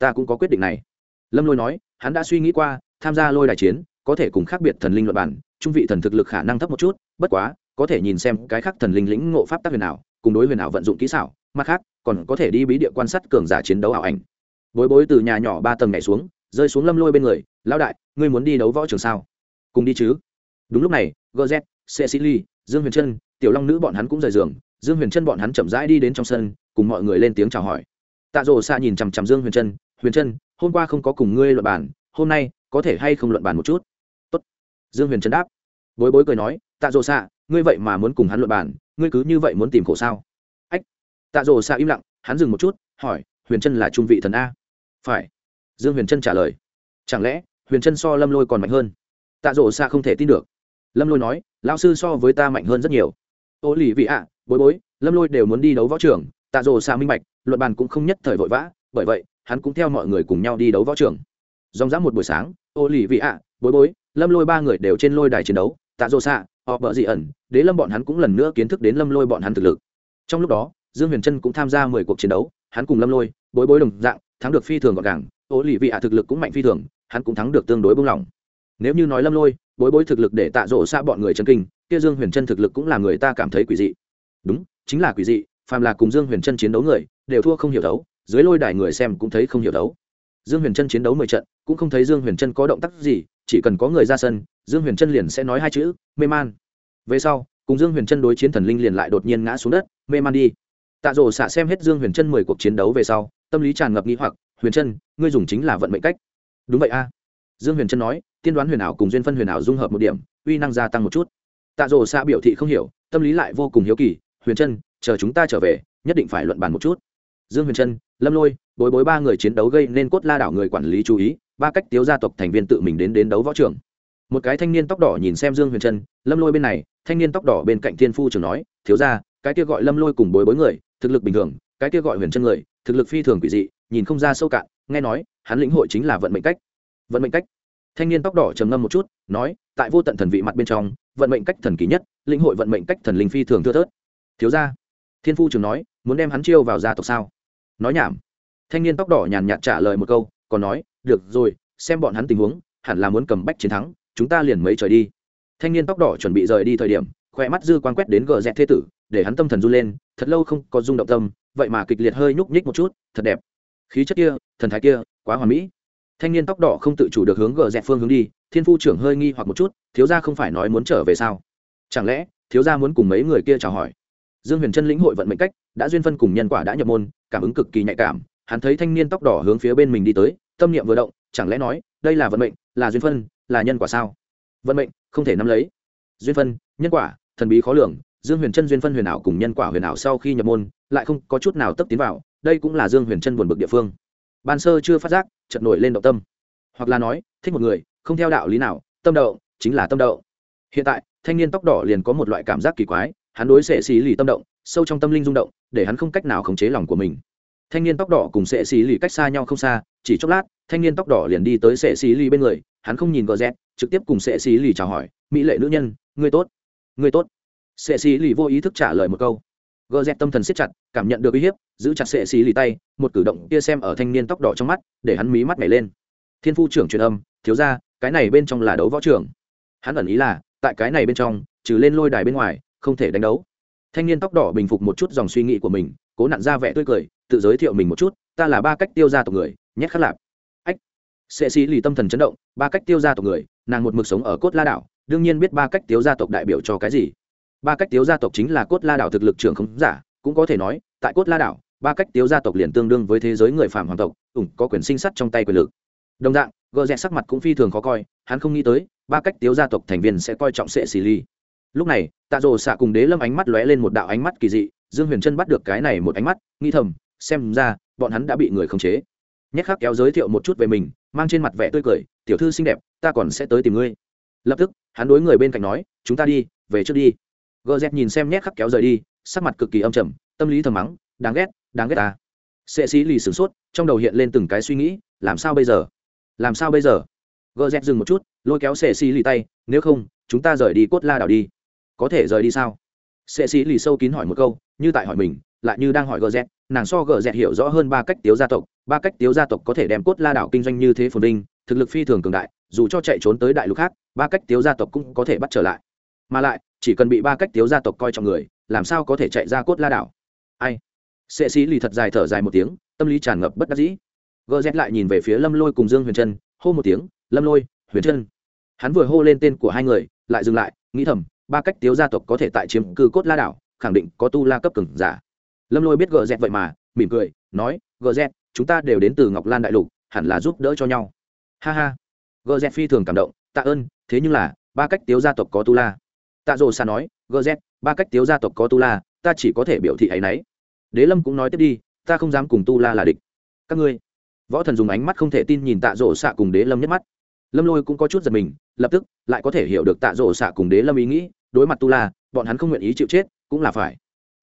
ta cũng có quyết định này. Lâm lôi nói, hắn đã suy nghĩ qua, tham gia lôi đài chiến, có thể cùng khác biệt thần linh luật bản trung vị thần thực lực khả năng thấp một chút, bất quá, có thể nhìn xem cái khác thần linh lĩnh ngộ pháp tác huyền ảo, cùng đối huyền ảo vận dụng kỹ xảo, mặt khác, còn có thể đi bí địa quan sát cường giả chiến đấu ảo ảnh. Bối bối từ nhà nhỏ ba tầng nhảy xuống, rơi xuống lâm lôi bên người, lão đại, ngươi muốn đi đấu võ trường sao? Cùng đi chứ. Đúng lúc này gz cecily, dương huyền trân, tiểu long nữ bọn hắn cũng rời giường, dương huyền trân bọn hắn chậm rãi đi đến trong sân, cùng mọi người lên tiếng chào hỏi. Tạ rồ xa nhìn chằm chằm dương huyền trân huyền trân, hôm qua không có cùng ngươi luận bàn, hôm nay có thể hay không luận bàn một chút? Tốt. dương huyền trân đáp. Bối bối cười nói, tạ rồ xạ, ngươi vậy mà muốn cùng hắn luận bàn, ngươi cứ như vậy muốn tìm khổ sao? Ách. Tạ rồ xạ im lặng, hắn dừng một chút, hỏi, huyền trân là trung vị thần a? Phải. Dương huyền trân trả lời. Chẳng lẽ, huyền trân so lâm lôi còn mạnh hơn? Tạ rồ xạ không thể tin được. Lâm lôi nói, lão sư so với ta mạnh hơn rất nhiều. Ô lì vị ạ, bối bối, lâm lôi đều muốn đi đấu võ trường, tạ rồ xạ minh bạch, luận bàn cũng không nhất thời vội vã, bởi vậy hắn cũng theo mọi người cùng nhau đi đấu võ trường. Dòng dã một buổi sáng ô lì vị ạ bối bối, lâm lôi ba người đều trên lôi đài chiến đấu, tạ dô xạ họ bợ dị ẩn, đế lâm bọn hắn cũng lần nữa kiến thức đến lâm lôi bọn hắn thực lực. Trong lúc đó, dương huyền trân cũng tham gia mười cuộc chiến đấu, hắn cùng lâm lôi, bối bối đồng dạng, thắng được phi thường gọn gàng ô lì vị ạ thực lực cũng mạnh phi thường, hắn cũng thắng được tương đối bông lỏng nếu như nói lâm lôi, bối bối thực lực để tạ dỗ xa bọn người chân kinh, kia dương huyền trân thực lực cũng là người ta cảm thấy quỷ dị. Đúng, chính là quỷ dị, phàm là cùng dương huyền trân chiến đấu người, đều thua không hiểu đấu dưới lôi đài người xem cũng thấy không hiểu đấu. Dương huyền trân chiến đấu mười trận, cũng không thấy dương huyền trân có động tác gì, chỉ cần có người ra sân, dương huyền trân liền sẽ nói hai chữ, mê man. Về sau, cùng dương huyền trân đối chiến thần linh liền lại đột nhiên ngã xuống đất, mê man đi. Tạ rồ xạ xem hết dương huyền trân mười cuộc chiến đấu về sau, tâm lý tràn ngập nghĩ hoặc, huyền trân ngươi dùng chính là vận mệnh cách. Đúng vậy a. Dương huyền trân nói, tiên đoán huyền ảo cùng duyên phân huyền ảo dung hợp một điểm, uy năng gia tăng một chút. Tạ rồ xạ biểu thị không hiểu, tâm lý lại vô cùng hiếu kỳ, huyền trân chờ chúng ta trở về, nhất định phải luận bàn một chút dương huyền trân, lâm lôi, bối bối ba người chiến đấu gây nên cốt la đảo người quản lý chú ý, ba cách tiếu gia tộc thành viên tự mình đến đến đấu võ trường. Một cái thanh niên tóc đỏ nhìn xem dương huyền trân, lâm lôi bên này, thanh niên tóc đỏ bên cạnh thiên phu trường nói, thiếu ra cái kia gọi lâm lôi cùng bối bối người, thực lực bình thường, cái kia gọi huyền Trân người, thực lực phi thường quỷ dị, nhìn không ra sâu cạn, nghe nói, hắn lĩnh hội chính là vận mệnh cách. Vận mệnh cách? Thanh niên tóc đỏ trầm ngâm một chút, nói, tại vô tận thần vị mặt bên trong, vận mệnh cách thần kỳ nhất, lĩnh hội vận mệnh cách thần linh phi thường thưa thớt. Thiếu ra thiên phu trường nói, muốn đem hắn chiêu vào gia tộc sao? Nói nhảm. Thanh niên tóc đỏ nhàn nhạt trả lời một câu, còn nói, được rồi, xem bọn hắn tình huống, hẳn là muốn cầm bách chiến thắng, chúng ta liền mấy trời đi. Thanh niên tóc đỏ chuẩn bị rời đi thời điểm khoe mắt dư quan quét đến gờ dẹt thế tử, để hắn tâm thần run lên, thật lâu không có rung động tâm, vậy mà kịch liệt hơi nhúc nhích một chút, thật đẹp. Khí chất kia, thần thái kia, quá hoàn mỹ. Thanh niên tóc đỏ không tự chủ được hướng gờ dẹt phương hướng đi, thiên phu trưởng hơi nghi hoặc một chút, thiếu gia không phải nói muốn trở về sao? Chẳng lẽ, thiếu gia muốn cùng mấy người kia chào hỏi? Dương huyền trân lĩnh hội vận mệnh cách đã duyên phân cùng nhân quả đã nhập môn, cảm ứng cực kỳ nhạy cảm, hắn thấy thanh niên tóc đỏ hướng phía bên mình đi tới, tâm niệm vừa động, chẳng lẽ nói, đây là vận mệnh, là duyên phân, là nhân quả sao? Vận mệnh, không thể nắm lấy. Duyên phân, nhân quả, thần bí khó lường, dương huyền chân duyên phân huyền ảo cùng nhân quả huyền ảo sau khi nhập môn, lại không có chút nào tấp tiến vào, đây cũng là dương huyền chân buồn bực địa phương. Ban sơ chưa phát giác chật nổi lên động tâm. Hoặc là nói, thích một người, không theo đạo lý nào, tâm đậu chính là tâm đậu hiện tại, thanh niên tóc đỏ liền có một loại cảm giác kỳ quái hắn đối sệ xì lì tâm động, sâu trong tâm linh rung động, để hắn không cách nào khống chế lòng của mình. Thanh niên tóc đỏ cùng sệ xì lì cách xa nhau không xa, chỉ chốc lát, thanh niên tóc đỏ liền đi tới sệ xì lì bên người, hắn không nhìn gờ rét trực tiếp cùng sệ xì lì chào hỏi, mỹ lệ nữ nhân, ngươi tốt ngươi tốt. Sệ xì lì vô ý thức trả lời một câu. Gờ rét tâm thần siết chặt, cảm nhận được uy hiếp, giữ chặt sệ xì lì tay, một cử động kia xem ở thanh niên tóc đỏ trong mắt, để hắn mí mắt nhảy lên. Thiên phu trưởng truyền âm, thiếu ra cái này bên trong là đấu võ trưởng. Hắn ẩn ý là, tại cái này bên trong, trừ lên lôi đài bên ngoài không thể đánh đấu. Thanh niên tóc đỏ bình phục một chút dòng suy nghĩ của mình, cố nặn ra vẻ tươi cười, tự giới thiệu mình một chút, ta là ba cách tiêu ra tộc người, nhét khắc lạp. Ách. Sệ sĩ lì tâm thần chấn động, ba cách tiêu ra tộc người, nàng một mực sống ở cốt la đảo, đương nhiên biết ba cách tiêu gia tộc đại biểu cho cái gì. Ba cách tiêu gia tộc chính là cốt la đảo thực lực trưởng không giả, cũng có thể nói, tại cốt la đảo, ba cách tiêu gia tộc liền tương đương với thế giới người phạm hoàng tộc, ủng có quyền sinh sắt trong tay quyền lực. Đồng dạng gợ rẽ sắc mặt cũng phi thường khó coi, hắn không nghĩ tới, ba cách tiêu gia tộc thành viên sẽ coi trọng sệ xì ly lúc này, tạ rồ xạ cùng đế lâm ánh mắt lóe lên một đạo ánh mắt kỳ dị, dương huyền trân bắt được cái này một ánh mắt nghi thầm, xem ra, bọn hắn đã bị người khống chế. Nhét khắc kéo giới thiệu một chút về mình, mang trên mặt vẻ tươi cười, tiểu thư xinh đẹp, ta còn sẽ tới tìm ngươi. Lập tức, hắn đối người bên cạnh nói, chúng ta đi, về trước đi. Gờ dẹt nhìn xem nhét khắc kéo rời đi, sắc mặt cực kỳ âm trầm, tâm lý thầm mắng, đáng ghét đáng ghét ta. Sệ sĩ lì sửng sốt, trong đầu hiện lên từng cái suy nghĩ, làm sao bây giờ? Làm sao bây giờ? Gờ dẹt dừng một chút, lôi kéo sệ sĩ lì tay, nếu không, chúng ta rời đi cốt la đảo đi có thể rời đi sao? Sệ sĩ lì sâu kín hỏi một câu, như tại hỏi mình, lại như đang hỏi gờ dẹt nàng so gờ dẹt hiểu rõ hơn ba cách tiếu gia tộc, ba cách tiếu gia tộc có thể đem cốt la đảo kinh doanh như thế phồn vinh, thực lực phi thường cường đại, dù cho chạy trốn tới đại lục khác, ba cách tiếu gia tộc cũng có thể bắt trở lại. Mà lại, chỉ cần bị ba cách tiếu gia tộc coi trọng người, làm sao có thể chạy ra cốt la đảo? Ai? Sệ sĩ lì thật dài thở dài một tiếng, tâm lý tràn ngập bất đắc dĩ. Gờ rét lại nhìn về phía lâm lôi cùng dương huyền trân, hô một tiếng, lâm lôi, huyền trân. Hắn vừa hô lên tên của hai người, lại dừng lại, nghĩ thầm ba cách tiếu gia tộc có thể tại chiếm cư cốt la đảo, khẳng định có tu la cấp cường giả. Lâm lôi biết gờ rét vậy mà, mỉm cười, nói, gờ rét chúng ta đều đến từ ngọc lan đại lục, hẳn là giúp đỡ cho nhau. Ha ha. Gờ rét phi thường cảm động, tạ ơn, thế nhưng là, ba cách tiếu gia tộc có tu la. Tạ dồ xa nói, gờ rét ba cách tiếu gia tộc có tu la, ta chỉ có thể biểu thị ấy nấy. Đế lâm cũng nói tiếp đi, ta không dám cùng tu la là địch. Các ngươi. Võ thần dùng ánh mắt không thể tin nhìn tạ dỗ xạ cùng đế lâm nhất mắt. Lâm lôi cũng có chút giật mình, lập tức lại có thể hiểu được tạ dỗ xạ cùng đế lâm ý nghĩ đối mặt tu la, bọn hắn không nguyện ý chịu chết, cũng là phải.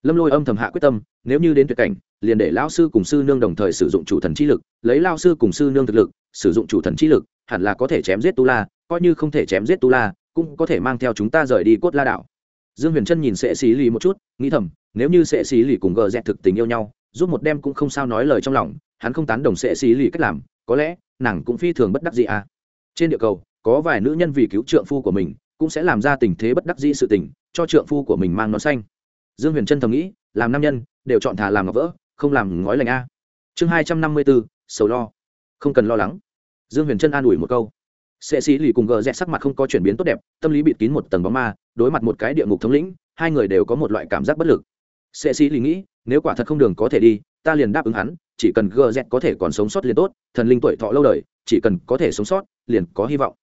Lâm lôi âm thầm hạ quyết tâm, nếu như đến tuyệt cảnh, liền để lao sư cùng sư nương đồng thời sử dụng chủ thần chi lực, lấy lao sư cùng sư nương thực lực, sử dụng chủ thần chi lực, hẳn là có thể chém giết tu la, coi như không thể chém giết tu la, cũng có thể mang theo chúng ta rời đi cốt la đảo. Dương huyền trân nhìn sệ xí lì một chút, nghĩ thầm, nếu như sệ xí lì cùng gờ dẹt thực tình yêu nhau, giúp một đêm cũng không sao nói lời trong lòng, hắn không tán đồng sệ xí lì cách làm, có lẽ nàng cũng phi thường bất đắc dĩ à. Trên địa cầu, có vài nữ nhân vì cứu trượng phu của mình cũng sẽ làm ra tình thế bất đắc dĩ sự tình, cho trượng phu của mình mang nó xanh. Dương huyền trân thầm nghĩ, làm nam nhân, đều chọn thà làm ngọc vỡ, không làm ngói lành a. Chương hai trăm năm mươi bốn sầu lo. Không cần lo lắng. Dương huyền trân an ủi một câu. Sệ sĩ lì cùng gờ rẽ sắc mặt không có chuyển biến tốt đẹp, tâm lý bịt kín một tầng bóng ma, đối mặt một cái địa ngục thống lĩnh, hai người đều có một loại cảm giác bất lực. Sệ sĩ lì nghĩ, nếu quả thật không đường có thể đi, ta liền đáp ứng hắn, chỉ cần gờ rẽ có thể còn sống sót liền tốt, thần linh tuổi thọ lâu đời, chỉ cần có thể sống sót, liền có hy vọng.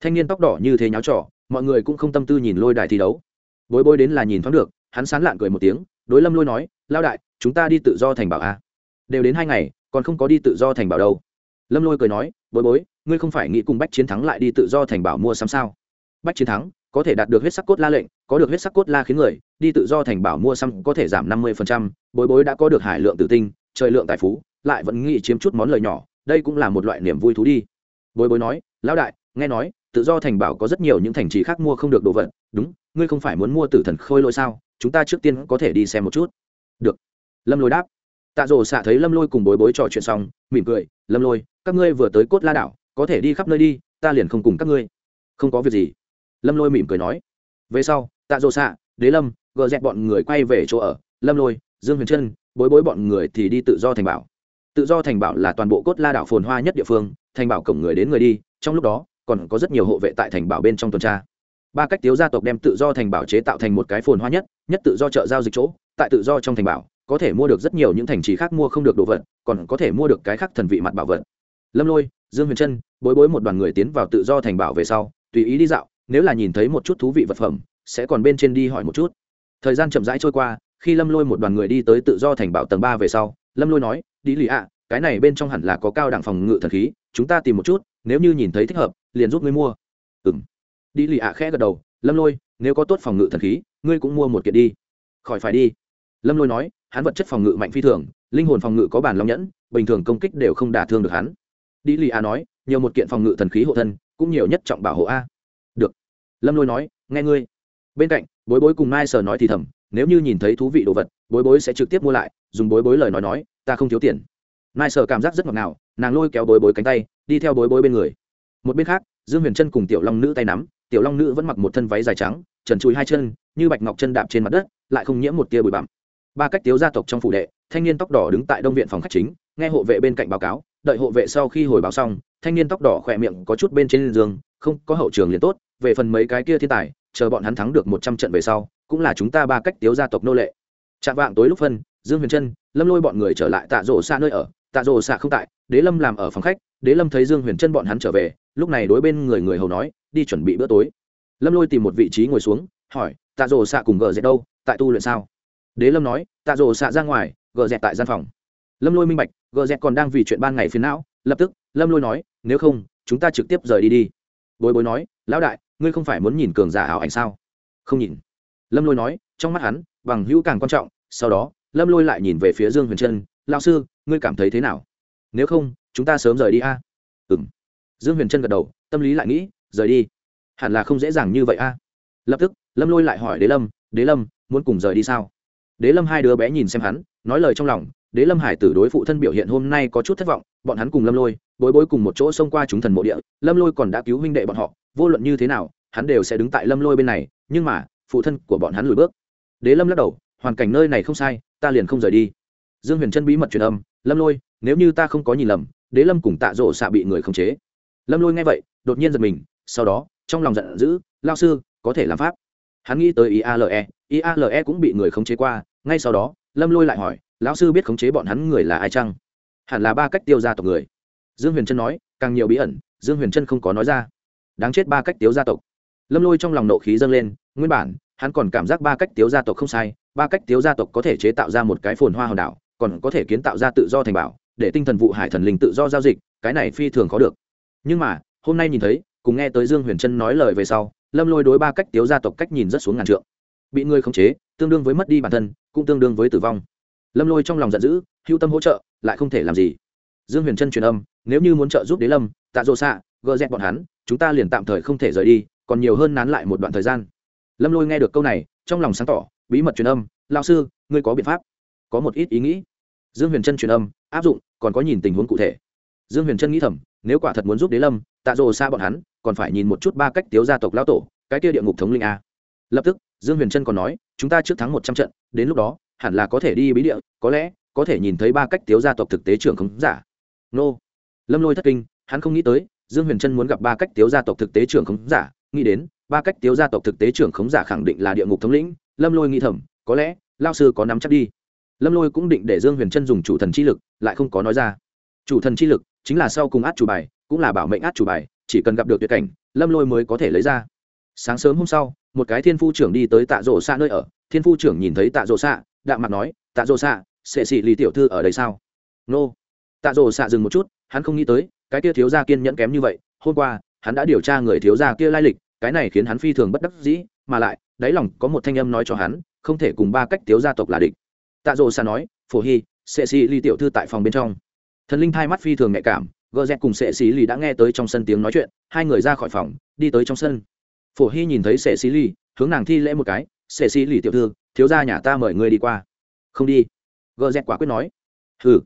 Thanh niên tóc đỏ như thế nháo trò mọi người cũng không tâm tư nhìn lôi đài thi đấu. Bối bối đến là nhìn thoáng được, hắn sán lạn cười một tiếng, đối lâm lôi nói lao đại, chúng ta đi tự do thành bảo a. Đều đến hai ngày, còn không có đi tự do thành bảo đâu. Lâm lôi cười nói, bối bối, ngươi không phải nghĩ cùng bách chiến thắng lại đi tự do thành bảo mua sắm sao? Bách chiến thắng, có thể đạt được huyết sắc cốt la lệnh, có được huyết sắc cốt la khiến người, đi tự do thành bảo mua sắm có thể giảm năm mươi bối bối đã có được hải lượng tự tinh, trời lượng tài phú, lại vẫn nghĩ chiếm chút món lời nhỏ, đây cũng là một loại niềm vui thú đi. Bối bối nói, lão đại, nghe nói tự do thành bảo có rất nhiều những thành trì khác mua không được đồ vật, đúng, ngươi không phải muốn mua tử thần khôi lỗi sao? Chúng ta trước tiên có thể đi xem một chút. Được. Lâm lôi đáp. Tạ rồ xạ thấy lâm lôi cùng bối bối trò chuyện xong, mỉm cười, lâm lôi, các ngươi vừa tới cốt la đảo, có thể đi khắp nơi đi, ta liền không cùng các ngươi. Không có việc gì. Lâm lôi mỉm cười nói. Về sau, tạ rồ xạ đế lâm, gờ dẹt bọn người quay về chỗ ở. Lâm lôi, dương huyền trân, bối bối bọn người thì đi tự do thành bảo. Tự do thành bảo là toàn bộ cốt la đảo phồn hoa nhất địa phương, thành bảo cổng người đến người đi, trong lúc đó còn có rất nhiều hộ vệ tại thành bảo bên trong tuần tra. Ba cách tiếu gia tộc đem tự do thành bảo chế tạo thành một cái phồn hoa nhất nhất tự do chợ giao dịch chỗ, tại tự do trong thành bảo, có thể mua được rất nhiều những thành trì khác mua không được đồ vật, còn có thể mua được cái khác thần vị mặt bảo vật. Lâm lôi, dương huyền trân, bối bối một đoàn người tiến vào tự do thành bảo về sau, tùy ý đi dạo, nếu là nhìn thấy một chút thú vị vật phẩm, sẽ còn bên trên đi hỏi một chút. Thời gian chậm rãi trôi qua, khi lâm lôi một đoàn người đi tới tự do thành bảo tầng ba về sau, lâm lôi nói, đi lì ạ, cái này bên trong hẳn là có cao đẳng phòng ngự thần khí chúng ta tìm một chút, nếu như nhìn thấy thích hợp, liền giúp ngươi mua. Ừng đi lì ạ khẽ gật đầu, lâm lôi, nếu có tốt phòng ngự thần khí, ngươi cũng mua một kiện đi. Khỏi phải đi. Lâm lôi nói, hắn vật chất phòng ngự mạnh phi thường, linh hồn phòng ngự có bản long nhẫn, bình thường công kích đều không đả thương được hắn. Đi lì a nói, nhiều một kiện phòng ngự thần khí hộ thân, cũng nhiều nhất trọng bảo hộ a. Được. Lâm lôi nói, nghe ngươi. Bên cạnh, bối bối cùng mai sờ nói thì thầm, nếu như nhìn thấy thú vị đồ vật, bối bối sẽ trực tiếp mua lại, dùng bối bối lời nói nói, ta không thiếu tiền. Mai sờ cảm giác rất ngọt ngào nàng lôi kéo bối bối cánh tay, đi theo bối bối bên người. Một bên khác, dương huyền trân cùng tiểu long nữ tay nắm, tiểu long nữ vẫn mặc một thân váy dài trắng, trần chùi hai chân, như bạch ngọc chân đạp trên mặt đất, lại không nhiễm một tia bụi bặm. Ba cách tiếu gia tộc trong phủ đệ, thanh niên tóc đỏ đứng tại đông viện phòng khách chính, nghe hộ vệ bên cạnh báo cáo, đợi hộ vệ sau khi hồi báo xong, thanh niên tóc đỏ khỏe miệng có chút bên trên giường, không, có hậu trường liền tốt, về phần mấy cái kia thiên tài, chờ bọn hắn thắng được một trăm trận về sau, cũng là chúng ta ba cách tiếu gia tộc nô lệ. Chạm vạng tối lúc phân, dương huyền trân, lâm lôi bọn người trở lại tạ rổ xa nơi ở tạ rồ xạ không tại, đế lâm làm ở phòng khách, đế lâm thấy dương huyền trân bọn hắn trở về, lúc này đối bên người người hầu nói, đi chuẩn bị bữa tối. Lâm lôi tìm một vị trí ngồi xuống, hỏi, tạ rồ xạ cùng gờ dẹt đâu? Tại tu luyện sao? Đế lâm nói, tạ rồ xạ ra ngoài, gờ dẹt tại gian phòng. Lâm lôi minh bạch, gờ dẹt còn đang vì chuyện ban ngày phiền não, lập tức, lâm lôi nói, nếu không, chúng ta trực tiếp rời đi đi. Bối bối nói, lão đại, ngươi không phải muốn nhìn cường giả ảo ảnh sao? Không nhìn. Lâm lôi nói, trong mắt hắn, bằng hữu càng quan trọng, sau đó, lâm lôi lại nhìn về phía dương huyền trân lao sư ngươi cảm thấy thế nào? Nếu không, chúng ta sớm rời đi a. À? ừ m dương huyền trân gật đầu, tâm lý lại nghĩ, rời đi. Hẳn là không dễ dàng như vậy a. Lập tức, lâm lôi lại hỏi đế lâm đế lâm, muốn cùng rời đi sao? Đế lâm hai đứa bé nhìn xem hắn, nói lời trong lòng, đế lâm hải tử đối phụ thân biểu hiện hôm nay có chút thất vọng, bọn hắn cùng lâm lôi, bối bối cùng một chỗ xông qua chúng thần mộ địa, lâm lôi còn đã cứu huynh đệ bọn họ, vô luận như thế nào, hắn đều sẽ đứng tại lâm lôi bên này, nhưng mà, phụ thân của bọn hắn lùi bước. Đế lâm lắc đầu, hoàn cảnh nơi này không sai, ta liền không rời đi. Dương huyền trân bí mật truyền âm lâm lôi, nếu như ta không có nhìn lầm, đế lâm cùng tạ rộ xạ bị người khống chế. Lâm lôi nghe vậy, đột nhiên giật mình, sau đó, trong lòng giận dữ lao sư, có thể làm pháp. Hắn nghĩ tới iale iale cũng bị người khống chế qua, ngay sau đó, lâm lôi lại hỏi, lão sư biết khống chế bọn hắn người là ai chăng? Hẳn là ba cách tiêu gia tộc người. Dương huyền trân nói, càng nhiều bí ẩn, dương huyền trân không có nói ra. Đáng chết ba cách tiêu gia tộc. Lâm lôi trong lòng nộ khí dâng lên, nguyên bản, hắn còn cảm giác ba cách tiếu gia tộc không sai, ba cách tiếu gia tộc có thể chế tạo ra một cái phồn hoa hòn đảo còn có thể kiến tạo ra tự do thành bảo, để tinh thần vụ hải thần linh tự do giao dịch, cái này phi thường khó được. Nhưng mà, hôm nay nhìn thấy, cùng nghe tới dương huyền trân nói lời về sau, lâm lôi đối ba cách tiếu gia tộc cách nhìn rất xuống ngàn trượng. Bị người khống chế, tương đương với mất đi bản thân, cũng tương đương với tử vong. Lâm lôi trong lòng giận dữ, hưu tâm hỗ trợ, lại không thể làm gì. Dương huyền trân truyền âm, nếu như muốn trợ giúp đế lâm, tạ dô xạ gỡ dẹt bọn hắn, chúng ta liền tạm thời không thể rời đi, còn nhiều hơn nán lại một đoạn thời gian. Lâm lôi nghe được câu này, trong lòng sáng tỏ, bí mật truyền âm lao sư, ngươi có biện pháp, có một ít ý nghĩ dương huyền trân truyền âm, áp dụng, còn có nhìn tình huống cụ thể. Dương huyền trân nghĩ thầm, nếu quả thật muốn giúp đế lâm, tạ rồ xa bọn hắn, còn phải nhìn một chút ba cách tiếu gia tộc lao tổ, cái kia địa ngục thống linh a. Lập tức, dương huyền trân còn nói, chúng ta trước thắng một trăm trận, đến lúc đó, hẳn là có thể đi bí địa, có lẽ, có thể nhìn thấy ba cách tiếu gia tộc thực tế trưởng khống giả. Nô. Lâm lôi thất kinh, hắn không nghĩ tới, dương huyền trân muốn gặp ba cách tiếu gia tộc thực tế trưởng khống giả, nghĩ đến, ba cách tiếu gia tộc thực tế trưởng khống giả khẳng định là địa ngục thống lĩnh, lâm lôi nghĩ thầm, có lẽ lao sư có nắm chắc đi lâm lôi cũng định để dương huyền trân dùng chủ thần chi lực, lại không có nói ra. Chủ thần chi lực chính là sau cùng át chủ bài, cũng là bảo mệnh át chủ bài, chỉ cần gặp được tuyệt cảnh, lâm lôi mới có thể lấy ra. Sáng sớm hôm sau, một cái thiên phu trưởng đi tới tạ rộ xạ nơi ở. Thiên phu trưởng nhìn thấy tạ rộ xạ đạm mặt nói, tạ rộ xạ sệ xị lì tiểu thư ở đây sao? Nô. Tạ rộ xạ dừng một chút, hắn không nghĩ tới, cái kia thiếu gia kiên nhẫn kém như vậy, hôm qua, hắn đã điều tra người thiếu gia kia lai lịch, cái này khiến hắn phi thường bất đắc dĩ, mà lại, đáy lòng có một thanh âm nói cho hắn, không thể cùng ba cách thiếu gia tộc là địch tạ dỗ xa nói, phổ hy, sệ xì ly tiểu thư tại phòng bên trong. Thần linh thai mắt phi thường nhạy cảm gợ rẽ cùng sệ xì ly đã nghe tới trong sân tiếng nói chuyện, hai người ra khỏi phòng, đi tới trong sân. Phổ hy nhìn thấy sệ xì ly hướng nàng thi lễ một cái, sệ xì ly tiểu thư, thiếu gia nhà ta mời ngươi đi qua. Không đi. Gợ rẽ quả quyết nói. Hừ.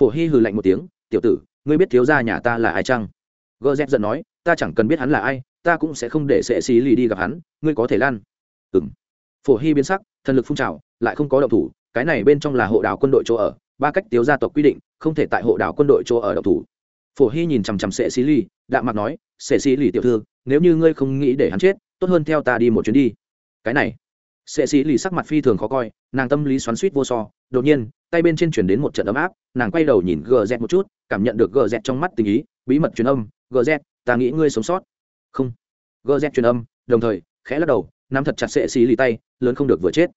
Phổ hy hừ lạnh một tiếng, tiểu tử, ngươi biết thiếu gia nhà ta là ai chăng? Gợ rẽ giận nói, ta chẳng cần biết hắn là ai, ta cũng sẽ không để sệ xì lì đi gặp hắn, ngươi có thể lan ừ m phổ hy biến sắc, thần lực phun trào, lại không có động thủ cái này bên trong là hộ đảo quân đội chỗ ở, ba cách tiếu gia tộc quy định, không thể tại hộ đảo quân đội chỗ ở động thủ. Phổ hy nhìn chằm chằm sệ xì lì, đạm mặt nói, sệ xì lì tiểu thư, nếu như ngươi không nghĩ để hắn chết, tốt hơn theo ta đi một chuyến đi. Cái này, sệ xì lì sắc mặt phi thường khó coi, nàng tâm lý xoắn suýt vô so, đột nhiên, tay bên trên chuyển đến một trận ấm áp, nàng quay đầu nhìn gờ rẹt một chút, cảm nhận được gờ rẹt trong mắt tình ý, bí mật truyền âm gờ rẹt ta nghĩ ngươi sống sót. Không. Gờ z truyền âm, đồng thời, khẽ lắc đầu, nắm thật chặt sệ xì lì tay, lớn không được vừa chết.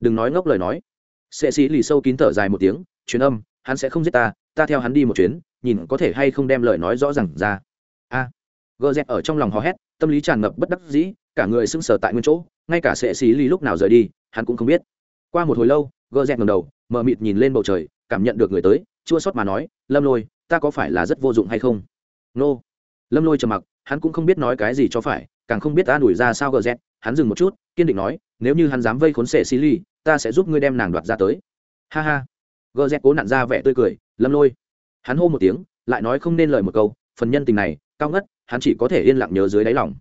Đừng nói ngốc lời nói sệ sĩ lì sâu kín thở dài một tiếng truyền âm hắn sẽ không giết ta ta theo hắn đi một chuyến nhìn có thể hay không đem lời nói rõ r à n g ra. A. À, gờ z ở trong lòng hò hét tâm lý tràn ngập bất đắc dĩ cả người sưng sờ tại nguyên chỗ ngay cả sệ xí lì lúc nào rời đi hắn cũng không biết. Qua một hồi lâu gờ z ngầm đầu mờ mịt nhìn lên bầu trời cảm nhận được người tới chua sót mà nói lâm lôi ta có phải là rất vô dụng hay không? Nô、no. lâm lôi trầm mặc hắn cũng không biết nói cái gì cho phải càng không biết an ủi ra sao gờ z hắn dừng một chút kiên định nói nếu như hắn dám vây khốn sệ xì ly ta sẽ giúp ngươi đem nàng đoạt ra tới. Ha ha. Gờ z cố nặn ra vẻ tươi cười, lâm lôi. Hắn hô một tiếng, lại nói không nên lời một câu, phần nhân tình này, cao ngất, hắn chỉ có thể yên lặng nhớ dưới đáy lòng.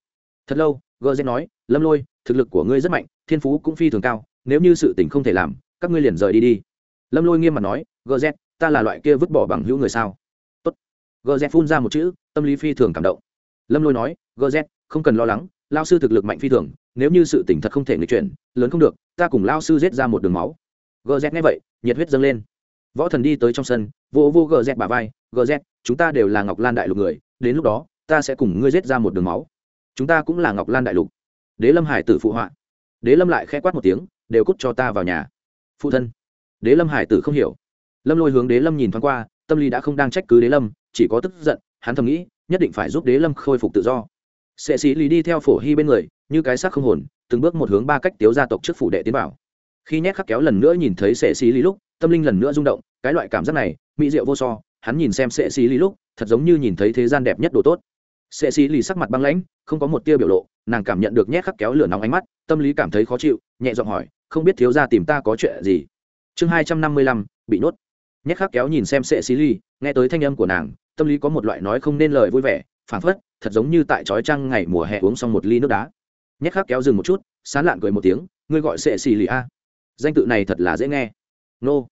Thật lâu, gờ z nói, lâm lôi, thực lực của ngươi rất mạnh, thiên phú cũng phi thường cao, nếu như sự tình không thể làm, các ngươi liền rời đi đi. Lâm lôi nghiêm mặt nói, gờ z ta là loại kia vứt bỏ bằng hữu người sao? Tốt. Gờ z phun ra một chữ, tâm lý phi thường cảm động. Lâm lôi nói gz không cần lo lắng, lao sư thực lực mạnh phi thường nếu như sự tỉnh thật không thể người chuyển, lớn không được, ta cùng lao sư giết ra một đường máu. Gz nghe vậy, nhiệt huyết dâng lên. Võ thần đi tới trong sân, vô vô gz bà vai gz chúng ta đều là ngọc lan đại lục người, đến lúc đó, ta sẽ cùng ngươi giết ra một đường máu. Chúng ta cũng là ngọc lan đại lục. Đế lâm hải tử phụ họa. Đế lâm lại khẽ quát một tiếng, đều cút cho ta vào nhà. Phụ thân. Đế lâm hải tử không hiểu. Lâm lôi hướng đế lâm nhìn thoáng qua, tâm lý đã không đang trách cứ đế lâm, chỉ có tức giận, hắn thầm nghĩ, nhất định phải giúp đế lâm khôi phục tự do. Sệ sĩ lý đi theo phổ hy bên người như cái xác không hồn, từng bước một hướng ba cách tiếu gia tộc trước phủ đệ tiến vào. Khi nhét khắc kéo lần nữa nhìn thấy sệ xí lý lúc, tâm linh lần nữa rung động, cái loại cảm giác này, mỹ diệu vô so, hắn nhìn xem sệ xí lý lúc, thật giống như nhìn thấy thế gian đẹp nhất đồ tốt. Sệ xí lý sắc mặt băng lãnh, không có một tia biểu lộ, nàng cảm nhận được nhét khắc kéo lửa nóng ánh mắt, tâm lý cảm thấy khó chịu, nhẹ giọng hỏi, không biết thiếu gia tìm ta có chuyện gì? Chương hai trăm năm mươi lăm, bị nốt. Nhét khắc kéo nhìn xem sệ xí lý, nghe tới thanh âm của nàng, tâm lý có một loại nói không nên lời vui vẻ, phảng phất, thật giống như tại trói trăng ngày mùa hè uống xong một ly nước đá nhét khắc kéo dừng một chút, sán lạn cười một tiếng, ngươi gọi sệ xì lì a. Danh tự này thật là dễ nghe. Nô.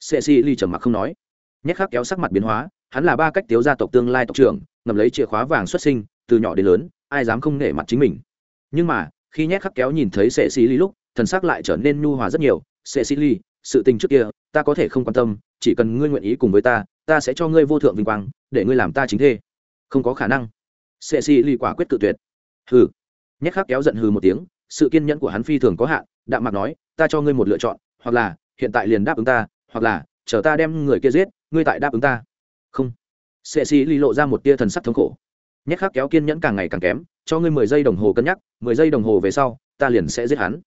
Sệ xì lì trầm mặc không nói. Nhét khắc kéo sắc mặt biến hóa, hắn là ba cách tiếu gia tộc tương lai tộc trưởng, ngầm lấy chìa khóa vàng xuất sinh, từ nhỏ đến lớn, ai dám không nể mặt chính mình. Nhưng mà, khi nhét khắc kéo nhìn thấy sệ xì lì lúc, thần sắc lại trở nên nhu hòa rất nhiều. Sệ xì lì, sự tình trước kia, ta có thể không quan tâm, chỉ cần ngươi nguyện ý cùng với ta ta sẽ cho ngươi vô thượng vinh quang, để ngươi làm ta chính thê. Không có khả năng. Sệ xì lì quả quyết cự tuyệt. Hừ nhét khắc kéo giận hừ một tiếng, sự kiên nhẫn của hắn phi thường có hạn, đạm mạc nói, ta cho ngươi một lựa chọn, hoặc là, hiện tại liền đáp ứng ta, hoặc là, chờ ta đem người kia giết, ngươi tại đáp ứng ta. Không. Sệ xì lì lộ ra một tia thần sắc thống khổ. Nhét khắc kéo kiên nhẫn càng ngày càng kém, cho ngươi mười giây đồng hồ cân nhắc, mười giây đồng hồ về sau, ta liền sẽ giết hắn.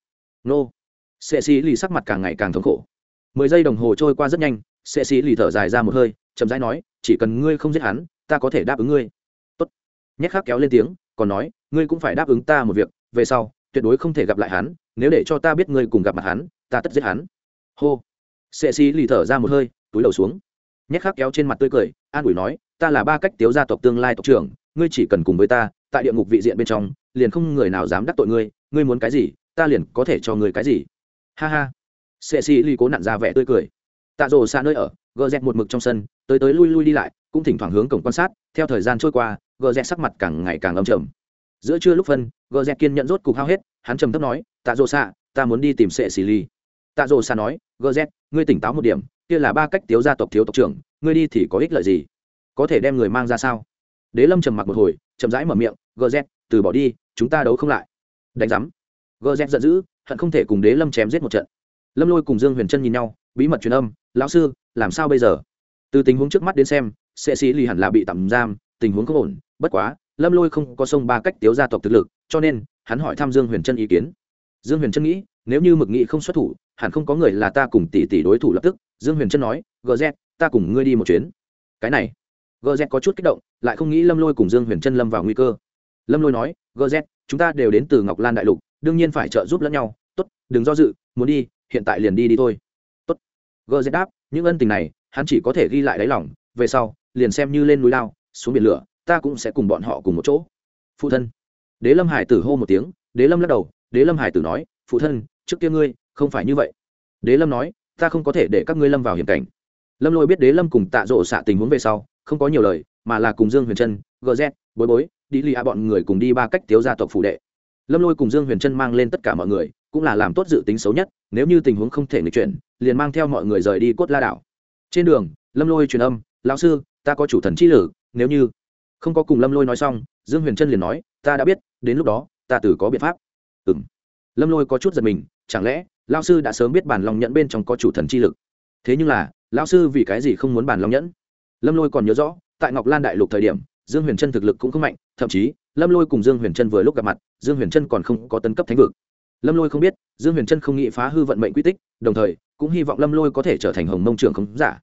Nô. Sệ xì lì sắc mặt càng ngày càng thống khổ. Mười giây đồng hồ trôi qua rất nhanh, sệ xì lì thở dài ra một hơi, chậm rãi nói, chỉ cần ngươi không giết hắn, ta có thể đáp ứng ngươi. Tốt. Nhét khắc kéo lên tiếng còn nói, ngươi cũng phải đáp ứng ta một việc, về sau, tuyệt đối không thể gặp lại hắn, nếu để cho ta biết ngươi cùng gặp mặt hắn, ta tất giết hắn. Hô. Sệ xì lì thở ra một hơi, túi đầu xuống. Nhét khắc kéo trên mặt tươi cười, an ủi nói, ta là ba cách tiếu gia tộc tương lai tộc trưởng, ngươi chỉ cần cùng với ta, tại địa ngục vị diện bên trong, liền không người nào dám đắc tội ngươi ngươi muốn cái gì, ta liền có thể cho ngươi cái gì. Ha ha. Sệ xì lì cố nặn ra vẻ tươi cười. Tạ rồ xa nơi ở gờ dẹt một mực trong sân, tới tới lui lui đi lại cũng thỉnh thoảng hướng cổng quan sát, theo thời gian trôi qua gờ rẽ sắc mặt càng ngày càng âm trầm. Giữa trưa lúc phân gờ rẽ kiên nhận rốt cục hao hết, hắn trầm thấp nói, tạ rồ xạ ta muốn đi tìm sệ xì ly tạ rồ xạ nói gờ rẽ ngươi tỉnh táo một điểm, kia là ba cách tiếu gia tộc thiếu tộc trưởng, ngươi đi thì có ích lợi gì? Có thể đem người mang ra sao? Đế lâm trầm mặc một hồi, chậm rãi mở miệng gờ rẽ từ bỏ đi, chúng ta đấu không lại. Đánh giám. Gờ rẽ giận dữ, hận không thể cùng đế lâm chém giết một trận. Lâm lôi cùng dương huyền trân nhìn nhau, bí mật truyền âm, lão sư, làm sao bây giờ? Từ tình huống trước mắt đến xem sẽ sĩ lì hẳn là bị tạm giam, tình huống không ổn, bất quá, lâm lôi không có sông ba cách tiếu gia tộc thực lực, cho nên, hắn hỏi thăm dương huyền trân ý kiến. Dương huyền trân nghĩ, nếu như mực nghị không xuất thủ, hẳn không có người là ta cùng tỷ tỷ đối thủ lập tức. Dương huyền trân nói gờ z, ta cùng ngươi đi một chuyến. Cái này gờ z có chút kích động, lại không nghĩ lâm lôi cùng dương huyền trân lâm vào nguy cơ. Lâm lôi nói gờ z, chúng ta đều đến từ ngọc lan đại lục, đương nhiên phải trợ giúp lẫn nhau. Tốt, đừng do dự, muốn đi, hiện tại liền đi đi thôi. Tốt. Gờ z đáp, những ân tình này, hắn chỉ có thể ghi lại đáy lòng, về sau liền xem như lên núi lao, xuống biển lửa, ta cũng sẽ cùng bọn họ cùng một chỗ. Phụ thân. Đế lâm hải tử hô một tiếng, đế lâm lắc đầu, đế lâm hải tử nói, phụ thân, trước kia ngươi, không phải như vậy. Đế lâm nói, ta không có thể để các ngươi lâm vào hiểm cảnh. Lâm lôi biết đế lâm cùng tạ rộ xạ tình huống về sau, không có nhiều lời, mà là cùng dương huyền trân gz bối bối đi lì a bọn người cùng đi ba cách tiếu gia tộc phủ đệ. Lâm lôi cùng dương huyền trân mang lên tất cả mọi người, cũng là làm tốt dự tính xấu nhất, nếu như tình huống không thể nghịch chuyển, liền mang theo mọi người rời đi cốt la đảo. Trên đường, lâm lôi truyền âm, lão sư ta có chủ thần chi lử nếu như không có cùng lâm lôi nói xong, dương huyền trân liền nói, ta đã biết, đến lúc đó, ta Tử có biện pháp. Ừ m lâm lôi có chút giật mình, chẳng lẽ lao sư đã sớm biết bản lòng nhẫn bên trong có chủ thần chi lực? Thế nhưng là lao sư vì cái gì không muốn bản lòng nhẫn? Lâm lôi còn nhớ rõ, tại ngọc lan đại lục thời điểm, dương huyền trân thực lực cũng không mạnh, thậm chí, lâm lôi cùng dương huyền trân vừa lúc gặp mặt, dương huyền trân còn không có tấn cấp thánh vực. Lâm lôi không biết, dương huyền trân không nghĩ phá hư vận mệnh quy tích, đồng thời, cũng hy vọng lâm lôi có thể trở thành hồng mông trưởng không giả.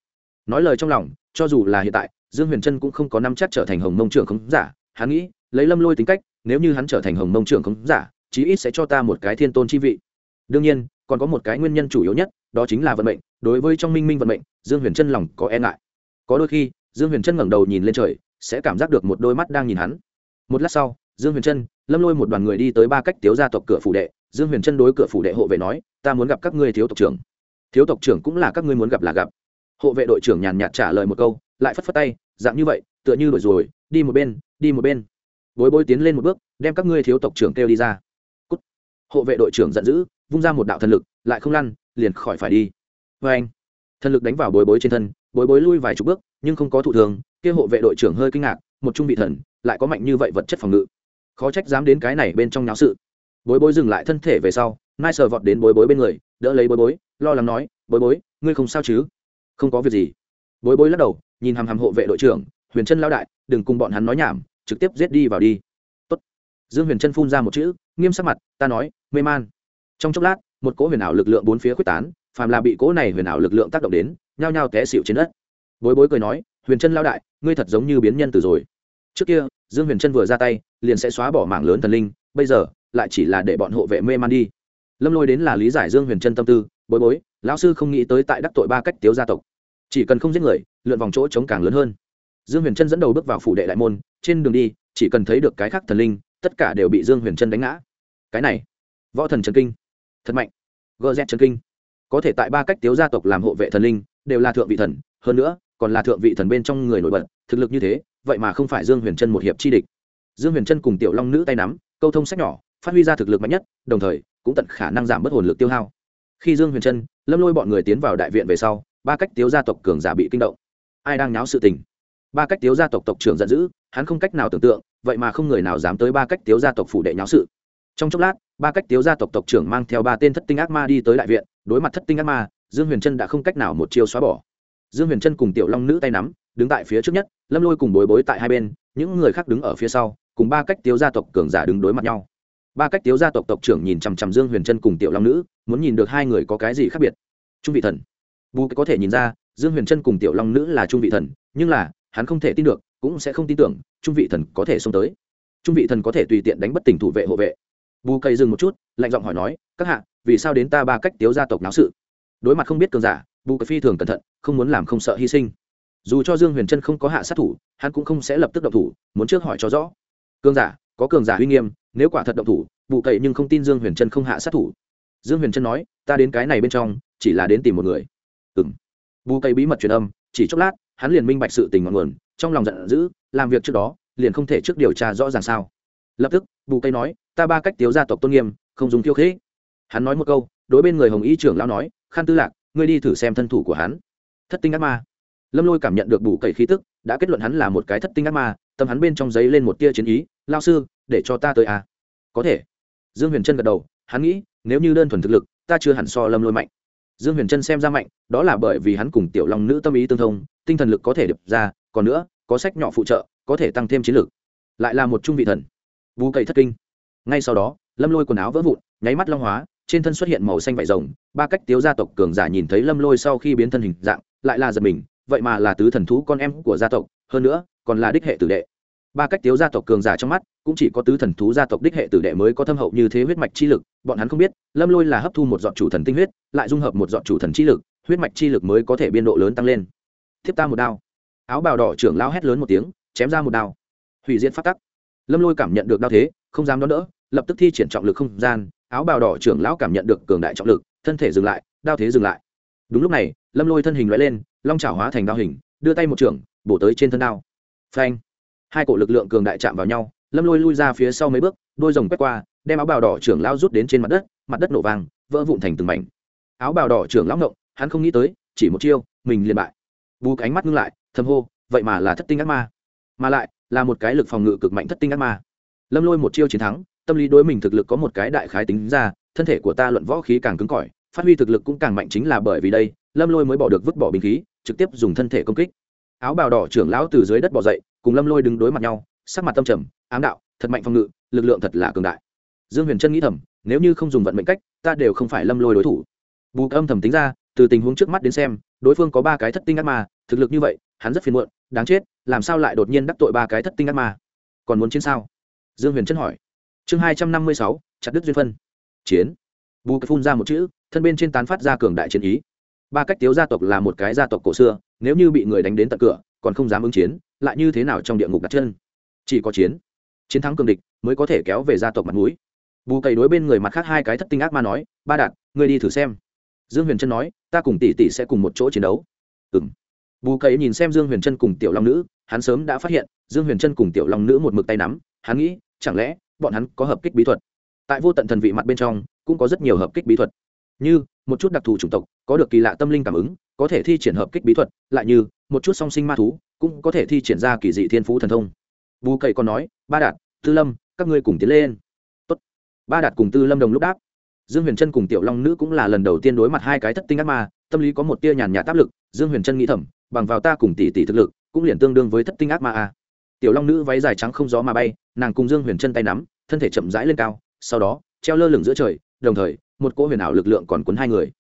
Nói lời trong lòng cho dù là hiện tại, dương huyền trân cũng không có năm chắc trở thành hồng mông trưởng khống giả. Hắn nghĩ, lấy lâm lôi tính cách, nếu như hắn trở thành hồng mông trưởng khống giả, chí ít sẽ cho ta một cái thiên tôn chi vị. Đương nhiên, còn có một cái nguyên nhân chủ yếu nhất, đó chính là vận mệnh. Đối với trong minh minh vận mệnh, dương huyền trân lòng có e ngại. Có đôi khi, dương huyền trân ngẩng đầu nhìn lên trời, sẽ cảm giác được một đôi mắt đang nhìn hắn. Một lát sau, dương huyền trân, lâm lôi một đoàn người đi tới ba cách tiếu gia tộc cửa phủ đệ. Dương huyền trân đối cửa phủ đệ hộ vệ nói, ta muốn gặp các ngươi thiếu tộc trưởng. Thiếu tộc trưởng cũng là các ngươi muốn gặp là gặp hộ vệ đội trưởng nhàn nhạt trả lời một câu, lại phất phất tay, dạng như vậy, tựa như đổi rồi, đi một bên, đi một bên. Bối bối tiến lên một bước, đem các ngươi thiếu tộc trưởng kêu đi ra. Cút. hộ vệ đội trưởng giận dữ, vung ra một đạo thần lực, lại không lăn, liền khỏi phải đi. Vê anh, thần lực đánh vào bối bối trên thân, bối bối lui vài chục bước, nhưng không có thụ thường, kia hộ vệ đội trưởng hơi kinh ngạc, một trung vị thần, lại có mạnh như vậy vật chất phòng ngự. Khó trách dám đến cái này bên trong nháo sự. Bối bối dừng lại thân thể về sau, nai sờ vọt đến bối bối bên người, đỡ lấy bối bối, lo lắng nói, bối bối, ngươi không sao chứ? Không có việc gì. Bối bối lắc đầu, nhìn hàm hàm hộ vệ đội trưởng, huyền trân lao đại, đừng cùng bọn hắn nói nhảm, trực tiếp giết đi vào đi. Tốt. dương huyền trân phun ra một chữ, nghiêm sắc mặt, ta nói, mê man. Trong chốc lát, một cỗ huyền ảo lực lượng bốn phía quyết tán, phàm là bị cỗ này huyền ảo lực lượng tác động đến, nhao nhao té xịu trên đất. Bối bối cười nói, huyền trân lao đại, ngươi thật giống như biến nhân từ rồi. Trước kia, dương huyền trân vừa ra tay, liền sẽ xóa bỏ mảng lớn thần linh, bây giờ, lại chỉ là để bọn hộ vệ mê man đi. Lâm lôi đến là lý giải dương huyền trân tâm tư, bối bối lão sư không nghĩ tới tại đắc tội ba cách tiếu gia tộc. Chỉ cần không giết người, lượn vòng chỗ chống càng lớn hơn. Dương huyền trân dẫn đầu bước vào phủ đệ đại môn, trên đường đi, chỉ cần thấy được cái khác thần linh, tất cả đều bị dương huyền trân đánh ngã. Cái này, võ thần trần kinh. Thật mạnh. Gờ z trần kinh. Có thể tại ba cách tiếu gia tộc làm hộ vệ thần linh, đều là thượng vị thần, hơn nữa, còn là thượng vị thần bên trong người nổi bật, thực lực như thế, vậy mà không phải dương huyền trân một hiệp chi địch. Dương huyền trân cùng tiểu long nữ tay nắm, câu thông sách nhỏ, phát huy ra thực lực mạnh nhất, đồng thời, cũng tận khả năng giảm bớt hồn lực tiêu hao khi dương huyền trân, lâm lôi bọn người tiến vào đại viện về sau, ba cách tiếu gia tộc cường giả bị kinh động. Ai đang náo sự tình? Ba cách tiếu gia tộc tộc trưởng giận dữ, hắn không cách nào tưởng tượng, vậy mà không người nào dám tới ba cách tiếu gia tộc phủ đệ nháo sự. Trong chốc lát, ba cách tiếu gia tộc tộc trưởng mang theo ba tên thất tinh ác ma đi tới đại viện, đối mặt thất tinh ác ma, dương huyền trân đã không cách nào một chiêu xóa bỏ. Dương huyền trân cùng tiểu long nữ tay nắm, đứng tại phía trước nhất, lâm lôi cùng bối bối tại hai bên, những người khác đứng ở phía sau, cùng ba cách tiếu gia tộc cường giả đứng đối mặt nhau. Ba cách tiếu gia tộc tộc trưởng nhìn chằm chằm dương huyền trân cùng tiểu long nữ muốn nhìn được hai người có cái gì khác biệt. Trung vị thần. Bù có thể nhìn ra, dương huyền trân cùng tiểu long nữ là trung vị thần, nhưng là, hắn không thể tin được, cũng sẽ không tin tưởng, trung vị thần có thể xông tới. Trung vị thần có thể tùy tiện đánh bất tỉnh thủ vệ hộ vệ. Bù cây dừng một chút, lạnh giọng hỏi nói, các hạ, vì sao đến ta ba cách tiếu gia tộc náo sự? Đối mặt không biết cường giả, bù cây phi thường cẩn thận, không muốn làm không sợ hy sinh. Dù cho dương huyền trân không có hạ sát thủ, hắn cũng không sẽ lập tức động thủ, muốn trước hỏi cho rõ. Cường giả, có cường giả uy nghiêm, nếu quả thật động thủ, bù cậy nhưng không tin dương huyền trân không hạ sát thủ dương huyền trân nói, ta đến cái này bên trong, chỉ là đến tìm một người. Ừng bù Cây bí mật truyền âm, chỉ chốc lát, hắn liền minh bạch sự tình ngọn nguồn, trong lòng giận dữ, làm việc trước đó, liền không thể trước điều tra rõ ràng sao. Lập tức, bù cây nói, ta ba cách tiếu gia tộc tôn nghiêm, không dùng khiêu khế. hắn nói một câu, đối bên người hồng y trưởng lão nói khan tư lạc, ngươi đi thử xem thân thủ của hắn. Thất tinh ác ma. Lâm lôi cảm nhận được bù cậy khí tức, đã kết luận hắn là một cái thất tinh ác ma, tâm hắn bên trong giấy lên một tia chiến ý lao sư, để cho ta tới à. có thể. Dương huyền trân gật đầu, hắn nghĩ nếu như đơn thuần thực lực, ta chưa hẳn so lâm lôi mạnh. Dương huyền trân xem ra mạnh, đó là bởi vì hắn cùng tiểu long nữ tâm ý tương thông, tinh thần lực có thể đập ra, còn nữa, có sách nhỏ phụ trợ, có thể tăng thêm chiến lực. Lại là một trung vị thần. Bù cậy thất kinh. Ngay sau đó, lâm lôi quần áo vỡ vụn, nháy mắt long hóa, trên thân xuất hiện màu xanh vải rồng, ba cách tiếu gia tộc cường giả nhìn thấy lâm lôi sau khi biến thân hình dạng, lại là giật mình, vậy mà là tứ thần thú con em của gia tộc, hơn nữa, còn là đích hệ tử đệ ba cách tiếu gia tộc cường giả trong mắt, cũng chỉ có tứ thần thú gia tộc đích hệ tử đệ mới có thâm hậu như thế huyết mạch chi lực, bọn hắn không biết, lâm lôi là hấp thu một dọn chủ thần tinh huyết, lại dung hợp một dọn chủ thần chi lực, huyết mạch chi lực mới có thể biên độ lớn tăng lên. Thiếp ta một đao. Áo bào đỏ trưởng lao hét lớn một tiếng, chém ra một đao. Hủy diệt phát tắc. Lâm lôi cảm nhận được đao thế, không dám đón đỡ, lập tức thi triển trọng lực không gian, áo bào đỏ trưởng lão cảm nhận được cường đại trọng lực, thân thể dừng lại, đao thế dừng lại. Đúng lúc này, lâm lôi thân hình loại lên, long trào hóa thành đao hình, đưa tay một trưởng, bổ tới trên thân đao. Phanh hai cổ lực lượng cường đại chạm vào nhau, lâm lôi lui ra phía sau mấy bước, đôi rồng quét qua, đem áo bào đỏ trưởng lao rút đến trên mặt đất mặt đất nổ vàng vỡ vụn thành từng mảnh. Áo bào đỏ trưởng lão ngộng, hắn không nghĩ tới, chỉ một chiêu, mình liền bại. Bù ánh mắt ngưng lại, thầm hô, vậy mà là thất tinh ác ma. Mà lại, là một cái lực phòng ngự cực mạnh thất tinh ác ma. Lâm lôi một chiêu chiến thắng, tâm lý đối mình thực lực có một cái đại khái tính ra, thân thể của ta luận võ khí càng cứng cỏi, phát huy thực lực cũng càng mạnh chính là bởi vì đây, lâm lôi mới bỏ được vứt bỏ binh khí, trực tiếp dùng thân thể công kích. Áo bào đỏ trưởng lão từ dưới đất bỏ dậy cùng lâm lôi đứng đối mặt nhau, sắc mặt tâm trầm, ám đạo, thật mạnh phòng ngự, lực lượng thật là cường đại. Dương huyền trân nghĩ thầm, nếu như không dùng vận mệnh cách, ta đều không phải lâm lôi đối thủ. Bù âm thầm tính ra, từ tình huống trước mắt đến xem, đối phương có ba cái thất tinh ác ma, thực lực như vậy, hắn rất phiền muộn, đáng chết, làm sao lại đột nhiên đắc tội ba cái thất tinh ác ma? Còn muốn chiến sao? Dương huyền trân hỏi. Chương hai trăm năm mươi sáu, chặt đứt duyên phân. Chiến. Bù phun ra một chữ, thân bên trên tán phát ra cường đại chiến ý. Ba cách tiếu gia tộc là một cái gia tộc cổ xưa, nếu như bị người đánh đến tận cửa còn không dám ứng chiến, lại như thế nào trong địa ngục đặt chân? Chỉ có chiến. Chiến thắng cường địch mới có thể kéo về gia tộc mặt mũi. Bù cầy đối bên người mặt khác hai cái thất tinh ác ma nói, ba đạt, ngươi đi thử xem. Dương huyền trân nói, ta cùng tỷ tỷ sẽ cùng một chỗ chiến đấu. Ừ m bù cầy nhìn xem dương huyền trân cùng tiểu long nữ, hắn sớm đã phát hiện, dương huyền trân cùng tiểu long nữ một mực tay nắm, hắn nghĩ, chẳng lẽ bọn hắn có hợp kích bí thuật? Tại vô tận thần vị mặt bên trong, cũng có rất nhiều hợp kích bí thuật. Như một chút đặc thù chủng tộc, có được kỳ lạ tâm linh cảm ứng, có thể thi triển hợp kích bí thuật, lại như, một chút song sinh ma thú, cũng có thể thi triển ra kỳ dị thiên phú thần thông. Bù cậy còn nói, ba đạt, tư lâm, các ngươi cùng tiến lên. Tốt. ba đạt cùng tư lâm đồng lúc đáp. Dương huyền trân cùng tiểu long nữ cũng là lần đầu tiên đối mặt hai cái thất tinh ác ma, tâm lý có một tia nhàn nhạt áp lực, dương huyền trân nghĩ thầm, bằng vào ta cùng tỷ tỷ thực lực, cũng liền tương đương với thất tinh ác ma a. Tiểu long nữ váy dài trắng không gió mà bay, nàng cùng dương huyền trân tay nắm, thân thể chậm rãi lên cao, sau đó, treo lơ lửng giữa trời, đồng thời một cỗ huyền ảo lực lượng còn cuốn hai người.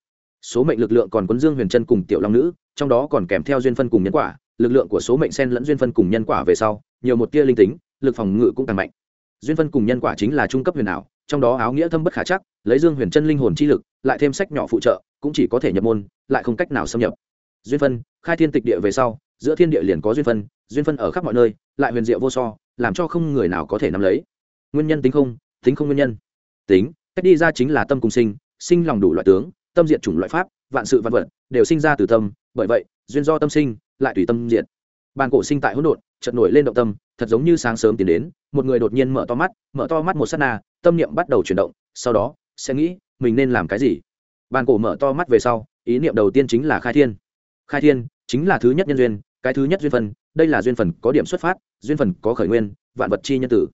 Số mệnh lực lượng còn cuốn dương huyền chân cùng tiểu long nữ, trong đó còn kèm theo duyên phân cùng nhân quả, lực lượng của số mệnh sen lẫn duyên phân cùng nhân quả về sau, nhiều một tia linh tính, lực phòng ngự cũng càng mạnh. Duyên phân cùng nhân quả chính là trung cấp huyền ảo, trong đó áo nghĩa thâm bất khả chắc, lấy dương huyền chân linh hồn chi lực, lại thêm sách nhỏ phụ trợ, cũng chỉ có thể nhập môn, lại không cách nào xâm nhập. Duyên phân, khai thiên tịch địa về sau, giữa thiên địa liền có duyên phân duyên phân ở khắp mọi nơi, lại huyền diệu vô so, làm cho không người nào có thể nắm lấy. Nguyên nhân tính không tính không nguyên nhân. Tính cách đi ra chính là tâm cùng sinh sinh lòng đủ loại tướng, tâm diện chủng loại pháp, vạn sự vạn vật đều sinh ra từ tâm, bởi vậy, duyên do tâm sinh, lại tùy tâm diện bàn cổ sinh tại hỗn độn, chợt nổi lên động tâm, thật giống như sáng sớm tiến đến, một người đột nhiên mở to mắt, mở to mắt một sát na, tâm niệm bắt đầu chuyển động, sau đó, sẽ nghĩ, mình nên làm cái gì? Bàn cổ mở to mắt về sau, ý niệm đầu tiên chính là khai thiên. Khai thiên chính là thứ nhất nhân duyên, cái thứ nhất duyên phần, đây là duyên phần có điểm xuất phát, duyên phần có khởi nguyên, vạn vật chi nhân tử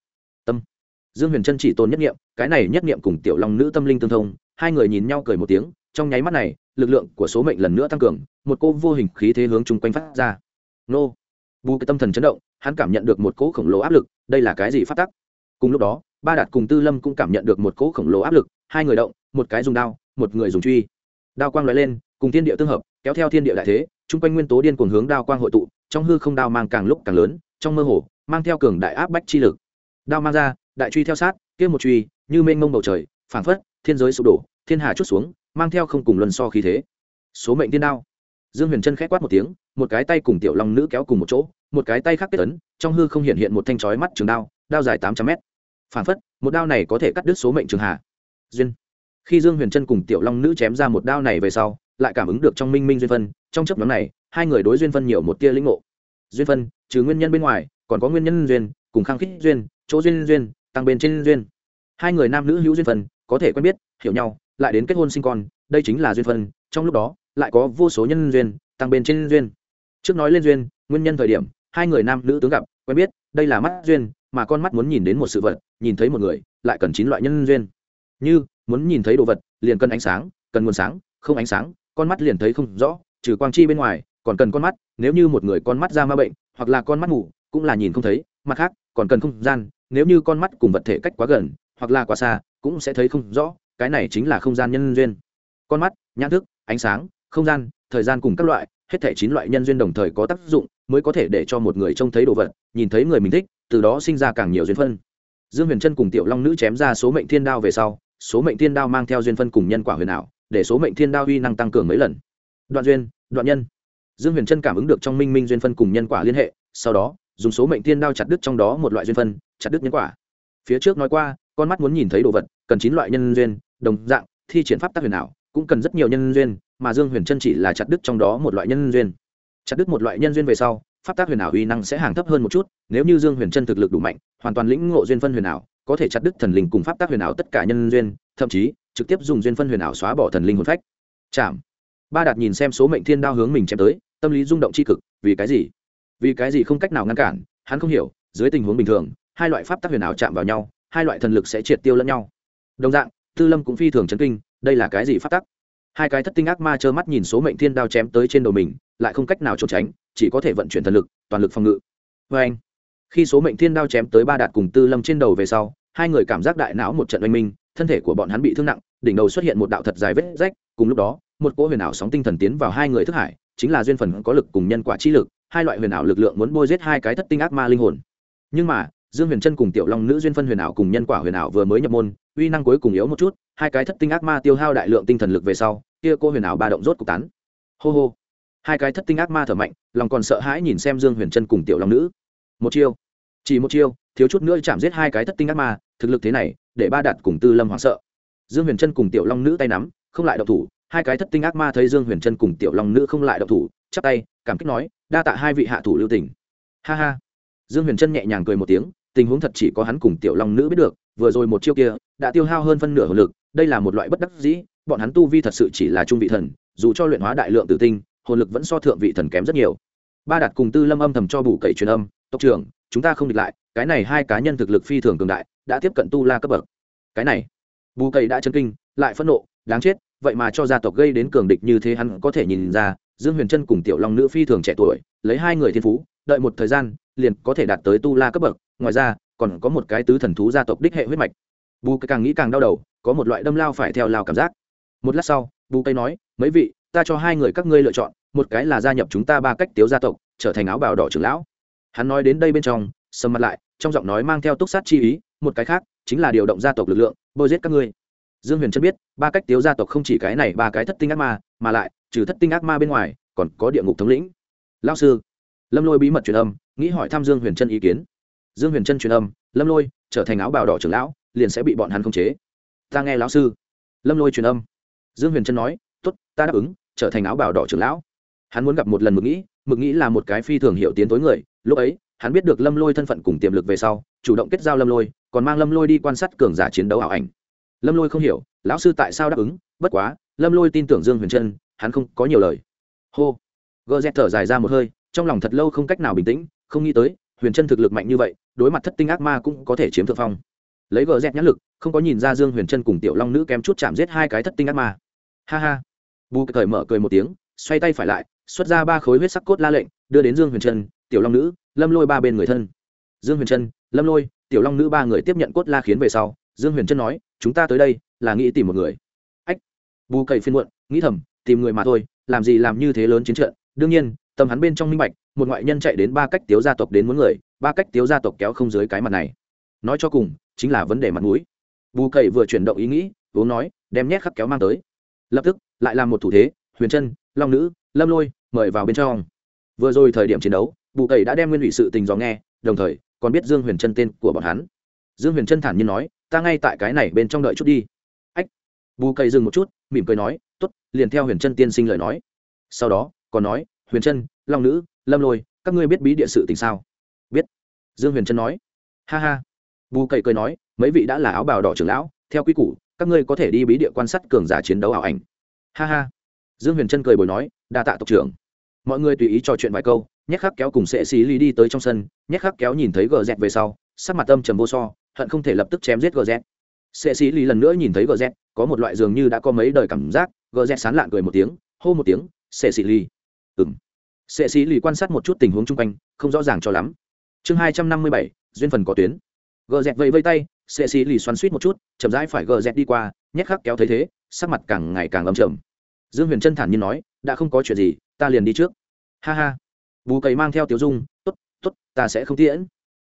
dương huyền trân chỉ tôn nhất nghiệm cái này nhất nghiệm cùng tiểu long nữ tâm linh tương thông, hai người nhìn nhau cười một tiếng, trong nháy mắt này, lực lượng của số mệnh lần nữa tăng cường, một cô vô hình khí thế hướng chung quanh phát ra. Nô! Bù cái tâm thần chấn động, hắn cảm nhận được một cỗ khổng lồ áp lực, đây là cái gì phát tắc? Cùng lúc đó, ba đạt cùng tư lâm cũng cảm nhận được một cỗ khổng lồ áp lực, hai người động, một cái dùng đao, một người dùng truy. Đao quang lóe lên, cùng thiên địa tương hợp, kéo theo thiên địa đại thế, chung quanh nguyên tố điên cuồng hướng đao quang hội tụ, trong hư không đao mang càng lúc càng lớn, trong mơ hồ, mang theo cường đại áp bách chi lực. Đao mang ra đại truy theo sát, kia một truy, như mênh mông bầu trời, phảng phất, thiên giới sụp đổ, thiên hà chút xuống, mang theo không cùng luân so khí thế. Số mệnh tiên đao. Dương huyền chân khẽ quát một tiếng, một cái tay cùng tiểu long nữ kéo cùng một chỗ, một cái tay khác kết ấn, trong hư không hiện hiện một thanh chói mắt trường đao đao dài tám trăm mét. Phảng phất, một đao này có thể cắt đứt số mệnh trường hà. Duyên. Khi dương huyền chân cùng tiểu long nữ chém ra một đao này về sau, lại cảm ứng được trong minh minh duyên phân, trong chấp nhóm này, hai người đối duyên phân nhiều một tia lĩnh ngộ. Duyên phân, trừ nguyên nhân bên ngoài, còn có nguyên nhân duyên, cùng khăng khít duyên, chỗ duyên duyên tăng bên trên duyên. Hai người nam nữ hữu duyên phân có thể quen biết, hiểu nhau, lại đến kết hôn sinh con, đây chính là duyên phân trong lúc đó, lại có vô số nhân duyên, tăng bên trên duyên. Trước nói lên duyên, nguyên nhân thời điểm, hai người nam nữ tướng gặp, quen biết, đây là mắt duyên, mà con mắt muốn nhìn đến một sự vật, nhìn thấy một người, lại cần chín loại nhân duyên. Như, muốn nhìn thấy đồ vật, liền cần ánh sáng, cần nguồn sáng, không ánh sáng, con mắt liền thấy không rõ, trừ quang chi bên ngoài, còn cần con mắt, nếu như một người con mắt ra ma bệnh, hoặc là con mắt mù, cũng là nhìn không thấy, mặt khác, còn cần không gian nếu như con mắt cùng vật thể cách quá gần, hoặc là quá xa, cũng sẽ thấy không rõ, cái này chính là không gian nhân duyên. Con mắt, nhãn thức, ánh sáng, không gian, thời gian cùng các loại, hết thể chín loại nhân duyên đồng thời có tác dụng, mới có thể để cho một người trông thấy đồ vật, nhìn thấy người mình thích, từ đó sinh ra càng nhiều duyên phân. Dương huyền trân cùng tiểu long nữ chém ra số mệnh thiên đao về sau, số mệnh thiên đao mang theo duyên phân cùng nhân quả huyền ảo, để số mệnh thiên đao uy năng tăng cường mấy lần. Đoạn duyên, đoạn nhân. Dương huyền trân cảm ứng được trong minh minh duyên phân cùng nhân quả liên hệ, sau đó, dùng số mệnh thiên đao chặt đứt trong đó một loại duyên phân chặt đứt nhân quả. Phía trước nói qua, con mắt muốn nhìn thấy đồ vật, cần chín loại nhân duyên, đồng dạng, thi triển pháp tác huyền ảo, cũng cần rất nhiều nhân duyên, mà dương huyền chân chỉ là chặt đứt trong đó một loại nhân duyên. Chặt đứt một loại nhân duyên về sau, pháp tác huyền ảo uy năng sẽ hàng thấp hơn một chút, nếu như dương huyền chân thực lực đủ mạnh, hoàn toàn lĩnh ngộ duyên phân huyền ảo, có thể chặt đứt thần linh cùng pháp tác huyền ảo tất cả nhân duyên, thậm chí, trực tiếp dùng duyên phân huyền ảo xóa bỏ thần linh hồn phách. Chạm. Ba đạt nhìn xem số mệnh thiên đao hướng mình chém tới, tâm lý rung động c h i cực, vì cái gì? Vì cái gì không cách nào ngăn cản, hắn không hiểu, dưới tình huống bình thường hai loại pháp tắc huyền ảo chạm vào nhau, hai loại thần lực sẽ triệt tiêu lẫn nhau. Đồng dạng, tư lâm cũng phi thường chấn kinh, đây là cái gì pháp tắc? Hai cái thất tinh ác ma trơ mắt nhìn số mệnh thiên đao chém tới trên đầu mình, lại không cách nào trốn tránh, chỉ có thể vận chuyển thần lực, toàn lực phòng ngự. Vê anh, khi số mệnh thiên đao chém tới ba đạt cùng tư lâm trên đầu về sau, hai người cảm giác đại não một trận oanh minh, thân thể của bọn hắn bị thương nặng, đỉnh đầu xuất hiện một đạo thật dài vết rách, cùng lúc đó, một cỗ huyền ảo sóng tinh thần tiến vào hai người thức hải, chính là duyên phần có lực cùng nhân quả chi lực, hai loại huyền ảo lực lượng muốn bôi giết hai cái thất tinh ác ma linh hồn. Nhưng mà dương huyền trân cùng tiểu long nữ duyên phân huyền ảo cùng nhân quả huyền ảo vừa mới nhập môn, uy năng cuối cùng yếu một chút, hai cái thất tinh ác ma tiêu hao đại lượng tinh thần lực về sau, kia cô huyền ảo ba động rốt cục tán. Hô hô. Hai cái thất tinh ác ma thở mạnh, lòng còn sợ hãi nhìn xem dương huyền trân cùng tiểu long nữ. Một chiêu. Chỉ một chiêu, thiếu chút nữa chạm giết hai cái thất tinh ác ma, thực lực thế này, để ba đạt cùng tư lâm hoảng sợ. Dương huyền trân cùng tiểu long nữ tay nắm, không lại độc thủ, hai cái thất tinh ác ma thấy dương huyền trân cùng tiểu long nữ không lại độc thủ, chắp tay, cảm kích nói, đa tạ hai vị hạ thủ lưu tình. Ha ha. Dương huyền trân nhẹ nhàng cười một tiếng tình huống thật chỉ có hắn cùng tiểu long nữ biết được, vừa rồi một chiêu kia đã tiêu hao hơn phân nửa hồn lực, đây là một loại bất đắc dĩ, bọn hắn tu vi thật sự chỉ là trung vị thần, dù cho luyện hóa đại lượng tử tinh, hồn lực vẫn so thượng vị thần kém rất nhiều. Ba đạt cùng tư lâm âm thầm cho bù cậy truyền âm, tộc trưởng, chúng ta không địch lại, cái này hai cá nhân thực lực phi thường cường đại, đã tiếp cận tu la cấp bậc. Cái này, bù cậy đã chân kinh, lại phẫn nộ, đáng chết, vậy mà cho gia tộc gây đến cường địch như thế hắn có thể nhìn ra, dương huyền trân cùng tiểu long nữ phi thường trẻ tuổi, lấy hai người thiên phú, đợi một thời gian, liền có thể đạt tới tu la cấp bậc ngoài ra, còn có một cái tứ thần thú gia tộc đích hệ huyết mạch. Bù cây càng nghĩ càng đau đầu, có một loại đâm lao phải theo lao cảm giác. Một lát sau, bù cây nói, mấy vị, ta cho hai người các ngươi lựa chọn, một cái là gia nhập chúng ta ba cách tiếu gia tộc, trở thành áo bào đỏ trưởng lão. Hắn nói đến đây bên trong, sầm mặt lại, trong giọng nói mang theo túc sát chi ý, một cái khác chính là điều động gia tộc lực lượng, bôi giết các ngươi. Dương huyền chân biết, ba cách tiếu gia tộc không chỉ cái này ba cái thất tinh ác ma, mà lại, trừ thất tinh ác ma bên ngoài, còn có địa ngục thống lĩnh. Lao sư. Lâm lôi bí mật truyền âm, nghĩ hỏi thăm dương huyền trân ý kiến dương huyền trân truyền âm, lâm lôi, trở thành áo bào đỏ trưởng lão, liền sẽ bị bọn hắn khống chế. Ta nghe lão sư. Lâm lôi truyền âm. Dương huyền trân nói t ố t ta đáp ứng, trở thành áo bào đỏ trưởng lão. Hắn muốn gặp một lần mực nghĩ mực nghĩ là một cái phi thường hiệu tiến tối người, lúc ấy, hắn biết được lâm lôi thân phận cùng tiềm lực về sau, chủ động kết giao lâm lôi, còn mang lâm lôi đi quan sát cường giả chiến đấu ảo ảnh. Lâm lôi không hiểu, lão sư tại sao đáp ứng? Bất quá, lâm lôi tin tưởng dương huyền trân hắn không có nhiều lời. Hô. Gợ dẹt thở dài ra một hơi, trong lòng thật lâu không cách nào bình tĩnh, không nghĩ tới huyền trân thực lực mạnh như vậy, đối mặt thất tinh ác ma cũng có thể chiếm thượng phong. Lấy gờ dẹt nhãn lực, không có nhìn ra dương huyền trân cùng tiểu long nữ kém chút chạm giết hai cái thất tinh ác ma. Ha ha. Bù cởi mở cười một tiếng, xoay tay phải lại, xuất ra ba khối huyết sắc cốt la lệnh, đưa đến dương huyền trân tiểu long nữ, lâm lôi ba bên người thân. Dương huyền trân lâm lôi, tiểu long nữ ba người tiếp nhận cốt la khiến về sau, dương huyền trân nói, chúng ta tới đây là nghĩ tìm một người. Ách. Bù cậy phiên muộn, nghĩ thầm, tìm người mà thôi, làm gì làm như thế lớn chiến trận, đương nhiên tâm hắn bên trong minh bạch một ngoại nhân chạy đến ba cách tiếu gia tộc đến muốn người ba cách tiếu gia tộc kéo không dưới cái mặt này. Nói cho cùng chính là vấn đề mặt mũi. Bù cậy vừa chuyển động ý nghĩ uống nói đem nhét khắc kéo mang tới. Lập tức lại làm một thủ thế huyền chân, long nữ lâm lôi mời vào bên trong. Vừa rồi thời điểm chiến đấu bù cậy đã đem nguyên ủy sự tình dò nghe đồng thời còn biết dương huyền chân tên của bọn hắn. Dương huyền chân thản nhiên nói ta ngay tại cái này bên trong đợi chút đi. Ách. Bù cậy dừng một chút mỉm cười nói t ố t liền theo huyền chân tiên sinh lời nói. Sau đó còn nói huyền trân, long nữ, lâm lôi, các ngươi biết bí địa sự tình sao? Biết. Dương huyền trân nói. Ha ha. Bù cậy cười nói, mấy vị đã là áo bào đỏ trưởng lão, theo quy củ, các ngươi có thể đi bí địa quan sát cường giả chiến đấu ảo ảnh. Ha ha. Dương huyền trân cười bồi nói, đa tạ tộc trưởng. Mọi người tùy ý trò chuyện vài câu, nhét khắc kéo cùng sệ xí ly đi tới trong sân, nhét khắc kéo nhìn thấy gờ dẹt về sau, sắc mặt âm trầm vô so, hận không thể lập tức chém giết gờ dẹt sệ xí ly lần nữa nhìn thấy gờ dẹt có một loại dường như đã có mấy đời cảm giác gờ dẹt sán lạn cười một tiếng, hô một tiếng, sệ xí ly. Ừng sệ xí lì quan sát một chút tình huống chung quanh, không rõ ràng cho lắm. Chương hai trăm năm mươi bảy, duyên phần có tuyến. Gờ dẹt vẫy vây tay, sệ xí lì xoắn suýt một chút, chậm rãi phải gờ dẹt đi qua, nhét khắc kéo thấy thế, sắc mặt càng ngày càng ấm chầm dương huyền trân thản nhiên nói, đã không có chuyện gì, ta liền đi trước. Ha ha. Bù cầy mang theo tiểu dung t ố t t ố t ta sẽ không tiễn.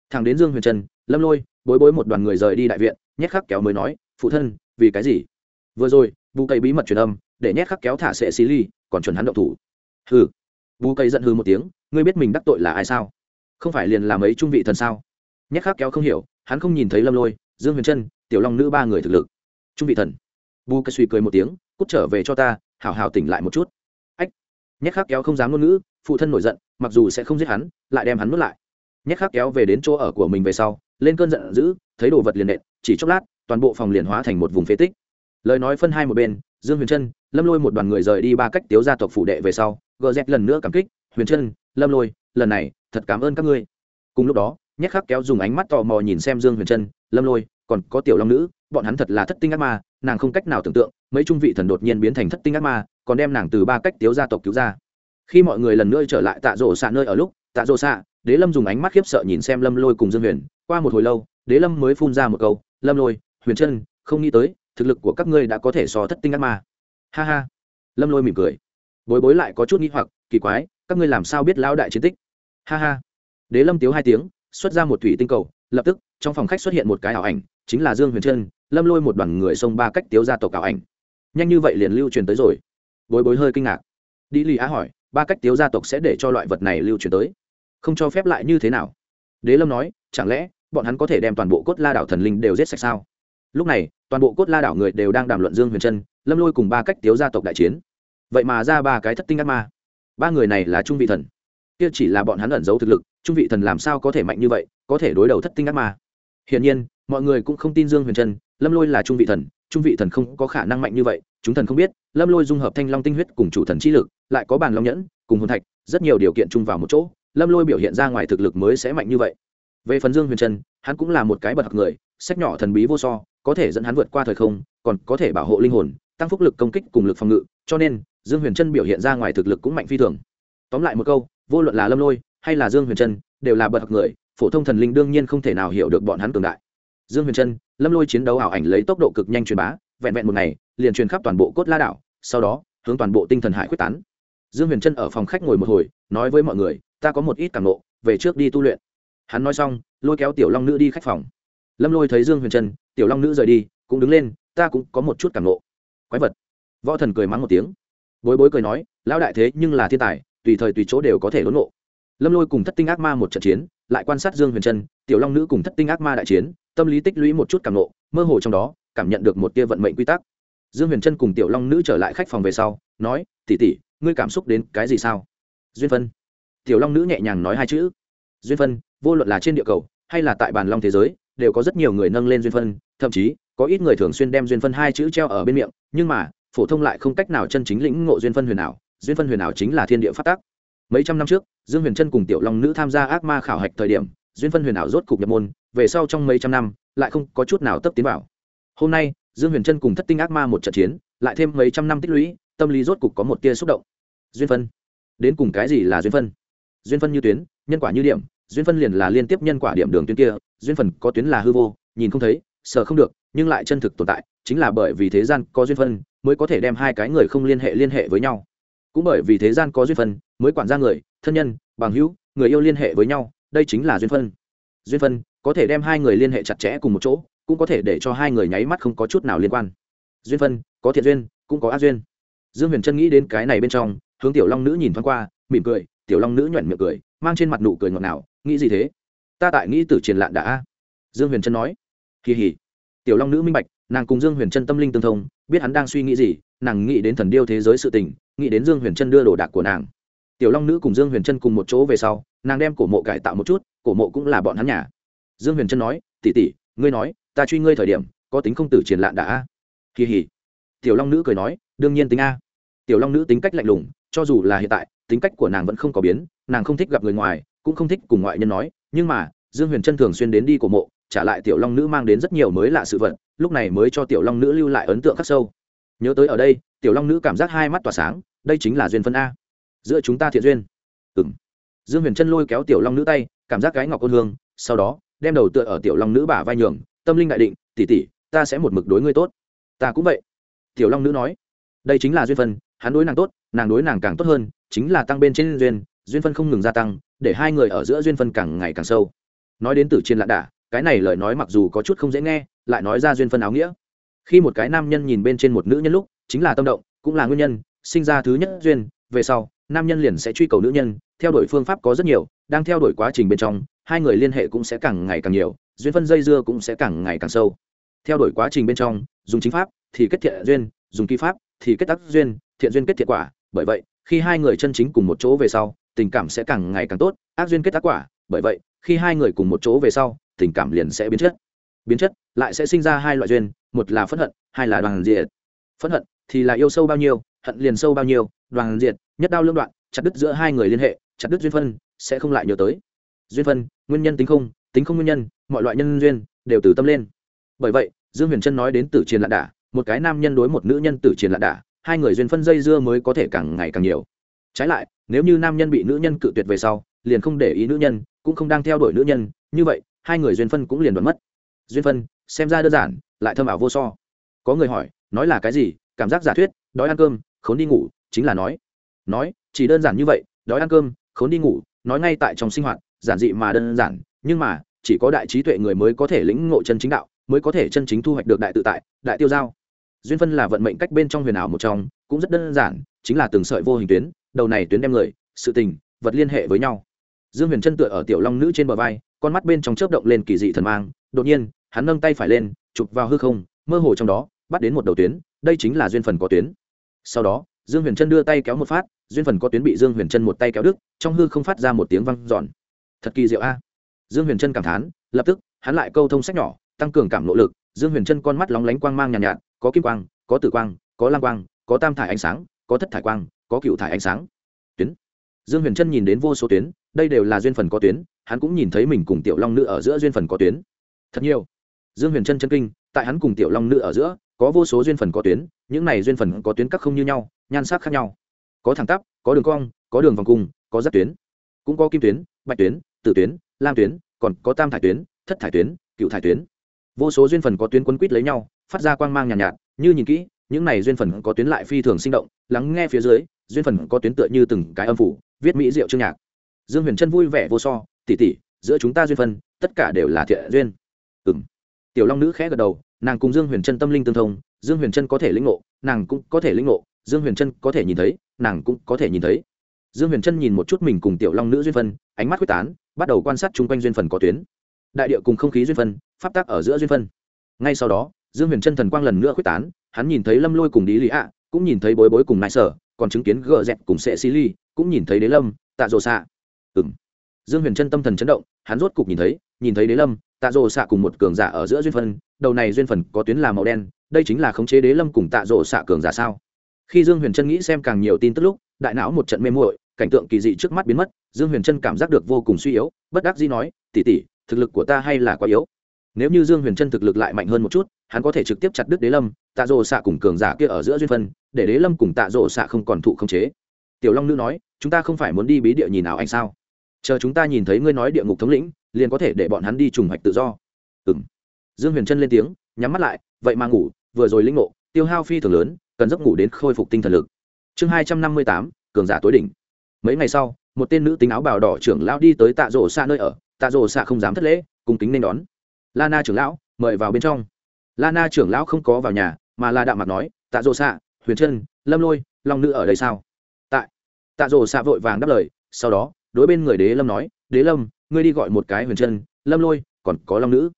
Thằng đến dương huyền trần lâm lôi, bối bối một đoàn người rời đi đại viện, nhét khắc kéo mới nói, phụ thân, vì cái gì? Vừa rồi, bù cầy bí mật truyền âm, để nhét khắc kéo thả sệ xí ly còn chuẩn hắn động thủ. Hừ bù cầy giận hư một tiếng ngươi biết mình đắc tội là ai sao? Không phải liền làm ấy trung vị thần sao? Nhét khác kéo không hiểu hắn không nhìn thấy lâm lôi dương huyền trân tiểu long nữ ba người thực lực. Trung vị thần. Bù cầy suy cười một tiếng cút trở về cho ta hảo hảo tỉnh lại một chút. Ách, nhét khác kéo không dám ngôn ngữ phụ thân nổi giận mặc dù sẽ không giết hắn lại đem hắn nuốt lại. Nhét khác kéo về đến chỗ ở của mình về sau lên cơn giận dữ thấy đồ vật liền nện chỉ chốc lát toàn bộ phòng liền hóa thành một vùng phế tích. Lời nói phân hai một bên dương huyền trân lâm lôi một đoàn người rời đi ba cách tiếu gia tộc phủ đệ về sau gờ dẹt lần nữa cảm kích, huyền trân, lâm lôi, lần này, thật cảm ơn các ngươi. Cùng lúc đó nhét khắc kéo dùng ánh mắt tò mò nhìn xem dương huyền trân, lâm lôi, còn có tiểu long nữ, bọn hắn thật là thất tinh ác ma, nàng không cách nào tưởng tượng, mấy trung vị thần đột nhiên biến thành thất tinh ác ma, còn đem nàng từ ba cách tiếu gia tộc cứu ra. Khi mọi người lần nữa trở lại tạ rổ xạ nơi ở lúc, tạ rổ xạ đế lâm dùng ánh mắt khiếp sợ nhìn xem lâm lôi cùng dương huyền. Qua một hồi lâu, đế lâm mới phun ra một câu, lâm lôi, huyền trân, không nghĩ tới, thực lực của các ngươi đã có thể so thất tinh ác ma. Ha ha. Lâm lôi mỉm cười bối bối lại có chút nghĩ hoặc, kỳ quái, các ngươi làm sao biết lão đại chiến tích? Ha ha. Đế lâm tiếu hai tiếng, xuất ra một thủy tinh cầu, lập tức, trong phòng khách xuất hiện một cái ảo ảnh, chính là dương huyền trân, lâm lôi một đoàn người xông ba cách tiếu ra tộc ảo ảnh. Nhanh như vậy liền lưu truyền tới rồi. Bối bối hơi kinh ngạc. Đi lì á hỏi, ba cách tiếu gia tộc sẽ để cho loại vật này lưu truyền tới? Không cho phép lại như thế nào? Đế lâm nói, chẳng lẽ, bọn hắn có thể đem toàn bộ cốt la đảo thần linh đều giết sạch sao? Lúc này, toàn bộ cốt la đảo người đều đang đàm luận dương huyền trân, lâm lôi cùng ba cách tiếu gia tộc đại chiến vậy mà ra ba cái thất tinh ác ma. Ba người này là trung vị thần. Kia chỉ là bọn hắn ẩn giấu thực lực, trung vị thần làm sao có thể mạnh như vậy, có thể đối đầu thất tinh ác ma? Hiển nhiên, mọi người cũng không tin dương huyền trân, lâm lôi là trung vị thần, trung vị thần không có khả năng mạnh như vậy, chúng thần không biết, lâm lôi dung hợp thanh long tinh huyết cùng chủ thần trí lực, lại có bàn long nhẫn, cùng hồn thạch, rất nhiều điều kiện chung vào một chỗ, lâm lôi biểu hiện ra ngoài thực lực mới sẽ mạnh như vậy. Về phần dương huyền trân, hắn cũng là một cái bậc học người, sách nhỏ thần bí vô so, có thể dẫn hắn vượt qua thời không, còn có thể bảo hộ linh hồn, tăng phúc lực công kích cùng lực phòng ngự, cho nên dương huyền trân biểu hiện ra ngoài thực lực cũng mạnh phi thường. Tóm lại một câu, vô luận là lâm lôi hay là dương huyền trân đều là bậc học người, phổ thông thần linh đương nhiên không thể nào hiểu được bọn hắn cường đại. Dương huyền trân lâm lôi chiến đấu ảo ảnh lấy tốc độ cực nhanh truyền bá, vẹn vẹn một ngày, liền truyền khắp toàn bộ cốt la đảo, sau đó, hướng toàn bộ tinh thần hải quyết tán. Dương huyền trân ở phòng khách ngồi một hồi, nói với mọi người, ta có một ít cảm nộ về trước đi tu luyện. Hắn nói xong, lôi kéo tiểu long nữ đi khách phòng. Lâm lôi thấy dương huyền trân tiểu long nữ rời đi, cũng đứng lên, ta cũng có một chút cảm nộ quái vật. Võ thần cười mắng một tiếng bối bối cười nói, lão đại thế nhưng là thiên tài, tùy thời tùy chỗ đều có thể đốn ngộ. Lâm lôi cùng thất tinh ác ma một trận chiến, lại quan sát dương huyền trân, tiểu long nữ cùng thất tinh ác ma đại chiến, tâm lý tích lũy một chút cảm nộ mơ hồ trong đó, cảm nhận được một tia vận mệnh quy tắc. Dương huyền trân cùng tiểu long nữ trở lại khách phòng về sau, nói tỉ tỉ ngươi cảm xúc đến cái gì sao? Duyên phân. Tiểu long nữ nhẹ nhàng nói hai chữ. Duyên phân, vô luận là trên địa cầu, hay là tại bàn long thế giới, đều có rất nhiều người nâng lên duyên phân, thậm chí, có ít người thường xuyên đem duyên phân hai chữ treo ở bên miệng, nhưng mà phổ thông lại không cách nào chân chính lĩnh ngộ duyên phân huyền ảo, duyên phân huyền ảo chính là thiên địa phát tác. Mấy trăm năm trước, dương huyền trân cùng tiểu long nữ tham gia ác ma khảo hạch thời điểm, duyên phân huyền ảo rốt cục nhập môn, về sau trong mấy trăm năm, lại không có chút nào tấp tiến vào. Hôm nay, dương huyền trân cùng thất tinh ác ma một trận chiến, lại thêm mấy trăm năm tích lũy, tâm lý rốt cục có một tia xúc động. Duyên phân. Đến cùng cái gì là duyên phân? Duyên phân như tuyến, nhân quả như điểm, duyên phân liền là liên tiếp nhân quả điểm đường tuyến kia, duyên phần có tuyến là hư vô, nhìn không thấy sợ không được, nhưng lại chân thực tồn tại, chính là bởi vì thế gian có duyên phân mới có thể đem hai cái người không liên hệ liên hệ với nhau. Cũng bởi vì thế gian có duyên phân, mới quản gia người, thân nhân, bằng hữu, người yêu liên hệ với nhau, đây chính là duyên phân. Duyên phân, có thể đem hai người liên hệ chặt chẽ cùng một chỗ, cũng có thể để cho hai người nháy mắt không có chút nào liên quan. Duyên phân, có thiện duyên, cũng có ác duyên. Dương huyền trân nghĩ đến cái này bên trong, hướng tiểu long nữ nhìn thoáng qua, mỉm cười, tiểu long nữ nhoẻn miệng cười, mang trên mặt nụ cười ngọt ngào, nghĩ gì thế? Ta tại nghĩ tử triển lạn đã dương huyền trân nói, kỳ hỉ. Tiểu long nữ minh bạch nàng cùng dương huyền trân tâm linh tương thông, biết hắn đang suy nghĩ gì, nàng nghĩ đến thần điêu thế giới sự tình, nghĩ đến dương huyền trân đưa đồ đạc của nàng. Tiểu long nữ cùng dương huyền trân cùng một chỗ về sau, nàng đem cổ mộ cải tạo một chút, cổ mộ cũng là bọn hắn nhà. Dương huyền trân nói tỉ tỉ ngươi nói, ta truy ngươi thời điểm, có tính không tử triển lạn đã. A kỳ hỉ. Tiểu long nữ cười nói, đương nhiên tính a. Tiểu long nữ tính cách lạnh lùng, cho dù là hiện tại, tính cách của nàng vẫn không có biến, nàng không thích gặp người ngoài, cũng không thích cùng ngoại nhân nói, nhưng mà, dương huyền trân thường xuyên đến đi cổ mộ trả lại tiểu long nữ mang đến rất nhiều mới lạ sự vật, lúc này mới cho tiểu long nữ lưu lại ấn tượng khắc sâu. Nhớ tới ở đây, tiểu long nữ cảm giác hai mắt tỏa sáng, đây chính là duyên phân a. Giữa chúng ta thiện duyên. Ừ m dương huyền chân lôi kéo tiểu long nữ tay, cảm giác gái ngọc ôn hương, sau đó, đem đầu tựa ở tiểu long nữ bả vai nhường, tâm linh đại định tỉ tỉ ta sẽ một mực đối ngươi tốt. Ta cũng vậy. Tiểu long nữ nói. Đây chính là duyên phân hắn đối nàng tốt, nàng đối nàng càng tốt hơn, chính là tăng bên trên duyên duyên phân không ngừng gia tăng, để hai người ở giữa duyên phân càng ngày càng sâu. Nói đến từ trên lạ đả cái này lời nói mặc dù có chút không dễ nghe, lại nói ra duyên phân áo nghĩa. Khi một cái nam nhân nhìn bên trên một nữ nhân lúc, chính là tâm động, cũng là nguyên nhân, sinh ra thứ nhất duyên, về sau, nam nhân liền sẽ truy cầu nữ nhân, theo đuổi phương pháp có rất nhiều, đang theo đuổi quá trình bên trong, hai người liên hệ cũng sẽ càng ngày càng nhiều, duyên phân dây dưa cũng sẽ càng ngày càng sâu. Theo đuổi quá trình bên trong, dùng chính pháp thì kết thiện duyên, dùng kỹ pháp thì kết tác duyên, thiện duyên kết thiện quả, bởi vậy, khi hai người chân chính cùng một chỗ về sau, tình cảm sẽ càng ngày càng tốt, ác duyên kết tác quả, bởi vậy, khi hai người cùng một chỗ về sau tình cảm liền sẽ biến chất. Biến chất, lại sẽ sinh ra hai loại duyên, một là phẫn hận, hai là đoàn diệt. Phẫn hận thì là yêu sâu bao nhiêu, hận liền sâu bao nhiêu, đoàn diệt, nhất đao lương đoạn, chặt đứt giữa hai người liên hệ, chặt đứt duyên phân, sẽ không lại nhớ tới. Duyên phân, nguyên nhân tính không tính không nguyên nhân, mọi loại nhân duyên đều từ tâm lên. Bởi vậy, dương huyền trân nói đến tử triền lạ đả, một cái nam nhân đối một nữ nhân tử triền lạ đả, hai người duyên phân dây dưa mới có thể càng ngày càng nhiều. Trái lại, nếu như nam nhân bị nữ nhân cự tuyệt về sau, liền không để ý nữ nhân, cũng không đang theo đuổi nữ nhân, như vậy hai người duyên phân cũng liền đoán mất. Duyên phân, xem ra đơn giản, lại thâm ảo vô so. Có người hỏi, nói là cái gì? Cảm giác giả thuyết, đói ăn cơm, khốn đi ngủ, chính là nói. Nói, chỉ đơn giản như vậy, đói ăn cơm, khốn đi ngủ, nói ngay tại trong sinh hoạt, giản dị mà đơn giản, nhưng mà, chỉ có đại trí tuệ người mới có thể lĩnh ngộ chân chính đạo, mới có thể chân chính thu hoạch được đại tự tại, đại tiêu giao. Duyên phân là vận mệnh cách bên trong huyền ảo một trong, cũng rất đơn giản, chính là từng sợi vô hình tuyến, đầu này tuyến đem người, sự tình, vật liên hệ với nhau. Dương huyền chân tựa ở tiểu long nữ trên bờ vai con mắt bên trong chớp động lên kỳ dị thần mang đột nhiên hắn nâng tay phải lên chụp vào hư không mơ hồ trong đó bắt đến một đầu tuyến đây chính là duyên phần có tuyến. Sau đó dương huyền chân đưa tay kéo một phát duyên phần có tuyến bị dương huyền chân một tay kéo đứt trong hư không phát ra một tiếng văng giòn thật kỳ diệu a. Dương huyền chân cảm thán lập tức hắn lại câu thông sách nhỏ tăng cường cảm nỗ lực dương huyền chân con mắt lóng lánh quang mang nhàn nhạt, nhạt có kim quang có tử quang có lang quang có tam thải ánh sáng có thất thải quang có cựu thải ánh sáng. Tuyến. Dương huyền trân nhìn đến vô số tuyến đây đều là duyên phần có tuyến hắn cũng nhìn thấy mình cùng tiểu long nữ ở giữa duyên phần có tuyến. Thật nhiều. Dương huyền trân chân kinh tại hắn cùng tiểu long nữ ở giữa có vô số duyên phần có tuyến những này duyên phần có tuyến các không như nhau nhan sắc khác nhau. Có thẳng tắp có đường cong có đường vòng cung có giáp tuyến cũng có kim tuyến bạch tuyến tử tuyến lam tuyến còn có tam thải tuyến thất thải tuyến cựu thải tuyến. Vô số duyên phần có tuyến quấn quýt lấy nhau phát ra quang mang nhàn nhạt, nhạt như nhìn kỹ những này duyên phần có tuyến lại phi thường sinh động lắng nghe phía dưới duyên phần có tuyến tựa như từng cái âm phủ viết mỹ diệu chương nhạc. Dương huyền trân vui vẻ vô so Tỷ tỷ, giữa chúng ta duyên phân tất cả đều là thiện duyên. Ừ tiểu long nữ khẽ gật đầu nàng cùng dương huyền trân tâm linh tương thông dương huyền trân có thể lĩnh ngộ nàng cũng có thể lĩnh ngộ dương huyền trân có thể nhìn thấy nàng cũng có thể nhìn thấy. Dương huyền trân nhìn một chút mình cùng tiểu long nữ duyên phân ánh mắt quyết tán bắt đầu quan sát chung quanh duyên phần có tuyến. Đại địa cùng không khí duyên phân pháp tác ở giữa duyên phân. Ngay sau đó dương huyền trân thần quang lần nữa quyết tán hắn nhìn thấy lâm lôi cùng lý lý ạ cũng nhìn thấy bối bối cùng nại sở còn chứng kiến gờ dẹt cùng sệ xí ly cũng nhìn thấy đế lâm tạ rồ xạ ừng dương huyền trân tâm thần chấn động, hắn rốt cục nhìn thấy nhìn thấy đế lâm, tạ rồ xạ cùng một cường giả ở giữa duyên phân đầu này duyên phần có tuyến là màu đen, đây chính là khống chế đế lâm cùng tạ rồ xạ cường giả sao? Khi dương huyền trân nghĩ xem càng nhiều tin tức lúc, đại não một trận mê muội, cảnh tượng kỳ dị trước mắt biến mất, dương huyền trân cảm giác được vô cùng suy yếu, bất đắc dĩ nói tỉ tỉ thực lực của ta hay là quá yếu? Nếu như dương huyền trân thực lực lại mạnh hơn một chút, hắn có thể trực tiếp chặt đứt đế lâm, tạ rồ xạ cùng cường giả kia ở giữa duyên phân để đế lâm cùng tạ rồ xạ không còn thụ khống chế. Tiểu long nữ nói, chúng ta không phải muốn đi bí địa nhìn nào anh sao? Chờ chúng ta nhìn thấy ngươi nói địa ngục thống lĩnh, liền có thể để bọn hắn đi trùng hoạch tự do. Ừng dương huyền trân lên tiếng, nhắm mắt lại, vậy mà ngủ, vừa rồi linh ngộ, tiêu hao phi thường lớn, cần giấc ngủ đến khôi phục tinh thần lực. Chương hai trăm năm mươi tám, cường giả tối đỉnh. Mấy ngày sau, một tên nữ tính áo bào đỏ trưởng lão đi tới tạ rổ xa nơi ở, tạ rổ xa không dám thất lễ cùng kính nên đón. La na trưởng lão, mời vào bên trong. La na trưởng lão không có vào nhà, mà là đạm mặt nói, tạ rổ xa huyền trân, lâm lôi, long nữ ở đây sao? Tại, tạ rổ xa vội vàng đáp lời, sau đó đối bên người đế lâm nói, đế lâm, ngươi đi gọi một cái huyền trân lâm lôi, còn có long nữ.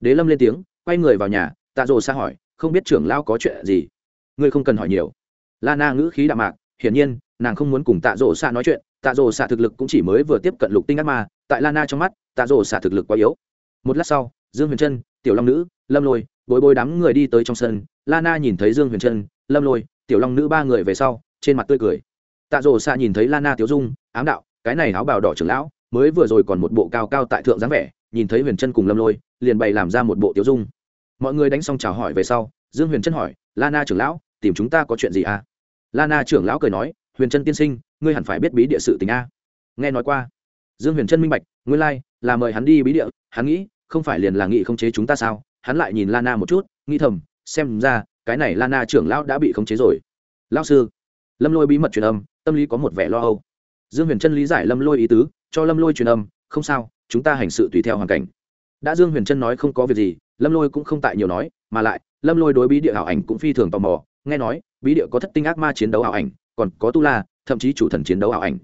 Đế lâm lên tiếng, quay người vào nhà, tạ rồ xa hỏi, không biết trưởng lão có chuyện gì? Ngươi không cần hỏi nhiều. La na ngữ khí đạm mạc, hiển nhiên, nàng không muốn cùng tạ rồ xa nói chuyện, tạ rồ xa thực lực cũng chỉ mới vừa tiếp cận lục tinh ác ma, tại la na trong mắt, tạ rồ xa thực lực quá yếu. Một lát sau, dương huyền trân tiểu long nữ, lâm lôi, bối bối đám người đi tới trong sân. La na nhìn thấy dương huyền trân lâm lôi, tiểu long nữ ba người về sau, trên mặt tươi cười. Tạ rồ xa nhìn thấy la na tiểu dung, ám đạo cái này áo bào đỏ trưởng lão mới vừa rồi còn một bộ cao cao tại thượng dáng vẻ nhìn thấy huyền chân cùng lâm lôi liền bày làm ra một bộ tiểu dung. Mọi người đánh xong chào hỏi về sau dương huyền chân hỏi la na trưởng lão tìm chúng ta có chuyện gì à? La na trưởng lão cười nói huyền chân tiên sinh ngươi hẳn phải biết bí địa sự tình a. Nghe nói qua dương huyền chân minh bạch nguyên lai、like, là mời hắn đi bí địa hắn nghĩ không phải liền là nghị không chế chúng ta sao? Hắn lại nhìn lana một chút nghĩ thầm xem ra cái này lana trưởng lão đã bị khống chế rồi. Lão sư. Lâm lôi bí mật truyền âm tâm lý có một vẻ lo âu dương huyền trân lý giải lâm lôi ý tứ, cho lâm lôi truyền âm, không sao, chúng ta hành sự tùy theo hoàn cảnh. Đã dương huyền trân nói không có việc gì, lâm lôi cũng không tại nhiều nói, mà lại, lâm lôi đối bí địa ảo ảnh cũng phi thường tò mò, nghe nói, bí địa có thất tinh ác ma chiến đấu ảo ảnh, còn có tu la, thậm chí chủ thần chiến đấu ảo ảnh.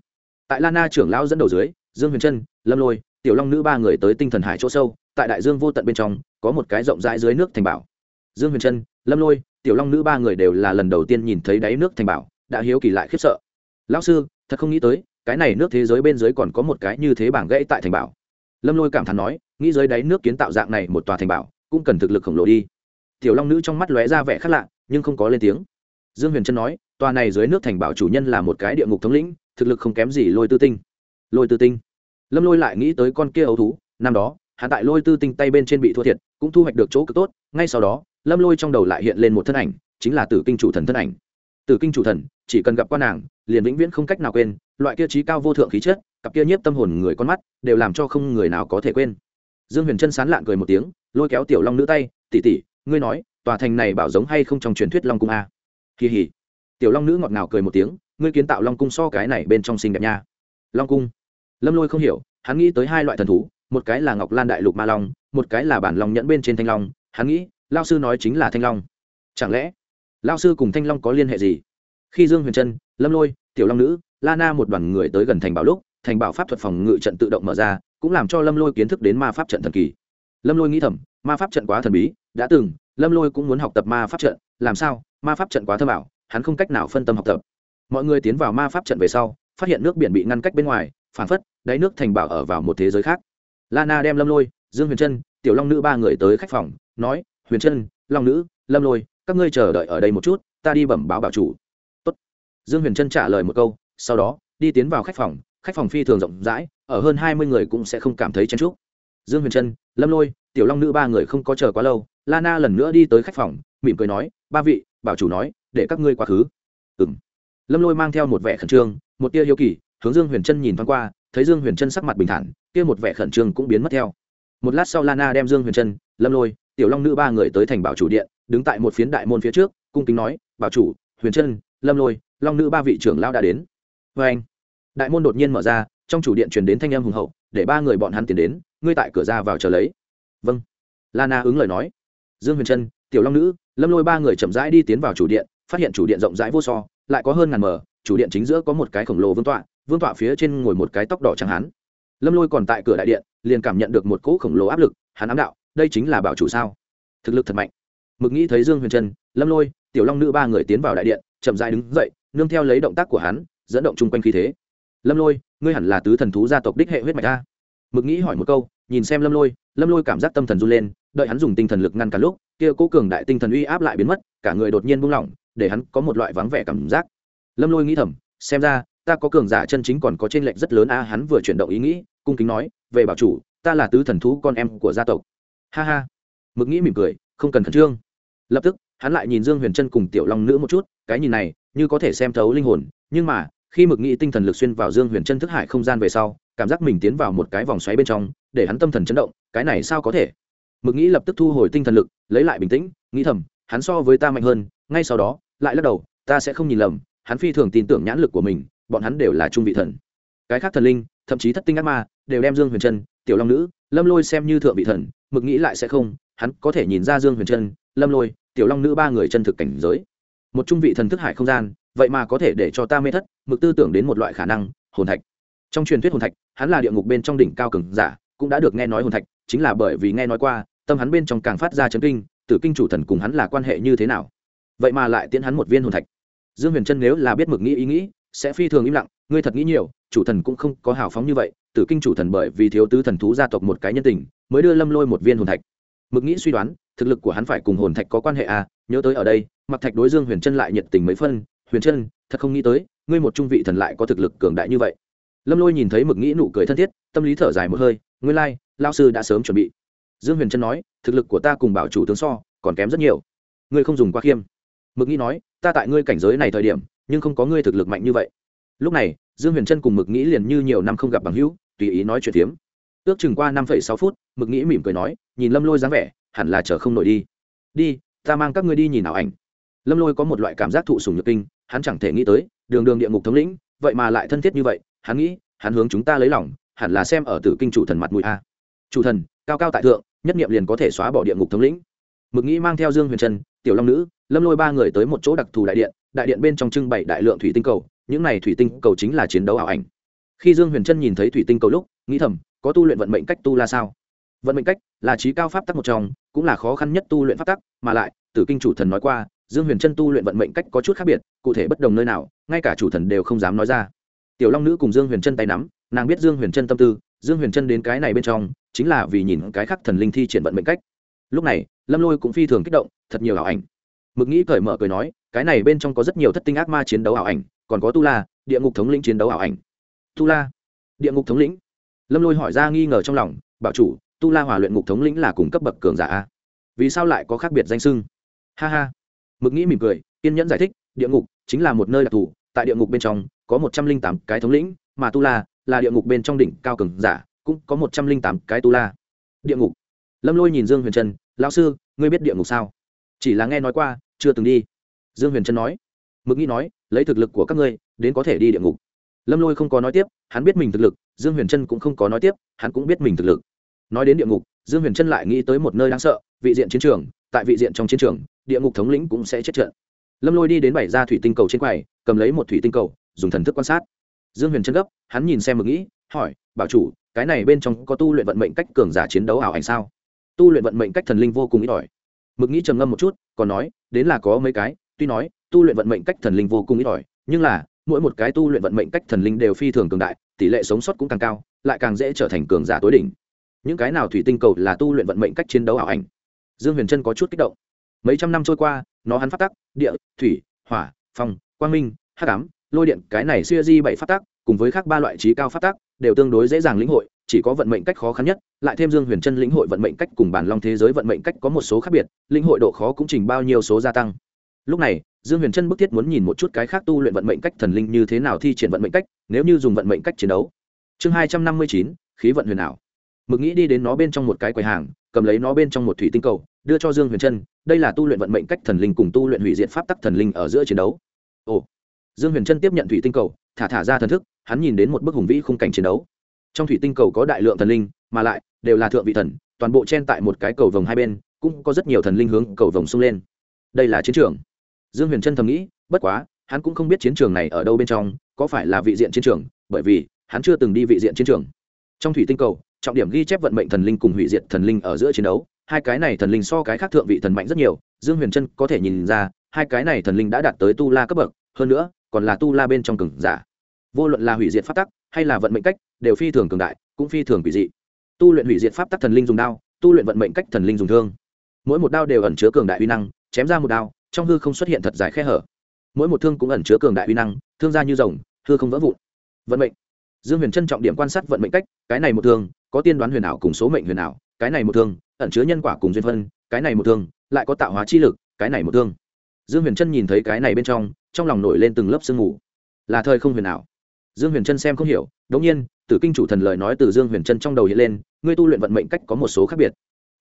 Tại lana trưởng lão dẫn đầu dưới, dương huyền trân, lâm lôi, tiểu long nữ ba người tới tinh thần hải chỗ sâu, tại đại dương vô tận bên trong, có một cái rộng rãi dưới nước thành bảo. Dương huyền trân, lâm lôi, tiểu long nữ ba người đều là lần đầu tiên nhìn thấy đáy nước thành bảo, đã hiếu kỳ lại khiếp sợ. Lão sư, thật không nghĩ tới cái này nước thế giới bên dưới còn có một cái như thế bảng gãy tại thành bảo. Lâm lôi cảm thán nói, nghĩ dưới đáy nước kiến tạo dạng này một tòa thành bảo, cũng cần thực lực khổng lồ đi. Tiểu long nữ trong mắt lóe ra vẻ khác lạ, nhưng không có lên tiếng. Dương huyền trân nói, tòa này dưới nước thành bảo chủ nhân là một cái địa ngục thống lĩnh, thực lực không kém gì lôi tư tinh. Lôi tư tinh. Lâm lôi lại nghĩ tới con kia ấu thú, năm đó hạ tại lôi tư tinh tay bên trên bị thua thiệt, cũng thu hoạch được chỗ cực tốt, ngay sau đó, lâm lôi trong đầu lại hiện lên một thân ảnh, chính là tử kinh chủ thần thân ảnh tử kinh chủ thần, chỉ cần gặp qua nàng, liền vĩnh viễn không cách nào quên, loại kia trí cao vô thượng khí chất, cặp kia nhiếp tâm hồn người con mắt, đều làm cho không người nào có thể quên. Dương huyền trân sán lạn cười một tiếng, lôi kéo tiểu long nữ tay tỉ tỉ ngươi nói, tòa thành này bảo giống hay không trong truyền thuyết long cung a? Kỳ hỉ. Tiểu long nữ ngọt ngào cười một tiếng, ngươi kiến tạo long cung so cái này bên trong xinh đẹp nha. Long cung? Lâm lôi không hiểu, hắn nghĩ tới hai loại thần thú, một cái là ngọc lan đại lục ma long, một cái là bản long nhẫn bên trên thanh long, hắn nghĩ, lao sư nói chính là thanh long. Chẳng lẽ lao sư cùng thanh long có liên hệ gì? Khi dương huyền trân, lâm lôi, tiểu long nữ, la na một đoàn người tới gần thành bảo lúc, thành bảo pháp thuật phòng ngự trận tự động mở ra, cũng làm cho lâm lôi kiến thức đến ma pháp trận thần kỳ. Lâm lôi nghĩ thầm, ma pháp trận quá thần bí, đã từng, lâm lôi cũng muốn học tập ma pháp trận, làm sao, ma pháp trận quá thơ bảo hắn không cách nào phân tâm học tập. Mọi người tiến vào ma pháp trận về sau, phát hiện nước biển bị ngăn cách bên ngoài, phản phất, đáy nước thành bảo ở vào một thế giới khác. Lana đem lâm lôi, dương huyền trân, tiểu long nữ ba người tới khách phòng, nói, huyền trân, long nữ, lâm lôi các ngươi chờ đợi ở đây một chút, ta đi bẩm báo bảo chủ. Tốt. dương huyền trân trả lời một câu, sau đó, đi tiến vào khách phòng khách phòng phi thường rộng rãi, ở hơn hai mươi người cũng sẽ không cảm thấy chen trúc dương huyền trân, lâm lôi, tiểu long nữ ba người không có chờ quá lâu lana lần nữa đi tới khách phòng, mỉm cười nói, ba vị, bảo chủ nói, để các ngươi quá khứ. Ừ m lâm lôi mang theo một vẻ khẩn trương, một tia hiếu kỳ, hướng dương huyền trân nhìn thoáng qua, thấy dương huyền trân sắc mặt bình thản, kia một vẻ khẩn trương cũng biến mất theo. Một lát sau lana đem dương huyền trân, lâm lôi, tiểu long nữ ba người tới thành bảo chủ điện đứng tại một phiến đại môn phía trước, cung kính nói, bảo chủ, huyền trân, lâm lôi, long nữ ba vị trưởng lao đã đến. Vê anh, đại môn đột nhiên mở ra, trong chủ điện truyền đến thanh em hùng hậu, để ba người bọn hắn tiến đến, ngươi tại cửa ra vào chờ lấy. Vâng. Lana ứng lời nói. Dương huyền trân, tiểu long nữ, lâm lôi ba người chậm rãi đi tiến vào chủ điện, phát hiện chủ điện rộng rãi vô so, lại có hơn ngàn mờ chủ điện chính giữa có một cái khổng lồ vương tọa vương tọa phía trên ngồi một cái tóc đỏ chẳng hán. Lâm lôi còn tại cửa đại điện, liền cảm nhận được một cỗ khổng lồ áp lực, hắn ám đạo, đây chính là bảo chủ sao? Thực lực thật mạnh mực nghĩ thấy dương huyền trân, lâm lôi, tiểu long nữ ba người tiến vào đại điện, chậm dại đứng dậy, nương theo lấy động tác của hắn, dẫn động chung quanh khí thế. Lâm lôi, ngươi hẳn là tứ thần thú gia tộc đích hệ huyết mạch a. Mực nghĩ hỏi một câu, nhìn xem lâm lôi lâm lôi cảm giác tâm thần run lên, đợi hắn dùng tinh thần lực ngăn cả lúc, kia cố cường đại tinh thần uy áp lại biến mất, cả người đột nhiên buông lỏng, để hắn có một loại vắng vẻ cảm giác. Lâm lôi nghĩ thầm, xem ra, ta có cường giả chân chính còn có trên lệnh rất lớn a, hắn vừa chuyển động ý nghĩ, cung kính nói, về bảo chủ, ta là tứ thần thú con em của gia tộc. Ha ha. Mực nghĩ mỉm cười, không cần khẩn trương lập tức, hắn lại nhìn dương huyền trân cùng tiểu long nữ một chút, cái nhìn này, như có thể xem thấu linh hồn, nhưng mà, khi mực nghĩ tinh thần lực xuyên vào dương huyền trân thức hải không gian về sau, cảm giác mình tiến vào một cái vòng xoáy bên trong, để hắn tâm thần chấn động, cái này sao có thể? Mực nghĩ lập tức thu hồi tinh thần lực, lấy lại bình tĩnh, nghĩ thầm, hắn so với ta mạnh hơn, ngay sau đó, lại lắc đầu, ta sẽ không nhìn lầm, hắn phi thường tin tưởng nhãn lực của mình, bọn hắn đều là trung vị thần. Cái khác thần linh, thậm chí thất tinh ác ma, đều đem dương huyền trân, tiểu long nữ, lâm lôi xem như thượng vị thần, mực nghĩ lại sẽ không, hắn có thể nhìn ra dương huyền trân, lâm lôi tiểu long nữ ba người chân thực cảnh giới. Một trung vị thần thức hải không gian, vậy mà có thể để cho ta mê thất, mực tư tưởng đến một loại khả năng, hồn thạch. Trong truyền thuyết hồn thạch, hắn là địa ngục bên trong đỉnh cao cường giả, cũng đã được nghe nói hồn thạch, chính là bởi vì nghe nói qua, tâm hắn bên trong càng phát ra chấn kinh, tử kinh chủ thần cùng hắn là quan hệ như thế nào? Vậy mà lại tiễn hắn một viên hồn thạch. Dương huyền trân nếu là biết mực nghĩ ý nghĩ, sẽ phi thường im lặng, ngươi thật nghĩ nhiều, chủ thần cũng không có hào phóng như vậy, tử kinh chủ thần bởi vì thiếu tứ thần thú gia tộc một cái nhân tình, mới đưa lâm lôi một viên hồn thạch. Mực nghĩ suy đoán thực lực của hắn phải cùng hồn thạch có quan hệ à nhớ tới ở đây mặc thạch đối dương huyền trân lại nhiệt tình mấy phân huyền trân thật không nghĩ tới ngươi một trung vị thần lại có thực lực cường đại như vậy. Lâm lôi nhìn thấy mực nghĩ nụ cười thân thiết tâm lý thở dài một hơi nguyên lai、like, lao sư đã sớm chuẩn bị. Dương huyền trân nói thực lực của ta cùng bảo chủ tướng so còn kém rất nhiều. Ngươi không dùng quá khiêm. Mực nghĩ nói ta tại ngươi cảnh giới này thời điểm nhưng không có ngươi thực lực mạnh như vậy. Lúc này dương huyền trân cùng mực nghĩ liền như nhiều năm không gặp bằng hữu tùy ý nói chuyện tiếm ước chừng qua năm sáu phút mực nghĩ mỉm cười nói nhìn lâm lôi dáng vẻ hẳn là chờ không nổi đi. Đi, ta mang các ngươi đi nhìn ảo ảnh. Lâm lôi có một loại cảm giác thụ sùng nhược kinh, hắn chẳng thể nghĩ tới, đường đường địa ngục thống lĩnh, vậy mà lại thân thiết như vậy, hắn nghĩ, hắn hướng chúng ta lấy lòng, hẳn là xem ở tử kinh chủ thần mặt mũi a. Chủ thần, cao cao tại thượng, nhất nghiệm liền có thể xóa bỏ địa ngục thống lĩnh. Mực nghĩ mang theo dương huyền trân, tiểu long nữ, lâm lôi ba người tới một chỗ đặc thù đại điện đại điện bên trong trưng bày đại lượng thủy tinh cầu, những này thủy tinh cầu chính là chiến đấu ảo ảnh. Khi dương huyền trân nhìn thấy thủy tinh cầu lúc, nghĩ thầm, có tu luyện vận mệnh cách tu la sao? Vận mệnh cách là trí cao pháp tắc một trong, cũng là khó khăn nhất tu luyện pháp tắc, mà lại, tử kinh chủ thần nói qua, dương huyền trân tu luyện vận mệnh cách có chút khác biệt, cụ thể bất đồng nơi nào, ngay cả chủ thần đều không dám nói ra. Tiểu long nữ cùng dương huyền trân tay nắm, nàng biết dương huyền trân tâm tư, dương huyền trân đến cái này bên trong, chính là vì nhìn cái khác thần linh thi triển vận mệnh cách. Lúc này, lâm lôi cũng phi thường kích động, thật nhiều ảo ảnh. Mực nghĩ cởi mở cười nói, cái này bên trong có rất nhiều thất tinh ác ma chiến đấu ảo ảnh, còn có tu la, địa ngục thống lĩnh chiến đấu ảo ảnh. Tu la, địa ngục thống lĩnh. Lâm lôi hỏi ra nghi ngờ trong lòng, bảo chủ tu la hòa luyện ngục thống lĩnh là cùng cấp bậc cường giả a. Vì sao lại có khác biệt danh sưng ha ha. Mực nghĩ mỉm cười, kiên nhẫn giải thích, địa ngục chính là một nơi đặc thù, tại địa ngục bên trong có một trăm linh tám cái thống lĩnh, mà tu la là địa ngục bên trong đỉnh cao cường giả, cũng có một trăm linh tám cái tu la. Địa ngục. Lâm lôi nhìn dương huyền trân, lão sư, ngươi biết địa ngục sao? Chỉ là nghe nói qua, chưa từng đi. Dương huyền trân nói. Mực nghĩ nói, lấy thực lực của các ngươi, đến có thể đi địa ngục. Lâm lôi không có nói tiếp, hắn biết mình thực lực, dương huyền trân cũng không có nói tiếp, hắn cũng biết mình thực lực nói đến địa ngục, dương huyền trân lại nghĩ tới một nơi đáng sợ, vị diện chiến trường, tại vị diện trong chiến trường, địa ngục thống lĩnh cũng sẽ chết trận. Lâm lôi đi đến bảy ra thủy tinh cầu trên quầy, cầm lấy một thủy tinh cầu, dùng thần thức quan sát. Dương huyền trân gấp, hắn nhìn xem mực nghĩ, hỏi, bảo chủ, cái này bên trong có tu luyện vận mệnh cách cường giả chiến đấu ảo ảnh sao? Tu luyện vận mệnh cách thần linh vô cùng ít ỏi. Mực nghĩ trầm ngâm một chút, còn nói, đến là có mấy cái, tuy nói, tu luyện vận mệnh cách thần linh vô cùng ít ỏi, nhưng là, mỗi một cái tu luyện vận mệnh cách thần linh đều phi thường cường đại, tỷ lệ sống sót cũng càng cao, lại càng dễ trở thành cường giả tối đỉnh những cái nào thủy tinh cầu là tu luyện vận mệnh cách chiến đấu ảo ảnh? Dương huyền trân có chút kích động. Mấy trăm năm trôi qua, nó hắn phát tắc, địa, thủy, hỏa, phong, quang minh, hắc ám, lôi điện, cái này xuya di bảy phát tắc, cùng với khác ba loại trí cao phát tắc, đều tương đối dễ dàng lĩnh hội, chỉ có vận mệnh cách khó khăn nhất, lại thêm dương huyền trân lĩnh hội vận mệnh cách cùng bản long thế giới vận mệnh cách có một số khác biệt, lĩnh hội độ khó cũng trình bao nhiêu số gia tăng. Lúc này, dương huyền trân bức thiết muốn nhìn một chút cái khác tu luyện vận mệnh cách thần linh như thế nào thi triển vận mệnh cách, nếu như dùng vận mệnh cách chiến đấu. Chương hai trăm năm mươi chín, khí vận huyền ảo mực nghĩ đi đến nó bên trong một cái quầy hàng, cầm lấy nó bên trong một thủy tinh cầu, đưa cho dương huyền trân, đây là tu luyện vận mệnh cách thần linh cùng tu luyện hủy diện pháp tắc thần linh ở giữa chiến đấu. Ồ. Dương huyền trân tiếp nhận thủy tinh cầu, thả thả ra thần thức, hắn nhìn đến một bức hùng vĩ khung cảnh chiến đấu. Trong thủy tinh cầu có đại lượng thần linh, mà lại, đều là thượng vị thần, toàn bộ chen tại một cái cầu vồng hai bên, cũng có rất nhiều thần linh hướng cầu vồng xung lên. Đây là chiến trường. Dương huyền trân thầm nghĩ, bất quá, hắn cũng không biết chiến trường này ở đâu bên trong, có phải là vị diện chiến trường, bởi vì, hắn chưa từng đi vị diện chiến trường. Trong thủy tinh cầu trọng điểm ghi chép vận mệnh thần linh cùng hủy diệt thần linh ở giữa chiến đấu. Hai cái này thần linh so cái khác thượng vị thần mạnh rất nhiều, dương huyền trân có thể nhìn ra, hai cái này thần linh đã đạt tới tu la cấp bậc, hơn nữa, còn là tu la bên trong cường giả. Vô luận là hủy diệt pháp tắc, hay là vận mệnh cách, đều phi thường cường đại, cũng phi thường quỷ dị. Tu luyện hủy diệt pháp tắc thần linh dùng đao, tu luyện vận mệnh cách thần linh dùng thương. Mỗi một đao đều ẩn chứa cường đại uy năng, chém ra một đao, trong hư không xuất hiện thật dài khe hở. Mỗi một thương cũng ẩn chứa cường đại uy năng, thương ra như rồng, hư không vỡ vụn. Vận mệnh. Dương huyền trân trọng điểm quan sát vận mệnh cách, cái này một thương có tiên đoán huyền ảo cùng số mệnh huyền ảo, cái này một thương, ẩn chứa nhân quả cùng duyên phân, cái này một thương, lại có tạo hóa chi lực, cái này một thương. Dương huyền trân nhìn thấy cái này bên trong trong lòng nổi lên từng lớp sương mù. Là thời không huyền ảo. Dương huyền trân xem không hiểu, đống nhiên, tử kinh chủ thần lời nói từ dương huyền trân trong đầu hiện lên, ngươi tu luyện vận mệnh cách có một số khác biệt.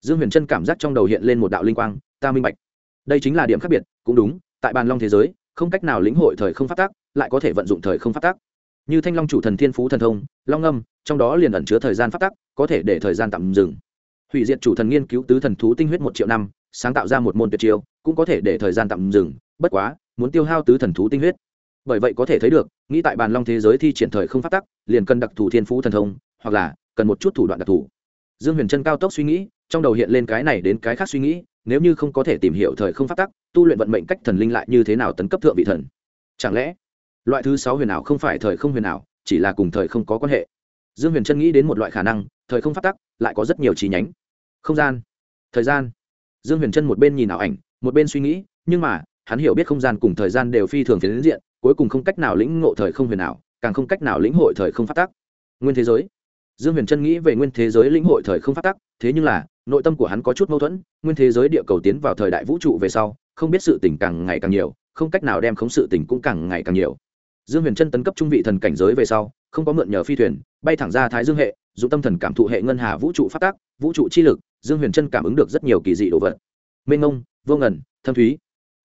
Dương huyền trân cảm giác trong đầu hiện lên một đạo linh quang, ta minh bạch. Đây chính là điểm khác biệt, cũng đúng, tại bàn long thế giới, không cách nào lĩnh hội thời không phát tác lại có thể vận dụng thời không phát tác như thanh long chủ thần thiên phú thần thông, long âm, trong đó liền ẩn chứa thời gian phát tắc, có thể để thời gian tạm dừng. Hủy diệt chủ thần nghiên cứu tứ thần thú tinh huyết một triệu năm, sáng tạo ra một môn tuyệt chiêu, cũng có thể để thời gian tạm dừng, bất quá, muốn tiêu hao tứ thần thú tinh huyết. Bởi vậy có thể thấy được, nghĩ tại bàn long thế giới thi triển thời không phát tắc, liền cần đặc thù thiên phú thần thông, hoặc là, cần một chút thủ đoạn đặc thù. Dương huyền trân cao tốc suy nghĩ, trong đầu hiện lên cái này đến cái khác suy nghĩ, nếu như không có thể tìm hiểu thời không phát tắc, tu luyện vận mệnh cách thần linh lại như thế nào tấn cấp thượng vị thần? Chẳng lẽ loại thứ sáu huyền ảo không phải thời không huyền ảo, chỉ là cùng thời không có quan hệ. Dương huyền trân nghĩ đến một loại khả năng, thời không phát tắc, lại có rất nhiều chi nhánh. Không gian. Thời gian. Dương huyền trân một bên nhìn ảo ảnh, một bên suy nghĩ, nhưng mà, hắn hiểu biết không gian cùng thời gian đều phi thường phiến diện, cuối cùng không cách nào lĩnh ngộ thời không huyền ảo, càng không cách nào lĩnh hội thời không phát tắc. Nguyên thế giới. Dương huyền trân nghĩ về nguyên thế giới lĩnh hội thời không phát tắc, thế nhưng là, nội tâm của hắn có chút mâu thuẫn, nguyên thế giới địa cầu tiến vào thời đại vũ trụ về sau, không biết sự tình càng ngày càng nhiều, không cách nào đem khống sự tình cũng càng ngày càng nhiều dương huyền trân tấn cấp trung vị thần cảnh giới về sau, không có mượn nhờ phi thuyền, bay thẳng ra thái dương hệ dùng tâm thần cảm thụ hệ ngân hà vũ trụ phát tác, vũ trụ chi lực, dương huyền trân cảm ứng được rất nhiều kỳ dị đồ vật. Mênh ngông vô ngần, thâm thúy.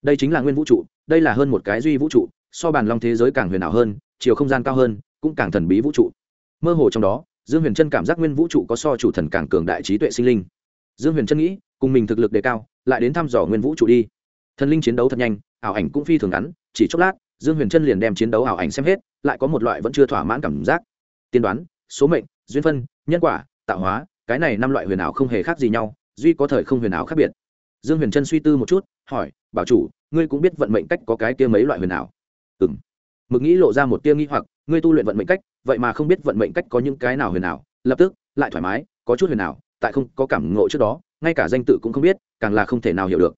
Đây chính là nguyên vũ trụ, đây là hơn một cái duy vũ trụ, so bàn long thế giới càng huyền ảo hơn, chiều không gian cao hơn, cũng càng thần bí vũ trụ. Mơ hồ trong đó, dương huyền trân cảm giác nguyên vũ trụ có so chủ thần càng cường đại trí tuệ sinh linh. Dương huyền trân nghĩ, cùng mình thực lực đề cao, lại đến thăm dò nguyên vũ trụ đi. Thần linh chiến đấu thật nhanh, ảo ảnh cũng phi thường ngắn, chỉ chốc lát dương huyền trân liền đem chiến đấu ảo ảnh xem hết, lại có một loại vẫn chưa thỏa mãn cảm giác. Tiên đoán, số mệnh, duyên phân, nhân quả, tạo hóa, cái này năm loại huyền ảo không hề khác gì nhau, duy có thời không huyền ảo khác biệt. Dương huyền trân suy tư một chút, hỏi, bảo chủ, ngươi cũng biết vận mệnh cách có cái kia mấy loại huyền ảo? Ừ m mực nghĩ lộ ra một tia nghi hoặc, ngươi tu luyện vận mệnh cách, vậy mà không biết vận mệnh cách có những cái nào huyền ảo, lập tức, lại thoải mái, có chút huyền ảo, tại không có cảm ngộ trước đó, ngay cả danh tự cũng không biết, càng là không thể nào hiểu được.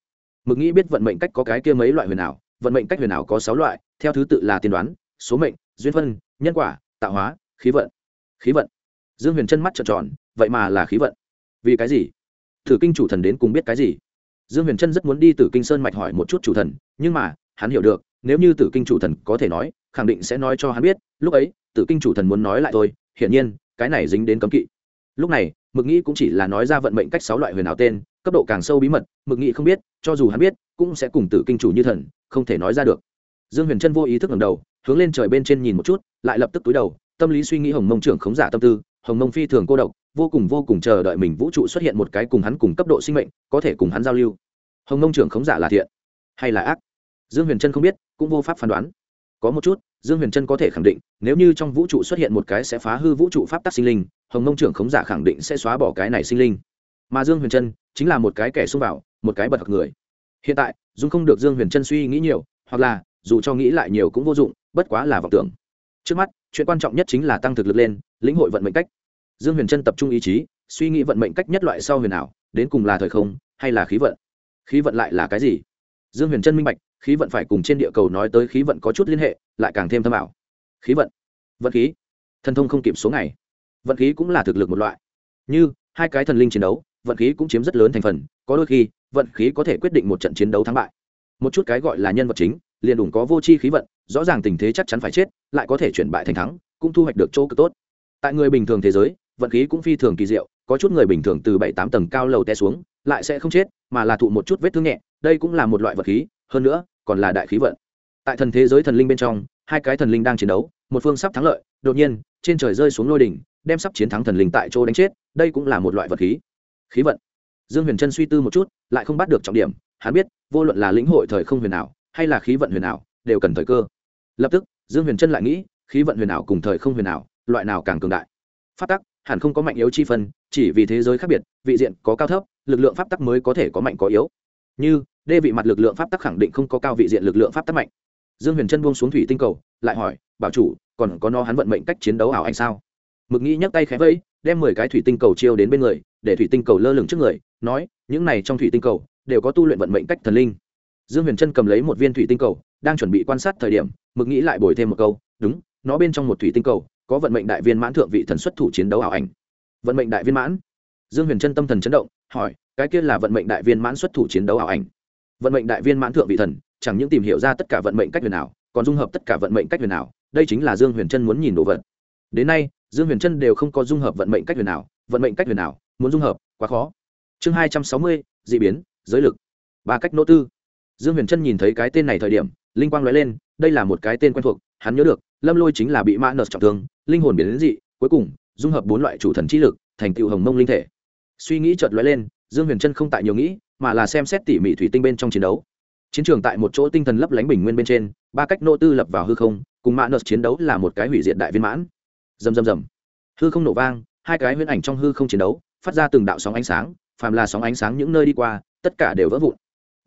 Mực nghĩ biết vận mệnh cách có cái kia mấy loại huyền ảo, vận mệnh cách huyền ảo có sáu loại theo thứ tự là tiên đoán, số mệnh, duyên phân, nhân quả, tạo hóa, khí vận. Khí vận. Dương huyền chân mắt trợn tròn, vậy mà là khí vận. Vì cái gì? Thử kinh chủ thần đến cùng biết cái gì? Dương huyền chân rất muốn đi từ kinh sơn mạch hỏi một chút chủ thần, nhưng mà, hắn hiểu được, nếu như tử kinh chủ thần có thể nói, khẳng định sẽ nói cho hắn biết, lúc ấy, tử kinh chủ thần muốn nói lại thôi, hiển nhiên, cái này dính đến cấm kỵ. Lúc này, mực nghĩ cũng chỉ là nói ra vận mệnh cách sáu loại huyền ảo tên, cấp độ càng sâu bí mật, mực nghĩ không biết, cho dù hắn biết, cũng sẽ cùng tử kinh chủ như thần, không thể nói ra được dương huyền trân vô ý thức ngầm đầu, hướng lên trời bên trên nhìn một chút, lại lập tức túi đầu, tâm lý suy nghĩ hồng mông trưởng khống giả tâm tư, hồng mông phi thường cô độc, vô cùng vô cùng chờ đợi mình vũ trụ xuất hiện một cái cùng hắn cùng cấp độ sinh mệnh, có thể cùng hắn giao lưu. Hồng mông trưởng khống giả là thiện hay là ác? Dương huyền trân không biết, cũng vô pháp phán đoán. Có một chút, dương huyền trân có thể khẳng định, nếu như trong vũ trụ xuất hiện một cái sẽ phá hư vũ trụ pháp tắc sinh linh, hồng mông trưởng khống giả khẳng định sẽ xóa bỏ cái này sinh linh. Mà dương huyền trân chính là một cái kẻ xung vào, một cái bật người. Hiện tại, dung không được dương huyền trân suy nghĩ nhiều, hoặc là dù cho nghĩ lại nhiều cũng vô dụng, bất quá là vọng tưởng. Trước mắt, chuyện quan trọng nhất chính là tăng thực lực lên, lĩnh hội vận mệnh cách. Dương huyền trân tập trung ý chí, suy nghĩ vận mệnh cách nhất loại sau huyền ảo, đến cùng là thời không, hay là khí vận? Khí vận lại là cái gì? Dương huyền trân minh bạch, khí vận phải cùng trên địa cầu nói tới khí vận có chút liên hệ, lại càng thêm thâm ảo. Khí vận? Vận khí? Thần thông không kịp số ngày. Vận khí cũng là thực lực một loại. Như, hai cái thần linh chiến đấu, vận khí cũng chiếm rất lớn thành phần, có đôi khi, vận khí có thể quyết định một trận chiến đấu thắng bại. Một chút cái gọi là nhân vật chính liền đủ có vô chi khí vận, rõ ràng tình thế chắc chắn phải chết, lại có thể chuyển bại thành thắng, cũng thu hoạch được chỗ cực tốt. Tại người bình thường thế giới, vận khí cũng phi thường kỳ diệu, có chút người bình thường từ bảy tám tầng cao lầu té xuống, lại sẽ không chết, mà là thụ một chút vết thương nhẹ, đây cũng là một loại vật khí, hơn nữa, còn là đại khí vận. Tại thần thế giới thần linh bên trong, hai cái thần linh đang chiến đấu, một phương sắp thắng lợi, đột nhiên, trên trời rơi xuống lôi đỉnh, đem sắp chiến thắng thần linh tại chỗ đánh chết, đây cũng là một loại vật khí. Khí vận. Dương huyền trân suy tư một chút, lại không bắt được trọng điểm, hắn biết, vô luận là lĩnh hội thời không huyền nào hay là khí vận huyền ảo, đều cần thời cơ. Lập tức, dương huyền trân lại nghĩ, khí vận huyền ảo cùng thời không huyền ảo, loại nào càng cường đại? Pháp tắc, hẳn không có mạnh yếu chi phân, chỉ vì thế giới khác biệt, vị diện có cao thấp, lực lượng pháp tắc mới có thể có mạnh có yếu. Như, đê vị mặt lực lượng pháp tắc khẳng định không có cao vị diện lực lượng pháp tắc mạnh. Dương huyền trân buông xuống thủy tinh cầu, lại hỏi, bảo chủ, còn có nó hắn vận mệnh cách chiến đấu ảo anh sao? Mực nghĩ nhấc tay khẽ vẫy, đem mười cái thủy tinh cầu chiêu đến bên người, để thủy tinh cầu lơ lửng trước người, nói, những này trong thủy tinh cầu đều có tu luyện vận mệnh cách thần linh dương huyền trân cầm lấy một viên thủy tinh cầu đang chuẩn bị quan sát thời điểm mực nghĩ lại bồi thêm một câu đúng nó bên trong một thủy tinh cầu có vận mệnh đại viên mãn thượng vị thần xuất thủ chiến đấu ảo ảnh. Vận mệnh đại viên mãn? Dương huyền trân tâm thần chấn động hỏi cái kia là vận mệnh đại viên mãn xuất thủ chiến đấu ảo ảnh? Vận mệnh đại viên mãn thượng vị thần chẳng những tìm hiểu ra tất cả vận mệnh cách huyền nào, còn dung hợp tất cả vận mệnh cách huyền nào, đây chính là dương huyền trân muốn nhìn đồ vật. Đến nay dương huyền trân đều không có dung hợp vận mệnh cách huyền nào, vận mệnh cách huyền nào, muốn dung hợp quá khó. Chương hai trăm sáu mươi d ị biến giới lực. Ba cách nỗ tư dương huyền trân nhìn thấy cái tên này thời điểm, linh quang nói lên, đây là một cái tên quen thuộc, hắn nhớ được, lâm lôi chính là bị mã nợ trọng thương, linh hồn biến đến dị, cuối cùng, dung hợp bốn loại chủ thần trí lực, thành tựu hồng mông linh thể. Suy nghĩ chợt lóe lên, dương huyền trân không tại nhiều nghĩ, mà là xem xét tỉ mỉ thủy tinh bên trong chiến đấu. Chiến trường tại một chỗ tinh thần lấp lánh bình nguyên bên trên, ba cách nô tư lập vào hư không, cùng mã nợ chiến đấu là một cái hủy diệt đại viên mãn. Dầm dầm dầm hư không nổ vang, hai cái huyễn ảnh trong hư không chiến đấu, phát ra từng đạo sóng ánh sáng, phàm là sóng ánh sáng những nơi đi qua, tất cả đều vỡ vụn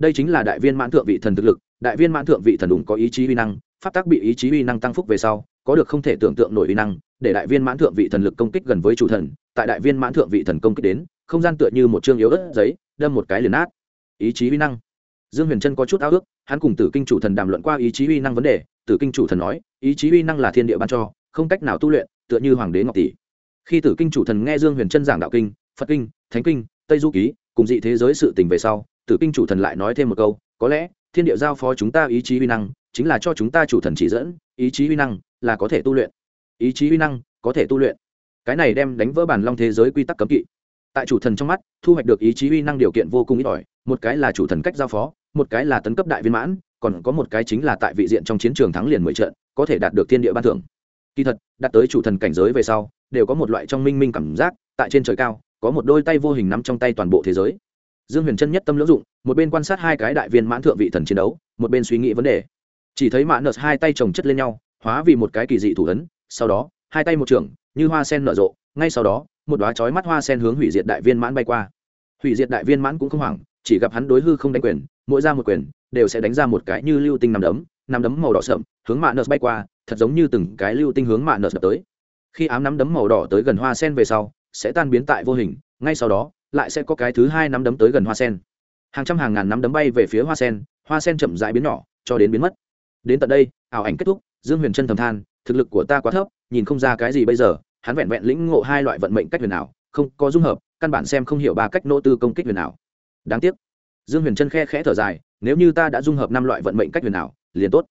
đây chính là đại viên mãn thượng vị thần thực lực, đại viên mãn thượng vị thần đúng có ý chí uy năng, pháp tắc bị ý chí uy năng tăng phúc về sau, có được không thể tưởng tượng nổi uy năng, để đại viên mãn thượng vị thần lực công kích gần với chủ thần, tại đại viên mãn thượng vị thần công kích đến, không gian tựa như một chương yếu ớt giấy, đâm một cái liền nát. Ý chí uy năng. Dương huyền trân có chút ao ước, hắn cùng tử kinh chủ thần đàm luận qua ý chí uy năng vấn đề, tử kinh chủ thần nói, ý chí uy năng là thiên địa ban cho, không cách nào tu luyện, tựa như hoàng đế ngọc tỷ. Khi tử kinh chủ thần nghe dương huyền trân giảng đạo kinh, phật kinh, thánh kinh, tây du ký, cùng dị thế giới sự tình về sau tử kinh chủ thần lại nói thêm một câu, có lẽ, thiên địa giao phó chúng ta ý chí uy năng, chính là cho chúng ta chủ thần chỉ dẫn, ý chí uy năng là có thể tu luyện. Ý chí uy năng có thể tu luyện. Cái này đem đánh vỡ bản long thế giới quy tắc cấm kỵ. Tại chủ thần trong mắt, thu hoạch được ý chí uy năng điều kiện vô cùng ít ỏi, một cái là chủ thần cách giao phó, một cái là tấn cấp đại viên mãn, còn có một cái chính là tại vị diện trong chiến trường thắng liền mười trận, có thể đạt được thiên địa ban thưởng. Kỳ thật, đạt tới chủ thần cảnh giới về sau, đều có một loại trong minh minh cảm giác, tại trên trời cao, có một đôi tay vô hình nắm trong tay toàn bộ thế giới dương huyền trân nhất tâm lưỡng dụng, một bên quan sát hai cái đại viên mãn thượng vị thần chiến đấu, một bên suy nghĩ vấn đề. Chỉ thấy mã nợ hai tay chồng chất lên nhau, hóa vì một cái kỳ dị thủ ấn, sau đó, hai tay một trường, như hoa sen nở rộ, ngay sau đó, một đoá chói mắt hoa sen hướng hủy diệt đại viên mãn bay qua. Hủy diệt đại viên mãn cũng không hoảng, chỉ gặp hắn đối hư không đánh quyền, mỗi ra một quyền, đều sẽ đánh ra một cái như lưu tinh nằm đấm nằm đấm màu đỏ sậm, hướng mạ nợ bay qua, thật giống như từng cái lưu tinh hướng mạ nợ đập tới. Khi ám nắm đấm màu đỏ tới gần hoa sen về sau, sẽ tan biến tại vô hình, ngay sau đó lại sẽ có cái thứ hai nắm đấm tới gần hoa sen. Hàng trăm hàng ngàn nắm đấm bay về phía hoa sen hoa sen chậm dãi biến nhỏ, cho đến biến mất. Đến tận đây, ảo ảnh kết thúc, dương huyền chân thầm than, thực lực của ta quá thấp, nhìn không ra cái gì bây giờ, hắn vẹn vẹn lĩnh ngộ hai loại vận mệnh cách huyền ảo, không có dung hợp, căn bản xem không hiểu ba cách nỗ tư công kích huyền ảo. Đáng tiếc. Dương huyền chân khe khẽ thở dài, nếu như ta đã dung hợp năm loại vận mệnh cách huyền ảo, liền tốt.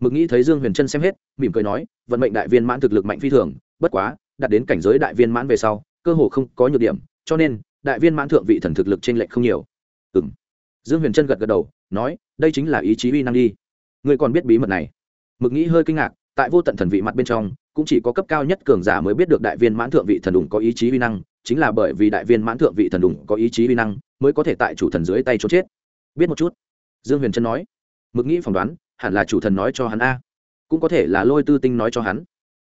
Mực nghĩ thấy dương huyền chân xem hết, mỉm cười nói, vận mệnh đại viên mãn thực lực mạnh phi thường, bất quá, đạt đến cảnh giới đại viên mãn về sau, cơ hồ không có nhược điểm, cho nên đại viên mãn thượng vị thần thực lực trên lệch không nhiều. Ừ m dương huyền trân gật gật đầu, nói, đây chính là ý chí uy năng đi. Ngươi còn biết bí mật này. Mực nghĩ hơi kinh ngạc, tại vô tận thần vị mặt bên trong, cũng chỉ có cấp cao nhất cường giả mới biết được đại viên mãn thượng vị thần đủng có ý chí uy năng, chính là bởi vì đại viên mãn thượng vị thần đủng có ý chí uy năng, mới có thể tại chủ thần dưới tay trốn chết. Biết một chút. Dương huyền trân nói. Mực nghĩ phỏng đoán, hẳn là chủ thần nói cho hắn a. Cũng có thể là lôi tư tinh nói cho hắn.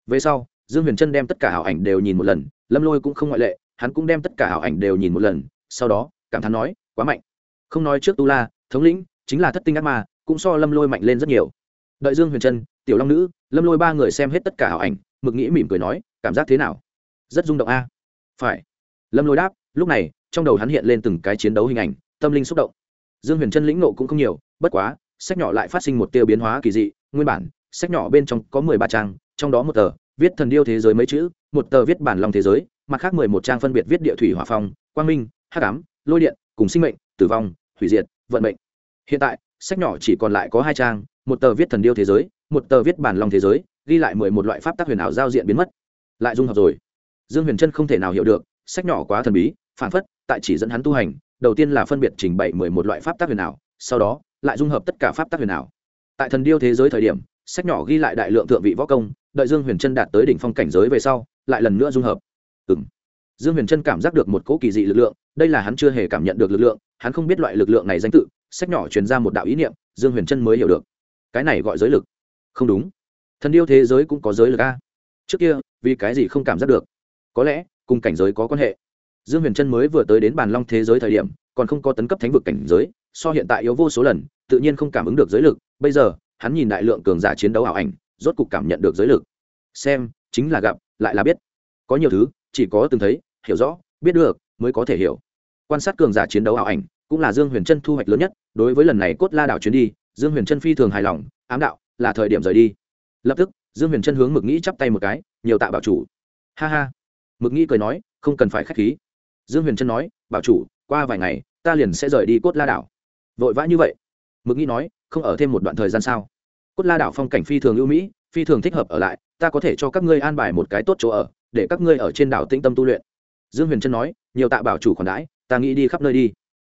Về sau, dương huyền trân đem tất cả hảo ảnh đều nhìn một lần, lâm lôi cũng không ngoại lệ hắn cũng đem tất cả hảo ảnh đều nhìn một lần, sau đó, cảm thán nói, quá mạnh. Không nói trước tu la, thống lĩnh, chính là thất tinh ác ma, cũng so lâm lôi mạnh lên rất nhiều. Đợi dương huyền trân, tiểu long nữ, lâm lôi ba người xem hết tất cả hảo ảnh, mực nghĩ mỉm cười nói, cảm giác thế nào? Rất rung động a. Phải. Lâm lôi đáp, lúc này, trong đầu hắn hiện lên từng cái chiến đấu hình ảnh, tâm linh xúc động. Dương huyền trân lĩnh nộ cũng không nhiều, bất quá, sách nhỏ lại phát sinh một tiêu biến hóa kỳ dị, nguyên bản, sách nhỏ bên trong có mười ba trang, trong đó một tờ, viết thần điêu thế giới mấy chữ, một tờ viết bản lòng thế giới mặt khác mười một trang phân biệt viết địa thủy hỏa phong, quang minh, hắc ám, lôi điện, cùng sinh mệnh, tử vong, hủy diệt, vận mệnh. Hiện tại, sách nhỏ chỉ còn lại có hai trang, một tờ viết thần điêu thế giới, một tờ viết bản lòng thế giới, ghi lại mười một loại pháp tác huyền ảo giao diện biến mất. Lại dung hợp rồi. Dương huyền trân không thể nào hiểu được, sách nhỏ quá thần bí, phản phất, tại chỉ dẫn hắn tu hành, đầu tiên là phân biệt trình bày mười một loại pháp tác huyền ảo, sau đó, lại dung hợp tất cả pháp tác huyền ảo. Tại thần điêu thế giới thời điểm, sách nhỏ ghi lại đại lượng thượng vị võ công, đợi dương huyền trân đạt tới đỉnh phong cảnh giới về sau, lại lần nữa dung hợp ừ dương huyền trân cảm giác được một cỗ kỳ dị lực lượng, đây là hắn chưa hề cảm nhận được lực lượng, hắn không biết loại lực lượng này danh tự, sách nhỏ truyền ra một đạo ý niệm, dương huyền trân mới hiểu được. Cái này gọi giới lực. Không đúng. Thần điêu thế giới cũng có giới lực a. Trước kia, vì cái gì không cảm giác được? Có lẽ, cùng cảnh giới có quan hệ. Dương huyền trân mới vừa tới đến bàn long thế giới thời điểm, còn không có tấn cấp thánh vực cảnh giới, so hiện tại yếu vô số lần, tự nhiên không cảm ứng được giới lực. Bây giờ, hắn nhìn đại lượng cường giả chiến đấu ảo ảnh, rốt cục cảm nhận được giới lực. Xem, chính là gặp, lại là biết. Có nhiều thứ chỉ có từng thấy, hiểu rõ, biết được, mới có thể hiểu. Quan sát cường giả chiến đấu ảo ảnh, cũng là dương huyền trân thu hoạch lớn nhất, đối với lần này cốt la đảo chuyến đi, dương huyền trân phi thường hài lòng, ám đạo, là thời điểm rời đi. Lập tức, dương huyền trân hướng mực nghĩ chắp tay một cái, nhiều tạ bảo chủ. Ha ha. Mực nghĩ cười nói, không cần phải k h á c h khí. Dương huyền trân nói, bảo chủ, qua vài ngày, ta liền sẽ rời đi cốt la đảo. Vội vã như vậy. Mực nghĩ nói, không ở thêm một đoạn thời gian sao? Cốt la đảo phong cảnh phi thường ưu mỹ, phi thường thích hợp ở lại, ta có thể cho các ngươi an bài một cái tốt chỗ ở để các ngươi ở trên đảo tĩnh tâm tu luyện. Dương huyền trân nói, nhiều tạ bảo chủ khoản đãi, ta nghĩ đi khắp nơi đi.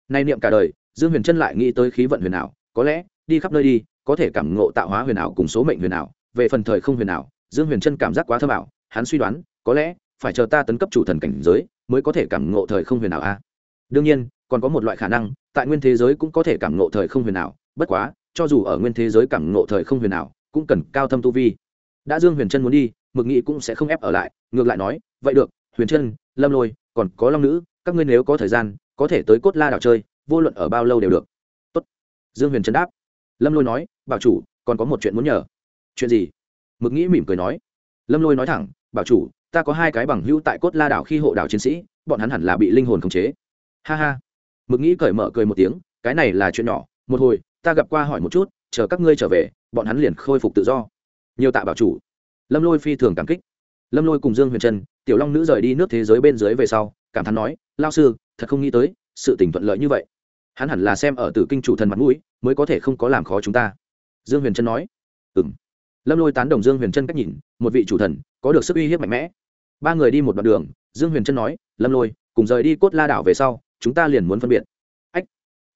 Nay niệm cả đời, dương huyền trân lại nghĩ tới khí vận huyền ảo, có lẽ, đi khắp nơi đi, có thể cảm ngộ tạo hóa huyền ảo cùng số mệnh huyền ảo, về phần thời không huyền ảo, dương huyền trân cảm giác quá thơ bảo hắn suy đoán, có lẽ, phải chờ ta tấn cấp chủ thần cảnh giới, mới có thể cảm ngộ thời không huyền ảo a. Đương nhiên, còn có một loại khả năng, tại nguyên thế giới cũng có thể cảm ngộ thời không huyền ảo, bất quá, cho dù ở nguyên thế giới cảm ngộ thời không huyền ảo, cũng cần cao thâm tu vi. Đã dương huyền trân muốn đi mực nghị cũng sẽ không ép ở lại, ngược lại nói, vậy được, huyền trân, lâm lôi, còn có long nữ, các ngươi nếu có thời gian, có thể tới cốt la đảo chơi, vô luận ở bao lâu đều được. Tốt. dương huyền trân đáp. Lâm lôi nói, bảo chủ, còn có một chuyện muốn nhờ. Chuyện gì? Mực nghĩ mỉm cười nói. Lâm lôi nói thẳng, bảo chủ, ta có hai cái bằng hữu tại cốt la đảo khi hộ đảo chiến sĩ, bọn hắn hẳn là bị linh hồn khống chế. Ha ha. Mực nghĩ cởi mở cười một tiếng, cái này là chuyện nhỏ, một hồi, ta gặp qua hỏi một chút, chờ các ngươi trở về, bọn hắn liền khôi phục tự do. Nhiều tạ bảo chủ lâm lôi phi thường cảm kích. Lâm lôi cùng dương huyền trân, tiểu long nữ rời đi nước thế giới bên dưới về sau, cảm thán nói lao sư, thật không nghĩ tới, sự tỉnh thuận lợi như vậy. Hắn hẳn là xem ở tử kinh chủ thần mặt mũi, mới có thể không có làm khó chúng ta. Dương huyền trân nói. Ừ m lâm lôi tán đồng dương huyền trân cách nhìn, một vị chủ thần, có được sức uy hiếp mạnh mẽ. Ba người đi một đoạn đường, dương huyền trân nói, lâm lôi, cùng rời đi cốt la đảo về sau, chúng ta liền muốn phân biệt. Ách.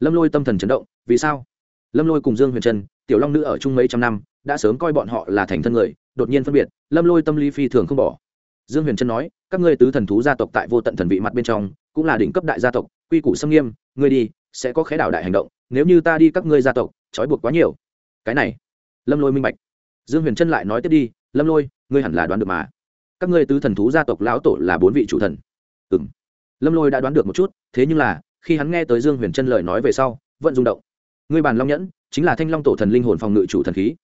Lâm lôi tâm thần chấn động, vì sao? Lâm lôi cùng dương huyền trân, tiểu long nữ ở chung mấy trăm năm, đã sớm coi bọn họ là thành thân người đột nhiên phân biệt, lâm lôi tâm lý phi thường không bỏ. Dương huyền trân nói, các ngươi tứ thần thú gia tộc tại vô tận thần vị mặt bên trong, cũng là đỉnh cấp đại gia tộc, quy củ xâm nghiêm, ngươi đi, sẽ có khé đảo đại hành động, nếu như ta đi các ngươi gia tộc, trói buộc quá nhiều. Cái này, lâm lôi minh bạch. Dương huyền trân lại nói tiếp đi, lâm lôi, ngươi hẳn là đoán được mà. Các ngươi tứ thần thú gia tộc lão tổ là bốn vị chủ thần. Ừ m lâm lôi đã đoán được một chút, thế nhưng là, khi hắn nghe tới dương huyền trân lời nói về sau, vẫn rung động. Ngươi bàn long nhẫn, chính là thanh long tổ thần linh hồn phòng ngự chủ thần khí.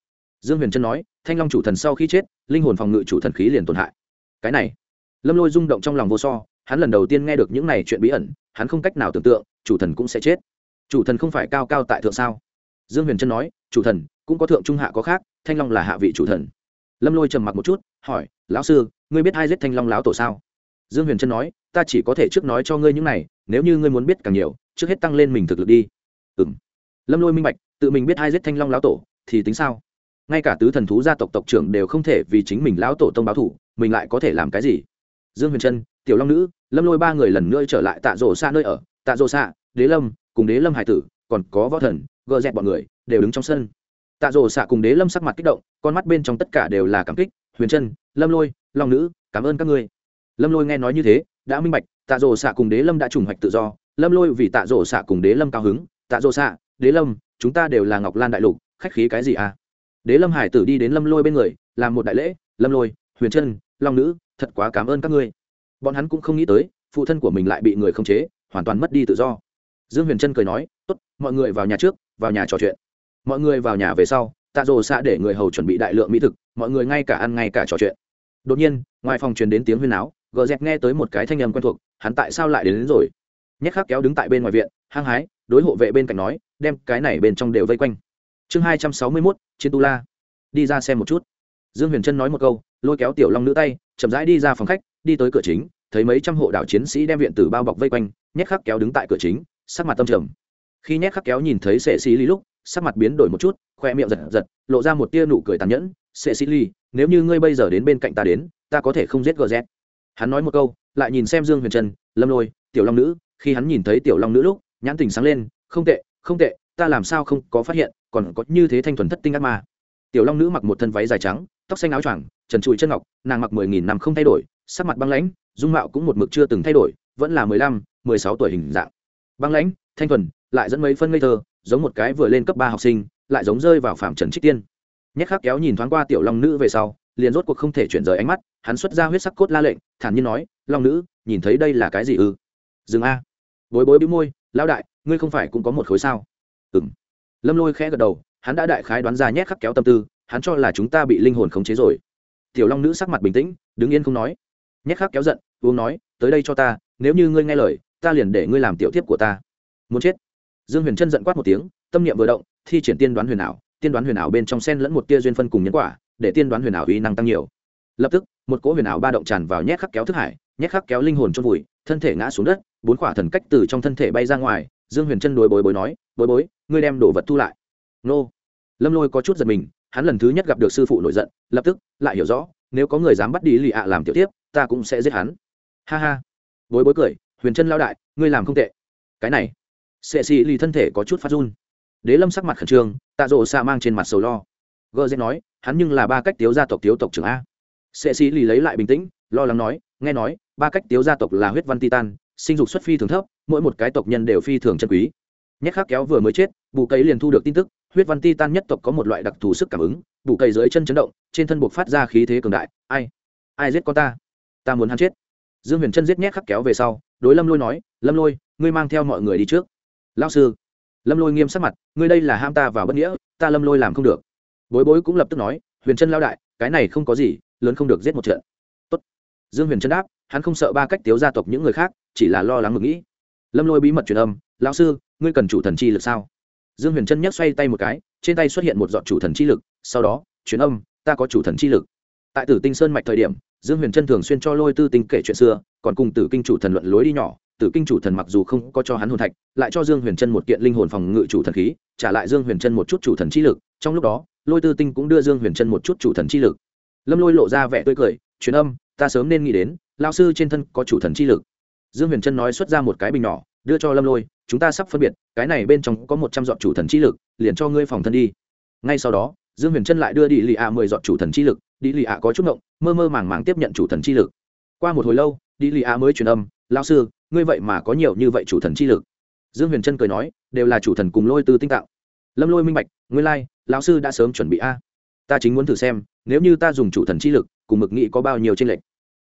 Dương huyền trân nói thanh long chủ thần sau khi chết, linh hồn phòng ngự chủ thần khí liền tổn hại. Cái này, lâm lôi rung động trong lòng vô so, hắn lần đầu tiên nghe được những này chuyện bí ẩn, hắn không cách nào tưởng tượng, chủ thần cũng sẽ chết. Chủ thần không phải cao cao tại thượng sao? Dương huyền trân nói, chủ thần, cũng có thượng trung hạ có khác, thanh long là hạ vị chủ thần. Lâm lôi trầm mặc một chút, hỏi, lão sư, ngươi biết ai giết thanh long lão tổ sao? Dương huyền trân nói, ta chỉ có thể trước nói cho ngươi những này, nếu như ngươi muốn biết càng nhiều, trước hết tăng lên mình thực lực đi. Ừ m lâm lôi minh bạch, tự mình biết ai giết thanh long lão tổ, thì tính sao? Ngay cả tứ thần thú gia tộc tộc trưởng đều không thể vì chính mình lão tổ tông báo thủ, mình lại có thể làm cái gì? Dương huyền trân, tiểu long nữ, lâm lôi ba người lần nữa trở lại tạ rổ xa nơi ở. Tạ rổ xa đế lâm, cùng đế lâm hải tử, còn có võ thần gợ dẹp bọn người, đều đứng trong sân. Tạ rổ xạ cùng đế lâm sắc mặt kích động, con mắt bên trong tất cả đều là cảm kích. Huyền trân, lâm lôi, long nữ, cảm ơn các ngươi. Lâm lôi nghe nói như thế, đã minh bạch, tạ rổ xạ cùng đế lâm đã trùng hoạch tự do. Lâm lôi vì tạ rổ xạ cùng đế lâm cao hứng. Tạ rổ xạ đế lâm, chúng ta đều là ngọc lan đại lục, khách khí cái gì à? Đế lâm hải tử đi đến lâm lôi bên người làm một đại lễ lâm lôi huyền trân long nữ thật quá cảm ơn các ngươi. Bọn hắn cũng không nghĩ tới phụ thân của mình lại bị người khống chế hoàn toàn mất đi tự do. Dương huyền trân cười nói tốt mọi người vào nhà trước vào nhà trò chuyện. Mọi người vào nhà về sau tạ rồ xạ để người hầu chuẩn bị đại lượng mỹ thực mọi người ngay cả ăn ngay cả trò chuyện. Đột nhiên ngoài phòng truyền đến tiếng huyên áo gờ dẹt nghe tới một cái thanh âm quen thuộc hắn tại sao lại đến, đến rồi? Nhét khắc kéo đứng tại bên ngoài viện hăng hái đối hộ vệ bên cạnh nói đem cái này bên trong đều vây quanh chương hai trăm sáu mươi mốt, chiến tu la. Đi ra xem một chút. Dương huyền trân nói một câu, lôi kéo tiểu long nữ tay, chậm rãi đi ra phòng khách, đi tới cửa chính, thấy mấy trăm hộ đảo chiến sĩ đem viện tử bao bọc vây quanh, nhét khắc kéo đứng tại cửa chính, sắc mặt tâm trầm. Khi nhét khắc kéo nhìn thấy sệ xí ly lúc, sắc mặt biến đổi một chút, khoe miệng giật giật, lộ ra một tia nụ cười tàn nhẫn. Sệ xí ly, nếu như ngươi bây giờ đến bên cạnh ta đến, ta có thể không giết gờ z hắn nói một câu, lại nhìn xem dương huyền trân, lâm lôi, tiểu long nữ. Khi hắn nhìn thấy tiểu long nữ lúc, nhãn tình sáng lên, không tệ không tệ ta làm sao không có phát hiện, còn có như thế thanh thuần thất tinh ác ma. Tiểu long nữ mặc một thân váy dài trắng, tóc xanh áo choàng, trần trụi chân ngọc, nàng mặc mười nghìn năm không thay đổi, sắc mặt băng lãnh, dung mạo cũng một mực chưa từng thay đổi, vẫn là mười lăm, mười sáu tuổi hình dạng. Băng lãnh, thanh thuần, lại dẫn mấy phân ngây thơ, giống một cái vừa lên cấp ba học sinh, lại giống rơi vào phạm trần trích tiên. Nhét khắc kéo nhìn thoáng qua tiểu long nữ về sau, liền rốt cuộc không thể chuyển rời ánh mắt, hắn xuất ra huyết sắc cốt la lệnh, thản nhiên nói, long nữ, nhìn thấy đây là cái gì ư? Dừng a. Bối bối bĩu môi, lão đại, ngươi không phải cũng có một khối sao? Ừng lâm lôi khẽ gật đầu, hắn đã đại khái đoán ra nhét khắc kéo tâm tư, hắn cho là chúng ta bị linh hồn khống chế rồi. Tiểu long nữ sắc mặt bình tĩnh, đứng yên không nói. Nhét khắc kéo giận, uống nói, tới đây cho ta, nếu như ngươi nghe lời, ta liền để ngươi làm tiểu tiếp của ta. Muốn chết. Dương huyền chân giận quát một tiếng, tâm niệm vừa động, thi triển tiên đoán huyền ảo, tiên đoán huyền ảo bên trong sen lẫn một tia duyên phân cùng nhân quả, để tiên đoán huyền ảo uy năng tăng nhiều. Lập tức, một cỗ huyền ảo ba động tràn vào nhét khắc kéo thức hải, nhét khắc kéo linh hồn trong vùi, thân thể ngã xuống đất, bốn quả thần cách từ trong thân thể bay ra ngoài, dương huyền chân đối bối bối nói bối bối, ngươi đem đồ vật thu lại. Nô. Lâm lôi có chút giật mình, hắn lần thứ nhất gặp được sư phụ nổi giận, lập tức lại hiểu rõ, nếu có người dám bắt đi lì ạ làm tiểu tiếp ta cũng sẽ giết hắn. Ha ha. Bối bối cười, huyền trân lao đại, ngươi làm không tệ. Cái này. Sệ xì lì thân thể có chút phát run. Đế lâm sắc mặt khẩn trương, tạ rộ xa mang trên mặt sầu lo. Gơ dễ nói, hắn nhưng là ba cách tiếu gia tộc tiếu tộc trưởng a. Sệ xì lì lấy lại bình tĩnh, lo lắng nói, nghe nói, ba cách tiếu gia tộc là huyết văn titan sinh dục xuất phi thường thấp, mỗi một cái tộc nhân đều phi thường chân quý nhét khác kéo vừa mới chết, bù cấy liền thu được tin tức, huyết văn ti tan nhất tộc có một loại đặc thù sức cảm ứng, bù cấy dưới chân chấn động, trên thân buộc phát ra khí thế cường đại, ai ai giết con ta? Ta muốn hắn chết. Dương huyền chân giết nhét khắc kéo về sau, đối lâm lôi nói, lâm lôi, ngươi mang theo mọi người đi trước. Lao sư. Lâm lôi nghiêm sắc mặt, ngươi đây là ham ta vào bất nghĩa, ta lâm lôi làm không được. Bối bối cũng lập tức nói, huyền chân lao đại, cái này không có gì, lớn không được giết một trận. Tốt. dương huyền chân đáp, hắn không sợ ba cách tiếu gia tộc những người khác, chỉ là lo lắng ngực nghĩ. Lâm lôi bí mật truyền âm, lão sư ngươi cần chủ thần chi lực sao? Dương huyền chân nhấc xoay tay một cái, trên tay xuất hiện một dọn chủ thần chi lực, sau đó, truyền âm, ta có chủ thần chi lực. Tại tử tinh sơn mạch thời điểm, dương huyền trân thường xuyên cho lôi tư tinh kể chuyện xưa, còn cùng tử kinh chủ thần luận lối đi nhỏ, tử kinh chủ thần mặc dù không có cho hắn hồn thạch, lại cho dương huyền trân một kiện linh hồn phòng ngự chủ thần khí, trả lại dương huyền trân một chút chủ thần chi lực, trong lúc đó, lôi tư tinh cũng đưa dương huyền trân một chút chủ thần chi lực. Lâm lôi lộ ra vẻ tươi cười, truyền âm, ta sớm nên nghĩ đến lao sư trên thân có chủ thần chi lực. Dương huyền trân nói xuất ra một cái bình nhỏ, đưa cho lâm lôi chúng ta sắp phân biệt cái này bên trong có một trăm dọn chủ thần chi lực liền cho ngươi phòng thân đi. Ngay sau đó dương huyền trân lại đưa đi lì ạ mười dọn chủ thần chi lực đi lì ạ có chút ngộng mơ mơ màng màng tiếp nhận chủ thần chi lực. Qua một hồi lâu đi lì ạ mới truyền âm lao sư ngươi vậy mà có nhiều như vậy chủ thần chi lực. Dương huyền trân cười nói đều là chủ thần cùng lôi tư tinh tạo. Lâm lôi minh bạch nguyên lai、like, lão sư đã sớm chuẩn bị a. Ta chính muốn thử xem nếu như ta dùng chủ thần chi lực cùng mực nghị có bao nhiêu tranh lệch.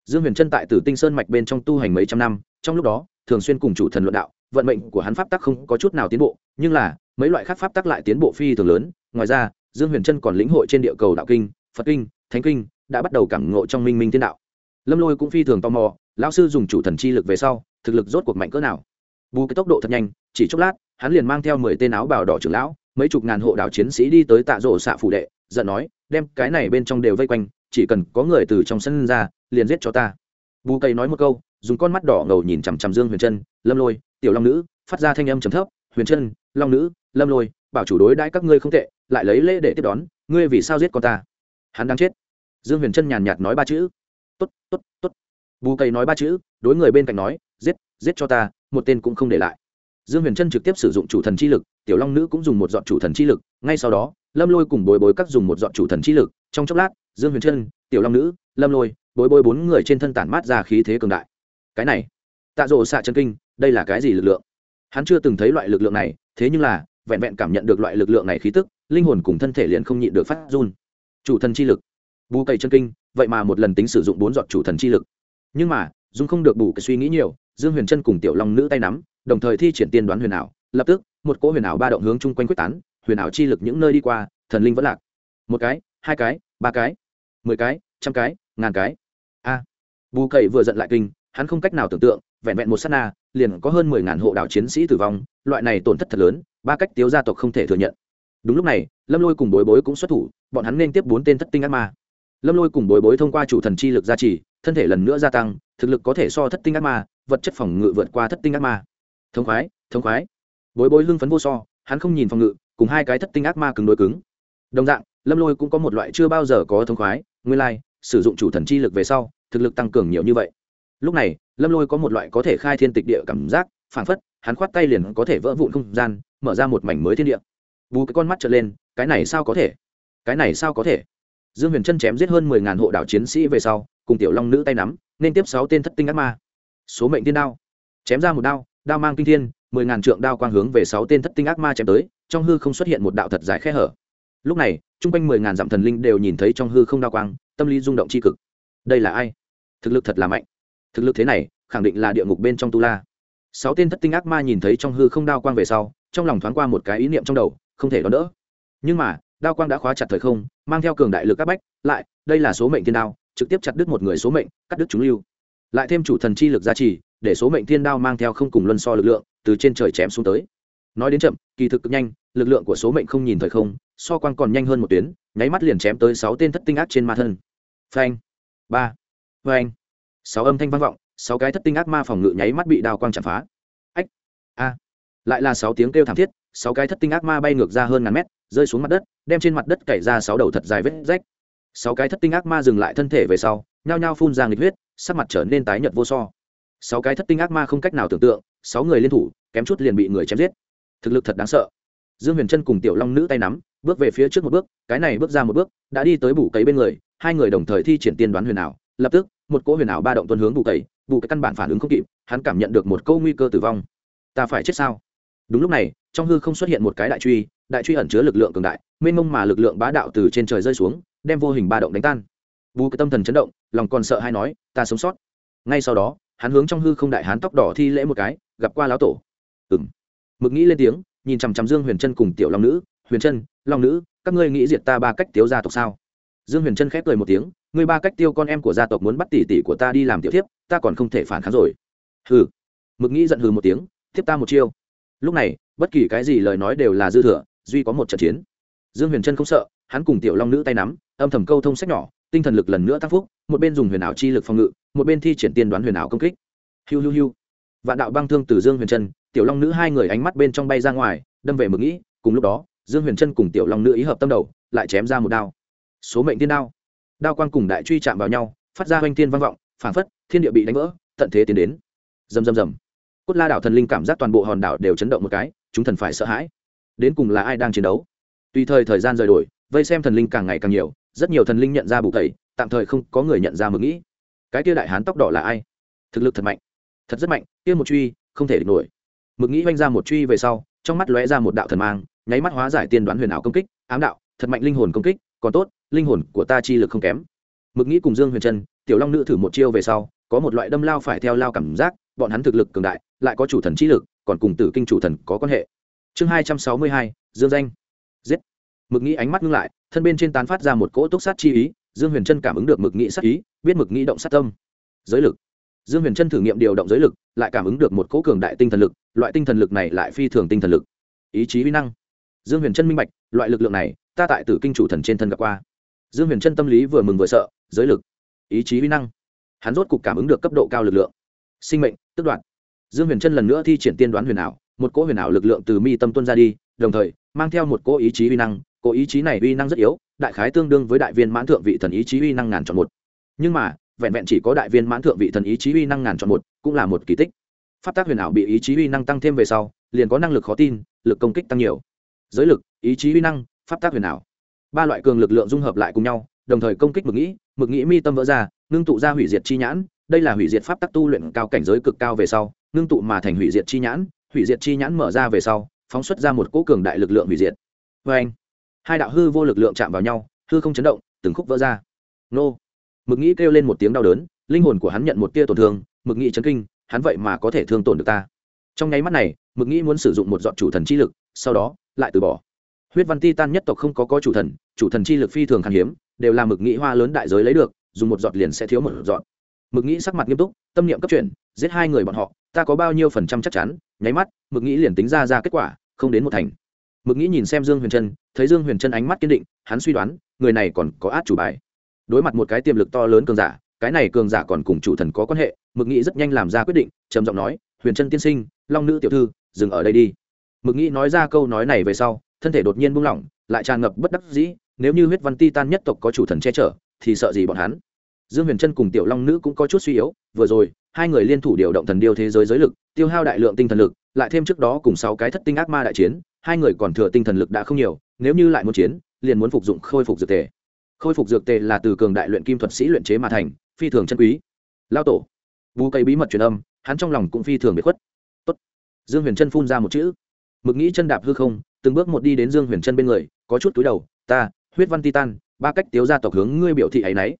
Dương huyền trân tại tử tinh sơn mạch bên trong tu hành mấy trăm năm trong lúc đó thường xuyên cùng chủ thần luận đạo vận mệnh của hắn pháp tắc không có chút nào tiến bộ, nhưng là, mấy loại khác pháp tắc lại tiến bộ phi thường lớn. Ngoài ra, dương huyền trân còn lĩnh hội trên địa cầu đạo kinh, phật kinh, thánh kinh, đã bắt đầu cảm ngộ trong minh minh thiên đạo. Lâm lôi cũng phi thường tò mò, lão sư dùng chủ thần chi lực về sau, thực lực rốt cuộc mạnh cỡ nào? Bù cái tốc độ thật nhanh, chỉ chốc lát, hắn liền mang theo mười tên áo bào đỏ trưởng lão, mấy chục ngàn hộ đảo chiến sĩ đi tới tạ rổ xạ phủ đệ, giận nói, đem cái này bên trong đều vây quanh, chỉ cần có người từ trong sân ra, liền giết cho ta. Bù cây nói một câu, dùng con mắt đỏ ngầu nhìn chằm chằm dương huyền trân lâm lôi tiểu long nữ, phát ra thanh âm trầm thấp, huyền trân, long nữ, lâm lôi, bảo chủ đối đãi các ngươi không tệ, lại lấy lễ để tiếp đón, ngươi vì sao giết con ta? Hắn đang chết. Dương huyền trân nhàn nhạt nói ba chữ. T ố t t ố t t ố t bù cây nói ba chữ, đối người bên cạnh nói, giết giết cho ta, một tên cũng không để lại. Dương huyền trân trực tiếp sử dụng chủ thần chi lực, tiểu long nữ cũng dùng một dọn chủ thần chi lực, ngay sau đó, lâm lôi cùng bối bối các dùng một dọn chủ thần chi lực, trong chốc lát, dương huyền trân, tiểu long nữ, lâm lôi, bối bối bốn người trên thân tản mát ra khí thế cường đại. Cái này, tạ rộ xạ chân kinh đây là cái gì lực lượng? Hắn chưa từng thấy loại lực lượng này, thế nhưng là, vẹn vẹn cảm nhận được loại lực lượng này khí tức, linh hồn cùng thân thể liền không nhịn được phát run. Chủ thần chi lực. Bù cày chân kinh, vậy mà một lần tính sử dụng bốn giọt chủ thần chi lực. Nhưng mà, dung không được bù cái suy nghĩ nhiều, dương huyền chân cùng tiểu long nữ tay nắm, đồng thời thi triển tiên đoán huyền ảo, lập tức, một cỗ huyền ảo ba động hướng chung quanh quyết tán, huyền ảo chi lực những nơi đi qua, thần linh vẫn lạc. Một cái, hai cái, ba cái, mười cái, trăm cái, ngàn cái. A. Bù cậy vừa giận lại kinh, hắn không cách nào tưởng tượng, vẹn vẹn một s á t na liền có hơn mười ngàn hộ đảo chiến sĩ tử vong loại này tổn thất thật lớn ba cách tiếu gia tộc không thể thừa nhận. Đúng lúc này lâm lôi cùng bối bối cũng xuất thủ bọn hắn nên tiếp bốn tên thất tinh ác ma. Lâm lôi cùng bối bối thông qua chủ thần chi lực gia trì thân thể lần nữa gia tăng thực lực có thể so thất tinh ác ma vật chất phòng ngự vượt qua thất tinh ác ma. Thống khoái thống khoái. Bối bối hưng phấn vô so hắn không nhìn phòng ngự cùng hai cái thất tinh ác ma cứng đối cứng. Đồng dạng lâm lôi cũng có một loại chưa bao giờ có thống khoái nguyên lai、like, sử dụng chủ thần chi lực về sau thực lực tăng cường nhiều như vậy lúc này, lâm lôi có một loại có thể khai thiên tịch địa cảm giác, phảng phất, hắn khoát tay liền có thể vỡ vụn không gian, mở ra một mảnh mới thiên địa. Bù cái con mắt trở lên, cái này sao có thể? Cái này sao có thể? Dương huyền chân chém giết hơn mười ngàn hộ đảo chiến sĩ về sau, cùng tiểu long nữ tay nắm, nên tiếp sáu tên thất tinh ác ma. Số mệnh tiên đao. Chém ra một đao đao mang kinh thiên, mười ngàn trượng đao quang hướng về sáu tên thất tinh ác ma chém tới, trong hư không xuất hiện một đạo thật dài khe hở. Lúc này, chung quanh mười ngàn dặm thần linh đều nhìn thấy trong hư không đao quang, tâm lý rung động c h i cực. Đây là ai? Thực lực thật là mạnh thực lực thế này, khẳng định là địa ngục bên trong tu la. Sáu tên thất tinh ác ma nhìn thấy trong hư không đao quang về sau, trong lòng thoáng qua một cái ý niệm trong đầu, không thể đón đỡ. Nhưng mà, đao quang đã khóa chặt thời không, mang theo cường đại lực các bách, lại, đây là số mệnh thiên đao, trực tiếp chặt đứt một người số mệnh, cắt đứt chúng lưu. Lại thêm chủ thần chi lực gia trì, để số mệnh thiên đao mang theo không cùng luân so lực lượng, từ trên trời chém xuống tới. Nói đến chậm, kỳ thực cực nhanh, lực lượng của số mệnh không nhìn thời không, so quang còn nhanh hơn một tuyến, nháy mắt liền chém tới sáu tên thất tinh ác trên ma thân. Phanh. Ba. Phanh sáu âm thanh vang vọng, sáu cái thất tinh ác ma phòng ngự nháy mắt bị đao quang chạm phá. Ách, a. Lại là sáu tiếng kêu thảm thiết, sáu cái thất tinh ác ma bay ngược ra hơn ngàn mét, rơi xuống mặt đất, đem trên mặt đất cày ra sáu đầu thật dài vết rách. Sáu cái thất tinh ác ma dừng lại thân thể về sau, nhao nhao phun ra nghịch huyết, sắc mặt trở nên tái nhợt vô so. Sáu cái thất tinh ác ma không cách nào tưởng tượng, sáu người liên thủ, kém chút liền bị người chém giết. Thực lực thật đáng sợ. Dương huyền trân cùng tiểu long nữ tay nắm, bước về phía trước một bước, cái này bước ra một bước, đã đi tới bủ cấy bên người, hai người đồng thời thi triển tiên đoán huyền ảo lập tức một cỗ huyền ảo ba động tuân hướng bù tẩy, bù cái căn bản phản ứng không kịp hắn cảm nhận được một câu nguy cơ tử vong. Ta phải chết sao? Đúng lúc này trong hư không xuất hiện một cái đại truy đại truy ẩn chứa lực lượng cường đại mênh mông mà lực lượng bá đạo từ trên trời rơi xuống đem vô hình ba động đánh tan. Bù cái tâm thần chấn động lòng còn sợ hay nói ta sống sót. Ngay sau đó hắn hướng trong hư không đại hán tóc đỏ thi lễ một cái gặp qua lão tổ. Ừng mực nghĩ lên tiếng nhìn chằm chằm dương huyền trân cùng tiểu long nữ huyền trân long nữ các ngươi nghĩ diệt ta ba cách tiếu gia tộc sao? Dương huyền trân khép cười một tiếng ngươi ba cách tiêu con em của gia tộc muốn bắt tỷ tỷ của ta đi làm tiểu thiếp, ta còn không thể phản kháng rồi. Hừ. Mực nghĩ giận hừ một tiếng, thiếp ta một chiêu. Lúc này, bất kỳ cái gì lời nói đều là dư thừa, duy có một trận chiến. Dương huyền trân không sợ, hắn cùng tiểu long nữ tay nắm, âm thầm câu thông sách nhỏ, tinh thần lực lần nữa tăng phúc, một bên dùng huyền ảo chi lực phòng ngự, một bên thi triển tiên đoán huyền ảo công kích. Hiu hiu hiu. Vạn đạo băng thương từ dương huyền trân tiểu long nữ hai người ánh mắt bên trong bay ra ngoài, đâm về mực nghĩ, cùng lúc đó, dương huyền trân cùng tiểu long nữ ý hợp tâm đầu, lại chém ra một đao. Số mệnh tiên đao đao quang cùng đại truy chạm vào nhau, phát ra hoanh thiên vang vọng, phảng phất thiên địa bị đánh vỡ, tận thế tiến đến. Rầm rầm rầm. Cốt la đảo thần linh cảm giác toàn bộ hòn đảo đều chấn động một cái, chúng thần phải sợ hãi. Đến cùng là ai đang chiến đấu? Tùy thời thời gian rời đổi, vây xem thần linh càng ngày càng nhiều, rất nhiều thần linh nhận ra bù tẩy, tạm thời không có người nhận ra mực nghĩ. Cái kia đại hán tóc đỏ là ai? Thực lực thật mạnh. Thật rất mạnh, kia một truy, không thể địch nổi. Mực nghĩ oanh ra một truy về sau, trong mắt lóe ra một đạo thần mang, nháy mắt hóa giải tiên đoán huyền ảo công kích, ám đạo, thật mạnh linh hồn công kích, còn tốt linh hồn của ta chi lực không kém. Mực nghĩ cùng dương huyền trân, tiểu long nữ thử một chiêu về sau, có một loại đâm lao phải theo lao cảm giác, bọn hắn thực lực cường đại, lại có chủ thần chi lực, còn cùng tử kinh chủ thần có quan hệ. Chương hai trăm sáu mươi hai, dương danh. Giết. Mực nghĩ ánh mắt ngưng lại, thân bên trên tán phát ra một cỗ túc sát chi ý, dương huyền trân cảm ứng được mực nghĩ sát ý, biết mực nghĩ động sát tâm. Giới lực. Dương huyền trân thử nghiệm điều động giới lực, lại cảm ứng được một cỗ cường đại tinh thần lực, loại tinh thần lực này lại phi thường tinh thần lực. Ý chí uy năng. Dương huyền trân minh bạch, loại lực lượng này, ta tại tử kinh chủ thần trên thân gặp qua dương huyền trân tâm lý vừa mừng vừa sợ, giới lực, ý chí uy năng. Hắn rốt cục cảm ứng được cấp độ cao lực lượng. Sinh mệnh, tức đoạn dương huyền trân lần nữa thi triển tiên đoán huyền ảo, một cỗ huyền ảo lực lượng từ mi tâm tuân ra đi, đồng thời, mang theo một cỗ ý chí uy năng. Cỗ ý chí này uy năng rất yếu, đại khái tương đương với đại viên mãn thượng vị thần ý chí uy năng ngàn chọn một. Nhưng mà, vẹn vẹn chỉ có đại viên mãn thượng vị thần ý chí uy năng ngàn chọn một, cũng là một kỳ tích. Pháp tác huyền ảo bị ý chí uy năng tăng thêm về sau, liền có năng lực khó tin, lực công kích tăng nhiều. Giới lực, ý chí uy năng, pháp tác huyền ảo ba loại cường lực lượng dung hợp lại cùng nhau, đồng thời công kích mực nghĩ mực nghĩ mi tâm vỡ ra, ngưng tụ ra hủy diệt chi nhãn, đây là hủy diệt pháp tắc tu luyện cao cảnh giới cực cao về sau, ngưng tụ mà thành hủy diệt chi nhãn, hủy diệt chi nhãn mở ra về sau, phóng xuất ra một cỗ cường đại lực lượng hủy diệt. Vê anh, hai đạo hư vô lực lượng chạm vào nhau, hư không chấn động, từng khúc vỡ ra. Nô. Mực nghĩ kêu lên một tiếng đau đớn, linh hồn của hắn nhận một tia tổn thương, mực nghĩ chấn kinh, hắn vậy mà có thể thương tổn được ta. Trong nháy mắt này, mực nghĩ muốn sử dụng một dọn chủ thần chi lực, sau đó, lại từ bỏ huyết văn ti tan nhất tộc không có có chủ thần chủ thần chi lực phi thường khan hiếm, đều là mực nghĩ hoa lớn đại giới lấy được, dùng một giọt liền sẽ thiếu một giọt. Mực nghĩ sắc mặt nghiêm túc, tâm niệm cấp chuyển, giết hai người bọn họ, ta có bao nhiêu phần trăm chắc chắn, nháy mắt, mực nghĩ liền tính ra ra kết quả, không đến một thành. Mực nghĩ nhìn xem dương huyền trân, thấy dương huyền trân ánh mắt kiên định, hắn suy đoán, người này còn có át chủ bài. Đối mặt một cái tiềm lực to lớn cường giả, cái này cường giả còn cùng chủ thần có quan hệ, mực nghĩ rất nhanh làm ra quyết định, trầm giọng nói, huyền trân tiên sinh, long nữ tiểu thư, dừng ở đây đi. Mực nghĩ nói ra câu nói này về sau thân thể đột nhiên buông lỏng, lại tràn ngập bất đắc dĩ, nếu như huyết văn ti tan nhất tộc có chủ thần che chở, thì sợ gì bọn hắn? Dương huyền trân cùng tiểu long nữ cũng có chút suy yếu, vừa rồi, hai người liên thủ điều động thần điêu thế giới giới lực, tiêu hao đại lượng tinh thần lực, lại thêm trước đó cùng sáu cái thất tinh ác ma đại chiến, hai người còn thừa tinh thần lực đã không nhiều, nếu như lại muốn chiến, liền muốn phục dụng khôi phục dược tề. Khôi phục dược tề là từ cường đại luyện kim thuật sĩ luyện chế mà thành, phi thường chân quý. Lao tổ. Vu cây bí mật truyền âm, hắn trong lòng cũng phi thường bị khuất. Tốt. dương huyền trân phun ra một chữ. Mực nghĩ chân đạp hư không từng bước một đi đến dương huyền trân bên người, có chút túi đầu, ta, huyết văn titan ba cách tiếu gia tộc hướng ngươi biểu thị ấy nấy.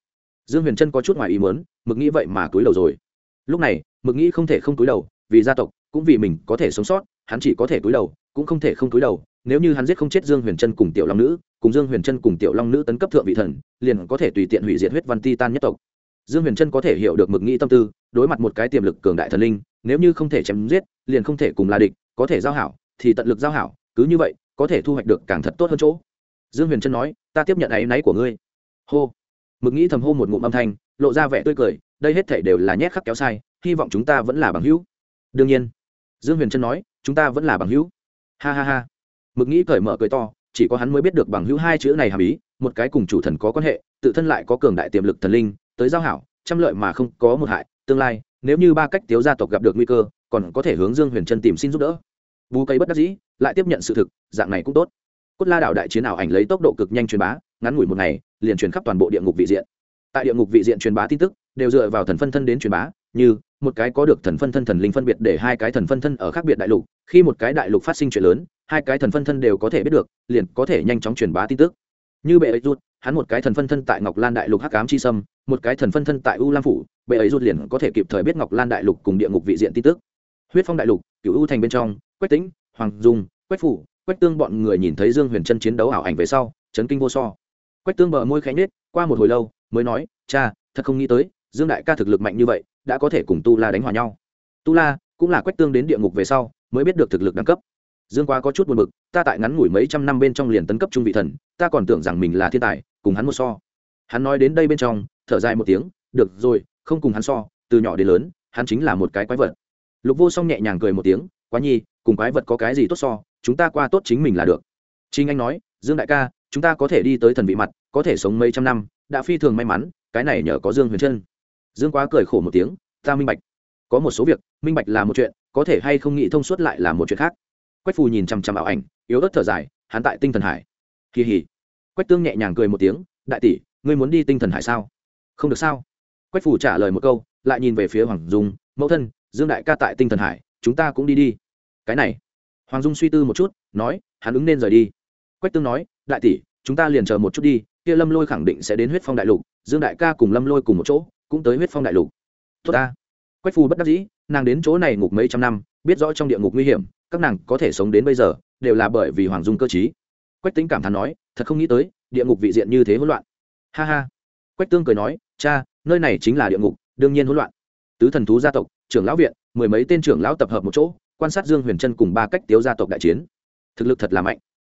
Dương huyền trân có chút ngoài ý muốn, mực nghĩ vậy mà túi đầu rồi. Lúc này, mực nghĩ không thể không túi đầu, vì gia tộc, cũng vì mình có thể sống sót, hắn chỉ có thể túi đầu, cũng không thể không túi đầu. Nếu như hắn giết không chết dương huyền trân cùng tiểu long nữ, cùng dương huyền trân cùng tiểu long nữ tấn cấp thượng vị thần, liền có thể tùy tiện hủy diệt huyết văn Titan nhất tộc. Dương huyền trân có thể hiểu được mực nghĩ tâm tư, đối mặt một cái tiềm lực cường đại thần linh, nếu như không thể chém giết, liền không thể cùng là địch, có thể giao hảo, thì tận lực giao hảo cứ như vậy, có thể thu hoạch được càng thật tốt hơn chỗ. Dương huyền trân nói, ta tiếp nhận áy náy của ngươi. Hô. Mực nghĩ thầm hô một ngụm âm thanh, lộ ra vẻ tươi cười, đây hết thể đều là nhét khắc kéo sai, hy vọng chúng ta vẫn là bằng hữu. Đương nhiên. Dương huyền trân nói, chúng ta vẫn là bằng hữu. Ha ha ha. Mực nghĩ cởi mở cười to, chỉ có hắn mới biết được bằng hữu hai chữ này hàm ý, một cái cùng chủ thần có quan hệ, tự thân lại có cường đại tiềm lực thần linh, tới giao hảo, trăm lợi mà không có một hại, tương lai, nếu như ba cách tiếu gia tộc gặp được nguy cơ, còn có thể hướng dương huyền trân tìm xin giúp đỡ bú cây bất đắc dĩ, lại tiếp nhận sự thực, dạng này cũng tốt. Cốt la đảo đại chiến ảo ảnh lấy tốc độ cực nhanh truyền bá, ngắn ngủi một ngày, liền truyền khắp toàn bộ địa ngục vị diện. Tại địa ngục vị diện truyền bá tin tức, đều dựa vào thần phân thân đến truyền bá, như một cái có được thần phân thân thần linh phân biệt để hai cái thần phân thân ở khác biệt đại lục, khi một cái đại lục phát sinh chuyện lớn, hai cái thần phân thân đều có thể biết được, liền có thể nhanh chóng truyền bá tin tức. Như bệ ấy rút, hắn một cái thần phân thân tại ngọc lan đại lục hắc cám chi sâm, một cái thần phân thân tại u lam phủ, bệ ấy rút liền có thể kịp thời biết ngọc lan đại lục cùng địa ngục vị diện tin tức. Huyết phong đại lục cựu u thành bên trong quách tĩnh, hoàng dung, quách phủ, quách tương bọn người nhìn thấy dương huyền Trân chiến đấu ảo ảnh về sau, chấn kinh vô so. Quách tương bờ môi khẽ nết qua một hồi lâu, mới nói, cha, thật không nghĩ tới, dương đại ca thực lực mạnh như vậy, đã có thể cùng tu la đánh hòa nhau. Tu la cũng là quách tương đến địa ngục về sau, mới biết được thực lực đẳng cấp. Dương quá có chút buồn bực, ta tại ngắn ngủi mấy trăm năm bên trong liền tấn cấp trung vị thần, ta còn tưởng rằng mình là thiên tài, cùng hắn một so. Hắn nói đến đây bên trong, thở dài một tiếng, được rồi, không cùng hắn so, từ nhỏ đến lớn, hắn chính là một cái quái vật. Lục vô song nhẹ nhàng cười một tiếng, quá nhi cùng quái vật có cái gì tốt so, chúng ta qua tốt chính mình là được. Trinh anh nói, dương đại ca, chúng ta có thể đi tới thần vị mặt, có thể sống mấy trăm năm, đã phi thường may mắn, cái này nhờ có dương huyền trân. Dương quá cười khổ một tiếng, ta minh bạch. Có một số việc, minh bạch là một chuyện, có thể hay không nghĩ thông suốt lại là một chuyện khác. Quách phù nhìn chằm chằm ảo ảnh, yếu ớt thở dài, hắn tại tinh thần hải. Kỳ hỉ. Quách tương nhẹ nhàng cười một tiếng, đại tỷ, ngươi muốn đi tinh thần hải sao? Không được sao? Quách phù trả lời một câu, lại nhìn về phía hoàng dung, mẫu thân, dương đại ca tại tinh thần hải, chúng ta cũng đi đi cái này. Hoàng dung suy tư một chút, nói, hắn ứng nên rời đi. Quách tương nói, đại tỷ, chúng ta liền chờ một chút đi, kia lâm lôi khẳng định sẽ đến huyết phong đại lục, dương đại ca cùng lâm lôi cùng một chỗ, cũng tới huyết phong đại lục. Tốt ta. Quách phù bất đắc dĩ, nàng đến chỗ này ngục mấy trăm năm, biết rõ trong địa ngục nguy hiểm, các nàng có thể sống đến bây giờ, đều là bởi vì hoàng dung cơ chí quách tính cảm thán nói, thật không nghĩ tới, địa ngục vị diện như thế hỗn loạn. Ha ha. Quách tương cười nói, cha, nơi này chính là địa ngục, đương nhiên hỗn loạn. Tứ thần thú gia tộc, trưởng lão viện, mười mấy tên trưởng lão tập hợp một chỗ quan sát dương huyền trân cùng ba cách tiếu gia tộc đại chiến. Thực lực thật là mạnh.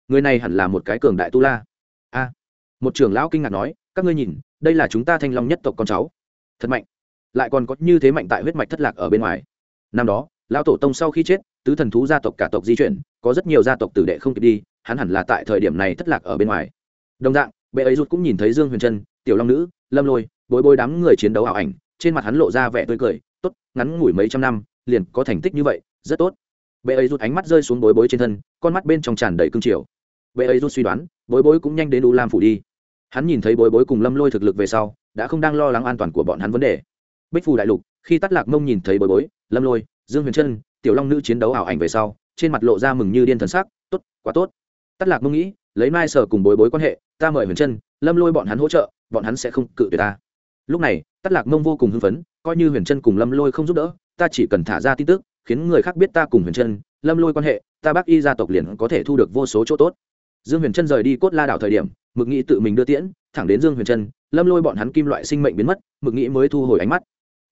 Người này hẳn là một cái cường đại tu la. A. Một trưởng lão kinh ngạc nói, các ngươi nhìn, đây là chúng ta thanh long nhất tộc con cháu. Thật mạnh. Lại còn có như thế mạnh tại huyết mạch thất lạc ở bên ngoài. Năm đó, lão tổ tông sau khi chết, tứ thần thú gia tộc cả tộc di chuyển, có rất nhiều gia tộc tử đệ không kịp đi, hắn hẳn là tại thời điểm này thất lạc ở bên ngoài. Đồng dạng, bệ ấy rút cũng nhìn thấy dương huyền trân, tiểu long nữ, lâm lôi, bối bối đám người chiến đấu ảo ảnh, trên mặt hắn lộ ra vẻ tươi cười, tốt, ngắn ngủi mấy trăm năm, liền có thành tích như vậy rất tốt. Bệ ấy rút ánh mắt rơi xuống bối bối trên thân, con mắt bên trong tràn đầy cương triều. Bệ ấy rút suy đoán, bối bối cũng nhanh đến u lam phủ đi. Hắn nhìn thấy bối bối cùng lâm lôi thực lực về sau, đã không đang lo lắng an toàn của bọn hắn vấn đề. Bích phù đại lục, khi tắt lạc mông nhìn thấy bối bối, lâm lôi, dương huyền trân, tiểu long nữ chiến đấu ảo ảnh về sau, trên mặt lộ ra mừng như điên thần sắc, tốt, quá tốt. Tắt lạc mông nghĩ, lấy mai sở cùng bối bối quan hệ, ta mời huyền trân, lâm lôi bọn hắn hỗ trợ, bọn hắn sẽ không cự tuyệt ta. Lúc này tắt lạc mông vô cùng hưng phấn, coi như huyền trân cùng lâm lôi không giúp đỡ, ta chỉ cần thả ra tin tức khiến người khác biết ta cùng huyền trân, lâm lôi quan hệ, ta bác y gia tộc liền có thể thu được vô số chỗ tốt. Dương huyền trân rời đi cốt la đảo thời điểm, mực nghĩ tự mình đưa tiễn, thẳng đến dương huyền trân, lâm lôi bọn hắn kim loại sinh mệnh biến mất, mực nghĩ mới thu hồi ánh mắt.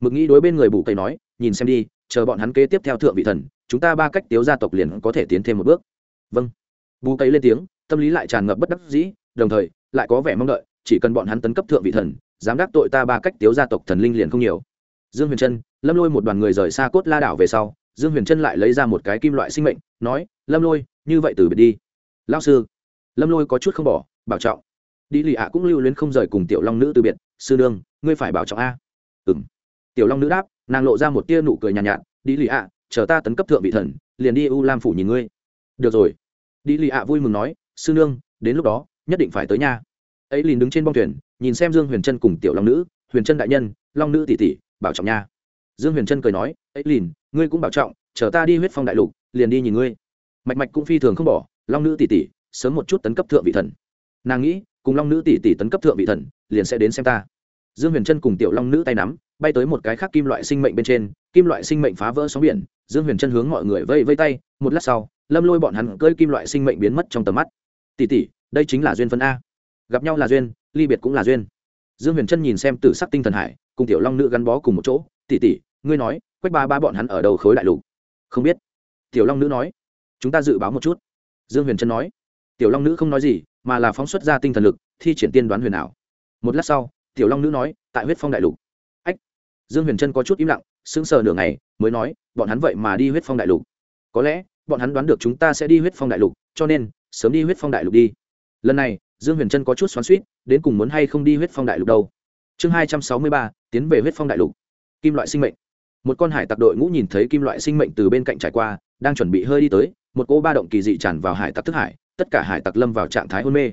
Mực nghĩ đối bên người bù cây nói, nhìn xem đi, chờ bọn hắn kế tiếp theo thượng vị thần, chúng ta ba cách tiếu gia tộc liền có thể tiến thêm một bước. Vâng. Bù cây lên tiếng, tâm lý lại tràn ngập bất đắc dĩ, đồng thời, lại có vẻ mong đợi, chỉ cần bọn hắn tấn cấp thượng vị thần, dám đắc tội ta ba cách tiếu gia tộc thần linh liền không nhiều. Dương huyền trân, lâm lôi một đoàn người rời xa cốt la đảo về sau dương huyền trân lại lấy ra một cái kim loại sinh mệnh nói lâm lôi như vậy từ biệt đi. Lao sư. Lâm lôi có chút không bỏ bảo trọng. Đi lì ạ cũng lưu luyến không rời cùng tiểu long nữ từ biệt. Sư nương ngươi phải bảo trọng a. Ừ m tiểu long nữ đáp nàng lộ ra một tia nụ cười nhàn nhạt, nhạt đi lì ạ chờ ta tấn cấp thượng vị thần liền đi u lam phủ nhìn ngươi. Được rồi. Đi lì ạ vui mừng nói sư nương đến lúc đó nhất định phải tới nhà ấy liền đứng trên bong thuyền nhìn xem dương huyền trân cùng tiểu long nữ huyền trân đại nhân long nữ tỷ tỷ bảo trọng nha dương huyền trân cười nói ấy lìn, ngươi cũng bảo trọng, chờ ta đi huyết phong đại lục, liền đi nhìn ngươi. Mạch mạch cũng phi thường không bỏ, long nữ tỷ tỷ, sớm một chút tấn cấp thượng vị thần. Nàng nghĩ, cùng long nữ tỷ tỷ tấn cấp thượng vị thần, liền sẽ đến xem ta. Dương huyền trân cùng tiểu long nữ tay nắm, bay tới một cái khác kim loại sinh mệnh bên trên, kim loại sinh mệnh phá vỡ sóng biển, dương huyền trân hướng mọi người vây vây tay, một lát sau, lâm lôi bọn hắn cơi kim loại sinh mệnh biến mất trong tầm mắt. Tỷ tỷ, đây chính là duyên phân a. Gặp nhau là duyên, ly biệt cũng là duyên. Dương huyền trân nhìn xem tử sắc tinh thần hải, cùng tiểu long nữ gắn bó cùng một chỗ, tỷ tỷ ngươi nói, quách ba ba bọn hắn ở đầu khối đại lục? Không biết. Tiểu long nữ nói. Chúng ta dự báo một chút. Dương huyền trân nói. Tiểu long nữ không nói gì, mà là phóng xuất ra tinh thần lực, thi triển tiên đoán huyền ảo. Một lát sau, tiểu long nữ nói, tại huyết phong đại lục. Ách. Dương huyền trân có chút im lặng, sững sờ nửa ngày, mới nói, bọn hắn vậy mà đi huyết phong đại lục. Có lẽ, bọn hắn đoán được chúng ta sẽ đi huyết phong đại lục, cho nên, sớm đi huyết phong đại lục đi. Lần này, dương huyền trân có chút xoắn suýt đến cùng muốn hay không đi huyết phong đại lục đâu? Chương hai trăm sáu mươi ba, tiến về huyết phong đại lục. Kim loại sinh mệnh một con hải tặc đội ngũ nhìn thấy kim loại sinh mệnh từ bên cạnh trải qua, đang chuẩn bị hơi đi tới, một cỗ ba động kỳ dị tràn vào hải tặc thức hải, tất cả hải tặc lâm vào trạng thái hôn mê.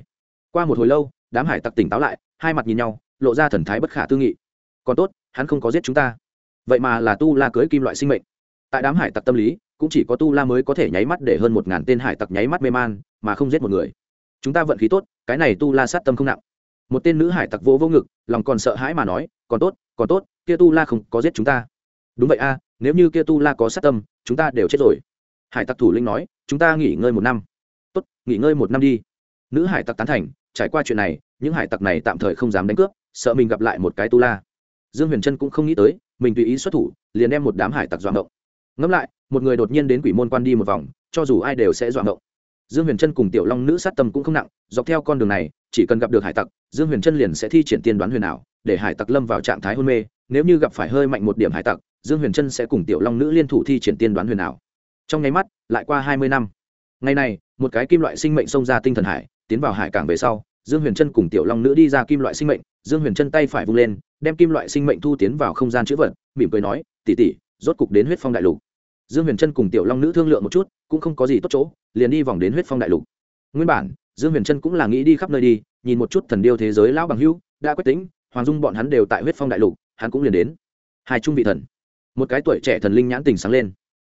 Qua một hồi lâu, đám hải tặc tỉnh táo lại, hai mặt nhìn nhau, lộ ra thần thái bất khả tư nghị. Còn tốt, hắn không có giết chúng ta. Vậy mà là tu la cưới kim loại sinh mệnh. Tại đám hải tặc tâm lý, cũng chỉ có tu la mới có thể nháy mắt để hơn một ngàn tên hải tặc nháy mắt mê man, mà không giết một người. Chúng ta vận khí tốt, cái này tu la sát tâm không nặng. Một tên nữ hải tặc vô vô ngực, lòng còn sợ hãi mà nói, còn tốt còn tốt, kia tu la không có giết chúng ta đúng vậy a, nếu như kia tu la có sát tâm, chúng ta đều chết rồi. Hải tặc thủ linh nói, chúng ta nghỉ ngơi một năm. Tốt, nghỉ ngơi một năm đi. Nữ hải tặc tán thành, trải qua chuyện này, những hải tặc này tạm thời không dám đánh cướp, sợ mình gặp lại một cái tu la. Dương huyền trân cũng không nghĩ tới, mình tùy ý xuất thủ, liền đem một đám hải tặc dọa động ngẫm lại, một người đột nhiên đến quỷ môn quan đi một vòng, cho dù ai đều sẽ dọa động dương huyền trân cùng tiểu long nữ sát tâm cũng không nặng, dọc theo con đường này, chỉ cần gặp được hải tặc, dương huyền trân liền sẽ thi triển tiên đoán huyền ảo, để hải tặc lâm vào trạng thái hôn mê nếu như gặp phải hơi mạnh một điểm hải tặc, dương huyền trân sẽ cùng tiểu long nữ liên thủ thi triển tiên đoán huyền ảo. Trong nháy mắt, lại qua hai mươi năm. Ngày này, một cái kim loại sinh mệnh xông ra tinh thần hải, tiến vào hải cảng về sau, dương huyền trân cùng tiểu long nữ đi ra kim loại sinh mệnh, dương huyền trân tay phải vung lên, đem kim loại sinh mệnh thu tiến vào không gian chữ vật, mỉm cười nói tỉ tỉ rốt cục đến huyết phong đại lục. Dương huyền trân cùng tiểu long nữ thương lượng một chút, cũng không có gì tốt chỗ, liền đi vòng đến huyết phong đại lục. Nguyên bản, dương huyền trân cũng là nghĩ đi khắp nơi đi, nhìn một chút thần điêu thế giới lão bằng hữu, đã quyết tính, hoàng dung bọn hắn đều tại huyết phong đại lục hắn cũng liền đến. Hai trung vị thần. Một cái tuổi trẻ thần linh nhãn tình sáng lên.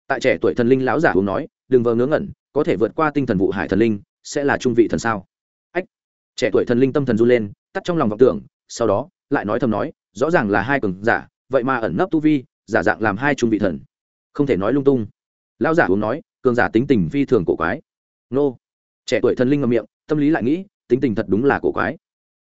Tại trẻ tuổi thần linh lão giả uống nói, đừng vờ ngớ ngẩn, có thể vượt qua tinh thần vụ hải thần linh, sẽ là trung vị thần sao? Ách. Trẻ tuổi thần linh tâm thần run lên, tắt trong lòng vọng tưởng, sau đó, lại nói thầm nói, rõ ràng là hai cường giả, vậy mà ẩn nấp tu vi, giả dạng làm hai trung vị thần. Không thể nói lung tung. Lão giả uống nói, cường giả tính tình phi thường cổ quái. Nô. Trẻ tuổi thần linh ngậm miệng, tâm lý lại nghĩ, tính tình thật đúng là cổ quái.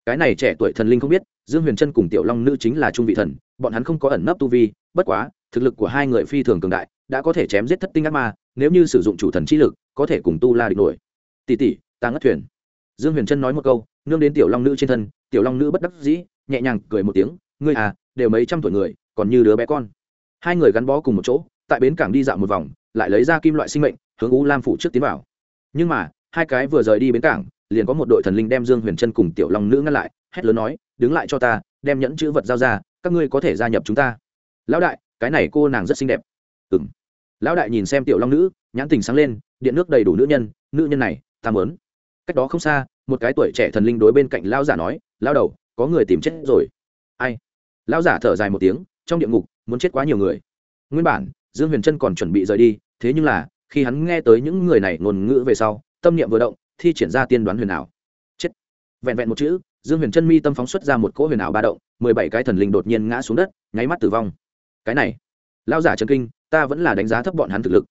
Cái này trẻ tuổi thần linh không biết dương huyền trân cùng tiểu long nữ chính là trung vị thần, bọn hắn không có ẩn nấp tu vi, bất quá, thực lực của hai người phi thường cường đại, đã có thể chém giết thất tinh ác ma, nếu như sử dụng chủ thần chi lực, có thể cùng tu la địch nổi. Tỷ tỷ, ta ngất thuyền. Dương huyền trân nói một câu, nương đến tiểu long nữ trên thân, tiểu long nữ bất đắc dĩ, nhẹ nhàng cười một tiếng, ngươi à đều mấy trăm tuổi người, còn như đứa bé con. Hai người gắn bó cùng một chỗ, tại bến cảng đi dạo một vòng, lại lấy ra kim loại sinh mệnh, hướng u lam phủ trước tiến vào. Nhưng mà, hai cái vừa rời đi bến cảng, liền có một đội thần linh đem dương huyền trân cùng tiểu long nữ ngăn lại hét lớn nói, đứng lại cho ta, đem nhẫn chữ vật giao ra, các ngươi có thể gia nhập chúng ta. Lão đại, cái này cô nàng rất xinh đẹp. Ừng lão đại nhìn xem tiểu long nữ, nhãn tình sáng lên, điện nước đầy đủ nữ nhân nữ nhân này, ta mớn cách đó không xa, một cái tuổi trẻ thần linh đối bên cạnh lão giả nói, lão đầu, có người tìm chết rồi. Ai? Lão giả thở dài một tiếng, trong địa ngục, muốn chết quá nhiều người. Nguyên bản, dương huyền trân còn chuẩn bị rời đi, thế nhưng là, khi hắn nghe tới những người này ngôn ngữ về sau, tâm niệm vừa động, thi triển ra tiên đoán huyền ảo. Chết. Vẹn vẹn một chữ dương huyền trân mi tâm phóng xuất ra một cỗ huyền ảo ba động, mười bảy cái thần linh đột nhiên ngã xuống đất, nháy mắt tử vong. Cái này lao giả trần kinh, ta vẫn là đánh giá thấp bọn hắn thực lực.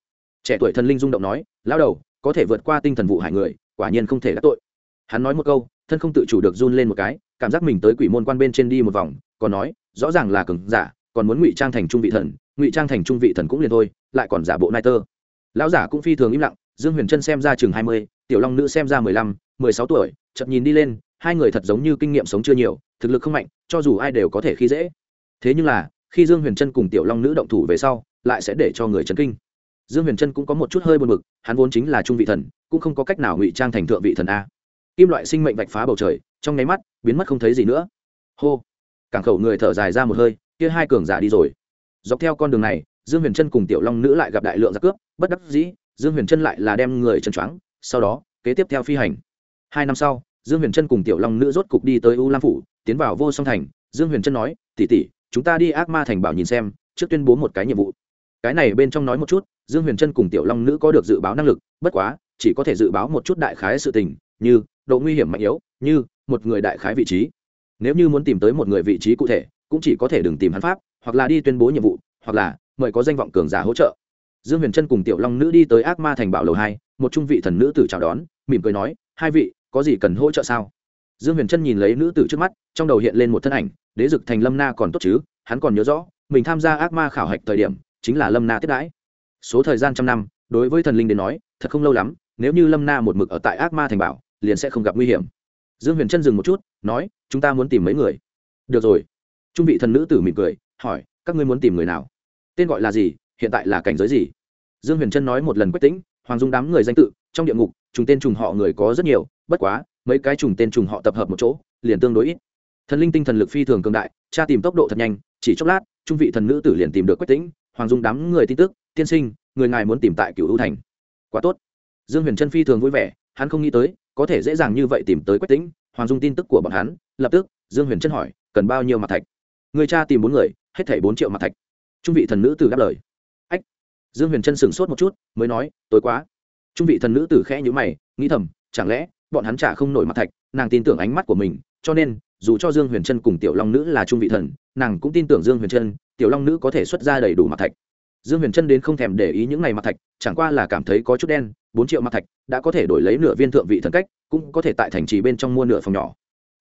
Trẻ tuổi thần linh rung động nói lao đầu, có thể vượt qua tinh thần vụ hải người, quả nhiên không thể đắc tội. Hắn nói một câu, thân không tự chủ được run lên một cái, cảm giác mình tới quỷ môn quan bên trên đi một vòng, còn nói, rõ ràng là cường giả, còn muốn ngụy trang thành trung vị thần, ngụy trang thành trung vị thần cũng liền thôi, lại còn giả bộ nai tơ. Lão giả cũng phi thường im lặng, dương huyền trân xem ra chừng hai mươi, tiểu long nữ xem ra mười lăm, mười sáu tuổi chậm nhìn đi lên hai người thật giống như kinh nghiệm sống chưa nhiều, thực lực không mạnh, cho dù ai đều có thể khi dễ. Thế nhưng là, khi dương huyền trân cùng tiểu long nữ động thủ về sau, lại sẽ để cho người chấn kinh. Dương huyền trân cũng có một chút hơi buồn bực, hắn vốn chính là trung vị thần, cũng không có cách nào ngụy trang thành thượng vị thần a. Kim loại sinh mệnh vạch phá bầu trời, trong nháy mắt, biến mất không thấy gì nữa. Hô! Cảng khẩu người thở dài ra một hơi, kia hai cường giả đi rồi. Dọc theo con đường này, dương huyền trân cùng tiểu long nữ lại gặp đại lượng giặc cướp, bất đắc dĩ, dương huyền trân lại là đem người chân choáng, sau đó, kế tiếp theo phi hành. Hai năm sau dương huyền trân cùng tiểu long nữ rốt cục đi tới u lam phủ, tiến vào vô song thành. Dương huyền trân nói tỉ tỉ chúng ta đi ác ma thành bảo nhìn xem, trước tuyên bố một cái nhiệm vụ. Cái này bên trong nói một chút, dương huyền trân cùng tiểu long nữ có được dự báo năng lực, bất quá, chỉ có thể dự báo một chút đại khái sự tình, như, độ nguy hiểm mạnh yếu, như, một người đại khái vị trí. Nếu như muốn tìm tới một người vị trí cụ thể, cũng chỉ có thể đừng tìm hắn pháp, hoặc là đi tuyên bố nhiệm vụ, hoặc là mời có danh vọng cường giả hỗ trợ. Dương huyền trân cùng tiểu long nữ đi tới ác ma thành bảo lầu hai, một trung vị thần nữ tử chào đón, mỉm cười nói, hai vị có gì cần hỗ trợ sao? Dương huyền trân nhìn lấy nữ tử trước mắt, trong đầu hiện lên một thân ảnh, đế dực thành lâm na còn tốt chứ, hắn còn nhớ rõ, mình tham gia ác ma khảo hạch thời điểm, chính là lâm na tiếp đãi. Số thời gian trăm năm, đối với thần linh đến nói, thật không lâu lắm, nếu như lâm na một mực ở tại ác ma thành bảo, liền sẽ không gặp nguy hiểm. Dương huyền trân dừng một chút, nói, chúng ta muốn tìm mấy người. Được rồi. Trung vị thần nữ tử mỉm cười, hỏi, các ngươi muốn tìm người nào? Tên gọi là gì? Hiện tại là cảnh giới gì? Dương huyền trân nói một lần quyết tĩnh, hoàng dung đám người danh tự, trong địa ngục, trùng tên trùng họ người có rất nhiều bất quá, mấy cái trùng tên trùng họ tập hợp một chỗ, liền tương đối ít. Thần linh tinh thần lực phi thường cường đại, tra tìm tốc độ thật nhanh, chỉ chốc lát, trung vị thần nữ tử liền tìm được quách tĩnh, hoàng dung đám người tin tức, tiên sinh, người ngài muốn tìm tại cựu hữu thành. Quá tốt. Dương huyền trân phi thường vui vẻ, hắn không nghĩ tới, có thể dễ dàng như vậy tìm tới quách tĩnh, hoàng dung tin tức của bọn hắn, lập tức, dương huyền trân hỏi, cần bao nhiêu mặt thạch? Người cha tìm bốn người, hết thảy bốn triệu mặt thạch. Trung vị thần nữ tử đáp lời. Ách. Dương huyền trân sửng sốt một chút, mới nói, tối quá. Trung vị thần nữ tử khẽ nhữ mày, nghĩ thầm, chẳng lẽ bọn hắn trả không nổi mặt thạch, nàng tin tưởng ánh mắt của mình, cho nên, dù cho dương huyền trân cùng tiểu long nữ là trung vị thần, nàng cũng tin tưởng dương huyền trân, tiểu long nữ có thể xuất ra đầy đủ mặt thạch. Dương huyền trân đến không thèm để ý những ngày mặt thạch, chẳng qua là cảm thấy có chút đen, bốn triệu mặt thạch đã có thể đổi lấy nửa viên thượng vị thần cách, cũng có thể tại thành trì bên trong mua nửa phòng nhỏ.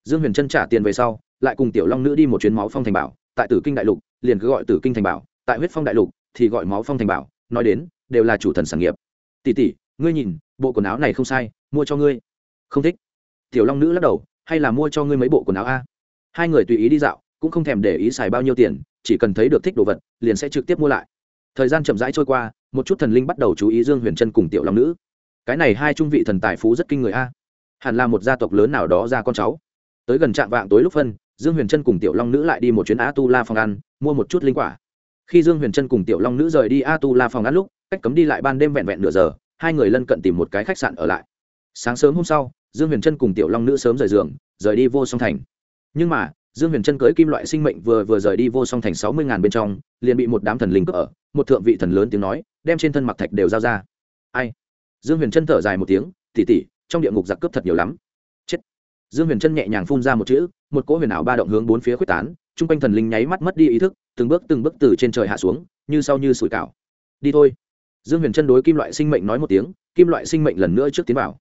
Dương huyền trân trả tiền về sau, lại cùng tiểu long nữ đi một chuyến máu phong thành bảo, tại tử kinh đại lục, liền cứ gọi tử kinh thành bảo, tại huyết phong đại lục thì gọi máu phong thành bảo, nói đến, đều là chủ thần sản nghiệp. Tỷ tỷ, ngươi nhìn, bộ quần áo này không sai, mua cho ngươi không thích. Tiểu long nữ lắc đầu, hay là mua cho ngươi mấy bộ quần áo a? Hai người tùy ý đi dạo, cũng không thèm để ý xài bao nhiêu tiền, chỉ cần thấy được thích đồ vật, liền sẽ trực tiếp mua lại. Thời gian chậm rãi trôi qua, một chút thần linh bắt đầu chú ý dương huyền trân cùng tiểu long nữ. Cái này hai trung vị thần tài phú rất kinh người a. Hẳn là một gia tộc lớn nào đó ra con cháu. Tới gần trạm vạng tối lúc phân, dương huyền trân cùng tiểu long nữ lại đi một chuyến a tu la phòng ăn, mua một chút linh quả. Khi dương huyền trân cùng tiểu long nữ rời đi a tu la phòng ăn lúc, cách cấm đi lại ban đêm vẹn vẹn nửa giờ, hai người lân cận tìm một cái khách sạn ở lại. Sáng sớm hôm sau dương huyền trân cùng tiểu long nữ sớm rời giường, rời đi vô song thành. Nhưng mà, dương huyền trân cưới kim loại sinh mệnh vừa vừa rời đi vô song thành sáu mươi ngàn bên trong, liền bị một đám thần linh cướp ở, một thượng vị thần lớn tiếng nói, đem trên thân mặc thạch đều giao ra. Ai? Dương huyền trân thở dài một tiếng tỉ tỉ trong địa ngục giặc cướp thật nhiều lắm. Chết. Dương huyền trân nhẹ nhàng phun ra một chữ, một cỗ huyền ảo ba động hướng bốn phía quyết tán, chung quanh thần linh nháy mắt mất đi ý thức, từng bước từng bước từ trên trời hạ xuống, như sau như sủi cảo. Đi thôi. Dương huyền trân đối kim loại sinh mệnh nói một tiếng, kim loại sinh mệnh lần nữa trước tiến vào.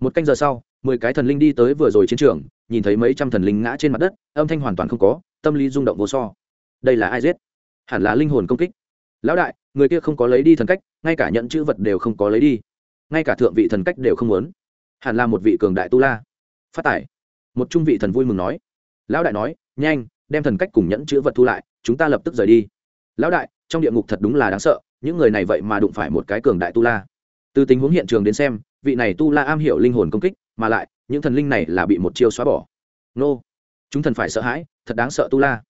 Một canh giờ sau mười cái thần linh đi tới vừa rồi chiến trường, nhìn thấy mấy trăm thần linh ngã trên mặt đất, âm thanh hoàn toàn không có, tâm lý rung động vô so. Đây là ai giết? Hẳn là linh hồn công kích. Lão đại, người kia không có lấy đi thần cách, ngay cả nhận chữ vật đều không có lấy đi. Ngay cả thượng vị thần cách đều không muốn. Hẳn là một vị cường đại tu la. Phát tải một trung vị thần vui mừng nói. Lão đại nói, nhanh, đem thần cách cùng nhẫn chữ vật thu lại, chúng ta lập tức rời đi. Lão đại, trong địa ngục thật đúng là đáng sợ, những người này vậy mà đụng phải một cái cường đại tu la. Từ tình huống hiện trường đến xem vị này tu la am hiểu linh hồn công kích, mà lại, những thần linh này là bị một chiêu xóa bỏ. Nô, chúng thần phải sợ hãi, thật đáng sợ tu la.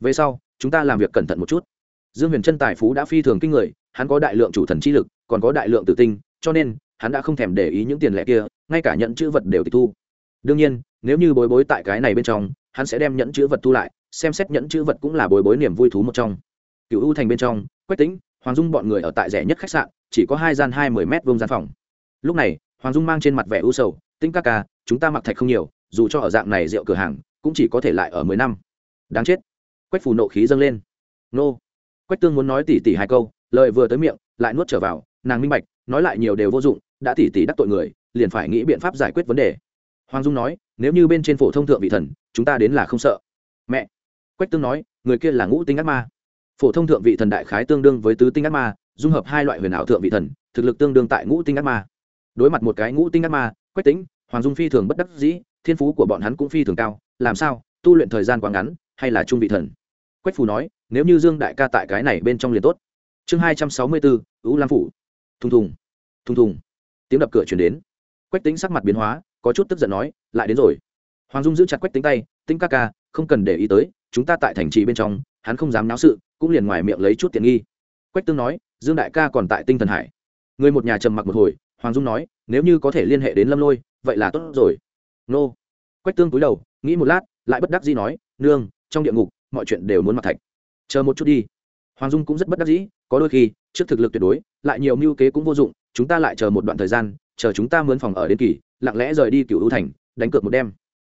Về sau, chúng ta làm việc cẩn thận một chút. Dương huyền trân tài phú đã phi thường kinh người, hắn có đại lượng chủ thần chi lực, còn có đại lượng tự tinh, cho nên, hắn đã không thèm để ý những tiền lẻ kia, ngay cả nhận chữ vật đều tịch thu. Đương nhiên, nếu như bối bối tại cái này bên trong, hắn sẽ đem nhẫn chữ vật thu lại, xem xét nhẫn chữ vật cũng là bối bối niềm vui thú một trong. Cựu u thành bên trong, quách tính hoàng dung bọn người ở tại rẻ nhất khách sạn, chỉ có hai gian hai mươi m vông gian phòng lúc này, hoàng dung mang trên mặt vẻ u sầu, tinh ca ca, chúng ta mặc thạch không nhiều, dù cho ở dạng này rượu cửa hàng, cũng chỉ có thể lại ở mười năm. Đáng chết. Quách phù nộ khí dâng lên. Nô. Quách tương muốn nói tỉ tỉ hai câu, lời vừa tới miệng, lại nuốt trở vào, nàng minh bạch, nói lại nhiều đều vô dụng, đã tỉ tỉ đắc tội người, liền phải nghĩ biện pháp giải quyết vấn đề. Hoàng dung nói, nếu như bên trên phổ thông thượng vị thần, chúng ta đến là không sợ. Mẹ. Quách tương nói, người kia là ngũ tinh ác ma. Phổ thông thượng vị thần đại khái tương đương với tứ tinh ác ma, dung hợp hai loại huyền ảo thượng vị thần, thực lực tương đương tại ngũ tinh ác ma đối mặt một cái ngũ tinh ác ma, quách tính hoàng dung phi thường bất đắc dĩ, thiên phú của bọn hắn cũng phi thường cao, làm sao, tu luyện thời gian quá ngắn, hay là trung vị thần? Quách phù nói, nếu như dương đại ca tại cái này bên trong liền tốt. Chương hai trăm sáu mươi bốn ưu lam phủ. Thùng thùng thùng thùng. Tiếng đập cửa chuyển đến. Quách tính sắc mặt biến hóa, có chút tức giận nói, lại đến rồi. Hoàng dung giữ chặt quách tính tay tính ca ca, không cần để ý tới, chúng ta tại thành trì bên trong, hắn không dám náo sự, cũng liền ngoài miệng lấy chút tiện nghi. Quách tương nói, dương đại ca còn tại tinh thần hải. Người một nhà trầm mặc một hồi hoàng dung nói, nếu như có thể liên hệ đến lâm lôi, vậy là tốt rồi. Nô. Quách tương cúi đầu, nghĩ một lát, lại bất đắc dĩ nói, nương, trong địa ngục, mọi chuyện đều muốn mặc thạch. Chờ một chút đi. Hoàng dung cũng rất bất đắc dĩ, có đôi khi, trước thực lực tuyệt đối, lại nhiều mưu kế cũng vô dụng, chúng ta lại chờ một đoạn thời gian, chờ chúng ta mướn phòng ở đến kỳ, lặng lẽ rời đi cựu hữu thành, đánh cược một đêm.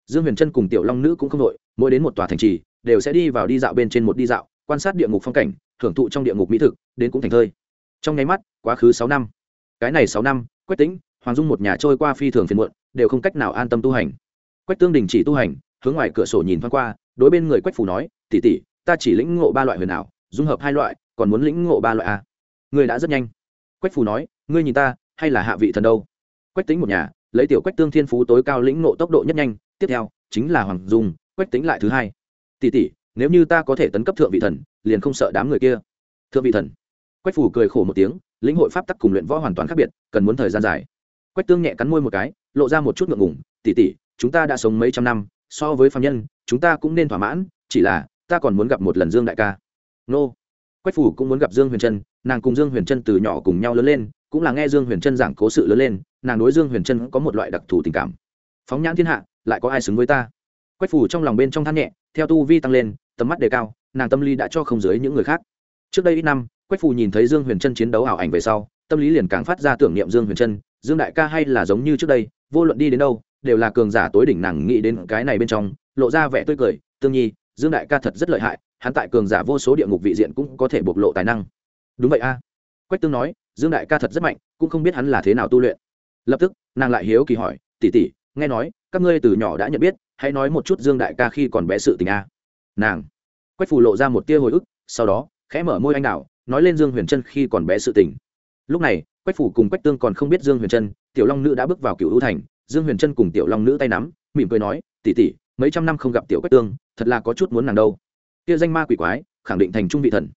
Dương huyền trân cùng tiểu long nữ cũng không đội, mỗi đến một tòa thành trì, đều sẽ đi vào đi dạo bên trên một đi dạo, quan sát địa ngục phong cảnh thưởng thụ trong địa ngục mỹ thực, đến cũng thành thơi. Trong nháy mắt, quá khứ sáu năm. Cái này sáu năm quách tính hoàng dung một nhà trôi qua phi thường phiền muộn, đều không cách nào an tâm tu hành. Quách tương đình chỉ tu hành, hướng ngoài cửa sổ nhìn thoáng qua, đối bên người quách phủ nói tỉ tỉ ta chỉ lĩnh ngộ ba loại huyền ảo, dung hợp hai loại, còn muốn lĩnh ngộ ba loại à? a người đã rất nhanh. Quách phủ nói, ngươi nhìn ta, hay là hạ vị thần đâu? Quách tính một nhà, lấy tiểu quách tương thiên phú tối cao lĩnh ngộ tốc độ nhất nhanh, tiếp theo, chính là hoàng dung, quách tính lại thứ hai. Tỷ tỷ, nếu như ta có thể tấn cấp thượng vị thần, liền không sợ đám người kia. Thượng vị thần? Quách phủ cười khổ một tiếng lĩnh hội pháp tắc cùng luyện võ hoàn toàn khác biệt, cần muốn thời gian dài. Quách tương nhẹ cắn môi một cái, lộ ra một chút ngượng ngùng, tỷ tỷ, chúng ta đã sống mấy trăm năm, so với phạm nhân, chúng ta cũng nên thỏa mãn, chỉ là, ta còn muốn gặp một lần dương đại ca. Nô. Quách phủ cũng muốn gặp dương huyền trân, nàng cùng dương huyền trân từ nhỏ cùng nhau lớn lên, cũng là nghe dương huyền trân giảng cố sự lớn lên, nàng đối dương huyền trân có một loại đặc thù tình cảm. Phóng nhãn thiên hạ, lại có ai xứng với ta? Quách phủ trong lòng bên trong than nhẹ, theo tu vi tăng lên, tầm mắt đề cao, nàng tâm lý đã cho không dưới những người khác. Trước đây ít năm quách Phù nhìn thấy dương huyền trân chiến đấu ảo ảnh về sau, tâm lý liền càng phát ra tưởng niệm dương huyền trân, dương đại ca hay là giống như trước đây, vô luận đi đến đâu, đều là cường giả tối đỉnh nàng nghĩ đến cái này bên trong, lộ ra vẻ tươi cười. Tương nhi, dương đại ca thật rất lợi hại, hắn tại cường giả vô số địa ngục vị diện cũng có thể bộc lộ tài năng. Đúng vậy a. Quách tương nói, dương đại ca thật rất mạnh, cũng không biết hắn là thế nào tu luyện. Lập tức, nàng lại hiếu kỳ hỏi tỉ tỉ nghe nói, các ngươi từ nhỏ đã nhận biết, hãy nói một chút dương đại ca khi còn bé sự tình a. Nàng, quách phù lộ ra một tia hồi ức, sau đó, khẽ mở môi anh đào nói lên dương huyền trân khi còn bé sự tình. Lúc này, quách phủ cùng quách tương còn không biết dương huyền trân, tiểu long nữ đã bước vào cựu hữu thành. Dương huyền trân cùng tiểu long nữ tay nắm, mỉm cười nói tỉ tỉ mấy trăm năm không gặp tiểu quách tương, thật là có chút muốn nàng đâu. Kia danh ma quỷ quái, khẳng định thành trung vị thần.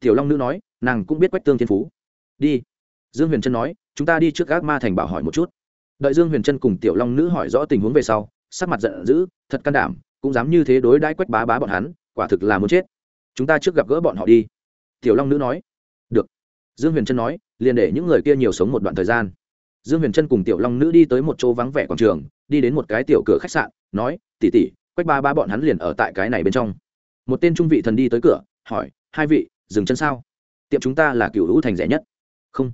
Tiểu long nữ nói, nàng cũng biết quách tương thiên phú. Đi. Dương huyền trân nói, chúng ta đi trước gác ma thành bảo hỏi một chút. Đợi dương huyền trân cùng tiểu long nữ hỏi rõ tình huống về sau, sắc mặt giận dữ, thật can đảm, cũng dám như thế đối đãi quách bá bá bọn hắn, quả thực là muốn chết. Chúng ta trước gặp gỡ bọn họ đi tiểu long nữ nói, được. Dương huyền trân nói, liền để những người kia nhiều sống một đoạn thời gian. Dương huyền trân cùng tiểu long nữ đi tới một chỗ vắng vẻ quảng trường, đi đến một cái tiểu cửa khách sạn, nói tỉ tỉ quách ba ba bọn hắn liền ở tại cái này bên trong. Một tên trung vị thần đi tới cửa, hỏi, hai vị, dừng chân sao? Tiệm chúng ta là cựu hữu thành rẻ nhất. Không.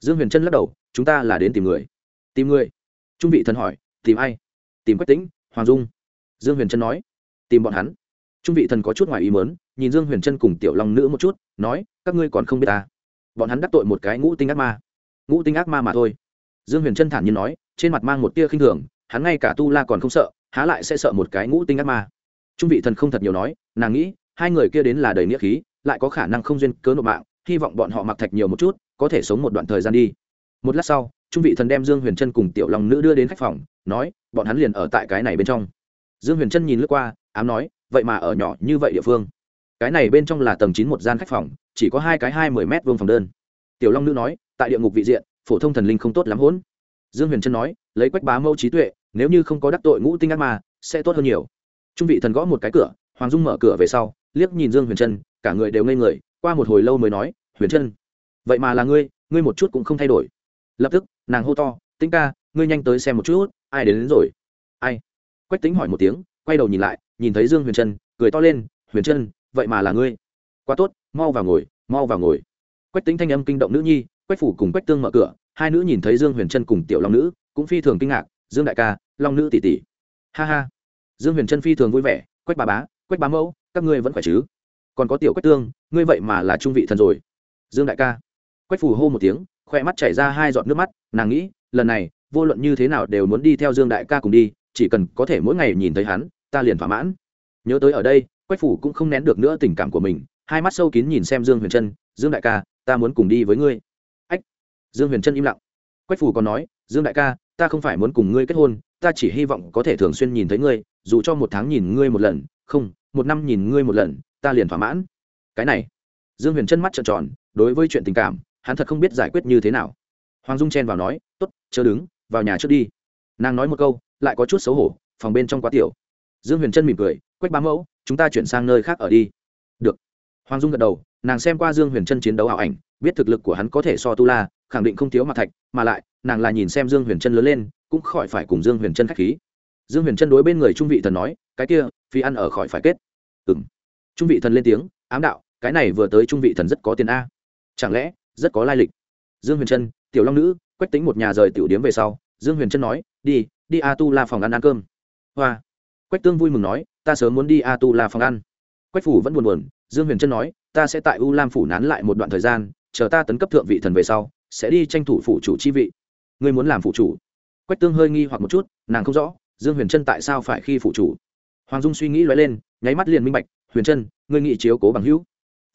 Dương huyền trân lắc đầu, chúng ta là đến tìm người. Tìm người? Trung vị thần hỏi, tìm ai? Tìm quách tĩnh, hoàng dung. Dương huyền trân nói, tìm bọn hắn trung vị thần có chút ngoài ý mớn nhìn dương huyền trân cùng tiểu long nữ một chút, nói, các ngươi còn không biết ta. Bọn hắn đắc tội một cái ngũ tinh ác ma. Ngũ tinh ác ma mà thôi. Dương huyền trân thản nhiên nói, trên mặt mang một tia khinh thường, hắn ngay cả tu la còn không sợ, há lại sẽ sợ một cái ngũ tinh ác ma. Trung vị thần không thật nhiều nói, nàng nghĩ, hai người kia đến là đầy nghĩa khí, lại có khả năng không duyên cớ nộp mạng, hy vọng bọn họ mặc thạch nhiều một chút, có thể sống một đoạn thời gian đi. Một lát sau, trung vị thần đem dương huyền trân cùng tiểu long nữ đưa đến khách phòng, nói, bọn hắn liền ở tại cái này bên trong. Dương huyền trân nhìn lướt qua, ám nói vậy mà ở nhỏ như vậy địa phương. Cái này bên trong là tầng chín một gian khách phòng chỉ có hai cái hai mươi m vuông phòng đơn. Tiểu long nữ nói tại địa ngục vị diện phổ thông thần linh không tốt lắm hỗn. Dương huyền trân nói lấy quách bá mẫu trí tuệ nếu như không có đắc tội ngũ tinh ác ma sẽ tốt hơn nhiều. Trung vị thần gõ một cái cửa hoàng dung mở cửa về sau liếc nhìn dương huyền trân cả người đều ngây người qua một hồi lâu mới nói huyền trân vậy mà là ngươi ngươi một chút cũng không thay đổi. Lập tức nàng hô to tĩnh ca ngươi nhanh tới xem một chút ai đến, đến rồi? Ai? Quách tính hỏi một tiếng quay đầu nhìn lại, nhìn thấy dương huyền trân, cười to lên, huyền trân, vậy mà là ngươi. Quá tốt, mau vào ngồi, mau vào ngồi. Quách tính thanh âm kinh động nữ nhi, quách phủ cùng quách tương mở cửa, hai nữ nhìn thấy dương huyền trân cùng tiểu long nữ, cũng phi thường kinh ngạc, dương đại ca, long nữ tỷ tỷ. Ha ha. Dương huyền trân phi thường vui vẻ, quách bà bá, quách bá mẫu, các ngươi vẫn khỏe chứ? Còn có tiểu quách tương, ngươi vậy mà là trung vị thần rồi. Dương đại ca. Quách phủ hô một tiếng khoe mắt chảy ra hai giọt nước mắt, nàng nghĩ, lần này, vô luận như thế nào đều muốn đi theo dương đại ca cùng đi chỉ cần có thể mỗi ngày nhìn thấy hắn, ta liền thỏa mãn. Nhớ tới ở đây, quách phủ cũng không nén được nữa tình cảm của mình, hai mắt sâu kín nhìn xem dương huyền trân, dương đại ca, ta muốn cùng đi với ngươi. Ách, dương huyền trân im lặng. Quách phủ còn nói, dương đại ca, ta không phải muốn cùng ngươi kết hôn, ta chỉ hy vọng có thể thường xuyên nhìn thấy ngươi, dù cho một tháng nhìn ngươi một lần, không, một năm nhìn ngươi một lần, ta liền thỏa mãn. Cái này, dương huyền Trân mắt trợn tròn, đối với chuyện tình cảm, hắn thật không biết giải quyết như thế nào. Hoàng dung chen vào nói t ố t chờ đứng, vào nhà trước đi. Nàng nói một câu lại có chút xấu hổ, phòng bên trong quá tiểu. Dương huyền trân mỉm cười, quách bá mẫu, chúng ta chuyển sang nơi khác ở đi. Được. Hoàng dung gật đầu, nàng xem qua dương huyền trân chiến đấu ảo ảnh, biết thực lực của hắn có thể so tu la, khẳng định không thiếu mặt thạch, mà lại, nàng là nhìn xem dương huyền trân lớn lên, cũng khỏi phải cùng dương huyền trân k h á c h khí. Dương huyền trân đối bên người trung vị thần nói, cái kia, phi ăn ở khỏi phải kết. Ừ m trung vị thần lên tiếng, ám đạo, cái này vừa tới trung vị thần rất có tiền a. Chẳng lẽ, rất có lai lịch? Dương huyền trân tiểu long nữ, quách tính một nhà rời tiểu điếm về sau. Dương huyền trân nói, đi đi a tu la phòng ăn ăn cơm. Hoa. Quách tương vui mừng nói, ta sớm muốn đi a tu la phòng ăn. Quách phủ vẫn buồn buồn, dương huyền trân nói, ta sẽ tại u lam phủ nán lại một đoạn thời gian, chờ ta tấn cấp thượng vị thần về sau, sẽ đi tranh thủ phủ chủ chi vị. Ngươi muốn làm phủ chủ? Quách tương hơi nghi hoặc một chút, nàng không rõ, dương huyền trân tại sao phải khi phủ chủ? Hoàng dung suy nghĩ lóe lên, nháy mắt liền minh bạch, huyền trân, ngươi nghị chiếu cố bằng hữu?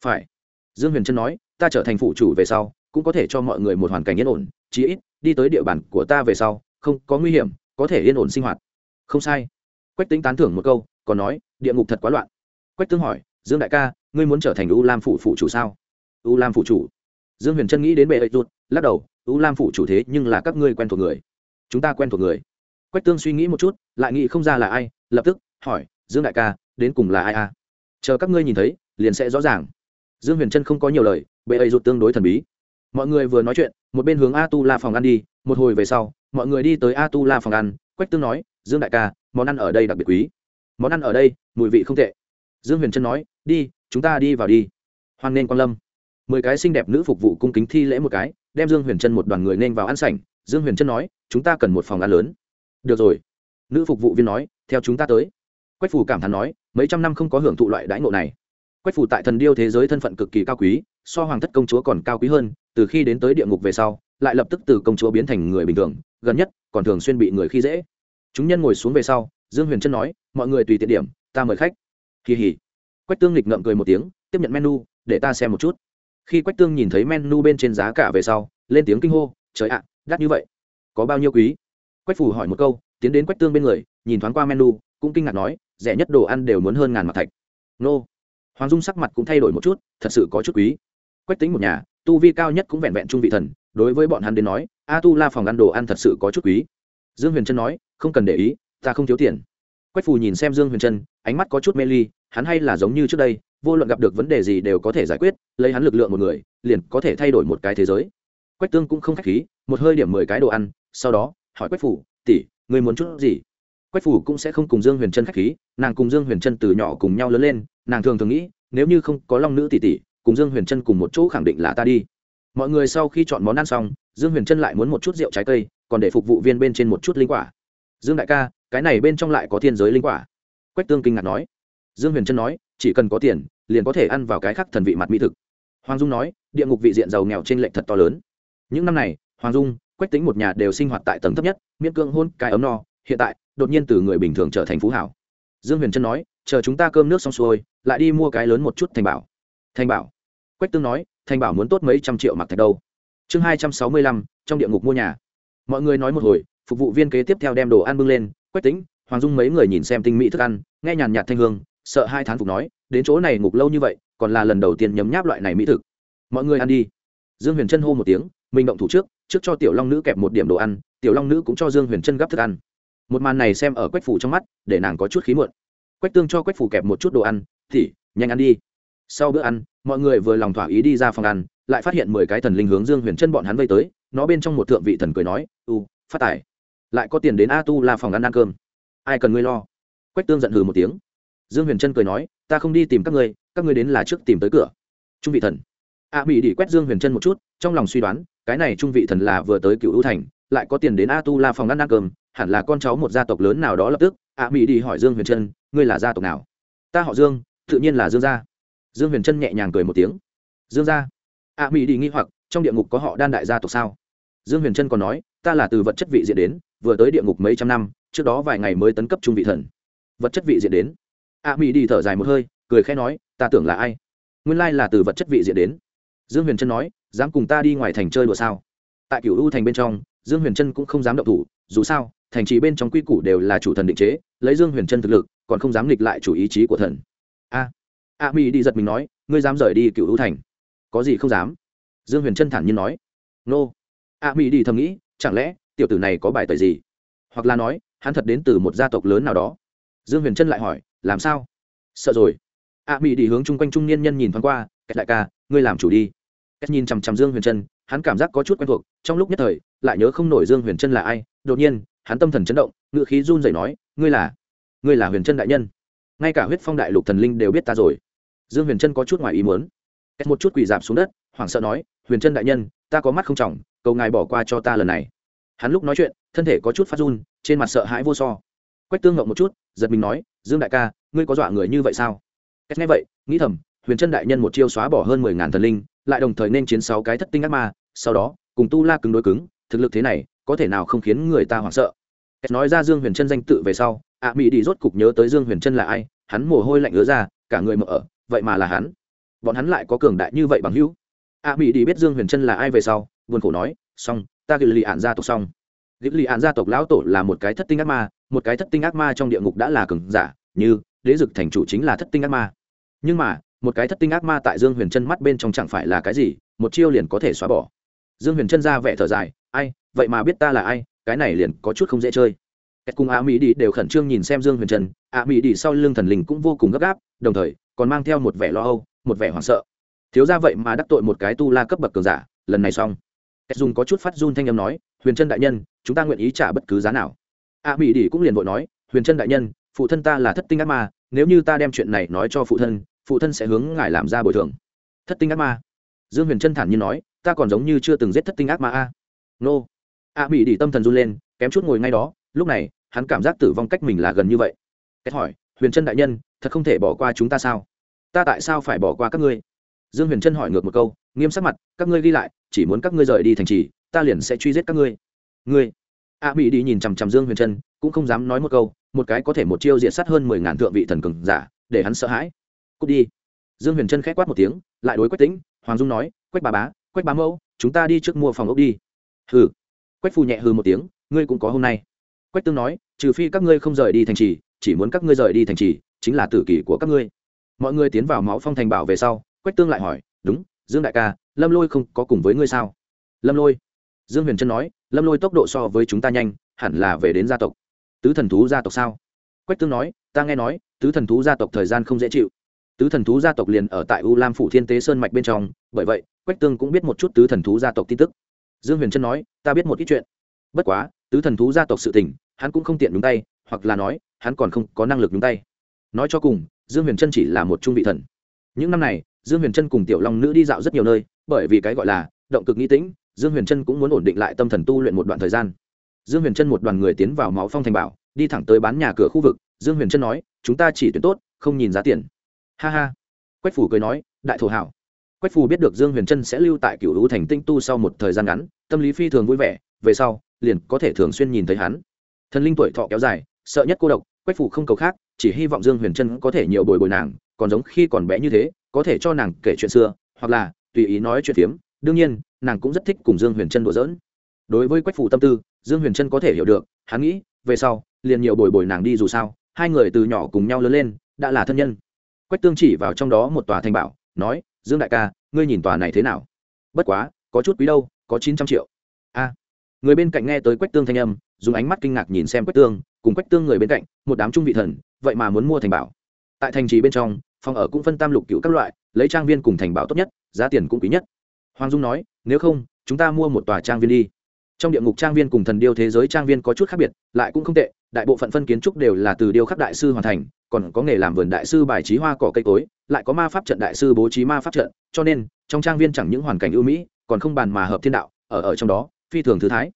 Phải. Dương huyền trân nói, ta trở thành phủ chủ về sau, cũng có thể cho mọi người một hoàn cảnh yên ổn, chí ít, đi tới địa bàn của ta về sau, không có nguy hiểm có thể yên ổn sinh hoạt. Không sai. Quách tính tán thưởng một câu, còn nói, địa ngục thật quá loạn. Quách tương hỏi, dương đại ca, ngươi muốn trở thành u lam phủ phụ chủ sao? U lam phụ chủ. Dương huyền trân nghĩ đến bệ ấy rụt, lắc đầu, u lam phụ chủ thế nhưng là các ngươi quen thuộc người. Chúng ta quen thuộc người. Quách tương suy nghĩ một chút, lại nghĩ không ra là ai, lập tức hỏi, dương đại ca, đến cùng là ai a? chờ các ngươi nhìn thấy, liền sẽ rõ ràng. Dương huyền trân không có nhiều lời, bệ ấy rụt tương đối thần bí. Mọi người vừa nói chuyện, một bên hướng a tu la phòng ăn đi, một hồi về sau mọi người đi tới a tu la phòng ăn, quách tương nói, dương đại ca, món ăn ở đây đặc biệt quý. Món ăn ở đây, mùi vị không tệ. Dương huyền trân nói, đi, chúng ta đi vào đi. Hoan nghênh quan lâm. Mười cái xinh đẹp nữ phục vụ cung kính thi lễ một cái, đem dương huyền trân một đoàn người nên vào ăn sảnh. Dương huyền trân nói, chúng ta cần một phòng ăn lớn. Được rồi. Nữ phục vụ viên nói, theo chúng ta tới. Quách phủ cảm thán nói, mấy trăm năm không có hưởng thụ loại đãi ngộ này. Quách phủ tại thần điêu thế giới thân phận cực kỳ cao quý, so hoàng thất công chúa còn cao quý hơn, từ khi đến tới địa ngục về sau, lại lập tức từ công chúa biến thành người bình thường gần nhất còn thường xuyên bị người khi dễ. Chúng nhân ngồi xuống về sau, dương huyền trân nói, mọi người tùy tiện điểm, ta mời khách. Kỳ hỉ. Quách tương lịch ngậm cười một tiếng, tiếp nhận menu, để ta xem một chút. Khi quách tương nhìn thấy menu bên trên giá cả về sau, lên tiếng kinh hô, trời ạ, đắt như vậy. Có bao nhiêu quý? Quách phủ hỏi một câu, tiến đến quách tương bên người, nhìn thoáng qua menu, cũng kinh ngạc nói, rẻ nhất đồ ăn đều muốn hơn ngàn mặt thạch. Nô. Hoàng dung sắc mặt cũng thay đổi một chút, thật sự có chút quý. Quách tính một nhà, tu vi cao nhất cũng vẹn vẹn trung vị thần, đối với bọn hắn đến nói a tu la phòng ăn đồ ăn thật sự có chút quý. Dương huyền trân nói, không cần để ý, ta không thiếu tiền. Quách phù nhìn xem dương huyền trân, ánh mắt có chút mê ly, hắn hay là giống như trước đây, vô luận gặp được vấn đề gì đều có thể giải quyết, lấy hắn lực lượng một người, liền có thể thay đổi một cái thế giới. Quách tương cũng không k h á c h khí, một hơi điểm mười cái đồ ăn, sau đó, hỏi quách phủ tỷ người muốn chút gì? Quách phủ cũng sẽ không cùng dương huyền trân k h á c h khí, nàng cùng dương huyền trân từ nhỏ cùng nhau lớn lên, nàng thường thường nghĩ, nếu như không có long nữ tỷ tỷ, cùng dương huyền trân cùng một chỗ khẳng định là ta đi. Mọi người sau khi chọn món ăn xong dương huyền trân lại muốn một chút rượu trái cây, còn để phục vụ viên bên trên một chút linh quả. Dương đại ca, cái này bên trong lại có thiên giới linh quả. Quách tương kinh ngạc nói. Dương huyền trân nói, chỉ cần có tiền, liền có thể ăn vào cái khác thần vị mặt mỹ thực. Hoàng dung nói, địa ngục vị diện giàu nghèo trên lệnh thật to lớn. Những năm này, hoàng dung, quách tính một nhà đều sinh hoạt tại tầng thấp nhất, miễn cưỡng hôn cái ấm no, hiện tại, đột nhiên từ người bình thường trở thành phú hảo. Dương huyền trân nói, chờ chúng ta cơm nước xong xuôi, lại đi mua cái lớn một chút thành bảo. Thành bảo. Quách tương nói, thành bảo muốn tốt mấy trăm triệu mặc thạch đâu chương hai trăm sáu mươi lăm, trong địa ngục mua nhà. Mọi người nói một hồi, phục vụ viên kế tiếp theo đem đồ ăn bưng lên, quách tính, hoàng dung mấy người nhìn xem tinh mỹ thức ăn, nghe nhàn nhạt thanh hương, sợ hai thán phục nói, đến chỗ này ngục lâu như vậy, còn là lần đầu tiên nhấm nháp loại này mỹ thực. Mọi người ăn đi. Dương huyền trân hô một tiếng, mình động thủ trước trước cho tiểu long nữ kẹp một điểm đồ ăn, tiểu long nữ cũng cho dương huyền trân gắp thức ăn. Một màn này xem ở quách phủ trong mắt, để nàng có chút khí muộn. Quách tương cho quách phủ kẹp một chút đồ ăn thì nhanh ăn đi. Sau bữa ăn, mọi người vừa lòng thỏa ý đi ra phòng ăn lại phát hiện mười cái thần linh hướng dương huyền chân bọn hắn vây tới nó bên trong một thượng vị thần cười nói u phát tài. Lại có tiền đến a tu la phòng ăn ăn cơm. Ai cần ngươi lo? Quách tương giận hừ một tiếng. Dương huyền chân cười nói ta không đi tìm các ngươi các ngươi đến là trước tìm tới cửa. Trung vị thần. A mỹ đi quét dương huyền chân một chút trong lòng suy đoán cái này trung vị thần là vừa tới cựu ưu thành lại có tiền đến a tu la phòng ăn ăn cơm hẳn là con cháu một gia tộc lớn nào đó lập tức. A mỹ đi hỏi dương huyền chân, ngươi là gia tộc nào? Ta họ dương tự nhiên là dương gia. Dương huyền chân nhẹ nhàng cười một tiếng. Dương gia? A mỹ đi nghi hoặc, trong địa ngục có họ đan đại gia tộc sao? Dương huyền trân còn nói, ta là từ vật chất vị diện đến, vừa tới địa ngục mấy trăm năm, trước đó vài ngày mới tấn cấp trung vị thần. Vật chất vị diện đến. A mỹ đi thở dài một hơi, cười khẽ nói, ta tưởng là ai? Nguyên lai là từ vật chất vị diện đến. Dương huyền trân nói, dám cùng ta đi ngoài thành chơi đùa sao? Tại Cửu u thành bên trong, dương huyền trân cũng không dám động thủ, dù sao, thành trì bên trong quy củ đều là chủ thần định chế, lấy dương huyền trân thực lực, còn không dám nghịch lại chủ ý chí của thần. A. A mi đi giật mình nói, ngươi dám rời đi cựu u thành có gì không dám? Dương huyền trân thản nhiên nói. Nô. A mỹ đi thầm nghĩ, chẳng lẽ tiểu tử này có bài tời gì? Hoặc là nói, hắn thật đến từ một gia tộc lớn nào đó? Dương huyền trân lại hỏi, làm sao? Sợ rồi. A mỹ đi hướng chung quanh trung niên nhân nhìn thoáng qua cách lại ca, ngươi làm chủ đi. Cách nhìn chằm chằm dương huyền trân, hắn cảm giác có chút quen thuộc, trong lúc nhất thời, lại nhớ không nổi dương huyền trân là ai. Đột nhiên, hắn tâm thần chấn động ngự khí run rẩy nói, ngươi là ngươi là huyền trân đại nhân. Ngay cả huyết phong đại lục thần linh đều biết ta rồi. Dương huyền trân có chút ngoài ý muốn cách một chút quỳ dạp xuống đất, hoảng sợ nói, huyền trân đại nhân, ta có mắt không trọng, cầu ngài bỏ qua cho ta lần này. Hắn lúc nói chuyện, thân thể có chút phát run, trên mặt sợ hãi vô so. Quách tương ngộng một chút, giật mình nói, dương đại ca, ngươi có dọa người như vậy sao? Cách nghe vậy, nghĩ thầm, huyền chân đại nhân một chiêu xóa bỏ hơn mười ngàn thần linh, lại đồng thời nên chiến sáu cái thất tinh ác ma, sau đó, cùng tu la cứng đối cứng, thực lực thế này, có thể nào không khiến người ta hoảng sợ? Cách nói ra dương huyền chân danh tự về sau, ạ mỹ đi rốt cục nhớ tới dương huyền chân là ai, hắn mồ hôi lạnh ứa ra, cả người mở ở ờ, vậy mà là hắn bọn hắn lại có cường đại như vậy bằng hữu. A mỹ đi biết dương huyền chân là ai về sau buồn khổ nói xong ta ghi lì ạn gia tộc xong. Ghi lì ạn gia tộc lão tổ là một cái thất tinh ác ma một cái thất tinh ác ma trong địa ngục đã là cường giả như đế dực thành chủ chính là thất tinh ác ma. Nhưng mà một cái thất tinh ác ma tại dương huyền chân mắt bên trong chẳng phải là cái gì một chiêu liền có thể xóa bỏ. Dương huyền chân ra vẻ thở dài ai vậy mà biết ta là ai cái này liền có chút không dễ chơi. Kết cùng a mỹ đi đều khẩn trương nhìn xem dương huyền chân, a mỹ đi sau lưng thần linh cũng vô cùng gấp gáp đồng thời còn mang theo một vẻ lo âu, một vẻ hoảng sợ. Thiếu ra vậy mà đắc tội một cái tu la cấp bậc cường giả, lần này xong. Cách dùng có chút phát run thanh âm nói, huyền trân đại nhân, chúng ta nguyện ý trả bất cứ giá nào. A mỹ đỉ cũng liền vội nói, huyền trân đại nhân, phụ thân ta là thất tinh ác ma, nếu như ta đem chuyện này nói cho phụ thân phụ thân sẽ hướng ngài làm ra bồi thường. Thất tinh ác ma? Dương huyền trân thản nhiên nói, ta còn giống như chưa từng giết thất tinh ác ma a. Nô. A mỹ đỉ tâm thần run lên, kém chút ngồi ngay đó, lúc này, hắn cảm giác tử vong cách mình là gần như vậy. Kết hỏi, huyền trân đại nhân thật không thể bỏ qua chúng ta sao? Ta tại sao phải bỏ qua các ngươi? Dương huyền trân hỏi ngược một câu, nghiêm sắc mặt, các ngươi ghi lại, chỉ muốn các ngươi rời đi thành trì, ta liền sẽ truy giết các ngươi. Ngươi? A mỹ đi nhìn chằm chằm dương huyền trân cũng không dám nói một câu, một cái có thể một chiêu diệt sát hơn mười ngàn thượng vị thần cường giả, để hắn sợ hãi. Cút đi. Dương huyền trân k h á quát một tiếng, lại đối quách tính hoàng dung nói, quách bà bá, quách bá mẫu, chúng ta đi trước mua phòng ốc đi. Hừ. Quách phù nhẹ hừ một tiếng, ngươi cũng có hôm nay. Quách tương nói, trừ phi các ngươi không rời đi thành trì, chỉ muốn các ngươi rời đi thành trì chính là tử kỷ của các ngươi. Mọi người tiến vào máu phong thành bảo về sau, quách tương lại hỏi, đúng, dương đại ca, lâm lôi không có cùng với ngươi sao? Lâm lôi? Dương huyền trân nói, lâm lôi tốc độ so với chúng ta nhanh, hẳn là về đến gia tộc. Tứ thần thú gia tộc sao? Quách tương nói, ta nghe nói, tứ thần thú gia tộc thời gian không dễ chịu. Tứ thần thú gia tộc liền ở tại u lam phủ thiên tế sơn mạch bên trong, bởi vậy, quách tương cũng biết một chút tứ thần thú gia tộc tin tức. Dương huyền trân nói, ta biết một ít chuyện. Bất quá, tứ thần thú gia tộc sự tình, hắn cũng không tiện đúng tay, hoặc là nói, hắn còn không có năng lực đúng tay nói cho cùng, dương huyền trân chỉ là một trung vị thần. Những năm này, dương huyền trân cùng tiểu long nữ đi dạo rất nhiều nơi, bởi vì cái gọi là động cực nghĩ tĩnh, dương huyền trân cũng muốn ổn định lại tâm thần tu luyện một đoạn thời gian. Dương huyền trân một đoàn người tiến vào máu phong thành bảo, đi thẳng tới bán nhà cửa khu vực. Dương huyền trân nói, chúng ta chỉ tuyển tốt, không nhìn giá tiền. Ha ha. Quách phủ cười nói, đại thổ hảo. Quách phủ biết được dương huyền trân sẽ lưu tại cựu lũ thành tinh tu sau một thời gian ngắn, tâm lý phi thường vui vẻ, về sau, liền có thể thường xuyên nhìn thấy hắn. Thần linh tuổi thọ kéo dài, sợ nhất cô độc quách phủ không cầu khác, chỉ hy vọng dương huyền trân có thể nhiều bồi bồi nàng, còn giống khi còn bé như thế, có thể cho nàng kể chuyện xưa, hoặc là, tùy ý nói chuyện phiếm. Đương nhiên, nàng cũng rất thích cùng dương huyền trân đùa giỡn. Đối với quách phủ tâm tư, dương huyền trân có thể hiểu được, hắn nghĩ, về sau, liền nhiều bồi bồi nàng đi dù sao, hai người từ nhỏ cùng nhau lớn lên, đã là thân nhân. Quách tương chỉ vào trong đó một tòa thành bảo, nói, dương đại ca, ngươi nhìn tòa này thế nào? Bất quá, có chút quý đâu, có chín trăm triệu. A. Người bên cạnh nghe tới quách tương thanh âm dùng ánh mắt kinh ngạc nhìn xem quách tương, cùng quách tương người bên cạnh, một đám trung vị thần, vậy mà muốn mua thành bảo. Tại thành trì bên trong, phòng ở cũng phân tam lục cựu các loại, lấy trang viên cùng thành bảo tốt nhất, giá tiền cũng quý nhất. Hoàng dung nói, nếu không, chúng ta mua một tòa trang viên đi. Trong địa ngục trang viên cùng thần điêu thế giới trang viên có chút khác biệt, lại cũng không tệ, đại bộ phận phân kiến trúc đều là từ điêu khắc đại sư hoàn thành, còn có nghề làm vườn đại sư bài trí hoa cỏ cây cối, lại có ma pháp trận đại sư bố trí ma pháp trận, cho nên, trong trang viên chẳng những hoàn cảnh ưu mỹ, còn không bàn mà hợp thiên đạo, ở ở trong đó, phi thường thư thái.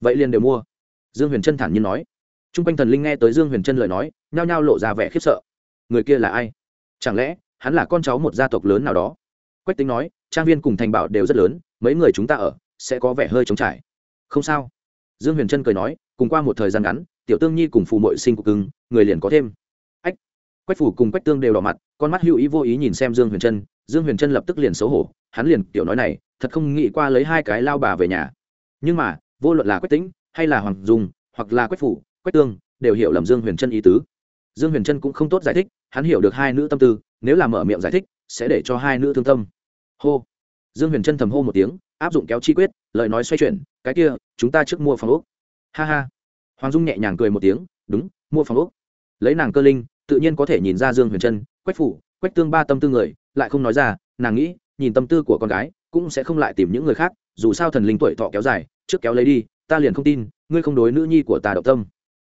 Vậy liền đều mua dương huyền trân thản nhiên nói. T r u n g quanh thần linh nghe tới dương huyền trân lời nói, nhao nhao lộ ra vẻ khiếp sợ. Người kia là ai? Chẳng lẽ, hắn là con cháu một gia tộc lớn nào đó? Quách tính nói, trang viên cùng thành bảo đều rất lớn, mấy người chúng ta ở, sẽ có vẻ hơi trống trải. Không sao. Dương huyền trân cười nói, cùng qua một thời gian ngắn, tiểu tương nhi cùng phù mội sinh cục cưng, người liền có thêm. Ách. Quách phủ cùng quách tương đều đỏ mặt, con mắt hữu ý vô ý nhìn xem dương huyền trân. Dương huyền trân lập tức liền xấu hổ, hắn liền tiểu nói này, thật không nghĩ qua lấy hai cái lao bà về nhà. Nhưng mà, vô luận là quách tĩnh hay là hoàng dung, hoặc là quách phủ, quách tương, đều hiểu lầm dương huyền trân ý tứ. Dương huyền trân cũng không tốt giải thích, hắn hiểu được hai nữ tâm tư, nếu là mở miệng giải thích, sẽ để cho hai nữ thương tâm. Hô. Dương huyền trân thầm hô một tiếng, áp dụng kéo chi quyết, lời nói xoay chuyển, cái kia, chúng ta trước mua phòng úc ha ha. Hoàng dung nhẹ nhàng cười một tiếng, đúng, mua phòng úc lấy nàng cơ linh, tự nhiên có thể nhìn ra dương huyền trân, quách phủ, quách tương ba tâm tư người, lại không nói ra, nàng nghĩ, nhìn tâm tư của con gái, cũng sẽ không lại tìm những người khác, dù sao thần linh tuổi thọ kéo dài, trước kéo lấy đi ta liền không tin, ngươi không đối nữ nhi của ta động tâm.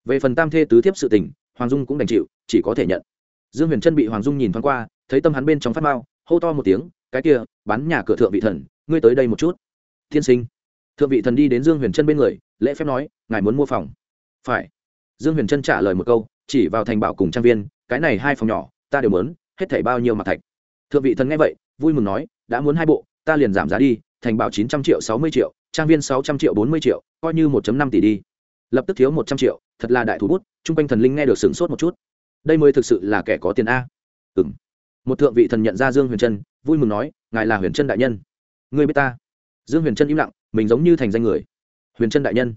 Về phần tam thê tứ thiếp sự tình, hoàng dung cũng đành chịu, chỉ có thể nhận. Dương huyền trân bị hoàng dung nhìn thoáng qua, thấy tâm hắn bên trong phát mao hô to một tiếng, cái kia bắn nhà cửa thượng vị thần, ngươi tới đây một chút. Tiên sinh. Thượng vị thần đi đến dương huyền trân bên người, lễ phép nói, ngài muốn mua phòng. Phải. Dương huyền trân trả lời một câu, chỉ vào thành bảo cùng trang viên, cái này hai phòng nhỏ, ta đều muốn, hết thảy bao nhiêu mặt thạch. Thượng vị thần nghe vậy, vui mừng nói, đã muốn hai bộ, ta liền giảm giá đi, thành bảo chín trăm triệu, sáu mươi triệu trang viên sáu trăm triệu bốn mươi triệu coi như một năm tỷ đi. Lập tức thiếu một trăm triệu thật là đại thủ bút chung quanh thần linh nghe được sửng sốt một chút. Đây mới thực sự là kẻ có tiền a. Ừng một thượng vị thần nhận ra dương huyền trân vui mừng nói ngài là huyền trân đại nhân. Ngươi biết ta? Dương huyền trân im lặng mình giống như thành danh người. Huyền trân đại nhân.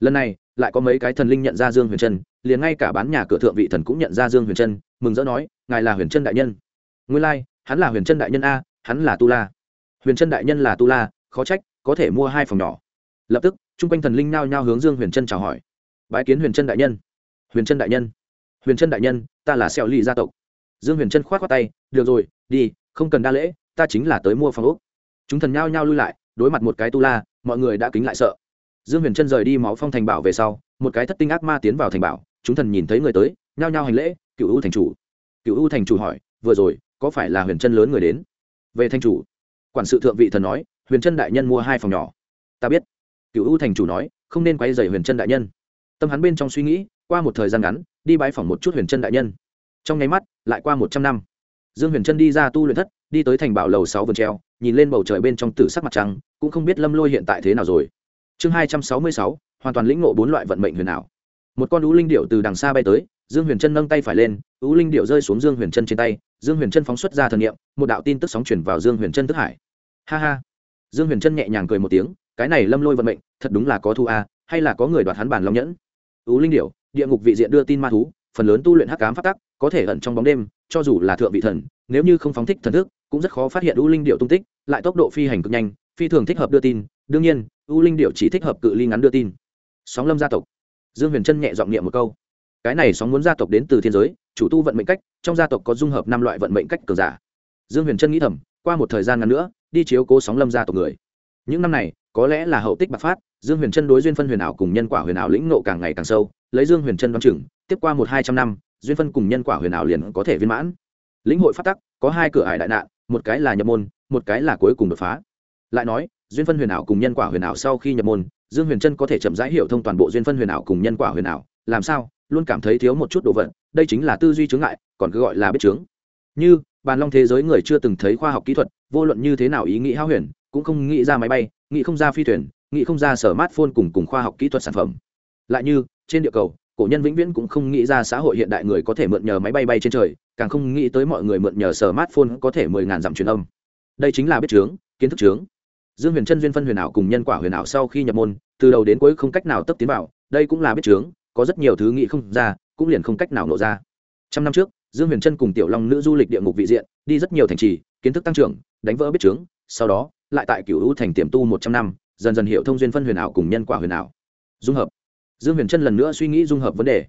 Lần này lại có mấy cái thần linh nhận ra dương huyền trân liền ngay cả bán nhà cửa thượng vị thần cũng nhận ra dương huyền trân mừng rỡ nói ngài là huyền trân đại nhân. Nguyên lai、like, hắn là huyền trân đại nhân a hắn là tu la. Huyền trân đại nhân là tu la khó trách có thể mua hai phòng nhỏ. Lập tức, chung quanh thần linh nao nhao hướng dương huyền trân chào hỏi. Bái kiến huyền trân đại nhân. Huyền trân đại nhân. Huyền trân đại nhân, ta là xeo ly gia tộc. Dương huyền trân k h o á t khoác tay, được rồi, đi, không cần đa lễ, ta chính là tới mua phòng úc chúng thần nhao nhao lui lại, đối mặt một cái tu la, mọi người đã kính lại sợ. Dương huyền trân rời đi máu phong thành bảo về sau, một cái thất tinh ác ma tiến vào thành bảo, chúng thần nhìn thấy người tới, nhao nhao hành lễ, cựu u thành chủ. Cựu u thành chủ hỏi, vừa rồi, có phải là huyền trân lớn người đến? Về thành chủ. Quản sự thượng vị thần nói huyền trân đại nhân mua hai phòng nhỏ. Ta biết. Cựu u thành chủ nói, không nên quay dày huyền trân đại nhân. Tâm hắn bên trong suy nghĩ, qua một thời gian ngắn, đi bãi phỏng một chút huyền trân đại nhân. Trong nháy mắt, lại qua một trăm năm. Dương huyền trân đi ra tu luyện thất, đi tới thành bảo lầu sáu vườn treo, nhìn lên bầu trời bên trong tử sắc mặt trăng, cũng không biết lâm lôi hiện tại thế nào rồi. Chương hai trăm sáu mươi sáu, hoàn toàn lĩnh ngộ bốn loại vận mệnh huyền ảo. Một con ú linh điệu từ đằng xa bay tới, dương huyền trân nâng tay phải lên ú linh điệu rơi xuống dương huyền trân trên tay, dương huyền trân phóng xuất ra thần nghiệm một đạo tin tức sóng chuyển vào dương huyền trân tức hải. Ha ha dương huyền trân nhẹ nhàng cười một tiếng cái này lâm lôi vận mệnh thật đúng là có thu a hay là có người đoạt hắn bản long nhẫn. Ú linh Điểu, địa ngục vị diện đưa tin ma thú phần lớn tu luyện hắc cám phát tắc có thể ẩn trong bóng đêm cho dù là thượng vị thần nếu như không phóng thích thần thức cũng rất khó phát hiện u linh điệu tung tích lại tốc độ phi hành cực nhanh phi thường thích hợp đưa tin. Đương nhiên u linh điệu chỉ thích hợp cự ly ngắn đưa tin. Sóng lâm gia tộc. Dương huyền trân nhẹ giọng niệm một câu. Cái này sóng muốn gia tộc đến từ thiên giới chủ tu vận mệnh cách trong gia tộc có dung hợp năm loại vận mệnh cách cường giả. Dương huyền trân nghĩ thầm qua một thời gian ngắn nữa đi chiếu cố sóng lâm gia tộc người. Những năm này, có lẽ là hậu tích bạc phát, dương huyền chân đối duyên phân huyền ảo cùng nhân quả huyền ảo lĩnh nộ càng ngày càng sâu, lấy dương huyền chân đoán chừng, tiếp qua một hai trăm năm, duyên phân cùng nhân quả huyền ảo liền có thể viên mãn. Lĩnh hội phát tắc, có hai cửa ải đại nạn, một cái là nhập môn, một cái là cuối cùng đột phá. Lại nói, duyên phân huyền ảo cùng nhân quả huyền ảo sau khi nhập môn, dương huyền chân có thể chậm rãi hiểu thông toàn bộ duyên phân huyền ảo cùng nhân quả huyền ảo, làm sao, luôn cảm thấy thiếu một chút đồ vật, đây chính là tư duy chướng ngại, còn cứ gọi là biết chướng. Như, bàn long thế giới người chưa từng thấy khoa học kỹ thuật vô luận như thế nào ý nghĩ hao huyền, cũng không nghĩ ra máy bay, nghĩ không ra phi thuyền, nghĩ không ra sở mát phôn cùng cùng khoa học kỹ thuật sản phẩm. Lại như, trên địa cầu, cổ nhân vĩnh viễn cũng không nghĩ ra xã hội hiện đại người có thể mượn nhờ máy bay bay trên trời, càng không nghĩ tới mọi người mượn nhờ sở mát phôn có thể mười ngàn dặm truyền âm. Đây chính là biết chướng, kiến thức chướng. Dương huyền chân duyên phân huyền ảo cùng nhân quả huyền ảo sau khi nhập môn, từ đầu đến cuối không cách nào tấp tiến vào, đây cũng là biết chướng, có rất nhiều thứ nghĩ không ra, cũng liền không cách nào nổ ra. Trăm năm trước, dương huyền trân cùng tiểu long nữ du lịch địa ngục vị diện, đi rất nhiều thành trì kiến thức tăng trưởng, đánh vỡ biết trướng sau đó, lại tại cựu hữu thành tiềm tu một trăm năm, dần dần hiểu thông duyên phân huyền ảo cùng nhân quả huyền ảo. Dung hợp. Dương huyền trân lần nữa suy nghĩ dung hợp vấn đề.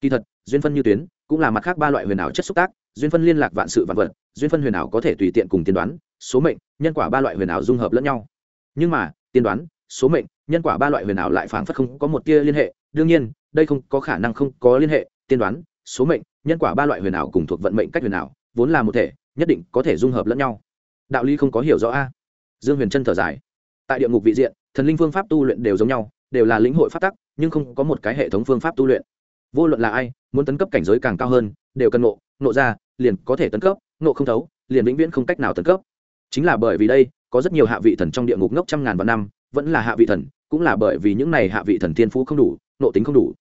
Kỳ thật, duyên phân như tuyến, cũng là mặt khác ba loại huyền ảo chất xúc tác, duyên phân liên lạc vạn sự vạn vật, duyên phân huyền ảo có thể tùy tiện cùng tiên đoán, số mệnh, nhân quả ba loại huyền ảo dung hợp lẫn nhau. Nhưng mà, tiên đoán, số mệnh, nhân quả ba loại huyền ảo lại phảng phất không có một tia liên hệ, đương nhiên, đây không có khả năng không có liên hệ, tiên đoán, số mệnh, nhân quả ba loại huyền ảo cùng thuộc vận mệnh cách huyền ảo, vốn là một thể nhất định có thể dung hợp lẫn nhau. Đạo lý không có hiểu rõ a. Dương huyền trân thở dài. Tại địa ngục vị diện, thần linh phương pháp tu luyện đều giống nhau, đều là lĩnh hội pháp tắc, nhưng không có một cái hệ thống phương pháp tu luyện. Vô luận là ai, muốn tấn cấp cảnh giới càng cao hơn, đều cần nộ nộ ra, liền có thể tấn cấp nộ không thấu, liền vĩnh viễn không cách nào tấn cấp. Chính là bởi vì đây, có rất nhiều hạ vị thần trong địa ngục ngốc trăm ngàn vạn năm, vẫn là hạ vị thần, cũng là bởi vì những này hạ vị thần thiên phú không đủ nộ tính không đủ.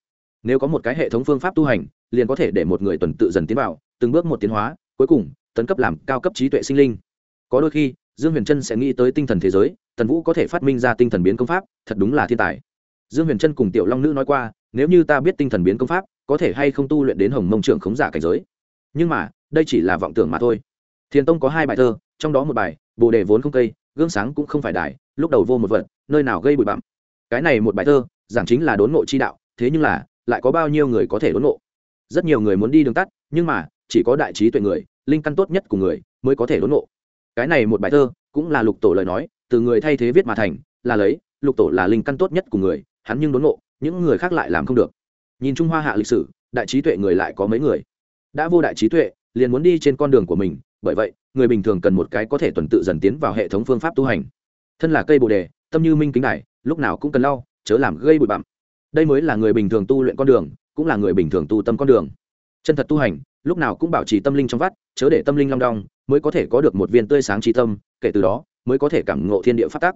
Nếu có một cái hệ thống phương pháp tu hành, liền có thể để một người tuần tự dần tiến vào, từng bước một tiến hóa, cuối cùng tấn cấp làm cao cấp trí tuệ sinh linh. Có đôi khi, dương huyền trân sẽ nghĩ tới tinh thần thế giới, tần vũ có thể phát minh ra tinh thần biến công pháp, thật đúng là thiên tài. Dương huyền trân cùng tiểu long nữ nói qua, nếu như ta biết tinh thần biến công pháp, có thể hay không tu luyện đến hồng mông trưởng khống giả cảnh giới. Nhưng mà, đây chỉ là vọng tưởng mà thôi. Thiền tông có hai bài thơ, trong đó một bài, bồ đề vốn không cây, gương sáng cũng không phải đài, lúc đầu vô một vật, nơi nào gây bụi bặm. Cái này một bài thơ, giảng chính là đốn ngộ chi đạo, thế nhưng là, lại có bao nhiêu người có thể đốn ngộ? Rất nhiều người muốn đi đường tắt, nhưng mà, chỉ có đại trí tuệ người linh căn tốt nhất của người mới có thể đốn ngộ. Cái này một bài thơ cũng là lục tổ lời nói, từ người thay thế viết mà thành, là lấy, lục tổ là linh căn tốt nhất của người, hắn nhưng đốn ngộ, những người khác lại làm không được. Nhìn trung hoa hạ lịch sử, đại trí tuệ người lại có mấy người. Đã vô đại trí tuệ, liền muốn đi trên con đường của mình, bởi vậy, người bình thường cần một cái có thể tuần tự dần tiến vào hệ thống phương pháp tu hành. Thân là cây bồ đề, tâm như minh kính này lúc nào cũng cần lau, chớ làm gây bụi bặm. Đây mới là người bình thường tu luyện con đường, cũng là người bình thường tu tâm con đường. Chân thật tu hành lúc nào cũng bảo trì tâm linh trong vắt, chớ để tâm linh long đong, mới có thể có được một viên tươi sáng trí tâm, kể từ đó, mới có thể cảm ngộ thiên địa pháp tắc.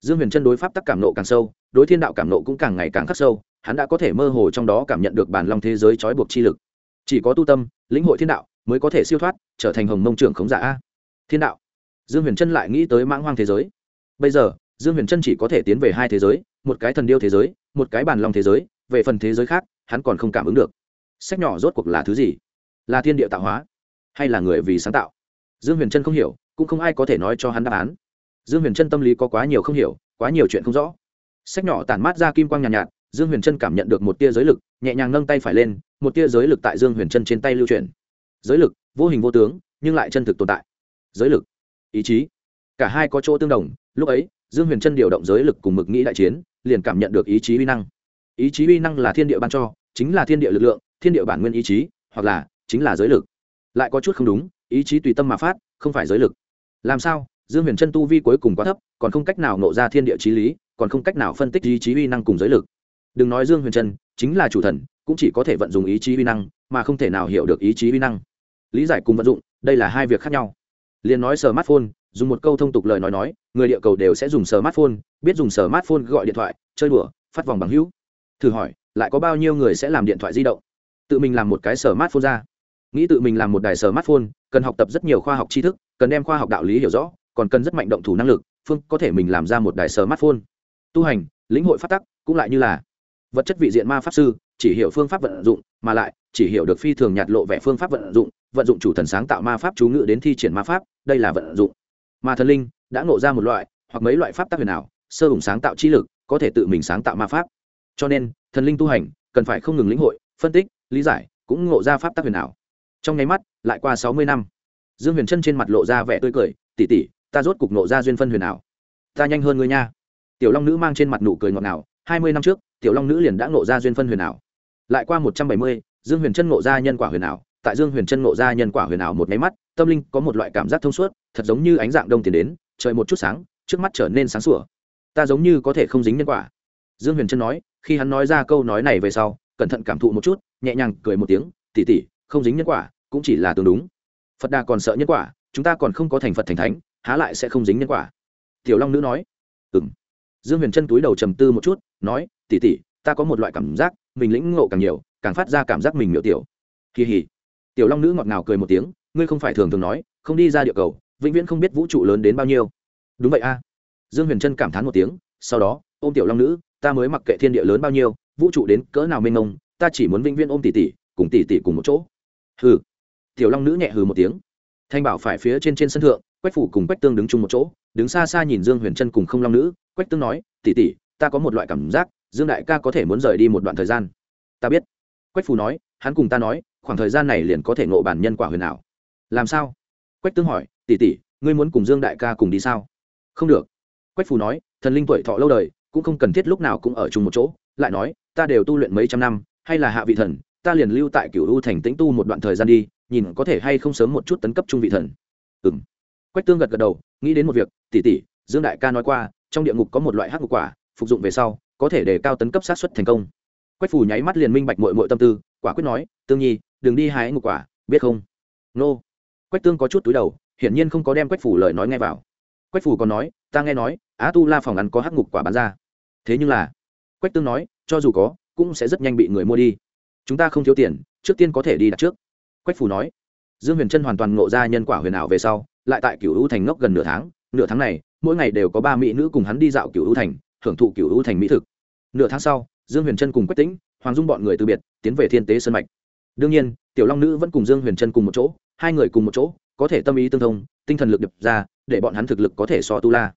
Dương huyền chân đối pháp tắc cảm nộ càng sâu, đối thiên đạo cảm nộ cũng càng ngày càng khắc sâu, hắn đã có thể mơ hồ trong đó cảm nhận được bản long thế giới trói buộc chi lực. Chỉ có tu tâm, lĩnh hội thiên đạo, mới có thể siêu thoát, trở thành hồng mông trưởng khống giả a. Thiên đạo. Dương huyền trân lại nghĩ tới mãng hoang thế giới. Bây giờ, dương huyền trân chỉ có thể tiến về hai thế giới, một cái thần điêu thế giới, một cái bàn lòng thế giới, về phần thế giới khác, hắn còn không cảm ứng được. Sách nhỏ rốt cuộc là thứ gì? Là thiên địa tạo hóa hay là người vì sáng tạo? Dương huyền trân không hiểu cũng không ai có thể nói cho hắn đáp án. Dương huyền trân tâm lý có quá nhiều không hiểu quá nhiều chuyện không rõ. Sách nhỏ tản mát ra kim quang nhàn nhạt, nhạt dương huyền trân cảm nhận được một tia giới lực nhẹ nhàng nâng tay phải lên một tia giới lực tại dương huyền trân trên tay lưu truyền giới lực vô hình vô tướng nhưng lại chân thực tồn tại. Giới lực ý chí cả hai có chỗ tương đồng. Lúc ấy dương huyền trân điều động giới lực cùng mực nghĩ đại chiến liền cảm nhận được ý chí uy năng. Ý chí uy năng là thiên địa ban cho chính là thiên địa lực lượng thiên địa bản nguyên ý chí hoặc là chính là giới lực. Lại có chút không đúng, ý chí tùy tâm mà phát, không phải giới lực. Làm sao? Dương huyền trân tu vi cuối cùng quá thấp, còn không cách nào nộ ra thiên địa trí lý, còn không cách nào phân tích ý chí uy năng cùng giới lực. Đừng nói dương huyền trân chính là chủ thần, cũng chỉ có thể vận dụng ý chí uy năng, mà không thể nào hiểu được ý chí uy năng. Lý giải cùng vận dụng, đây là hai việc khác nhau. Liền nói smartphone, dùng một câu thông tục lời nói nói, người địa cầu đều sẽ dùng smartphone, biết dùng smartphone gọi điện thoại, chơi đùa, phát vòng bằng hữu. Thử hỏi, lại có bao nhiêu người sẽ làm điện thoại di động? Tự mình làm một cái smartphone ra nghĩ tự mình làm một đài smartphone, cần học tập rất nhiều khoa học tri thức, cần đem khoa học đạo lý hiểu rõ, còn cần rất mạnh động thủ năng lực, phương có thể mình làm ra một đài smartphone. Tu hành, lĩnh hội phát tắc, cũng lại như là vật chất vị diện ma pháp sư, chỉ hiểu phương pháp vận dụng, mà lại, chỉ hiểu được phi thường nhạt lộ vẻ phương pháp vận dụng vận dụng chủ thần sáng tạo ma pháp chú ngự đến thi triển ma pháp, đây là vận dụng. Mà thần linh đã ngộ ra một loại, hoặc mấy loại pháp tác huyền ảo, sơ hùng sáng tạo chi lực, có thể tự mình sáng tạo ma pháp. Cho nên, thần linh tu hành, cần phải không ngừng lĩnh hội, phân tích, lý giải, cũng ngộ ra pháp tác huyền ảo trong nháy mắt, lại qua sáu mươi năm. Dương huyền chân trên mặt lộ ra vẻ tươi cười tỉ tỉ ta rốt cục nộ ra duyên phân huyền ảo. Ta nhanh hơn ngươi nha. Tiểu long nữ mang trên mặt nụ cười ngọt ngào, hai mươi năm trước, tiểu long nữ liền đã nộ ra duyên phân huyền ảo. Lại qua một trăm bảy mươi, dương huyền chân nộ ra nhân quả huyền ảo. Tại dương huyền chân nộ ra nhân quả huyền ảo một máy mắt, tâm linh có một loại cảm giác thông suốt, thật giống như ánh dạng đông tiền đến, trời một chút sáng, trước mắt trở nên sáng sủa. Ta giống như có thể không dính nhân quả. Dương huyền chân nói, khi hắn nói ra câu nói này về sau, cẩn thận cảm thụ một chút, nhẹ nhàng cười một tiếng tỉ tỉ không dính nhân quả, cũng chỉ là tương đúng. Phật đà còn sợ nhân quả, chúng ta còn không có thành phật thành thánh, há lại sẽ không dính nhân quả? Tiểu long nữ nói. Ừ m dương huyền chân túi đầu trầm tư một chút, nói tỉ tỉ ta có một loại cảm giác, mình lĩnh ngộ càng nhiều, càng phát ra cảm giác mình miểu tiểu. Kỳ hỉ. Tiểu long nữ ngọt ngào cười một tiếng, ngươi không phải thường thường nói, không đi ra địa cầu, vĩnh viễn không biết vũ trụ lớn đến bao nhiêu. Đúng vậy a. Dương huyền trân cảm thán một tiếng, sau đó, ôm tiểu long nữ, ta mới mặc kệ thiên địa lớn bao nhiêu, vũ trụ đến cỡ nào mênh mông, ta chỉ muốn vĩnh viễn ôm tỷ tỷ, cùng tỷ tỷ cùng một chỗ hừ. Tiểu long nữ nhẹ hừ một tiếng. Thanh bảo phải phía trên trên sân thượng, quách phủ cùng quách tương đứng chung một chỗ, đứng xa xa nhìn dương huyền trân cùng không long nữ. Quách tương nói, tỷ tỷ, ta có một loại cảm giác, dương đại ca có thể muốn rời đi một đoạn thời gian. Ta biết. Quách phủ nói, hắn cùng ta nói, khoảng thời gian này liền có thể ngộ bản nhân quả huyền ảo. Làm sao? Quách tương hỏi, tỷ tỷ, ngươi muốn cùng dương đại ca cùng đi sao? Không được. Quách phù nói, thần linh tuổi thọ lâu đời, cũng không cần thiết lúc nào cũng ở chung một chỗ. Lại nói, ta đều tu luyện mấy trăm năm, hay là hạ vị thần ta liền lưu tại cửu u thành tĩnh tu một đoạn thời gian đi, nhìn có thể hay không sớm một chút tấn cấp trung vị thần. Ừ m quách tương gật gật đầu, nghĩ đến một việc, tỷ tỷ, dương đại ca nói qua, trong địa ngục có một loại hắc ngục quả, phục dụng về sau, có thể đề cao tấn cấp sát xuất thành công. Quách phủ nháy mắt liền minh bạch mội mội tâm tư, quả quyết nói, tương nhi, đừng đi hái ngục quả, biết không? Nô. Quách tương có chút túi đầu, hiển nhiên không có đem quách phủ lời nói nghe vào. Quách phủ còn nói, ta nghe nói, á tu la phòng ăn có hắc ngục quả bán ra. Thế nhưng là, quách tương nói, cho dù có, cũng sẽ rất nhanh bị người mua đi chúng ta không thiếu tiền, trước tiên có thể đi đặt trước. Quách phủ nói. Dương huyền trân hoàn toàn ngộ ra nhân quả huyền ảo về sau, lại tại cựu hữu thành ngốc gần nửa tháng nửa tháng này, mỗi ngày đều có ba mỹ nữ cùng hắn đi dạo cựu hữu thành, hưởng thụ cựu hữu thành mỹ thực. Nửa tháng sau, dương huyền trân cùng quách tĩnh, hoàng dung bọn người từ biệt, tiến về thiên tế sân mạch. Đương nhiên, tiểu long nữ vẫn cùng dương huyền trân cùng một chỗ, hai người cùng một chỗ, có thể tâm ý tương thông, tinh thần lực đập ra, để bọn hắn thực lực có thể so tu la.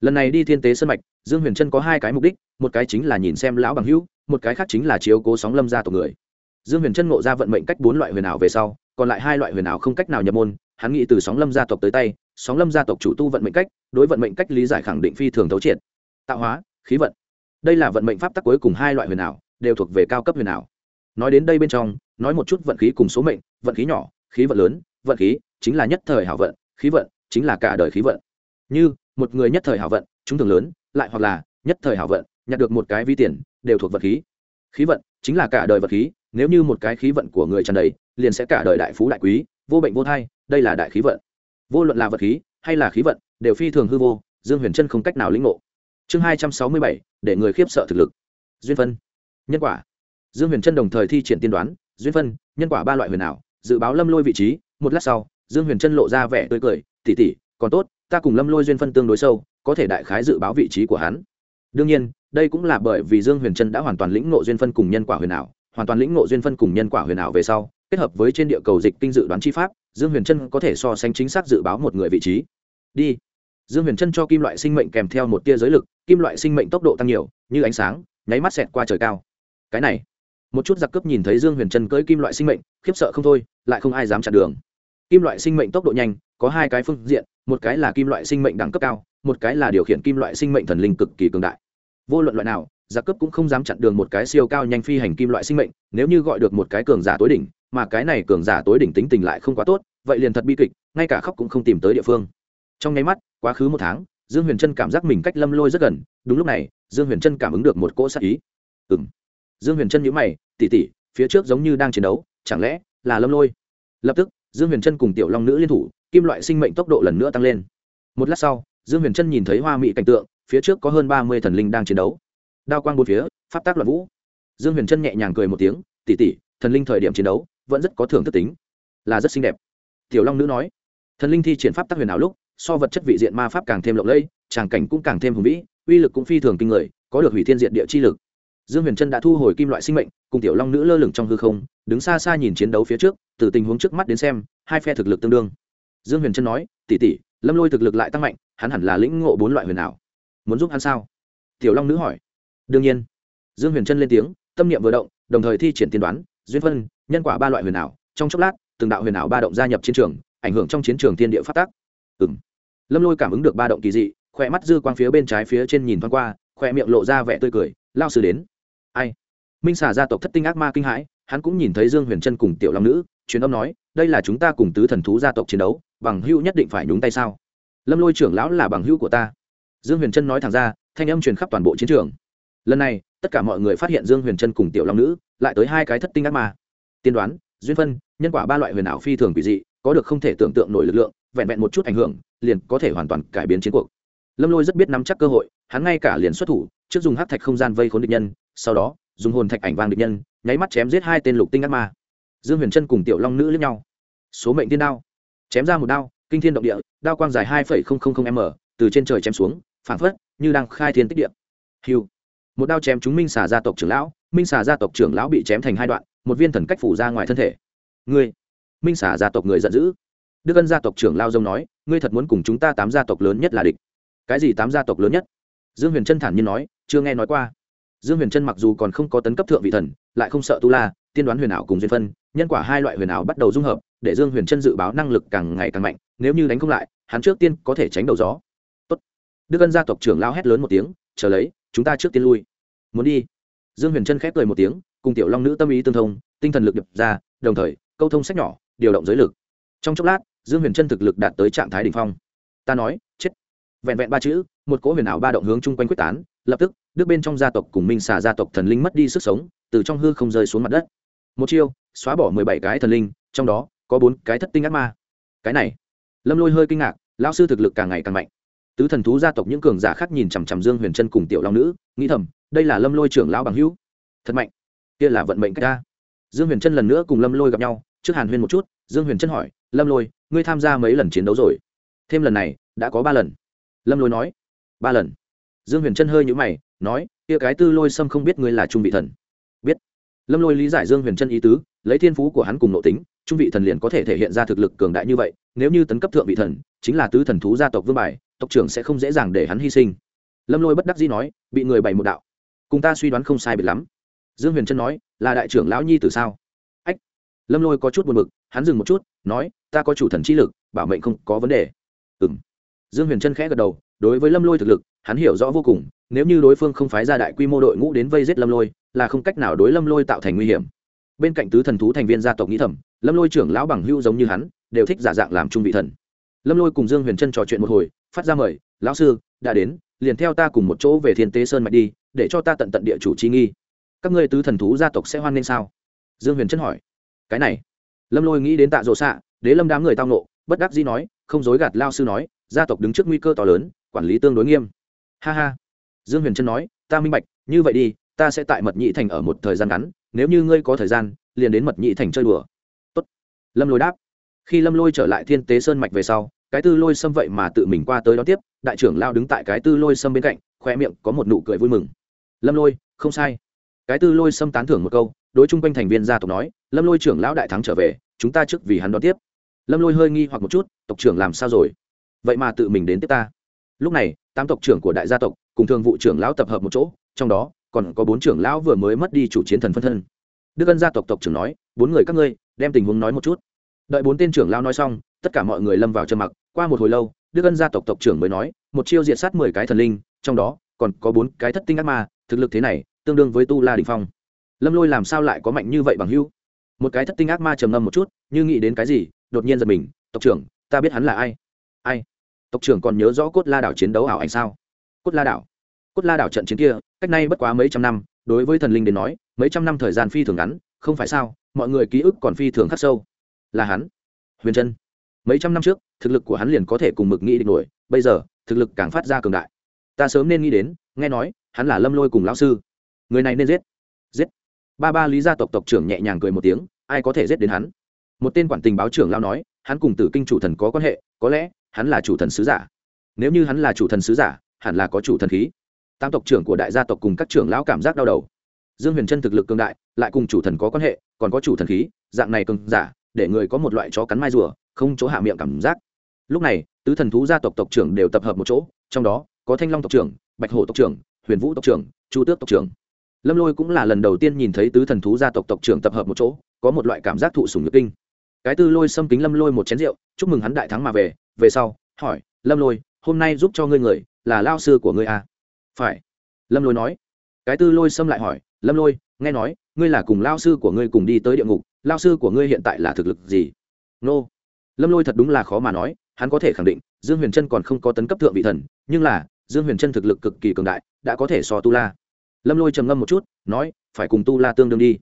Lần này đi thiên tế sân mạch, dương huyền trân có hai cái mục đích, một cái chính là nhìn xem lão bằng hữu, một cái khác chính là chiếu cố sóng lâm ra tộc người dương huyền trân ngộ ra vận mệnh cách bốn loại huyền ảo về sau, còn lại hai loại huyền ảo không cách nào nhập môn, hắn nghĩ từ sóng lâm gia tộc tới tay, sóng lâm gia tộc chủ tu vận mệnh cách, đối vận mệnh cách lý giải khẳng định phi thường thấu triệt. Tạo hóa, khí vận. Đây là vận mệnh pháp tắc cuối cùng hai loại huyền ảo, đều thuộc về cao cấp huyền ảo. Nói đến đây bên trong, nói một chút vận khí cùng số mệnh, vận khí nhỏ, khí vận lớn, vận khí chính là nhất thời hảo vận, khí vận chính là cả đời khí vận. Như, một người nhất thời hảo vận, chúng thường lớn, lại hoặc là, nhất thời hảo vận, nhặt được một cái vi tiền, đều thuộc vật khí. Khí vận chính là cả đời vật khí nếu như một cái khí vận của người tràn đầy, liền sẽ cả đời đại phú đại quý, vô bệnh vô thai, đây là đại khí vận. Vô luận là vật khí hay là khí vận, đều phi thường hư vô, dương huyền trân không cách nào lĩnh ngộ. Chương hai trăm sáu mươi bảy, để người khiếp sợ thực lực. Duyên phân. Nhân quả. Dương huyền trân đồng thời thi triển tiên đoán, duyên phân, nhân quả ba loại huyền ảo, dự báo lâm lôi vị trí, một lát sau, dương huyền trân lộ ra vẻ tươi cười tỉ tỉ còn tốt, ta cùng lâm lôi duyên phân tương đối sâu, có thể đại khái dự báo vị trí của hắn. Đương nhiên, đây cũng là bởi vì dương huyền trân đã hoàn toàn lĩnh ngộ duyên phân cùng nhân quả huyền ảo hoàn toàn lĩnh ngộ duyên phân cùng nhân quả huyền ảo về sau, kết hợp với trên địa cầu dịch kinh dự đoán chi pháp, dương huyền trân có thể so sánh chính xác dự báo một người vị trí. Đi. Dương huyền trân cho kim loại sinh mệnh kèm theo một tia giới lực, kim loại sinh mệnh tốc độ tăng nhiều, như ánh sáng, nháy mắt xẹt qua trời cao. Cái này. Một chút giặc cướp nhìn thấy dương huyền trân cưới kim loại sinh mệnh, khiếp sợ không thôi, lại không ai dám chặn đường. Kim loại sinh mệnh tốc độ nhanh, có hai cái phương diện, một cái là kim loại sinh mệnh đẳng cấp cao, một cái là điều khiển kim loại sinh mệnh thần linh cực kỳ cường đại. Vô luận loại nào giặc cướp cũng không dám chặn đường một cái siêu cao nhanh phi hành kim loại sinh mệnh, nếu như gọi được một cái cường giả tối đỉnh, mà cái này cường giả tối đỉnh tính tình lại không quá tốt, vậy liền thật bi kịch, ngay cả khóc cũng không tìm tới địa phương. Trong nháy mắt, quá khứ một tháng, dương huyền trân cảm giác mình cách lâm lôi rất gần, đúng lúc này, dương huyền trân cảm ứng được một cỗ sát ý. Ừ m dương huyền trân nhữ mày tỉ tỉ phía trước giống như đang chiến đấu, chẳng lẽ là lâm lôi? Lập tức, dương huyền trân cùng tiểu long nữ liên thủ, kim loại sinh mệnh tốc độ lần nữa tăng lên. Một lát sau, dương huyền trân nhìn thấy hoa mỹ cảnh tượng, phía trước có hơn ba mươi thần linh đang chiến đấu đao quang bốn phía, pháp tác loạn vũ. Dương huyền trân nhẹ nhàng cười một tiếng tỉ tỉ thần linh thời điểm chiến đấu vẫn rất có thưởng thức tính, là rất xinh đẹp. Tiểu long nữ nói, thần linh thi triển pháp tác huyền ảo lúc, so vật chất vị diện ma pháp càng thêm lộng lẫy, tràng cảnh cũng càng thêm hùng vĩ, uy lực cũng phi thường kinh người, có được hủy thiên diện địa chi lực. Dương huyền trân đã thu hồi kim loại sinh mệnh, cùng tiểu long nữ lơ lửng trong hư không, đứng xa xa nhìn chiến đấu phía trước, từ tình huống trước mắt đến xem, hai phe thực lực tương đương. Dương huyền trân nói tỉ tỉ lâm lôi thực lực lại tăng mạnh, hắn hẳn là lĩnh ngộ bốn loại huyền ảo. Muốn giúp hắn sao? Tiểu long nữ hỏi đương nhiên, dương huyền trân lên tiếng, tâm niệm vừa động, đồng thời thi triển tiên đoán, duyên phân, nhân quả ba loại huyền ảo, trong chốc lát, từng đạo huyền ảo ba động gia nhập chiến trường, ảnh hưởng trong chiến trường thiên địa phát tác. Ừ m lâm lôi cảm ứng được ba động kỳ dị khỏe mắt dư quang phía bên trái phía trên nhìn thoáng qua khỏe miệng lộ ra vẻ tươi cười lao sư đến. Ai? Minh xà gia tộc thất tinh ác ma kinh hãi, hắn cũng nhìn thấy dương huyền trân cùng tiểu long nữ, truyền âm nói, đây là chúng ta cùng tứ thần thú gia tộc chiến đấu, bằng hữu nhất định phải nhúng tay sao? Lâm lôi trưởng lão là bằng hữu của ta. Dương huyền trân nói thẳng ra, thanh âm truyền khắp toàn bộ chiến trường lần này, tất cả mọi người phát hiện dương huyền trân cùng tiểu long nữ lại tới hai cái thất tinh ác ma. Tiên đoán, duyên phân, nhân quả ba loại huyền ảo phi thường quỷ dị, có được không thể tưởng tượng nổi lực lượng, vẹn vẹn một chút ảnh hưởng, liền có thể hoàn toàn cải biến chiến cuộc. Lâm lôi rất biết nắm chắc cơ hội, hắn ngay cả liền xuất thủ, trước dùng hát thạch không gian vây khốn địch nhân, sau đó, dùng hồn thạch ảnh vàng địch nhân, nháy mắt chém giết hai tên lục tinh ác ma. Dương huyền trân cùng tiểu long nữ lẫn nhau. Số mệnh tiên đao. Chém ra một đao, kinh thiên động địa, đao quang dài hai m, từ trên trời chém xuống, phảng phất như đang khai thiên tích địa. Hiu một đao chém chúng minh xà gia tộc trưởng lão, minh xà gia tộc trưởng lão bị chém thành hai đoạn, một viên thần cách phủ ra ngoài thân thể. Ngươi, minh xà gia tộc người giận dữ. Đức ân gia tộc trưởng lao dông nói, ngươi thật muốn cùng chúng ta tám gia tộc lớn nhất là địch. Cái gì tám gia tộc lớn nhất? Dương huyền trân thản nhiên nói, chưa nghe nói qua. Dương huyền trân mặc dù còn không có tấn cấp thượng vị thần, lại không sợ tu la, tiên đoán huyền ảo cùng duyên phân, nhân quả hai loại huyền ảo bắt đầu dung hợp, để dương huyền trân dự báo năng lực càng ngày càng mạnh, nếu như đánh không lại, hắn trước tiên có thể tránh đầu gió. Tốt. đức ân gia tộc trưởng lao hét lớn một tiếng, chờ lấy chúng ta trước tiên lui. Muốn đi? Dương huyền trân khép cười một tiếng, cùng tiểu long nữ tâm ý tương thông, tinh thần lực đập ra, đồng thời, câu thông sách nhỏ, điều động giới lực. Trong chốc lát, dương huyền trân thực lực đạt tới trạng thái đ ỉ n h phong. Ta nói, chết. Vẹn vẹn ba chữ, một cỗ huyền ảo ba động hướng chung quanh quyết tán, lập tức đức bên trong gia tộc cùng minh xà gia tộc thần linh mất đi sức sống, từ trong hư không rơi xuống mặt đất. Một chiêu, xóa bỏ mười bảy cái thần linh, trong đó, có bốn cái thất tinh ác ma. Cái này, lâm lôi hơi kinh ngạc lao sư thực lực càng ngày càng mạnh tứ thần thú gia tộc những cường giả khác nhìn chằm chằm dương huyền trân cùng tiểu long nữ, nghĩ thầm, đây là lâm lôi trưởng lão bằng hữu. Thật mạnh. Kia là vận mệnh cách ta. Dương huyền trân lần nữa cùng lâm lôi gặp nhau, trước hàn huyên một chút, dương huyền trân hỏi, lâm lôi, ngươi tham gia mấy lần chiến đấu rồi? Thêm lần này, đã có ba lần. Lâm lôi nói, ba lần. Dương huyền trân hơi nhũ mày, nói, kia cái tư lôi sâm không biết ngươi là trung vị thần. Biết. Lâm lôi lý giải dương huyền trân ý tứ, lấy thiên phú của hắn cùng nội tính, trung vị thần liền có thể thể hiện ra thực lực cường đại như vậy, nếu như tấn cấp thượng vị thần, chính là tứ thần thú gia tộc vương bài tộc trưởng sẽ không dễ dàng để hắn hy sinh. Lâm lôi bất đắc dĩ nói, bị người bày một đạo. Cùng ta suy đoán không sai biệt lắm. Dương huyền trân nói, là đại trưởng lão nhi từ sao? Ách. Lâm lôi có chút buồn b ự c hắn dừng một chút, nói, ta có chủ thần trí lực, bảo mệnh không có vấn đề. Ừ m dương huyền trân khẽ gật đầu, đối với lâm lôi thực lực, hắn hiểu rõ vô cùng, nếu như đối phương không phái ra đại quy mô đội ngũ đến vây giết lâm lôi, là không cách nào đối lâm lôi tạo thành nguy hiểm. Bên cạnh tứ thần thú thành viên gia tộc nghĩ thầm, lâm lôi trưởng lão bằng hưu giống như hắn, đều thích giả dạng làm trung vị thần. Lâm lôi cùng dương huyền trân trò chuyện một hồi phát ra mời, lão sư, đã đến, liền theo ta cùng một chỗ về thiên tế sơn mạch đi, để cho ta tận tận địa chủ trí nghi. Các ngươi tứ thần thú gia tộc sẽ hoan nghênh sao? Dương huyền trân hỏi. Cái này. Lâm lôi nghĩ đến tạ rộ xạ, đế lâm đám người tao nộ bất đắc dĩ nói, không dối gạt lao sư nói, gia tộc đứng trước nguy cơ to lớn, quản lý tương đối nghiêm. Ha ha. Dương huyền trân nói, ta minh bạch, như vậy đi, ta sẽ tại mật nhị thành ở một thời gian ngắn, nếu như ngươi có thời gian, liền đến mật nhị thành chơi đùa. Tốt. lâm lôi đáp. Khi lâm lôi trở lại thiên tế sơn mạch về sau cái tư lôi xâm vậy mà tự mình qua tới đó tiếp, đại trưởng lao đứng tại cái tư lôi xâm bên cạnh khoe miệng có một nụ cười vui mừng. Lâm lôi, không sai. Cái tư lôi xâm tán thưởng một câu, đối chung quanh thành viên gia tộc nói, lâm lôi trưởng lão đại thắng trở về, chúng ta trước vì hắn đón tiếp. Lâm lôi hơi nghi hoặc một chút, tộc trưởng làm sao rồi? Vậy mà tự mình đến tiếp ta. Lúc này, tám tộc trưởng của đại gia tộc, cùng thường vụ trưởng lão tập hợp một chỗ, trong đó, còn có bốn trưởng lão vừa mới mất đi chủ chiến thần phân thân. Đức ân gia tộc tộc trưởng nói, bốn người các ngươi, đem tình huống nói một chút. Đợi bốn tên trưởng lão nói xong, tất cả mọi người lâm vào trầm mặc qua một hồi lâu, đức ân gia tộc tộc trưởng mới nói, một chiêu diệt sát mười cái thần linh, trong đó, còn có bốn cái thất tinh ác ma, thực lực thế này, tương đương với tu la đình phong. Lâm lôi làm sao lại có mạnh như vậy bằng hưu một cái thất tinh ác ma trầm ngâm một chút, như nghĩ đến cái gì, đột nhiên giật mình, tộc trưởng, ta biết hắn là ai? Ai? Tộc trưởng còn nhớ rõ cốt la đảo chiến đấu ảo ảnh sao? Cốt la đảo? Cốt la đảo trận chiến kia, cách nay bất quá mấy trăm năm, đối với thần linh đến nói, mấy trăm năm thời gian phi thường ngắn, không phải sao, mọi người ký ức còn phi thường khắc sâu. Là hắn? Huyền trân mấy trăm năm trước thực lực của hắn liền có thể cùng mực nghĩ địch nổi, bây giờ, thực lực càng phát ra cường đại. Ta sớm nên nghĩ đến, nghe nói, hắn là lâm lôi cùng lão sư. Người này nên giết. Giết. Ba ba lý gia tộc tộc trưởng nhẹ nhàng cười một tiếng, ai có thể giết đến hắn? Một tên quản tình báo trưởng lao nói, hắn cùng tử kinh chủ thần có quan hệ, có lẽ, hắn là chủ thần sứ giả. Nếu như hắn là chủ thần sứ giả, hẳn là có chủ thần khí. Tam tộc trưởng của đại gia tộc cùng các trưởng lão cảm giác đau đầu. Dương huyền trân thực lực cường đại, lại cùng chủ thần có quan hệ, còn có chủ thần khí, dạng này cường giả, để người có một loại chó cắn mai rùa không chỗ hạ miệng cảm giác. Lúc này, tứ thần thú gia tộc tộc trưởng đều tập hợp một chỗ, trong đó có thanh long tộc trưởng, bạch hổ tộc trưởng, huyền vũ tộc trưởng, chu tước tộc trưởng. Lâm lôi cũng là lần đầu tiên nhìn thấy tứ thần thú gia tộc tộc trưởng tập hợp một chỗ, có một loại cảm giác thụ sùng nhược kinh. Cái tư lôi xâm kính lâm lôi một chén rượu, chúc mừng hắn đại thắng mà về về sau, hỏi, lâm lôi, hôm nay giúp cho ngươi người là lao sư của ngươi à? phải. Lâm lôi nói. Cái tư lôi xâm lại hỏi, lâm lôi, nghe nói, ngươi là cùng lao sư của ngươi cùng đi tới địa ngục, lao sư của ngươi hiện tại là thực lực gì? Nô lâm lôi thật đúng là khó mà nói, hắn có thể khẳng định, dương huyền trân còn không có tấn cấp thượng vị thần, nhưng là, dương huyền trân thực lực cực kỳ cường đại, đã có thể so tu la. Lâm lôi trầm ngâm một chút, nói, phải cùng tu la tương đương đi.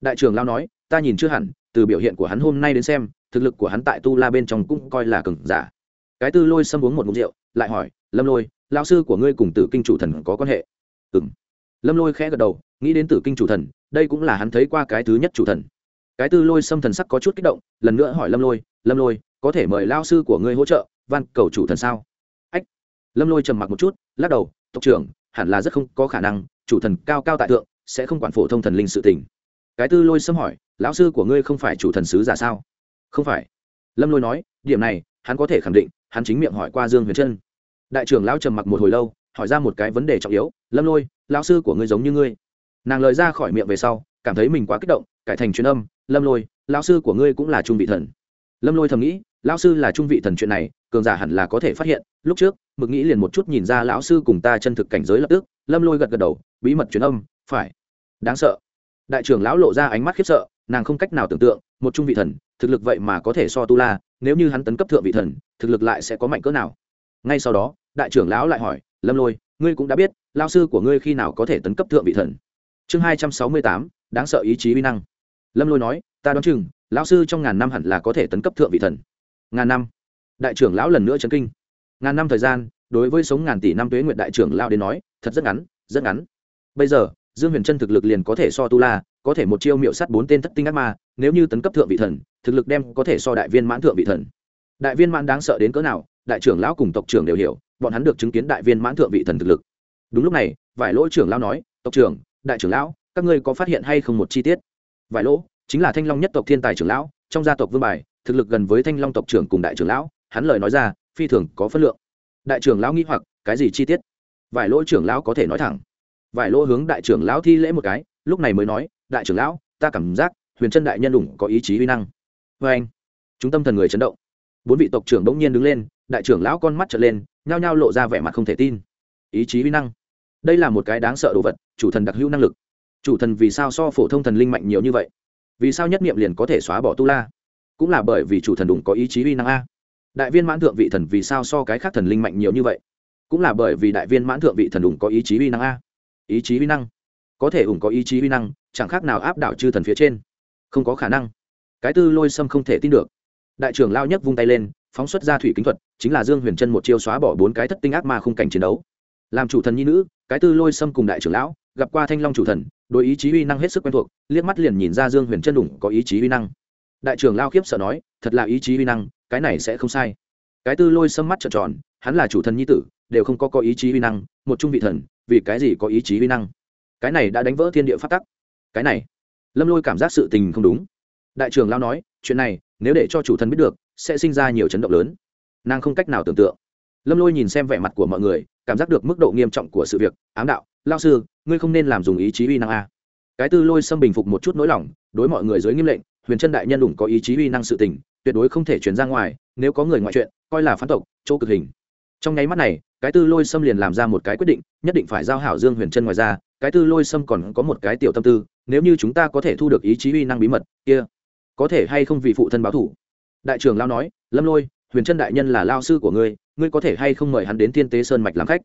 Đại trưởng lao nói, ta nhìn chưa hẳn, từ biểu hiện của hắn hôm nay đến xem, thực lực của hắn tại tu la bên trong cũng coi là cường giả. Cái tư lôi xâm uống một mục rượu, lại hỏi, lâm lôi lao sư của ngươi cùng tử kinh chủ thần có quan hệ? Ừ m lâm lôi khẽ gật đầu, nghĩ đến tử kinh chủ thần, đây cũng là hắn thấy qua cái thứ nhất chủ thần. Cái tư lôi xâm thần sắc có chút kích động, lần nữa hỏi lâm lôi lâm lôi, có thể mời lao sư của ngươi hỗ trợ van cầu chủ thần sao? Ách. Lâm lôi trầm mặc một chút, lắc đầu, tộc trưởng, hẳn là rất không có khả năng, chủ thần cao cao tại thượng, sẽ không quản phổ thông thần linh sự tình. Cái tư lôi xâm hỏi, lão sư của ngươi không phải chủ thần sứ giả sao? Không phải. Lâm lôi nói, điểm này, hắn có thể khẳng định, hắn chính miệng hỏi qua dương huyền trân. Đại trưởng lão trầm mặc một hồi lâu, hỏi ra một cái vấn đề trọng yếu, lâm lôi, lão sư của ngươi giống như ngươi. Nàng lời ra khỏi miệng về sau, cảm thấy mình quá kích động, cải thành truyền âm, lâm lôi, lão sư của ngươi cũng là trung vị thần lâm lôi thầm nghĩ, lão sư là trung vị thần chuyện này, cường giả hẳn là có thể phát hiện. Lúc trước, mực nghĩ liền một chút nhìn ra lão sư cùng ta chân thực cảnh giới lập tức. Lâm lôi gật gật đầu, bí mật truyền âm, phải. Đáng sợ. Đại trưởng lão lộ ra ánh mắt khiếp sợ, nàng không cách nào tưởng tượng, một trung vị thần, thực lực vậy mà có thể so tu la, nếu như hắn tấn cấp thượng vị thần, thực lực lại sẽ có mạnh cỡ nào? Ngay sau đó, đại trưởng lão lại hỏi, lâm lôi, ngươi cũng đã biết lao sư của ngươi khi nào có thể tấn cấp thượng vị thần? Chương hai trăm sáu mươi tám, đáng sợ ý chí vi năng. Lâm lôi nói ta đoán chừng, lão sư trong ngàn năm hẳn là có thể tấn cấp thượng vị thần. Ngàn năm. Đại trưởng lão lần nữa chấn kinh. Ngàn năm thời gian, đối với sống ngàn tỷ năm tuế nguyện đại trưởng lao đến nói, thật rất ngắn rất ngắn. Bây giờ, dương huyền trân thực lực liền có thể so tu la, có thể một chiêu miệu sắt bốn tên thất tinh ác ma, nếu như tấn cấp thượng vị thần, thực lực đem có thể so đại viên mãn thượng vị thần. Đại viên mãn đáng sợ đến cỡ nào, đại trưởng lão cùng tộc trưởng đều hiểu, bọn hắn được chứng kiến đại viên mãn thượng vị thần thực lực. Đúng lúc này vài lỗ trưởng lão nói, tộc trưởng, đại trưởng lão, các ngươi có phát hiện hay không một chi tiết? Vài lỗ chính là thanh long nhất tộc thiên tài trưởng lão, trong gia tộc vương bài, thực lực gần với thanh long tộc trưởng cùng đại trưởng lão, hắn lời nói ra, phi thường có phân lượng. Đại trưởng lão nghĩ hoặc, cái gì chi tiết? Vài lỗ trưởng lão có thể nói thẳng. Vài lỗ hướng đại trưởng lão thi lễ một cái, lúc này mới nói, đại trưởng lão, ta cảm giác, huyền chân đại nhân đủng có ý chí uy năng. Vê anh, chúng tâm thần người chấn động. Bốn vị tộc trưởng đống nhiên đứng lên, đại trưởng lão con mắt trở lên, nhao nhao lộ ra vẻ mặt không thể tin. Ý chí uy năng. Đây là một cái đáng sợ đồ vật, chủ thần đặc hữu năng lực. Chủ thần vì sao so phổ thông thần linh mạnh nhiều như vậy? Vì sao nhất niệm liền có thể xóa bỏ tu la? Cũng là bởi vì chủ thần đủng có ý chí uy năng a. Đại viên mãn thượng vị thần vì sao so cái khác thần linh mạnh nhiều như vậy? Cũng là bởi vì đại viên mãn thượng vị thần đủng có ý chí uy năng a. Ý chí uy năng? Có thể ủng có ý chí uy năng, chẳng khác nào áp đảo chư thần phía trên. Không có khả năng. Cái tư lôi sâm không thể tin được. Đại trưởng lao nhất vung tay lên, phóng xuất ra thủy kính thuật, chính là dương huyền chân một chiêu xóa bỏ bốn cái thất tinh ác ma khung cảnh chiến đấu. Làm chủ thần nhi nữ, cái tư lôi sâm cùng đại trưởng lão, gặp qua thanh long chủ thần đối ý chí uy năng hết sức quen thuộc, liếc mắt liền nhìn ra dương huyền trân đủng có ý chí uy năng. Đại trưởng lao khiếp sợ nói, thật là ý chí uy năng, cái này sẽ không sai. Cái tư lôi sâm mắt trợn tròn, hắn là chủ thần nhi tử, đều không có có ý chí uy năng, một trung vị thần, vì cái gì có ý chí uy năng? Cái này đã đánh vỡ thiên địa phát tắc. Cái này, lâm lôi cảm giác sự tình không đúng. Đại trưởng lao nói, chuyện này, nếu để cho chủ thần biết được, sẽ sinh ra nhiều chấn động lớn. Nàng không cách nào tưởng tượng. Lâm lôi nhìn xem vẻ mặt của mọi người, cảm giác được mức độ nghiêm trọng của sự việc, ám đạo lao sư, ngươi không nên làm dùng ý chí uy năng a. Cái tư lôi xâm bình phục một chút nỗi lòng, đối mọi người dưới nghiêm lệnh, huyền chân đại nhân đủng có ý chí uy năng sự tình, tuyệt đối không thể chuyển ra ngoài, nếu có người ngoại chuyện, coi là phán tộc, chỗ cực hình. Trong nháy mắt này, cái tư lôi xâm liền làm ra một cái quyết định, nhất định phải giao hảo dương huyền chân ngoài ra, cái tư lôi xâm còn có một cái tiểu tâm tư, nếu như chúng ta có thể thu được ý chí uy năng bí mật, kia có thể hay không vì phụ thân báo thủ? Đại trưởng lao nói, lâm lôi, huyền trân đại nhân là lao sư của ngươi ngươi có thể hay không mời hắn đến thiên tế sơn mạch làm khách?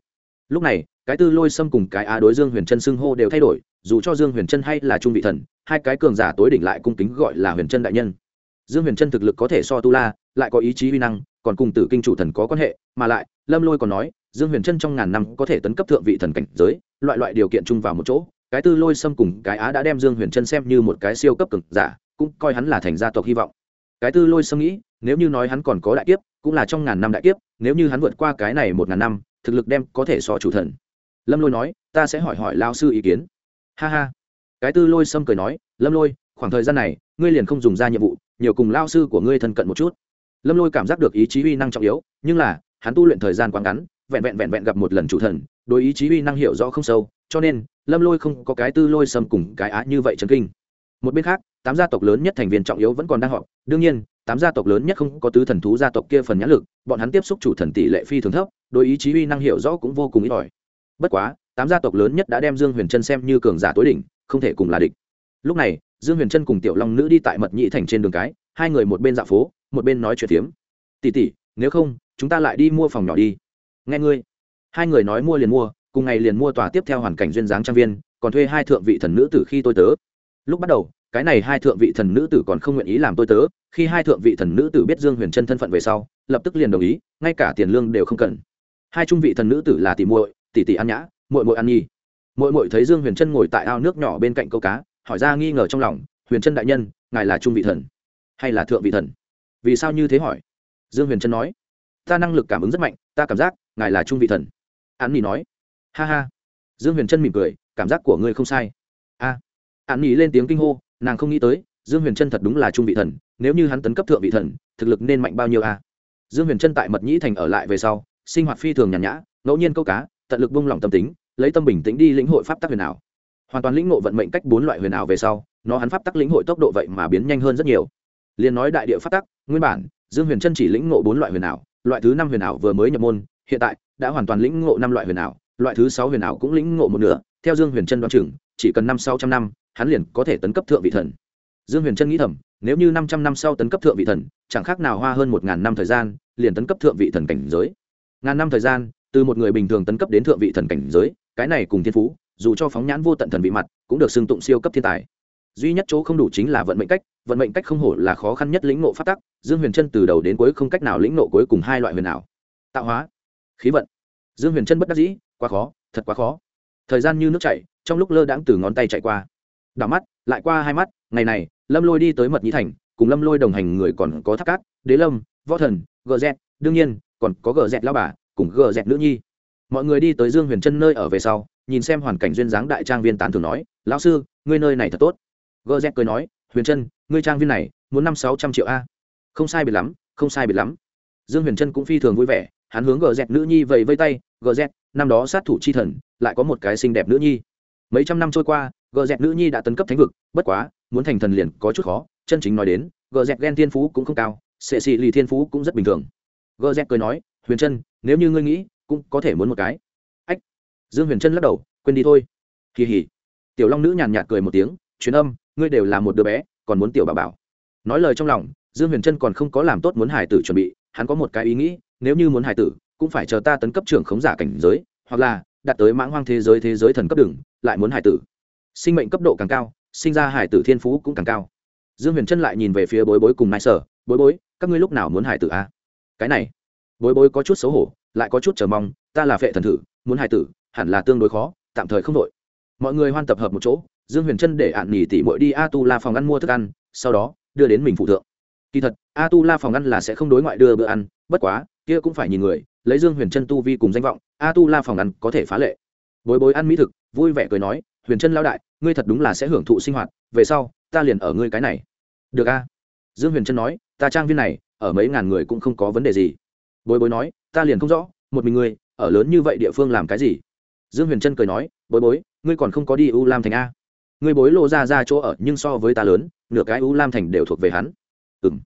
Lúc này, cái tư lôi xâm cùng cái á đối dương huyền trân xưng hô đều thay đổi, dù cho dương huyền trân hay là trung vị thần, hai cái cường giả tối đỉnh lại cung kính gọi là huyền trân đại nhân. Dương huyền trân thực lực có thể so tu la, lại có ý chí uy năng, còn cùng tử kinh chủ thần có quan hệ, mà lại, lâm lôi còn nói, dương huyền trân trong ngàn năm có thể tấn cấp thượng vị thần cảnh giới, loại loại điều kiện chung vào một chỗ, cái tư lôi xâm cùng cái á đã đem dương huyền trân xem như một cái siêu cấp cực giả, cũng coi hắn là thành gia tộc hy vọng. Cái tư lôi xâm nghĩ, nếu như nói hắn còn có đại kiếp, cũng là trong ngàn năm đại kiếp, nếu như hắn vượt qua cái này một ngàn năm thực lực đem có thể so chủ thần. Lâm lôi nói, ta sẽ hỏi hỏi lao sư ý kiến. Ha ha. Cái tư lôi sâm cười nói, lâm lôi, khoảng thời gian này, ngươi liền không dùng ra nhiệm vụ, nhiều cùng lao sư của ngươi thân cận một chút. Lâm lôi cảm giác được ý chí uy năng trọng yếu, nhưng là, hắn tu luyện thời gian quá ngắn, vẹn vẹn vẹn vẹn gặp một lần chủ thần, đối ý chí uy năng hiểu rõ không sâu, cho nên, lâm lôi không có cái tư lôi sâm cùng cái á như vậy chấn kinh một bên khác, tám gia tộc lớn nhất thành viên trọng yếu vẫn còn đang họp. Đương nhiên, tám gia tộc lớn nhất không có tứ thần thú gia tộc kia phần nhãn lực, bọn hắn tiếp xúc chủ thần tỷ lệ phi thường thấp, đối ý chí uy năng hiểu rõ cũng vô cùng ít ỏi. Bất quá, tám gia tộc lớn nhất đã đem dương huyền trân xem như cường giả tối đỉnh, không thể cùng là địch. Lúc này, dương huyền trân cùng tiểu long nữ đi tại mật nhị thành trên đường cái, hai người một bên dạo phố, một bên nói chuyện tiếm. tỉ tỉ nếu không, chúng ta lại đi mua phòng nhỏ đi. Nghe ngươi. Hai người nói mua liền mua, cùng ngày liền mua tòa tiếp theo hoàn cảnh duyên dáng trang viên, còn thuê hai thượng vị thần nữ từ khi tôi tớ lúc bắt đầu, cái này hai thượng vị thần nữ tử còn không nguyện ý làm tôi tớ, khi hai thượng vị thần nữ tử biết dương huyền trân thân phận về sau, lập tức liền đồng ý, ngay cả tiền lương đều không cần. Hai trung vị thần nữ tử là tỷ muội, tỷ tỷ ăn nhã, muội muội ăn nhi. Muội muội thấy dương huyền trân ngồi tại ao nước nhỏ bên cạnh câu cá, hỏi ra nghi ngờ trong lòng, huyền trân đại nhân, ngài là trung vị thần hay là thượng vị thần? Vì sao như thế hỏi? Dương huyền trân nói. Ta năng lực cảm ứng rất mạnh, ta cảm giác ngài là trung vị thần. An nhi nói. Ha ha. Dương huyền trân mỉm cười, cảm giác của ngươi không sai. A à an nhi lên tiếng kinh hô, nàng không nghĩ tới, dương huyền trân thật đúng là trung vị thần, nếu như hắn tấn cấp thượng vị thần, thực lực nên mạnh bao nhiêu a? Dương huyền trân tại mật nhĩ thành ở lại về sau, sinh hoạt phi thường nhàn nhã, ngẫu nhiên câu cá, tận lực bung lỏng tâm tính, lấy tâm bình tĩnh đi lĩnh hội pháp tắc huyền ảo. Hoàn toàn lĩnh ngộ vận mệnh cách bốn loại huyền ảo về sau, nó hắn pháp tắc lĩnh hội tốc độ vậy mà biến nhanh hơn rất nhiều. Liền nói đại địa pháp tắc, nguyên bản, dương huyền trân chỉ lĩnh ngộ bốn loại huyền ảo, loại thứ năm huyền ảo vừa mới nhập môn, hiện tại, đã hoàn toàn lĩnh ngộ năm loại huyền ảo, loại thứ sáu huyền ảo cũng lĩnh ngộ một nửa, theo dương huyền trân đoán chừng, chỉ cần năm sáu trăm năm hắn liền có thể tấn cấp thượng vị thần. Dương huyền trân nghĩ thầm, nếu như năm trăm năm sau tấn cấp thượng vị thần, chẳng khác nào hoa hơn một ngàn năm thời gian, liền tấn cấp thượng vị thần cảnh giới. Ngàn năm thời gian, từ một người bình thường tấn cấp đến thượng vị thần cảnh giới, cái này cùng thiên phú, dù cho phóng nhãn vô tận thần vị mặt, cũng được xưng tụng siêu cấp thiên tài. Duy nhất chỗ không đủ chính là vận mệnh cách, vận mệnh cách không hổ là khó khăn nhất lĩnh ngộ phát tắc, dương huyền trân từ đầu đến cuối không cách nào lĩnh ngộ cuối cùng hai loại huyền ảo. Tạo hóa, khí vận. Dương huyền trân bất đắc dĩ, quá khó, thật quá khó. Thời gian như nước chảy, trong lúc lơ đãng từ ngón tay chạy qua đảo mắt, lại qua hai mắt, ngày này, lâm lôi đi tới mật nhĩ thành, cùng lâm lôi đồng hành người còn có tháp cát, đế lâm, võ thần gờ dẹt đương nhiên, còn có gờ dẹt lao bà, cùng gờ dẹt nữ nhi. Mọi người đi tới dương huyền trân nơi ở về sau, nhìn xem hoàn cảnh duyên dáng đại trang viên tán thường nói, lão sư, ngươi nơi này thật tốt. Gờ dẹt cười nói, huyền trân, ngươi trang viên này, muốn năm sáu trăm triệu a. Không sai biệt lắm, không sai biệt lắm. Dương huyền trân cũng phi thường vui vẻ, hắn hướng gờ dẹt nữ nhi vầy vây tay gờ dẹt năm đó sát thủ chi thần, lại có một cái xinh đẹp nữ nhi. Mấy trăm năm trôi qua gờ dẹt nữ nhi đã tấn cấp thánh vực, bất quá, muốn thành thần liền có chút khó, chân chính nói đến gờ dẹt ghen thiên phú cũng không cao, sệ xị lì thiên phú cũng rất bình thường. Gờ dẹt cười nói, huyền trân, nếu như ngươi nghĩ, cũng có thể muốn một cái. Ách. Dương huyền trân lắc đầu, quên đi thôi. Kỳ hỉ. Tiểu long nữ nhàn nhạt cười một tiếng, truyền âm, ngươi đều là một đứa bé, còn muốn tiểu bà bảo. Nói lời trong lòng, dương huyền trân còn không có làm tốt muốn hải tử chuẩn bị, hắn có một cái ý nghĩ, nếu như muốn hải tử, cũng phải chờ ta tấn cấp trưởng khống giả cảnh giới, hoặc là đạt tới mãng hoang thế giới thế giới thần cấp đường lại muốn hải tử sinh mệnh cấp độ càng cao, sinh ra hải tử thiên phú cũng càng cao. Dương huyền trân lại nhìn về phía bối bối cùng nai sở, bối bối, các ngươi lúc nào muốn hải tử a à? cái này, bối bối có chút xấu hổ, lại có chút chờ mong, ta là phệ thần thử, muốn hải tử, hẳn là tương đối khó, tạm thời không đội mọi người hoan tập hợp một chỗ, dương huyền trân để ạn nghỉ tỉ mội đi a tu la phòng ăn mua thức ăn, sau đó đưa đến mình phụ thượng. Kỳ thật a tu la phòng ăn là sẽ không đối ngoại đưa bữa ăn, bất quá, kia cũng phải nhìn người, lấy dương huyền trân tu vi cùng danh vọng a tu la phòng ăn có thể phá lệ. Bối bối ăn mỹ thực, vui vẻ cười nói huyền trân Lão đại, ngươi thật đúng là sẽ hưởng thụ sinh hoạt, về sau, ta liền ở ngươi cái này. Được a. Dương huyền trân nói, ta trang viên này, ở mấy ngàn người cũng không có vấn đề gì. Bối bối nói, ta liền không rõ, một mình ngươi, ở lớn như vậy địa phương làm cái gì? Dương huyền trân cười nói, bối bối, ngươi còn không có đi u lam thành a. Ngươi bối lộ ra ra chỗ ở, nhưng so với ta lớn, nửa cái u lam thành đều thuộc về hắn. Ừ m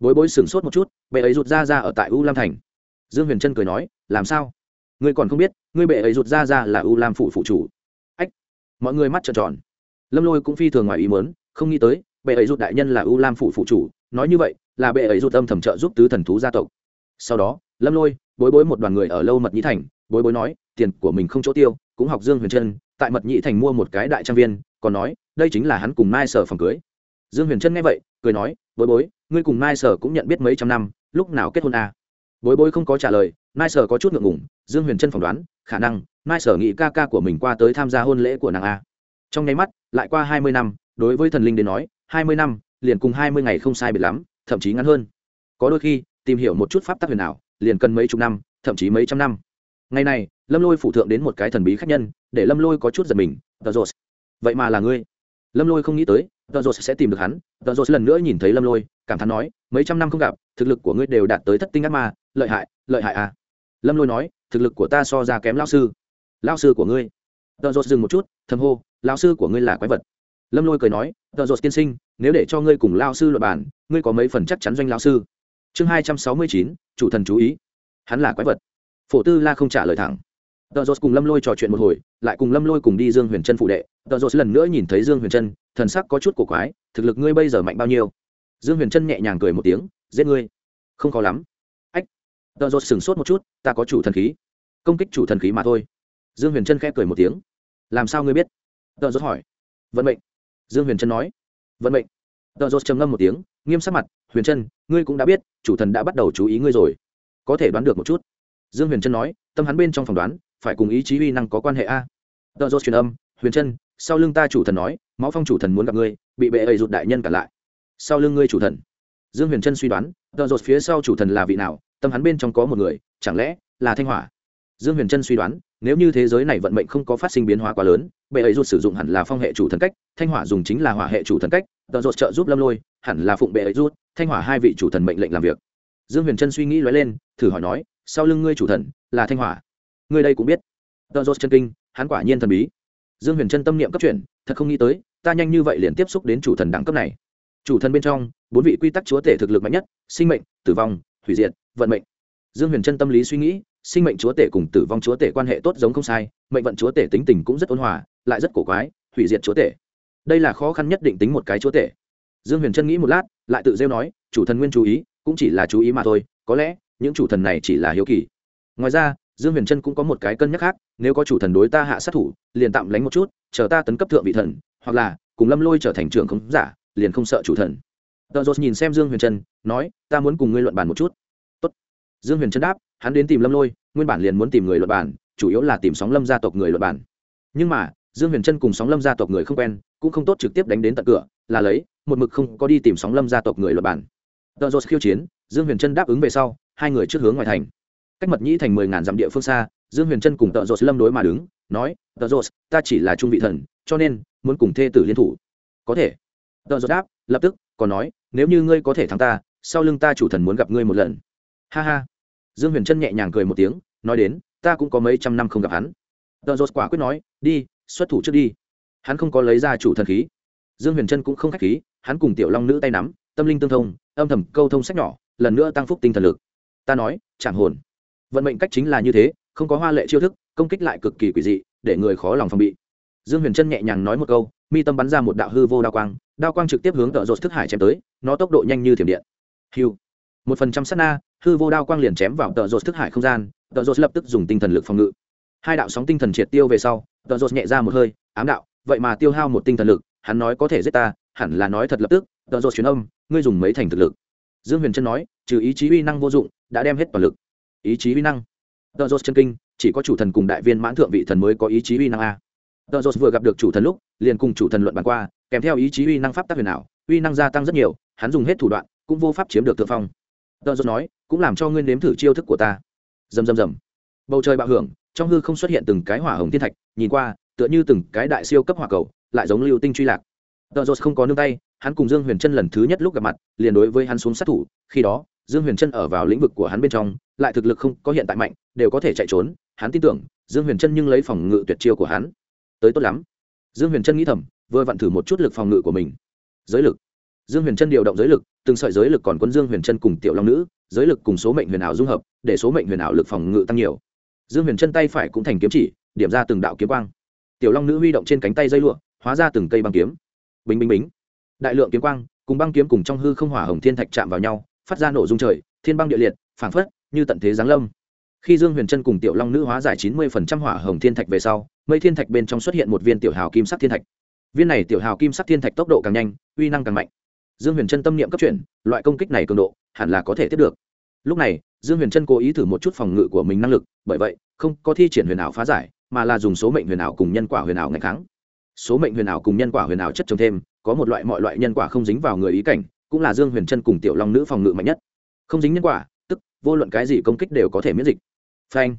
bối bối sửng sốt một chút, bệ ấy rụt ra ra ở tại u lam thành. Dương huyền trân cười nói, làm sao? Ngươi còn không biết, ngươi bệ ấy rụt ra ra là u lam phụ phụ chủ mọi người mắt trợn tròn. Lâm lôi cũng phi thường ngoài ý mớn không nghĩ tới, bệ ấy rút đại nhân là u lam phụ phụ chủ, nói như vậy, là bệ ấy rút âm thầm trợ giúp tứ thần thú gia tộc. Sau đó, lâm lôi, bối bối một đoàn người ở lâu mật nhĩ thành, bối bối nói, tiền của mình không chỗ tiêu, cũng học dương huyền trân, tại mật nhĩ thành mua một cái đại trang viên, còn nói, đây chính là hắn cùng mai sở phòng cưới. Dương huyền trân nghe vậy, cười nói, bối bối, ngươi cùng mai sở cũng nhận biết mấy trăm năm, lúc nào kết hôn à? bối bối không có trả lời mai sở có chút ngượng ngủng dương huyền trân phỏng đoán, khả năng mai sở nghĩ ca ca của mình qua tới tham gia hôn lễ của nàng a. Trong nháy mắt, lại qua hai mươi năm, đối với thần linh đến nói, hai mươi năm, liền cùng hai mươi ngày không sai biệt lắm, thậm chí ngắn hơn. Có đôi khi, tìm hiểu một chút pháp tắc huyền ảo, liền cần mấy chục năm, thậm chí mấy trăm năm. Ngày này, lâm lôi phụ thượng đến một cái thần bí khác nhân, để lâm lôi có chút giật mình, tờ rột, vậy mà là ngươi? Lâm lôi không nghĩ tới, tờ rột sẽ tìm được hắn. Tờ rột lần nữa nhìn thấy lâm lôi, cảm thán nói, mấy trăm năm không gặp, thực lực của ngươi đều đạt tới thất tinh ác ma, lợi hại lợi hại à. Lâm lôi nói, thực lực của ta so ra kém lao sư lao sư của ngươi. Tờ rột dừng một chút, thầm hô lao sư của ngươi là quái vật. Lâm lôi cười nói, tờ rột tiên sinh, nếu để cho ngươi cùng lao sư luật bản ngươi có mấy phần chắc chắn doanh lao sư? Chương hai trăm sáu mươi chín, chủ thần chú ý. Hắn là quái vật. Phổ tư la không trả lời thẳng. Tờ rột cùng lâm lôi trò chuyện một hồi, lại cùng lâm lôi cùng đi dương huyền trân phụ đệ. Tờ rột lần nữa nhìn thấy dương huyền trân thần sắc có chút cổ quái, thực lực ngươi bây giờ mạnh bao nhiêu? Dương huyền trân nhẹ nhàng cười một tiếng, giết ngươi. Không khó lắm. Ách. Tờ rột sửng sốt một chút, ta có chủ thần khí. Công kích chủ thần khí mà thôi dương huyền trân khẽ cười một tiếng. Làm sao ngươi biết? Tờ Rốt hỏi. Vận mệnh. Dương huyền trân nói. Vận mệnh. Tờ Rốt trầm ngâm một tiếng, nghiêm sắc mặt. Huyền trân, ngươi cũng đã biết, chủ thần đã bắt đầu chú ý ngươi rồi. Có thể đoán được một chút. Dương huyền trân nói, tâm hắn bên trong phỏng đoán, phải cùng ý chí uy năng có quan hệ a. Tờ Rốt truyền âm. Huyền trân, sau lưng ta chủ thần nói, máu phong chủ thần muốn gặp ngươi, bị bệ ấy rụt đại nhân cản lại. Sau lưng ngươi chủ thần. Dương huyền trân suy đoán, tờ rột phía sau chủ thần là vị nào? Tâm hắn bên trong có một người, chẳng lẽ là thanh hỏa? Dương huyền trân suy đoán nếu như thế giới này vận mệnh không có phát sinh biến hóa quá lớn, bệ ấy ruột sử dụng hẳn là phong hệ chủ thần cách, thanh hỏa dùng chính là hỏa hệ chủ thần cách tờ rột trợ giúp lâm lôi, hẳn là phụng bệ ấy rút thanh hỏa hai vị chủ thần mệnh lệnh làm việc. Dương huyền trân suy nghĩ lóe lên, thử hỏi nói, sau lưng ngươi chủ thần là thanh hỏa? Ngươi đây cũng biết. Tờ rột chân kinh, hắn quả nhiên thần bí. Dương huyền trân tâm niệm cấp chuyển, thật không nghĩ tới, ta nhanh như vậy liền tiếp xúc đến chủ thần đẳng cấp này. Chủ thần bên trong, bốn vị quy tắc chúa tể thực lực mạnh nhất, sinh mệnh, tử vong, hủy diệt, vận mệnh. Dương huyền trân tâm lý suy nghĩ sinh mệnh chúa tể cùng tử vong chúa tể quan hệ tốt giống không sai, mệnh vận chúa tể tính tình cũng rất ôn hòa, lại rất cổ quái, hủy diệt chúa tể. Đây là khó khăn nhất định tính một cái chúa tể. Dương huyền trân nghĩ một lát, lại tự rêu nói, chủ thần nguyên chú ý, cũng chỉ là chú ý mà thôi, có lẽ, những chủ thần này chỉ là hiếu kỳ. Ngoài ra, dương huyền trân cũng có một cái cân nhắc khác, nếu có chủ thần đối ta hạ sát thủ, liền tạm lánh một chút, chờ ta tấn cấp thượng vị thần, hoặc là, cùng lâm lôi trở thành trưởng khống giả, liền không sợ chủ thần. Tờ rột nhìn xem dương huyền trân, nói, ta muốn cùng ngươi luận bàn một chút dương huyền Chân đáp hắn đến tìm lâm lôi nguyên bản liền muốn tìm người luận bản, chủ yếu là tìm sóng lâm gia tộc người luận bản. nhưng mà dương huyền trân cùng sóng lâm gia tộc người không quen cũng không tốt trực tiếp đánh đến tận cửa là lấy một mực không có đi tìm sóng lâm gia tộc người luận bản. tờ rột khiêu chiến dương huyền trân đáp ứng về sau hai người trước hướng ngoài thành cách mật nhĩ thành mười ngàn dặm địa phương xa dương huyền trân cùng tợ rột lâm đối mà đứng nói tợ rột ta chỉ là trung vị thần cho nên muốn cùng thê tử liên thủ có thể tợ rột đáp lập tức còn nói nếu như ngươi có thể thắng ta sau lưng ta chủ thần muốn gặp ngươi một lần ha ha. Dương huyền trân nhẹ nhàng cười một tiếng, nói đến, ta cũng có mấy trăm năm không gặp hắn. Tờ rột quả quyết nói, đi, xuất thủ trước đi. Hắn không có lấy ra chủ thần khí. Dương huyền trân cũng không k h á c h khí, hắn cùng tiểu long nữ tay nắm, tâm linh tương thông, âm thầm câu thông sách nhỏ, lần nữa tăng phúc tinh thần lực. Ta nói, chẳng hồn. Vận mệnh cách chính là như thế, không có hoa lệ chiêu thức, công kích lại cực kỳ quỷ dị, để người khó lòng phòng bị. Dương huyền trân nhẹ nhàng nói một câu, mi tâm bắn ra một đạo hư vô đao quang đao quang trực tiếp hướng tợ rột thức hải chém tới, nó tốc độ nhanh như thiểm điện. Hiu một phần trăm s á t na, hư vô đao quang liền chém vào tợ rột thức hải không gian, tợ rột lập tức dùng tinh thần lực phòng ngự. Hai đạo sóng tinh thần triệt tiêu về sau, tợ rột nhẹ ra một hơi, ám đạo, vậy mà tiêu hao một tinh thần lực, hắn nói có thể giết ta, hẳn là nói thật lập tức, tợ rột truyền âm, ngươi dùng mấy thành thực lực? Dương huyền trân nói, trừ ý chí uy năng vô dụng, đã đem hết toàn lực. Ý chí uy năng? Tợ rột chân kinh, chỉ có chủ thần cùng đại viên mãn thượng vị thần mới có ý chí uy năng a. Tợ rột vừa gặp được chủ thần lúc, liền cùng chủ thần luận bàn qua, kèm theo ý chí uy năng pháp tác huyền ảo, uy năng gia tăng rất nhiều, hắn dùng hết thủ đoạn, cũng vô pháp chiếm được thượng phong tợ rột nói cũng làm cho ngươi nếm thử chiêu thức của ta. Rầm rầm rầm, bầu trời bạo hưởng trong hư không xuất hiện từng cái hỏa hồng thiên thạch nhìn qua tựa như từng cái đại siêu cấp hỏa cầu lại giống lưu tinh truy lạc. Tợ rột không có nương tay hắn cùng dương huyền trân lần thứ nhất lúc gặp mặt liền đối với hắn xuống sát thủ khi đó dương huyền trân ở vào lĩnh vực của hắn bên trong lại thực lực không có hiện tại mạnh đều có thể chạy trốn hắn tin tưởng dương huyền trân nhưng lấy phòng ngự tuyệt chiêu của hắn. Tới tốt lắm. Dương huyền trân nghĩ thầm vừa vặn thử một chút lực phòng ngự của mình. Giới lực dương huyền trân điều động giới lực, từng sợi giới lực còn quân dương huyền trân cùng tiểu long nữ, giới lực cùng số mệnh huyền ảo dung hợp, để số mệnh huyền ảo lực phòng ngự tăng nhiều. Dương huyền trân tay phải cũng thành kiếm chỉ, điểm ra từng đạo kiếm quang. Tiểu long nữ huy động trên cánh tay dây lụa, hóa ra từng cây băng kiếm. Bính bính bính. Đại lượng kiếm quang, cùng băng kiếm cùng trong hư không hỏa hồng thiên thạch chạm vào nhau, phát ra nổ dung trời, thiên băng địa liệt, phảng phất như tận thế giáng lâm. Khi dương huyền trân cùng tiểu long nữ hóa giải chín mươi phần trăm hỏa hồng thiên thạch về sau, mây thiên thạch bên trong xuất hiện một viên tiểu hào kim sắc thiên thạch. Viên này tiểu hào kim sắc thiên thạch tốc độ càng nhanh, uy năng càng mạnh dương huyền trân tâm niệm cấp chuyển, loại công kích này cường độ, hẳn là có thể tiếp được. Lúc này, dương huyền trân cố ý thử một chút phòng ngự của mình năng lực, bởi vậy, không có thi triển huyền ảo phá giải, mà là dùng số mệnh huyền ảo cùng nhân quả huyền ảo ngày kháng. Số mệnh huyền ảo cùng nhân quả huyền ảo chất trồng thêm, có một loại mọi loại nhân quả không dính vào người ý cảnh, cũng là dương huyền trân cùng tiểu long nữ phòng ngự mạnh nhất. Không dính nhân quả, tức, vô luận cái gì công kích đều có thể miễn dịch. Phanh.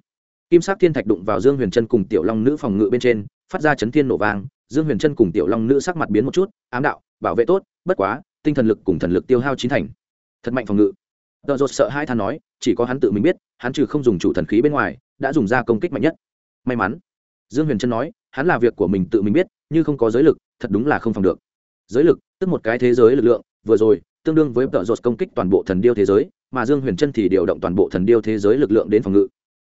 Kim sắc thiên thạch đụng vào dương huyền trân cùng tiểu long nữ phòng ngự bên trên, phát ra chấn thiên nổ vang, dương huyền trân cùng tiểu long nữ sắc mặt biến một chút, ám đạo, bảo vệ tốt, bất quá tinh thần lực cùng thần lực tiêu hao chín thành. Thật mạnh phòng ngự. Tợ rột sợ hai than nói, chỉ có hắn tự mình biết, hắn trừ không dùng chủ thần khí bên ngoài, đã dùng ra công kích mạnh nhất. May mắn. Dương huyền trân nói, hắn là việc của mình tự mình biết, như không có giới lực, thật đúng là không phòng được. Giới lực, tức một cái thế giới lực lượng, vừa rồi, tương đương với tợ rột công kích toàn bộ thần điêu thế giới, mà dương huyền trân thì điều động toàn bộ thần điêu thế giới lực lượng đến phòng ngự.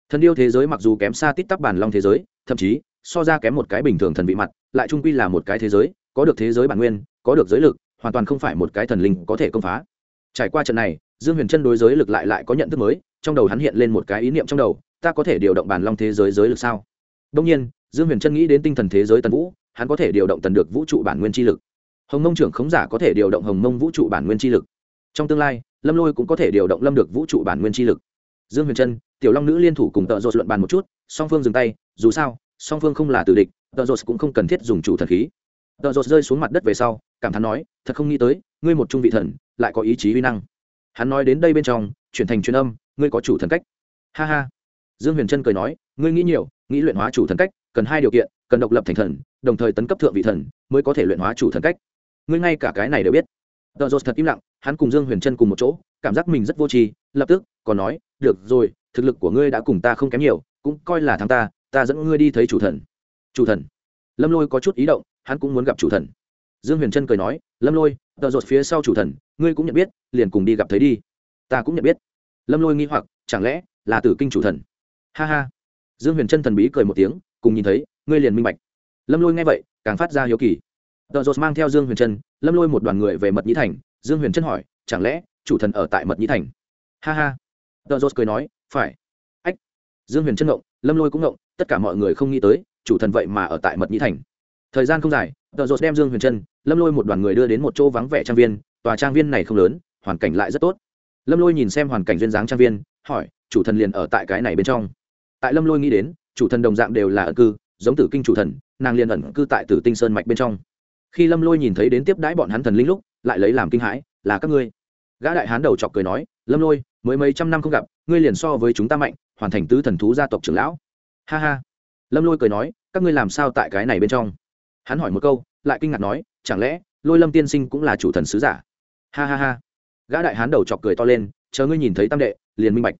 Thần điêu thế giới mặc dù kém xa tít tắp bản long thế giới, thậm chí, so ra kém một cái bình thường thần vị mặt, lại trung quy là một cái thế giới, có được thế giới bản nguyên, có được giới lực hoàn toàn không phải một cái thần linh có thể công phá. Trải qua trận này, dương huyền trân đối giới lực lại lại có nhận thức mới, trong đầu hắn hiện lên một cái ý niệm trong đầu, ta có thể điều động bản long thế giới giới lực sao? Đông nhiên, dương huyền trân nghĩ đến tinh thần thế giới tần vũ, hắn có thể điều động tần được vũ trụ bản nguyên chi lực. Hồng mông trưởng khống giả có thể điều động hồng mông vũ trụ bản nguyên chi lực. Trong tương lai, lâm lôi cũng có thể điều động lâm được vũ trụ bản nguyên chi lực. Dương huyền trân tiểu long nữ liên thủ cùng tợ rột luận bàn một chút, song phương dừng tay, dù sao, song phương không là tử địch, tợ rột cũng không cần thiết dùng chủ thần khí. Tợ rột rơi xuống mặt đất về sau cảm thán nói, thật không nghĩ tới, ngươi một trung vị thần, lại có ý chí uy năng. Hắn nói đến đây bên trong, chuyển thành truyền âm, ngươi có chủ thần cách. Ha ha. Dương huyền trân cười nói, ngươi nghĩ nhiều, nghĩ luyện hóa chủ thần cách, cần hai điều kiện, cần độc lập thành thần, đồng thời tấn cấp thượng vị thần, mới có thể luyện hóa chủ thần cách. Ngươi ngay cả cái này đều biết. Tợ rột thật im lặng, hắn cùng dương huyền trân cùng một chỗ, cảm giác mình rất vô tri, lập tức, còn nói, được rồi, thực lực của ngươi đã cùng ta không kém nhiều, cũng coi là thằng ta ta dẫn ngươi đi thấy chủ thần. Chủ thần. Lâm lôi có chút ý động, hắn cũng muốn gặp chủ thần dương huyền trân cười nói, lâm lôi tợ rột phía sau chủ thần, ngươi cũng nhận biết, liền cùng đi gặp thấy đi. Ta cũng nhận biết. Lâm lôi nghi hoặc, chẳng lẽ là tử kinh chủ thần? Ha ha. Dương huyền trân thần bí cười một tiếng, cùng nhìn thấy, ngươi liền minh bạch. Lâm lôi nghe vậy, càng phát ra hiếu kỳ. Tợ rột mang theo dương huyền trân, lâm lôi một đoàn người về mật nhĩ thành. Dương huyền trân hỏi, chẳng lẽ chủ thần ở tại mật nhĩ thành? Ha ha. Tợ rột cười nói, phải. Ách. Dương huyền trân ngộng, lâm lôi cũng ngộng, tất cả mọi người không nghĩ tới, chủ thần vậy mà ở tại mật nhĩ thành thời gian không dài, tờ rột đem dương huyền trân, lâm lôi một đoàn người đưa đến một chỗ vắng vẻ trang viên, tòa trang viên này không lớn, hoàn cảnh lại rất tốt. Lâm lôi nhìn xem hoàn cảnh duyên dáng trang viên, hỏi, chủ thần liền ở tại cái này bên trong? Tại lâm lôi nghĩ đến, chủ thần đồng dạng đều là ẩn cư, giống tử kinh chủ thần, nàng liền ẩn cư tại tử tinh sơn mạch bên trong. Khi lâm lôi nhìn thấy đến tiếp đãi bọn hắn thần linh lúc, lại lấy làm kinh hãi, là các ngươi. Gã đại hán đầu chọc cười nói, lâm lôi, mới mấy trăm năm không gặp, ngươi liền so với chúng ta mạnh, hoàn thành tứ thần thú gia tộc trưởng lão. Ha ha. Lâm lôi cười nói, các ngươi làm sao tại cái này bên trong? Hắn hỏi một câu, lại kinh ngạc nói, chẳng lẽ lôi lâm tiên sinh cũng là chủ thần sứ giả? Ha ha ha. Gã đại hán đầu chọc cười to lên, chờ ngươi nhìn thấy tam đệ, liền minh bạch.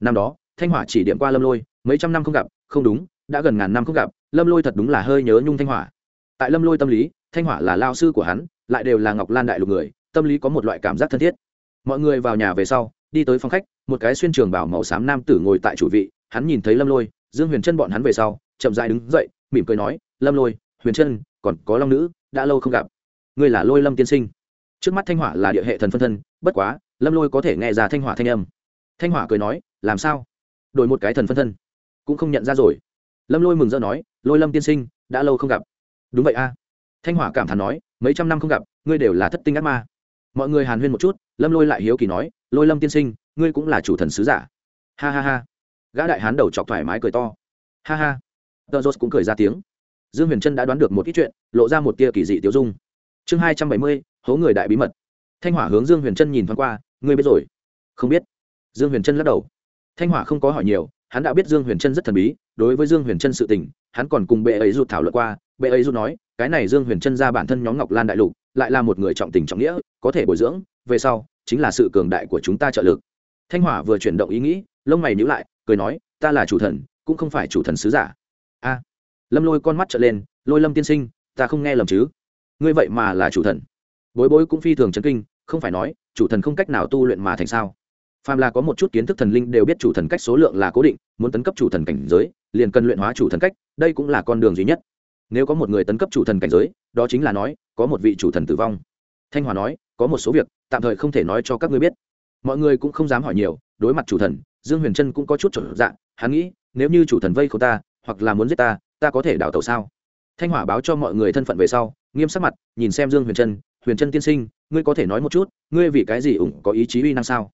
Năm đó, thanh hỏa chỉ điểm qua lâm lôi, mấy trăm năm không gặp, không đúng, đã gần ngàn năm không gặp, lâm lôi thật đúng là hơi nhớ nhung thanh hỏa. Tại lâm lôi tâm lý, thanh hỏa là lao sư của hắn, lại đều là ngọc lan đại lục người, tâm lý có một loại cảm giác thân thiết. Mọi người vào nhà về sau, đi tới phòng khách, một cái xuyên trường bảo màu xám nam tử ngồi tại chủ vị, hắn nhìn thấy lâm lôi, dương huyền chân bọn hắn về sau, chậm dại đứng dậy, mỉm cười nói, lâm lôi huyền chân, còn có long nữ, đã lâu không gặp. Ngươi là lôi lâm tiên sinh. Trước mắt thanh hỏa là địa hệ thần phân thân, bất quá, lâm lôi có thể nghe ra thanh hỏa thanh âm. Thanh hỏa cười nói, làm sao? Đổi một cái thần phân thân. Cũng không nhận ra rồi. Lâm lôi mừng rỡ nói, lôi lâm tiên sinh, đã lâu không gặp. Đúng vậy a. Thanh hỏa cảm thán nói, mấy trăm năm không gặp, ngươi đều là thất tinh ác ma. Mọi người hàn huyên một chút, lâm lôi lại hiếu kỳ nói, lôi lâm tiên sinh, ngươi cũng là chủ thần sứ giả. Ha ha ha. Gã đại hán đầu chọc thoải mái cười to. Ha ha. Tờ rốt cũng cười ra tiếng dương huyền trân đã đoán được một ít chuyện, lộ ra một tia kỳ dị tiêu dung. Chương hai trăm bảy mươi, hố người đại bí mật. Thanh hỏa hướng dương huyền trân nhìn thoáng qua, ngươi biết rồi. Không biết. Dương huyền trân lắc đầu. Thanh hỏa không có hỏi nhiều, hắn đã biết dương huyền trân rất thần bí, đối với dương huyền trân sự tình, hắn còn cùng bệ ấy rụt thảo luận qua. Bệ ấy rụt nói, cái này dương huyền trân ra bản thân nhóm ngọc lan đại lục, lại là một người trọng tình trọng nghĩa, có thể bồi dưỡng, về sau, chính là sự cường đại của chúng ta trợ lực. Thanh hỏa vừa chuyển động ý nghĩ, lông mày nhữ lại, cười nói, ta là chủ thần, cũng không phải chủ thần sứ giả lâm lôi con mắt trở lên, lôi lâm tiên sinh, ta không nghe lầm chứ? Ngươi vậy mà là chủ thần. Bối bối cũng phi thường chấn kinh, không phải nói, chủ thần không cách nào tu luyện mà thành sao? Phàm là có một chút kiến thức thần linh đều biết chủ thần cách số lượng là cố định, muốn tấn cấp chủ thần cảnh giới, liền cần luyện hóa chủ thần cách, đây cũng là con đường duy nhất. Nếu có một người tấn cấp chủ thần cảnh giới, đó chính là nói, có một vị chủ thần tử vong. Thanh hòa nói, có một số việc, tạm thời không thể nói cho các ngươi biết. Mọi người cũng không dám hỏi nhiều, đối mặt chủ thần, dương huyền trân cũng có chút trở dạng hắn nghĩ, nếu như chủ thần vây không ta, hoặc là muốn giết ta ta có thể đào tẩu sao? Thanh hỏa báo cho mọi người thân phận về sau nghiêm sắc mặt nhìn xem dương huyền trân. Huyền trân tiên sinh ngươi có thể nói một chút ngươi vì cái gì ủng có ý chí uy năng sao?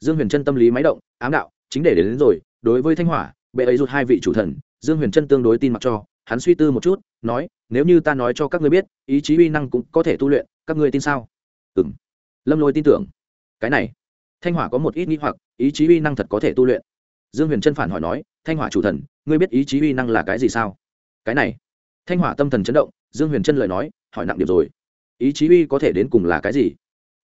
Dương huyền trân tâm lý máy động ám đạo chính để đến, đến rồi. Đối với thanh hỏa bệ ấy rút hai vị chủ thần dương huyền trân tương đối tin mặc cho hắn suy tư một chút nói nếu như ta nói cho các ngươi biết ý chí uy năng cũng có thể tu luyện các ngươi tin sao? Ừ m lâm lôi tin tưởng. Cái này. Thanh hỏa có một ít nghĩ hoặc ý chí uy năng thật có thể tu luyện? Dương huyền trân phản hỏi nói thanh hỏa chủ thần ngươi biết ý chí uy năng là cái gì sao? Cái này. Thanh hỏa tâm thần chấn động, dương huyền chân lời nói, hỏi nặng điểm rồi. Ý chí uy có thể đến cùng là cái gì?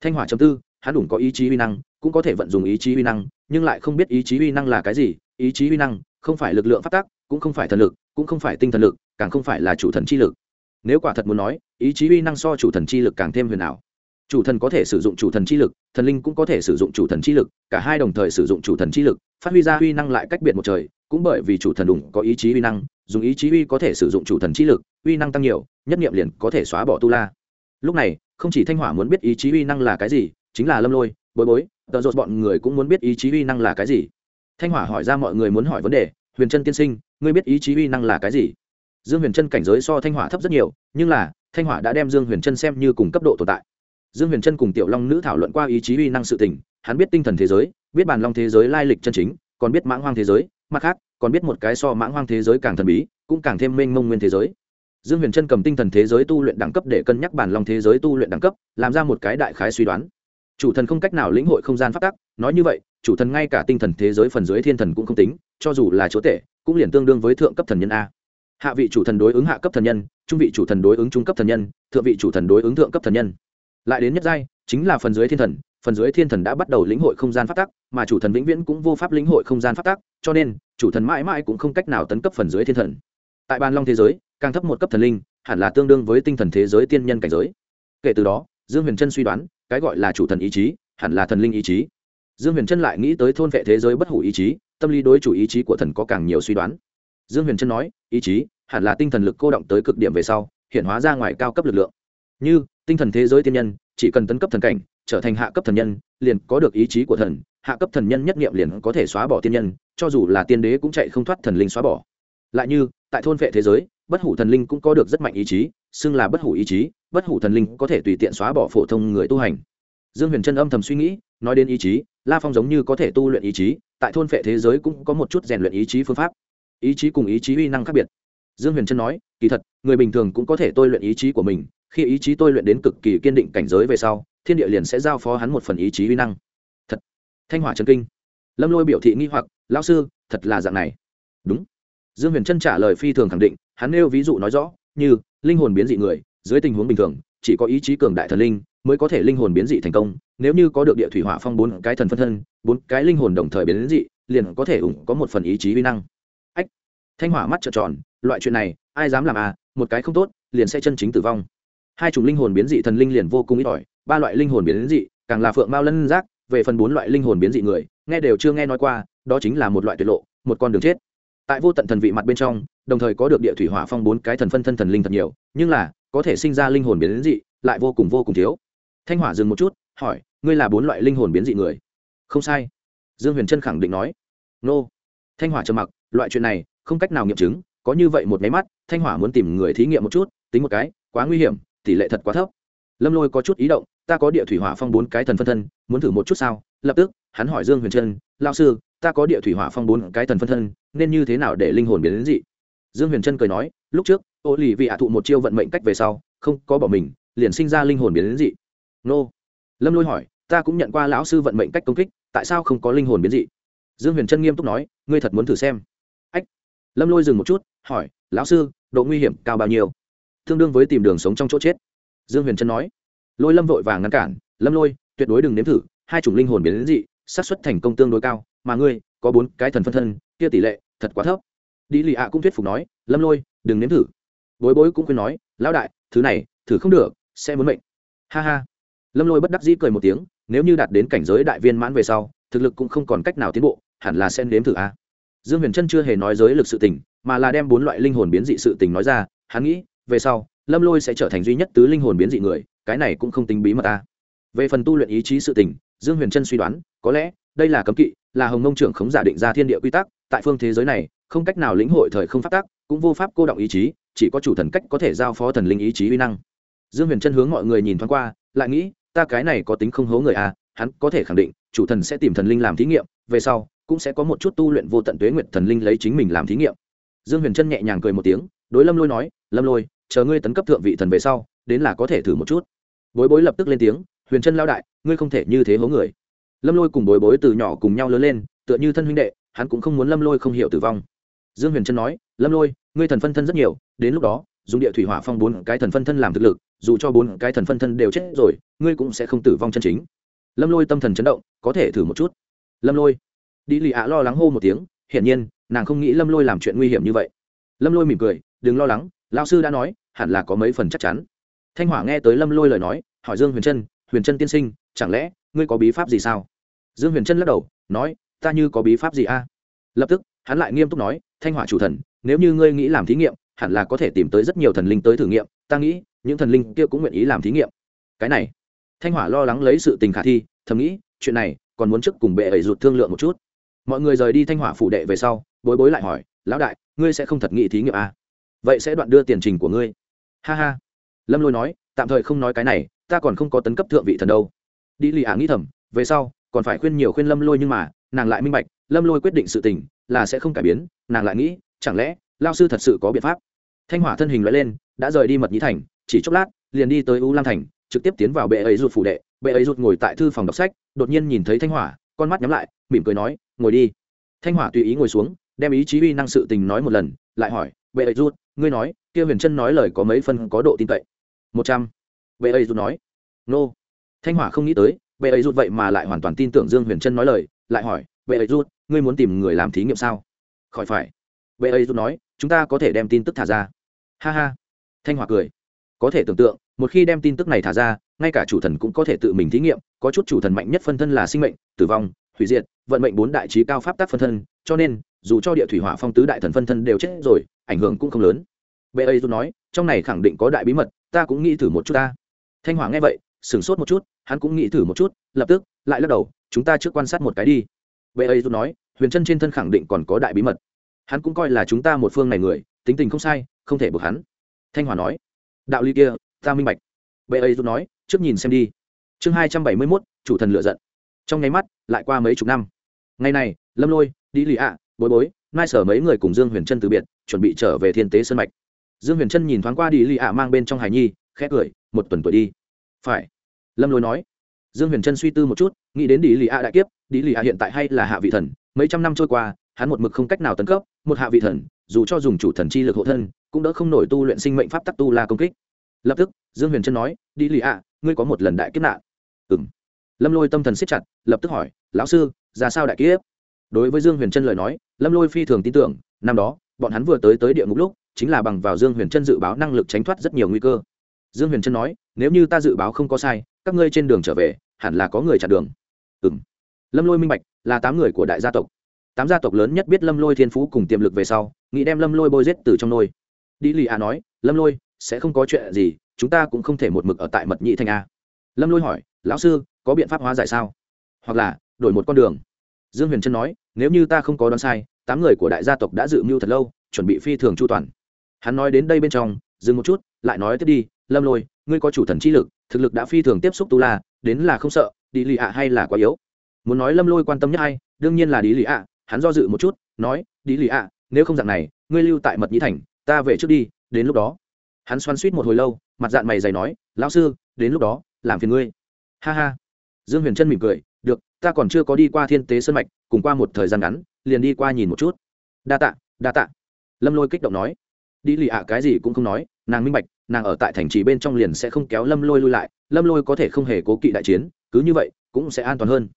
Thanh hỏa chấm tư, hắn đủ có ý chí uy năng, cũng có thể vận dụng ý chí uy năng, nhưng lại không biết ý chí uy năng là cái gì. Ý chí uy năng, không phải lực lượng phát tác, cũng không phải thần lực, cũng không phải tinh thần lực, càng không phải là chủ thần chi lực. Nếu quả thật muốn nói, ý chí uy năng so chủ thần chi lực càng thêm huyền ảo. Chủ thần có thể sử dụng chủ thần chi lực, thần linh cũng có thể sử dụng chủ thần chi lực, cả hai đồng thời sử dụng chủ thần chi lực, phát huy ra uy năng lại cách biệt một trời cũng bởi vì chủ thần đủng có ý chí uy năng, dùng ý chí uy có thể sử dụng chủ thần chi lực, uy năng tăng nhiều, nhất nghiệm liền có thể xóa bỏ tu la. Lúc này, không chỉ thanh hỏa muốn biết ý chí uy năng là cái gì, chính là lâm lôi, bối bối, tợ rột bọn người cũng muốn biết ý chí uy năng là cái gì. Thanh hỏa hỏi ra mọi người muốn hỏi vấn đề, huyền trân tiên sinh, ngươi biết ý chí uy năng là cái gì? Dương huyền trân cảnh giới so thanh hỏa thấp rất nhiều, nhưng là, thanh hỏa đã đem dương huyền trân xem như cùng cấp độ tồn tại. Dương huyền trân cùng tiểu long nữ thảo luận qua ý chí uy năng sự tình, hắn biết tinh thần thế giới, biết bàn long thế giới lai lịch chân chính, còn biết mãng hoang thế giới mặt khác, còn biết một cái so mãng hoang thế giới càng thần bí, cũng càng thêm mênh mông nguyên thế giới. Dương huyền trân cầm tinh thần thế giới tu luyện đẳng cấp để cân nhắc bản long thế giới tu luyện đẳng cấp, làm ra một cái đại khái suy đoán. Chủ thần không cách nào lĩnh hội không gian phát tắc, nói như vậy, chủ thần ngay cả tinh thần thế giới phần dưới thiên thần cũng không tính, cho dù là chúa tể, cũng liền tương đương với thượng cấp thần nhân a. Hạ vị chủ thần đối ứng hạ cấp thần nhân, trung vị chủ thần đối ứng trung cấp thần nhân, thượng vị chủ thần đối ứng thượng cấp thần nhân. Lại đến nhất giai, chính là phần dưới thiên thần phần dưới thiên thần đã bắt đầu lĩnh hội không gian phát tắc, mà chủ thần vĩnh viễn cũng vô pháp lĩnh hội không gian phát tắc, cho nên, chủ thần mãi mãi cũng không cách nào tấn cấp phần dưới thiên thần. Tại bàn long thế giới, càng thấp một cấp thần linh, hẳn là tương đương với tinh thần thế giới tiên nhân cảnh giới. Kể từ đó, dương huyền trân suy đoán, cái gọi là chủ thần ý chí, hẳn là thần linh ý chí. Dương huyền trân lại nghĩ tới thôn vệ thế giới bất hủ ý chí, tâm lý đối chủ ý chí của thần có càng nhiều suy đoán. Dương huyền trân nói, ý chí, hẳn là tinh thần lực cô động tới cực điểm về sau, hiện hóa ra ngoài cao cấp lực lượng. Như, tinh thần thế giới tiên nhân, chỉ cần tấn cấp thần cảnh trở thành hạ cấp thần nhân, liền có được ý chí của thần, hạ cấp thần nhân nhất nghiệm liền có thể xóa bỏ tiên nhân, cho dù là tiên đế cũng chạy không thoát thần linh xóa bỏ. Lại như, tại thôn vệ thế giới, bất hủ thần linh cũng có được rất mạnh ý chí, xưng là bất hủ ý chí, bất hủ thần linh có thể tùy tiện xóa bỏ phổ thông người tu hành. Dương huyền trân âm thầm suy nghĩ, nói đến ý chí, la phong giống như có thể tu luyện ý chí, tại thôn vệ thế giới cũng có một chút rèn luyện ý chí phương pháp. Ý chí cùng ý chí uy năng khác biệt. Dương huyền trân nói, kỳ thật, người bình thường cũng có thể tôi luyện ý chí của mình, khi ý chí tôi luyện đến cực kỳ kiên định cảnh giới về sau thiên địa liền sẽ giao phó hắn một phần ý chí uy năng. Thật, thanh hỏa trần kinh. Lâm lôi biểu thị nghi hoặc, lão sư, thật là dạng này. Đúng. Dương huyền trân trả lời phi thường khẳng định, hắn nêu ví dụ nói rõ, như, linh hồn biến dị người, dưới tình huống bình thường, chỉ có ý chí cường đại thần linh mới có thể linh hồn biến dị thành công, nếu như có được địa thủy hỏa phong bốn cái thần phân thân, bốn cái linh hồn đồng thời biến dị, liền có thể ủng có một phần ý chí uy năng. Ách, thanh hỏa mắt trợn tròn, loại chuyện này, ai dám làm à một cái không tốt, liền sẽ chân chính tử vong hai chủng linh hồn biến dị thần linh liền vô cùng ít ỏi, ba loại linh hồn biến dị, càng là phượng mao lân giác, về phần bốn loại linh hồn biến dị người, nghe đều chưa nghe nói qua, đó chính là một loại tuyệt lộ, một con đường chết. Tại vô tận thần vị mặt bên trong, đồng thời có được địa thủy hỏa phong bốn cái thần phân thân thần linh thật nhiều, nhưng là, có thể sinh ra linh hồn biến dị, lại vô cùng vô cùng thiếu. Thanh hỏa dừng một chút, hỏi, ngươi là bốn loại linh hồn biến dị người? Không sai. Dương huyền trân khẳng định nói. Nô. Thanh hỏa trầm mặc, loại chuyện này, không cách nào nghiệm chứng, có như vậy một máy mắt, thanh hỏa muốn tìm người thí nghiệm một chút, tính một cái, quá nguy hiểm tỷ lệ thật quá thấp. Lâm lôi có chút ý động, ta có địa thủy hỏa phong bốn cái thần phân thân, muốn thử một chút sao? Lập tức, hắn hỏi dương huyền trân lao sư, ta có địa thủy hỏa phong bốn cái thần phân thân, nên như thế nào để linh hồn biến đến dị? Dương huyền trân cười nói, lúc trước ô lì vị hạ thụ một chiêu vận mệnh cách về sau, không có bỏ mình, liền sinh ra linh hồn biến đến dị. Nô? Lâm lôi hỏi, ta cũng nhận qua lão sư vận mệnh cách công kích, tại sao không có linh hồn biến dị? Dương huyền trân nghiêm túc nói, ngươi thật muốn thử xem. Ách. Lâm lôi dừng một chút, hỏi, lão sư, độ nguy hiểm cao bao nhiêu? Tương đương với tìm đường sống trong chỗ chết. Dương huyền trân nói. Lôi lâm vội vàng ngăn cản, lâm lôi, tuyệt đối đừng nếm thử, hai chủng linh hồn biến đến dị, xác suất thành công tương đối cao, mà ngươi, có bốn cái thần phân thân, kia tỷ lệ thật quá thấp. Đi lì ạ cũng thuyết phục nói, lâm lôi, đừng nếm thử. Bối bối cũng khuyên nói, lão đại, thứ này, thử không được, sẽ muốn mệnh. Ha ha. Lâm lôi bất đắc dĩ cười một tiếng, nếu như đạt đến cảnh giới đại viên mãn về sau, thực lực cũng không còn cách nào tiến bộ, hẳn là sẽ nếm thử a. Dương huyền trân chưa hề nói giới lực sự tình, mà là đem bốn loại linh hồn biến dị sự tình nói ra, hắn nghĩ về sau, lâm lôi sẽ trở thành duy nhất tứ linh hồn biến dị người, cái này cũng không tính bí mật ta. Về phần tu luyện ý chí sự tình, dương huyền trân suy đoán, có lẽ, đây là cấm kỵ, là hồng mông trưởng khống giả định ra thiên địa quy tắc, tại phương thế giới này, không cách nào lĩnh hội thời không phát tác cũng vô pháp cô động ý chí, chỉ có chủ thần cách có thể giao phó thần linh ý chí uy năng. Dương huyền trân hướng mọi người nhìn thoáng qua, lại nghĩ, ta cái này có tính không hố người à hắn có thể khẳng định, chủ thần sẽ tìm thần linh làm thí nghiệm, về sau, cũng sẽ có một chút tu luyện vô tận tuế nguyện thần linh lấy chính mình làm thí nghiệm. Dương huyền trân nhẹ nhàng cười một tiếng, đối lâm lôi nói lâm lôi, chờ ngươi tấn cấp thượng vị thần về sau, đến là có thể thử một chút. Bối bối lập tức lên tiếng, huyền trân lao đại, ngươi không thể như thế hố người. Lâm lôi cùng bối bối từ nhỏ cùng nhau lớn lên, tựa như thân huynh đệ, hắn cũng không muốn lâm lôi không hiểu tử vong. Dương huyền trân nói, lâm lôi, ngươi thần phân thân rất nhiều, đến lúc đó, dùng địa thủy hỏa phong bốn cái thần phân thân làm thực lực, dù cho bốn cái thần phân thân đều chết rồi, ngươi cũng sẽ không tử vong chân chính. Lâm lôi tâm thần chấn động, có thể thử một chút. Lâm lôi. Đi lì ạ lo lắng hô một tiếng, hiển nhiên, nàng không nghĩ lâm lôi làm chuyện nguy hiểm như vậy. Lâm lôi mỉm cười, đừng lo lắng lao sư đã nói, hẳn là có mấy phần chắc chắn. Thanh hỏa nghe tới lâm lôi lời nói, hỏi dương huyền trân huyền trân tiên sinh, chẳng lẽ ngươi có bí pháp gì sao? Dương huyền trân lắc đầu, nói, ta như có bí pháp gì a? Lập tức, hắn lại nghiêm túc nói, thanh hỏa chủ thần, nếu như ngươi nghĩ làm thí nghiệm, hẳn là có thể tìm tới rất nhiều thần linh tới thử nghiệm. Ta nghĩ, những thần linh kia cũng nguyện ý làm thí nghiệm. Cái này, thanh hỏa lo lắng lấy sự tình khả thi, thầm nghĩ, chuyện này, còn muốn trước cùng bệ ẩy rụt thương lượng một chút. Mọi người rời đi thanh hỏa phủ đệ về sau, bối bối lại hỏi, lão đại, ngươi sẽ không thật nghĩ thí nghiệm à? Vậy sẽ đoạn đưa tiền trình của ngươi. Ha ha. Lâm lôi nói, tạm thời không nói cái này, ta còn không có tấn cấp thượng vị thần đâu. Đi lì ả à nghĩ thầm, về sau, còn phải khuyên nhiều khuyên lâm lôi nhưng mà, nàng lại minh bạch, lâm lôi quyết định sự tình, là sẽ không cải biến, nàng lại nghĩ, chẳng lẽ, lao sư thật sự có biện pháp? Thanh hỏa thân hình loại lên, đã rời đi mật nhĩ thành, chỉ chốc lát, liền đi tới u lam thành, trực tiếp tiến vào bệ ấy rụt phủ đệ. Bệ ấy rụt ngồi tại thư phòng đọc sách, đột nhiên nhìn thấy thanh hỏa, con mắt nhắm lại, mỉm cười nói, ngồi đi. Thanh hỏa tùy ý ngồi xuống, đem ý chí uy năng sự tình nói một lần, lại hỏi, bệ ấy rụt ngươi nói, kia huyền chân nói lời có mấy phân có độ tin cậy? Một trăm. Bệ ấy rụt nói. Nô. Thanh hỏa không nghĩ tới, bệ ấy rụt vậy mà lại hoàn toàn tin tưởng dương huyền chân nói lời, lại hỏi, bệ ấy rụt, ngươi muốn tìm người làm thí nghiệm sao? Khỏi phải. Bệ ấy rụt nói, chúng ta có thể đem tin tức thả ra. Ha ha. Thanh hỏa cười. Có thể tưởng tượng, một khi đem tin tức này thả ra, ngay cả chủ thần cũng có thể tự mình thí nghiệm, có chút chủ thần mạnh nhất phân thân là sinh mệnh, tử vong, hủy diệt, vận mệnh bốn đại trí cao pháp tác phân thân, cho nên, dù cho địa thủy hỏa phong tứ đại thần phân thân đều chết rồi ảnh hưởng cũng không lớn. Bệ ấy nói, trong này khẳng định có đại bí mật, ta cũng nghĩ thử một chút ta. Thanh hỏa nghe vậy, sửng sốt một chút, hắn cũng nghĩ thử một chút, lập tức, lại lắc đầu, chúng ta trước quan sát một cái đi. Bệ ấy nói, huyền chân trên thân khẳng định còn có đại bí mật. Hắn cũng coi là chúng ta một phương này người, tính tình không sai, không thể buộc hắn. Thanh hòa nói, đạo lý kia, ta minh bạch. Bệ ấy dù nói, trước nhìn xem đi. Chương hai trăm bảy mươi mốt, chủ thần lựa giận. Trong nháy mắt, lại qua mấy chục năm. Ngày này, lâm lôi đi lì ạ, bối bối, nai sở mấy người cùng dương huyền trân từ biệt chuẩn bị trở về thiên tế sân mạch. Dương huyền trân nhìn thoáng qua đi lì ạ mang bên trong hải nhi, khẽ cười, một tuần tuổi đi. Phải. Lâm lôi nói. Dương huyền trân suy tư một chút, nghĩ đến đi lì ạ đại kiếp, đi lì ạ hiện tại hay là hạ vị thần, mấy trăm năm trôi qua, hắn một mực không cách nào tấn cấp, một hạ vị thần, dù cho dùng chủ thần chi lực hộ thân, cũng đỡ không nổi tu luyện sinh mệnh pháp tắc tu la công kích. Lập tức, dương huyền trân nói, đi lì ạ, ngươi có một lần đại kiếp nạn. Ừ m lâm lôi tâm thần siết chặt, lập tức hỏi, lão sư, ra sao đại kiếp? Đối với dương huyền trân lời nói, lâm lôi phi thường tin tưởng, năm đó bọn hắn vừa tới tới địa ngục lúc, chính là bằng vào dương huyền chân dự báo năng lực tránh thoát rất nhiều nguy cơ. Dương huyền chân nói, nếu như ta dự báo không có sai, các ngươi trên đường trở về, hẳn là có người chặn đường. Ừ m lâm lôi minh bạch, là tám người của đại gia tộc. Tám gia tộc lớn nhất biết lâm lôi thiên phú cùng tiềm lực về sau, nghĩ đem lâm lôi bôi rết từ trong nôi. Đi lì a nói, lâm lôi, sẽ không có chuyện gì, chúng ta cũng không thể một mực ở tại mật nhị thành a. Lâm lôi hỏi, lão sư, có biện pháp hóa giải sao? Hoặc là đổi một con đường? Dương huyền trân nói, nếu như ta không có đoán sai tám người của đại gia tộc đã dự mưu thật lâu, chuẩn bị phi thường chu toàn. Hắn nói đến đây bên trong, dừng một chút, lại nói tiếp đi, lâm lôi, ngươi có chủ thần chi lực, thực lực đã phi thường tiếp xúc tu la, đến là không sợ đi lì ạ hay là quá yếu? Muốn nói lâm lôi quan tâm nhất hay đương nhiên là đi lì ạ, hắn do dự một chút, nói đi lì ạ, nếu không dạng này, ngươi lưu tại mật nhĩ thành, ta về trước đi, đến lúc đó. Hắn xoắn suýt một hồi lâu, mặt dạng mày dày nói, lão sư, đến lúc đó, làm phiền ngươi. Ha ha. Dương huyền trân mỉm cười, được, ta còn chưa có đi qua thiên tế sân mạch, cùng qua một thời gian ngắn liền đi qua nhìn một chút. Đa tạ đa tạ. Lâm lôi kích động nói. Đi lì ạ, cái gì cũng không nói, nàng minh bạch, nàng ở tại thành trì bên trong liền sẽ không kéo lâm lôi lui lại, lâm lôi có thể không hề cố kỵ đại chiến, cứ như vậy, cũng sẽ an toàn hơn.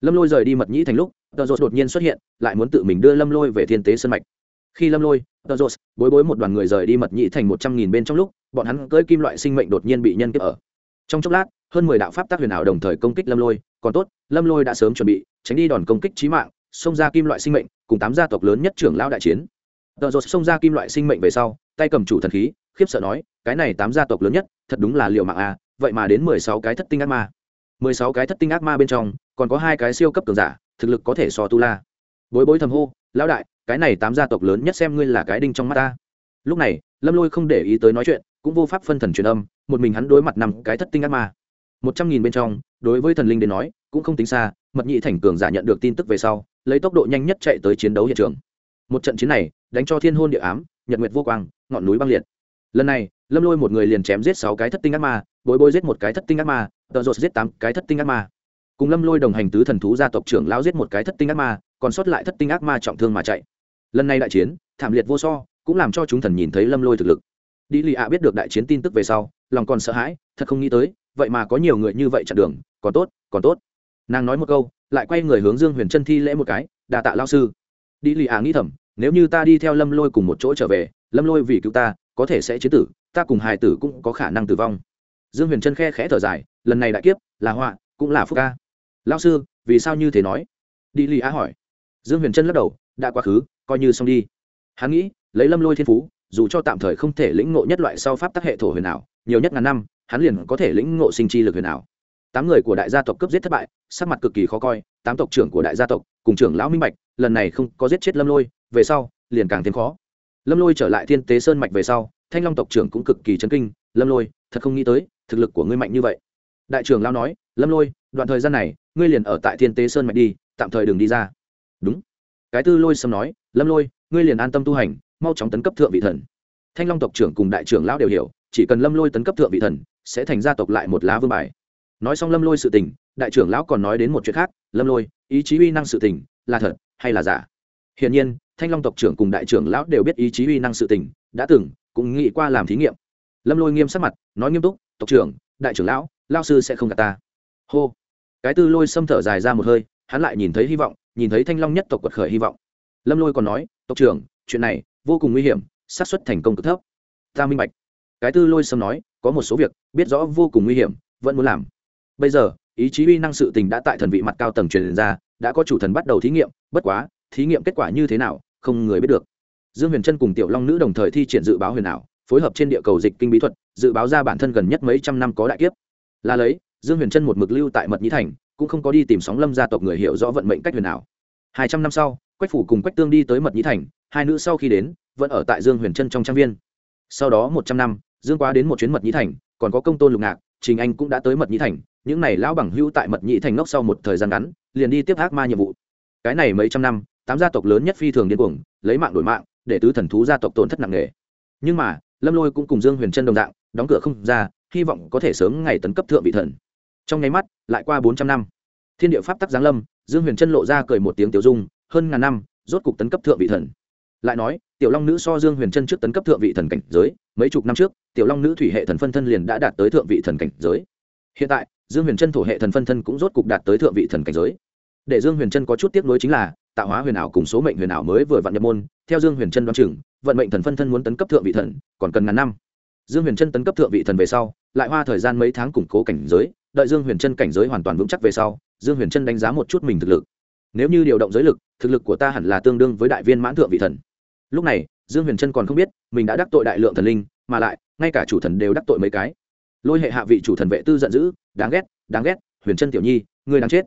Lâm lôi rời đi mật nhĩ thành lúc, tờ rột đột nhiên xuất hiện, lại muốn tự mình đưa lâm lôi về thiên tế sân mạch. Khi lâm lôi, tờ rột, bối bối một đoàn người rời đi mật nhĩ thành một trăm nghìn bên trong lúc, bọn hắn cưỡi kim loại sinh mệnh đột nhiên bị nhân kiếp ở. Trong chốc lát, hơn mười đạo pháp tác huyền ảo đồng thời công kích lâm lôi, còn tốt, lâm lôi đã sớm chuẩn bị, tránh đi đòn công kích trí mạng xông ra kim loại sinh mệnh, cùng tám gia tộc lớn nhất trưởng lão đại chiến. Tờ rột xông ra kim loại sinh mệnh về sau, tay cầm chủ thần khí, khiếp sợ nói, cái này tám gia tộc lớn nhất, thật đúng là liệu mạng a vậy mà đến mười sáu cái thất tinh ác ma. mười sáu cái thất tinh ác ma bên trong, còn có hai cái siêu cấp cường giả, thực lực có thể so tu la. Bối bối thầm hô, lão đại, cái này tám gia tộc lớn nhất xem ngươi là cái đinh trong mắt ta. Lúc này, lâm lôi không để ý tới nói chuyện, cũng vô pháp phân thần truyền âm, một mình hắn đối mặt năm cái thất tinh ác ma. Một trăm nghìn bên trong, đối với thần linh đến nói, cũng không tính xa mật nhị thành cường giả nhận được tin tức về sau, lấy tốc độ nhanh nhất chạy tới chiến đấu hiện trường. Một trận chiến này, đánh cho thiên hôn địa ám, nhật nguyệt vô quang, ngọn núi băng liệt. Lần này, lâm lôi một người liền chém giết sáu cái thất tinh ác ma, bối bối giết một cái thất tinh ác ma, tợ rột giết tám cái thất tinh ác ma. Cùng lâm lôi đồng hành tứ thần thú gia tộc trưởng lao giết một cái thất tinh ác ma, còn sót lại thất tinh ác ma trọng thương mà chạy. Lần này đại chiến, thảm liệt vô so, cũng làm cho chúng thần nhìn thấy lâm lôi thực lực. Đi lì ạ biết được đại chiến tin tức về sau, lòng còn sợ hãi, thật không nghĩ tới, vậy mà có nhiều người như vậy chặn đường, còn tốt còn tốt nàng nói một câu, lại quay người hướng dương huyền Trân thi lễ một cái đà tạ lao sư. Đi lì à nghĩ thầm, nếu như ta đi theo lâm lôi cùng một chỗ trở về, lâm lôi vì cứu ta, có thể sẽ chế tử, ta cùng hài tử cũng có khả năng tử vong. Dương huyền Trân khe khẽ thở dài, lần này đại kiếp, là họa, cũng là phúc ca. Lao sư, vì sao như thế nói? Đi lì á hỏi. Dương huyền Trân lắc đầu, đã quá khứ, coi như xong đi. Hắn nghĩ, lấy lâm lôi thiên phú, dù cho tạm thời không thể lĩnh ngộ nhất loại sau pháp tác hệ thổ huyền ảo, nhiều nhất ngàn năm, hắn liền có thể lĩnh ngộ sinh chi lực huyền ảo tám người của đại gia tộc cấp giết thất bại, sắc mặt cực kỳ khó coi, tám tộc trưởng của đại gia tộc cùng trưởng lão minh bạch, lần này không có giết chết lâm lôi, về sau, liền càng thêm khó. Lâm lôi trở lại thiên tế sơn mạch về sau, thanh long tộc trưởng cũng cực kỳ chấn kinh, lâm lôi, thật không nghĩ tới, thực lực của ngươi mạnh như vậy. Đại trưởng lão nói, lâm lôi, đoạn thời gian này, ngươi liền ở tại thiên tế sơn mạch đi, tạm thời đừng đi ra. Đúng. Cái tư lôi sâm nói, lâm lôi, ngươi liền an tâm tu hành, mau chóng tấn cấp thượng vị thần. Thanh long tộc trưởng cùng đại trưởng lão đều hiểu, chỉ cần lâm lôi tấn cấp thượng vị thần, sẽ thành gia tộc lại một lá vương bài nói xong lâm lôi sự tình, đại trưởng lão còn nói đến một chuyện khác, lâm lôi, ý chí uy năng sự tình, là thật hay là giả? Hiển nhiên, thanh long tộc trưởng cùng đại trưởng lão đều biết ý chí uy năng sự tình, đã từng cũng nghĩ qua làm thí nghiệm. Lâm lôi nghiêm sắc mặt, nói nghiêm túc, tộc trưởng, đại trưởng lão lao sư sẽ không gạt ta. Hô. Cái tư lôi xâm thở dài ra một hơi, hắn lại nhìn thấy hy vọng, nhìn thấy thanh long nhất tộc quật khởi hy vọng. Lâm lôi còn nói, tộc trưởng, chuyện này vô cùng nguy hiểm, xác suất thành công cực thấp. Ta minh bạch. Cái tư lôi xâm nói, có một số việc biết rõ vô cùng nguy hiểm, vẫn muốn làm bây giờ, ý chí uy năng sự tình đã tại thần vị mặt cao tầng truyền ra, đã có chủ thần bắt đầu thí nghiệm, bất quá, thí nghiệm kết quả như thế nào, không người biết được. Dương huyền trân cùng tiểu long nữ đồng thời thi triển dự báo huyền ảo, phối hợp trên địa cầu dịch kinh bí thuật, dự báo ra bản thân gần nhất mấy trăm năm có đại kiếp. Là lấy, dương huyền trân một mực lưu tại mật nhĩ thành, cũng không có đi tìm sóng lâm gia tộc người hiểu rõ vận mệnh cách huyền ảo. Hai trăm năm sau, quách phủ cùng quách tương đi tới mật nhĩ thành, hai nữ sau khi đến, vẫn ở tại dương huyền trân trong trang viên. Sau đó một trăm năm, dương quá đến một chuyến mật nhĩ thành, còn có công tôn lục ngạc, trình anh cũng đã tới mật nhĩ thành những này lão bằng hữu tại mật nhị thành ngốc sau một thời gian ngắn, liền đi tiếp ác ma nhiệm vụ. Cái này mấy trăm năm, tám gia tộc lớn nhất phi thường điên cuồng, lấy mạng đổi mạng, để tứ thần thú gia tộc tổn thất nặng nề. Nhưng mà, lâm lôi cũng cùng dương huyền chân đồng dạng, đóng cửa không ra, hy vọng có thể sớm ngày tấn cấp thượng vị thần. Trong nháy mắt, lại qua bốn trăm năm. Thiên địa pháp tắc giáng lâm, dương huyền chân lộ ra cười một tiếng tiểu dung, hơn ngàn năm, rốt cục tấn cấp thượng vị thần. Lại nói, tiểu long nữ so dương huyền chân trước tấn cấp thượng vị thần cảnh giới, mấy chục năm trước, tiểu long nữ thủy hệ thần phân thân liền đã đạt tới thượng vị thần cảnh giới. Hiện tại dương huyền trân thổ hệ thần phân thân cũng rốt cục đạt tới thượng vị thần cảnh giới. Để dương huyền trân có chút tiếc nuối chính là, tạo hóa huyền ảo cùng số mệnh huyền ảo mới vừa vặn nhập môn, theo dương huyền trân đoán chừng, vận mệnh thần phân thân muốn tấn cấp thượng vị thần, còn cần ngàn năm. Dương huyền trân tấn cấp thượng vị thần về sau, lại hoa thời gian mấy tháng củng cố cảnh giới, đợi dương huyền trân cảnh giới hoàn toàn vững chắc về sau, dương huyền trân đánh giá một chút mình thực lực. Nếu như điều động giới lực, thực lực của ta hẳn là tương đương với đại viên mãn thượng vị thần. Lúc này, dương huyền trân còn không biết, mình đã đắc tội đại lượng thần linh, mà lại, ngay cả chủ thần đều đắc tội mấy cái lôi hệ hạ vị chủ thần vệ tư giận dữ, đáng ghét đáng ghét, huyền trân tiểu nhi, ngươi đáng chết.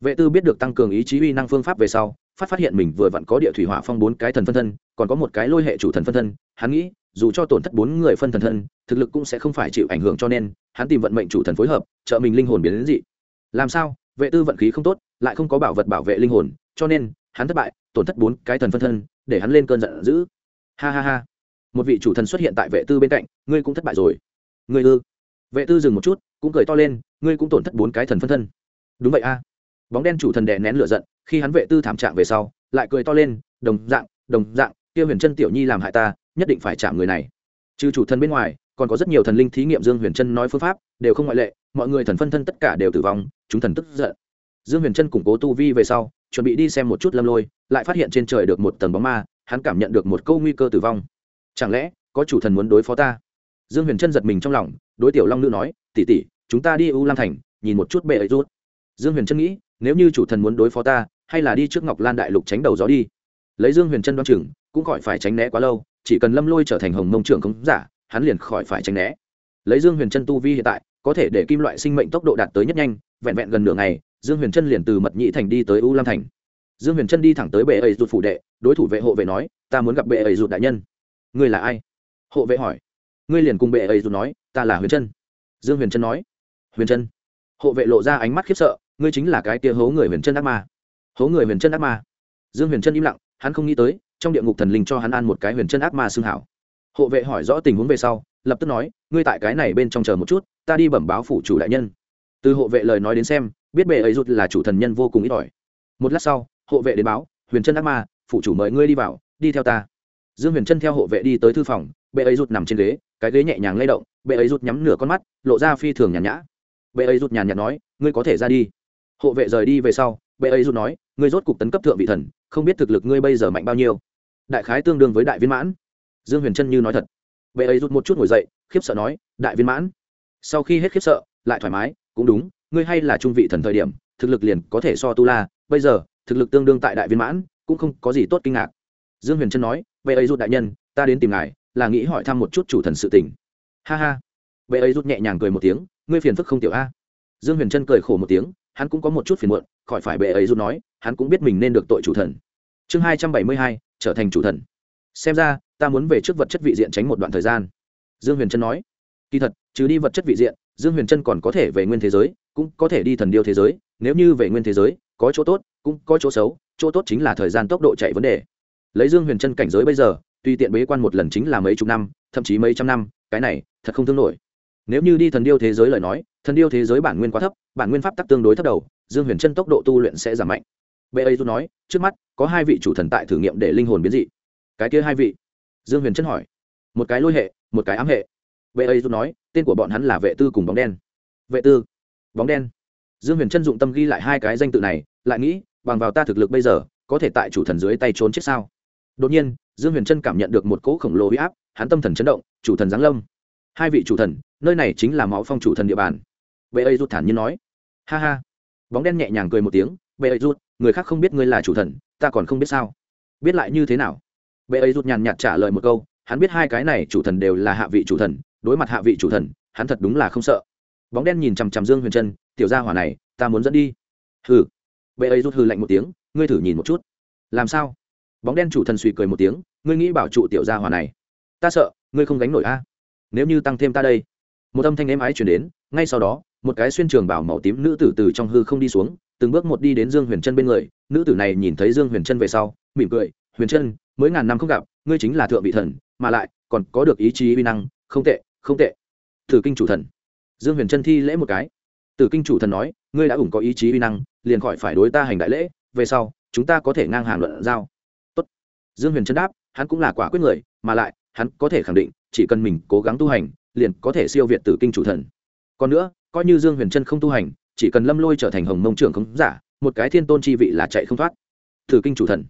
Vệ tư biết được tăng cường ý chí uy năng phương pháp về sau, phát phát hiện mình vừa vặn có địa thủy hỏa phong bốn cái thần phân thân, còn có một cái lôi hệ chủ thần phân thân, hắn nghĩ, dù cho tổn thất bốn người phân thần thân, thực lực cũng sẽ không phải chịu ảnh hưởng cho nên, hắn tìm vận mệnh chủ thần phối hợp, trợ mình linh hồn biến đến dị. Làm sao? Vệ tư vận khí không tốt, lại không có bảo vật bảo vệ linh hồn, cho nên, hắn thất bại, tổn thất bốn cái thần phân thân, để hắn lên cơn giận dữ. Ha ha ha. Một vị chủ thần xuất hiện tại vệ tư bên cạnh, ngươi cũng thất bại rồi. Ngươi ư? Vệ tư dừng một chút, cũng cười to lên, ngươi cũng tổn thất bốn cái thần phân thân. Đúng vậy a. Bóng đen chủ thần đè nén lửa giận, khi hắn vệ tư thảm trạng về sau, lại cười to lên, đồng dạng đồng dạng, kia huyền chân tiểu nhi làm hại ta, nhất định phải chạm người này. Trừ chủ thần bên ngoài, còn có rất nhiều thần linh thí nghiệm dương huyền chân nói phương pháp, đều không ngoại lệ, mọi người thần phân thân tất cả đều tử vong, chúng thần tức giận. Dương huyền chân củng cố tu vi về sau, chuẩn bị đi xem một chút lâm lôi, lại phát hiện trên trời được một tầng bóng ma, hắn cảm nhận được một câu nguy cơ tử vong. Chẳng lẽ, có chủ thần muốn đối phó ta? Dương huyền trân giật mình trong lòng, đối tiểu long nữ nói tỉ tỉ chúng ta đi u lam thành, nhìn một chút bệ ấy rút. Dương huyền trân nghĩ, nếu như chủ thần muốn đối phó ta, hay là đi trước ngọc lan đại lục tránh đầu gió đi. Lấy dương huyền trân đoan chừng, cũng khỏi phải tránh né quá lâu, chỉ cần lâm lôi trở thành hồng mông trưởng không giả, hắn liền khỏi phải tránh né. Lấy dương huyền trân tu vi hiện tại, có thể để kim loại sinh mệnh tốc độ đạt tới nhất nhanh, vẹn vẹn gần nửa ngày, dương huyền trân liền từ mật nhị thành đi tới u lam thành. Dương huyền trân đi thẳng tới bệ ấy rụt phủ đệ, đối thủ vệ hộ vệ nói, ta muốn gặp bệ ấy rụt đại nhân. Người là ai? Hộ vệ hỏi ngươi liền cùng bệ ấy dù nói, ta là huyền trân dương huyền trân nói. Huyền trân hộ vệ lộ ra ánh mắt khiếp sợ, ngươi chính là cái tia hố người huyền trân ác ma. Hố người huyền trân ác ma. Dương huyền trân im lặng, hắn không nghĩ tới, trong địa ngục thần linh cho hắn ăn một cái huyền trân ác ma xương hảo. Hộ vệ hỏi rõ tình huống về sau, lập tức nói, ngươi tại cái này bên trong chờ một chút, ta đi bẩm báo phủ chủ đại nhân. Từ hộ vệ lời nói đến xem, biết bệ ấy rút là chủ thần nhân vô cùng ít ỏi. Một lát sau, hộ vệ đến báo, huyền trân ác ma, phủ chủ mời ngươi đi vào, đi theo ta. Dương huyền trân theo hộ vệ đi tới thư phòng bệ ấy rụt nằm trên ghế, cái ghế nhẹ nhàng lay động, bệ ấy rụt nhắm nửa con mắt, lộ ra phi thường nhàn nhã. Bệ ấy rụt nhàn nhạt nói, ngươi có thể ra đi. Hộ vệ rời đi về sau, bệ ấy rụt nói, ngươi rốt cục tấn cấp thượng vị thần, không biết thực lực ngươi bây giờ mạnh bao nhiêu. Đại khái tương đương với đại viên mãn. Dương huyền trân như nói thật. Bệ ấy rụt một chút ngồi dậy, khiếp sợ nói, đại viên mãn. Sau khi hết khiếp sợ, lại thoải mái, cũng đúng, ngươi hay là trung vị thần thời điểm, thực lực liền có thể so tu la, bây giờ, thực lực tương đương tại đại viên mãn, cũng không có gì tốt kinh ngạc. Dương huyền trân nói, bệ ấy rụt đại nhân, ta đến tìm ngài là nghĩ hỏi thăm một chút chủ thần sự tình. Ha ha. Bệ ấy rút nhẹ nhàng cười một tiếng, ngươi phiền phức không tiểu a. Dương huyền trân cười khổ một tiếng, hắn cũng có một chút phiền muộn, khỏi phải bệ ấy rút nói, hắn cũng biết mình nên được tội chủ thần. Chương hai trăm bảy mươi hai, trở thành chủ thần. Xem ra, ta muốn về trước vật chất vị diện tránh một đoạn thời gian. Dương huyền trân nói. Kỳ thật, trừ đi vật chất vị diện, dương huyền trân còn có thể về nguyên thế giới, cũng có thể đi thần điêu thế giới, nếu như về nguyên thế giới, có chỗ tốt, cũng có chỗ xấu, chỗ tốt chính là thời gian tốc độ chạy vấn đề. Lấy dương huyền trân cảnh giới bây giờ tuy tiện bế quan một lần chính là mấy chục năm, thậm chí mấy trăm năm, cái này thật không thương nổi. Nếu như đi thần điêu thế giới lời nói, thần điêu thế giới bản nguyên quá thấp, bản nguyên pháp tắc tương đối thấp đầu, dương huyền Chân tốc độ tu luyện sẽ giảm mạnh. Bệ ấy nói, trước mắt, có hai vị chủ thần tại thử nghiệm để linh hồn biến dị. Cái kia hai vị? Dương huyền Chân hỏi. Một cái lôi hệ, một cái ám hệ. Bệ ấy nói, tên của bọn hắn là vệ tư cùng bóng đen. Vệ tư, bóng đen. Dương huyền Chân dụng tâm ghi lại hai cái danh tự này, lại nghĩ, bằng vào ta thực lực bây giờ, có thể tại chủ thần dưới tay trốn chết sao? Đột nhiên dương huyền trân cảm nhận được một cỗ khổng lồ huy áp, hắn tâm thần chấn động, chủ thần giáng lâm. Hai vị chủ thần, nơi này chính là máu phong chủ thần địa bàn. Bệ ấy rút thản nhiên nói. Ha ha. Bóng đen nhẹ nhàng cười một tiếng, bệ ấy rút người khác không biết ngươi là chủ thần, ta còn không biết sao. Biết lại như thế nào? Bệ ấy rút nhàn nhạt trả lời một câu, hắn biết hai cái này chủ thần đều là hạ vị chủ thần, đối mặt hạ vị chủ thần, hắn thật đúng là không sợ. Bóng đen nhìn chằm chằm dương huyền trân, tiểu gia hỏa này, ta muốn dẫn đi. Hừ. Bệ ấy rút hư lạnh một tiếng, ngươi thử nhìn một chút. Làm sao? Bóng đen chủ thần suy cười một tiếng, ngươi nghĩ bảo trụ tiểu gia hỏa này? Ta sợ, ngươi không gánh nổi a. Nếu như tăng thêm ta đây. Một âm thanh êm ái chuyển đến, ngay sau đó, một cái xuyên trường bảo màu tím nữ tử từ trong hư không đi xuống, từng bước một đi đến dương huyền trân bên người. Nữ tử này nhìn thấy dương huyền trân về sau, mỉm cười, huyền trân mới ngàn năm không gặp, ngươi chính là thượng vị thần, mà lại còn có được ý chí uy năng, không tệ không tệ. Thử kinh chủ thần. Dương huyền trân thi lễ một cái. Tử kinh chủ thần nói, ngươi đã ủng có ý chí uy năng, liền khỏi phải đối ta hành đại lễ, về sau, chúng ta có thể ngang hàng luận giao dương huyền trân đáp, hắn cũng là quả quyết người, mà lại, hắn có thể khẳng định, chỉ cần mình cố gắng tu hành, liền có thể siêu việt tử kinh chủ thần. Còn nữa, coi như dương huyền trân không tu hành, chỉ cần lâm lôi trở thành hồng mông trưởng không giả, một cái thiên tôn chi vị là chạy không thoát. Tử kinh chủ thần.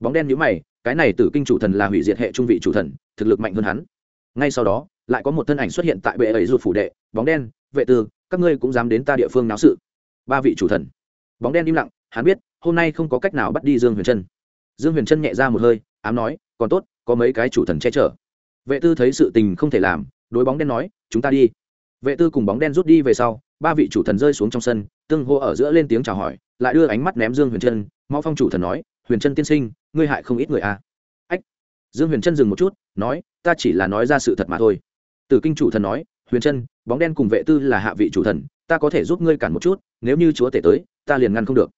Bóng đen nhữ mày, cái này tử kinh chủ thần là hủy diệt hệ trung vị chủ thần, thực lực mạnh hơn hắn. Ngay sau đó, lại có một thân ảnh xuất hiện tại bệ ấy ruột phủ đệ, bóng đen, vệ tư, các ngươi cũng dám đến ta địa phương náo sự. Ba vị chủ thần. Bóng đen im lặng, hắn biết, hôm nay không có cách nào bắt đi dương huyền trân dương huyền trân nhẹ ra một hơi ám nói, còn tốt, có mấy cái chủ thần che chở. Vệ tư thấy sự tình không thể làm, đối bóng đen nói, chúng ta đi. Vệ tư cùng bóng đen rút đi về sau, ba vị chủ thần rơi xuống trong sân, tương hô ở giữa lên tiếng chào hỏi, lại đưa ánh mắt ném dương huyền trân. Mau phong chủ thần nói, huyền trân tiên sinh, ngươi hại không ít người à. ách. Dương huyền trân dừng một chút, nói, ta chỉ là nói ra sự thật mà thôi. Tử kinh chủ thần nói, huyền trân, bóng đen cùng vệ tư là hạ vị chủ thần, ta có thể giúp ngươi cản một chút, nếu như chúa tể tới, ta liền ngăn không được.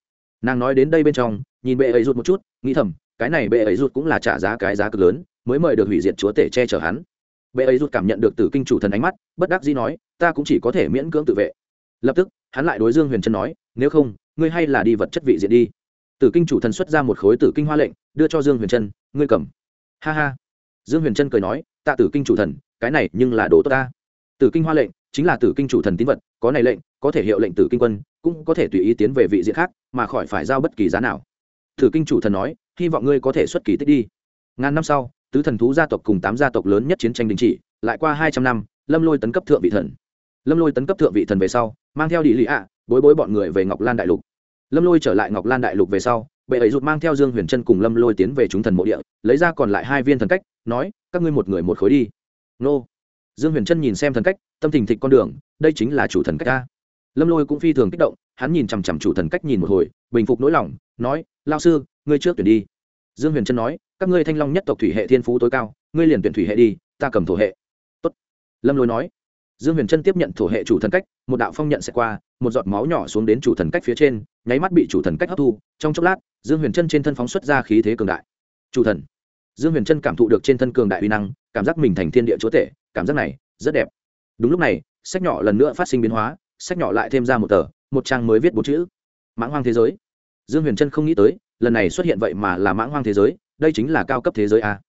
Nàng nói đến đây bên trong, nhìn bệ ấy rút một chút, nghĩ thầm cái này bệ ấy rút cũng là trả giá cái giá cực lớn, mới mời được hủy diệt chúa tể che chở hắn. Bệ ấy rút cảm nhận được từ kinh chủ thần ánh mắt, bất đắc dĩ nói, ta cũng chỉ có thể miễn cưỡng tự vệ. Lập tức, hắn lại đối dương huyền trân nói, nếu không, ngươi hay là đi vật chất vị diện đi. Tử kinh chủ thần xuất ra một khối tử kinh hoa lệnh, đưa cho dương huyền trân, ngươi cầm. Ha ha. Dương huyền trân cười nói tạ tử kinh chủ thần, cái này nhưng là đồ tốt ta. Tử kinh hoa lệnh chính là tử kinh chủ thần tín vật, có này lệnh, có thể hiệu lệnh tử kinh quân, cũng có thể tùy ý tiến về vị diện khác, mà khỏi phải giao bất kỳ giá nào. Tử kinh chủ thần nói hy vọng ngươi có thể xuất kỳ tích đi. Ngàn năm sau, tứ thần thú gia tộc cùng tám gia tộc lớn nhất chiến tranh đình chỉ, lại qua hai trăm năm, lâm lôi tấn cấp thượng vị thần. Lâm lôi tấn cấp thượng vị thần về sau, mang theo đi lý ạ, bối bối bọn người về ngọc lan đại lục. Lâm lôi trở lại ngọc lan đại lục về sau, bệ ấy rụt mang theo dương huyền trân cùng lâm lôi tiến về chúng thần mộ địa, lấy ra còn lại hai viên thần cách, nói, các ngươi một người một khối đi. Nô. Dương huyền trân nhìn xem thần cách, tâm tình thịt con đường, đây chính là chủ thần cách ta lâm lôi cũng phi thường kích động, hắn nhìn chằm chằm chủ thần cách nhìn một hồi, bình phục nỗi lòng, nói lao sư ngươi trước tuyển đi. Dương huyền trân nói, các ngươi thanh long nhất tộc thủy hệ thiên phú tối cao, ngươi liền tuyển thủy hệ đi, ta cầm thổ hệ. Tốt. lâm lôi nói. Dương huyền trân tiếp nhận thổ hệ chủ thần cách, một đạo phong nhận sẽ qua, một giọt máu nhỏ xuống đến chủ thần cách phía trên, nháy mắt bị chủ thần cách hấp thu. Trong chốc lát, dương huyền trân trên thân phóng xuất ra khí thế cường đại. Chủ thần. Dương huyền trân cảm thụ được trên thân cường đại uy năng, cảm giác mình thành thiên địa chúa tể, cảm giác này rất đẹp. Đúng lúc này, sách nhỏ lần nữa phát sinh biến hóa, sách nhỏ lại thêm ra một tờ, một trang mới viết bốn chữ. Mãng hoang thế giới. Dương huyền trân không nghĩ tới lần này xuất hiện vậy mà là mãng hoang thế giới, đây chính là cao cấp thế giới a.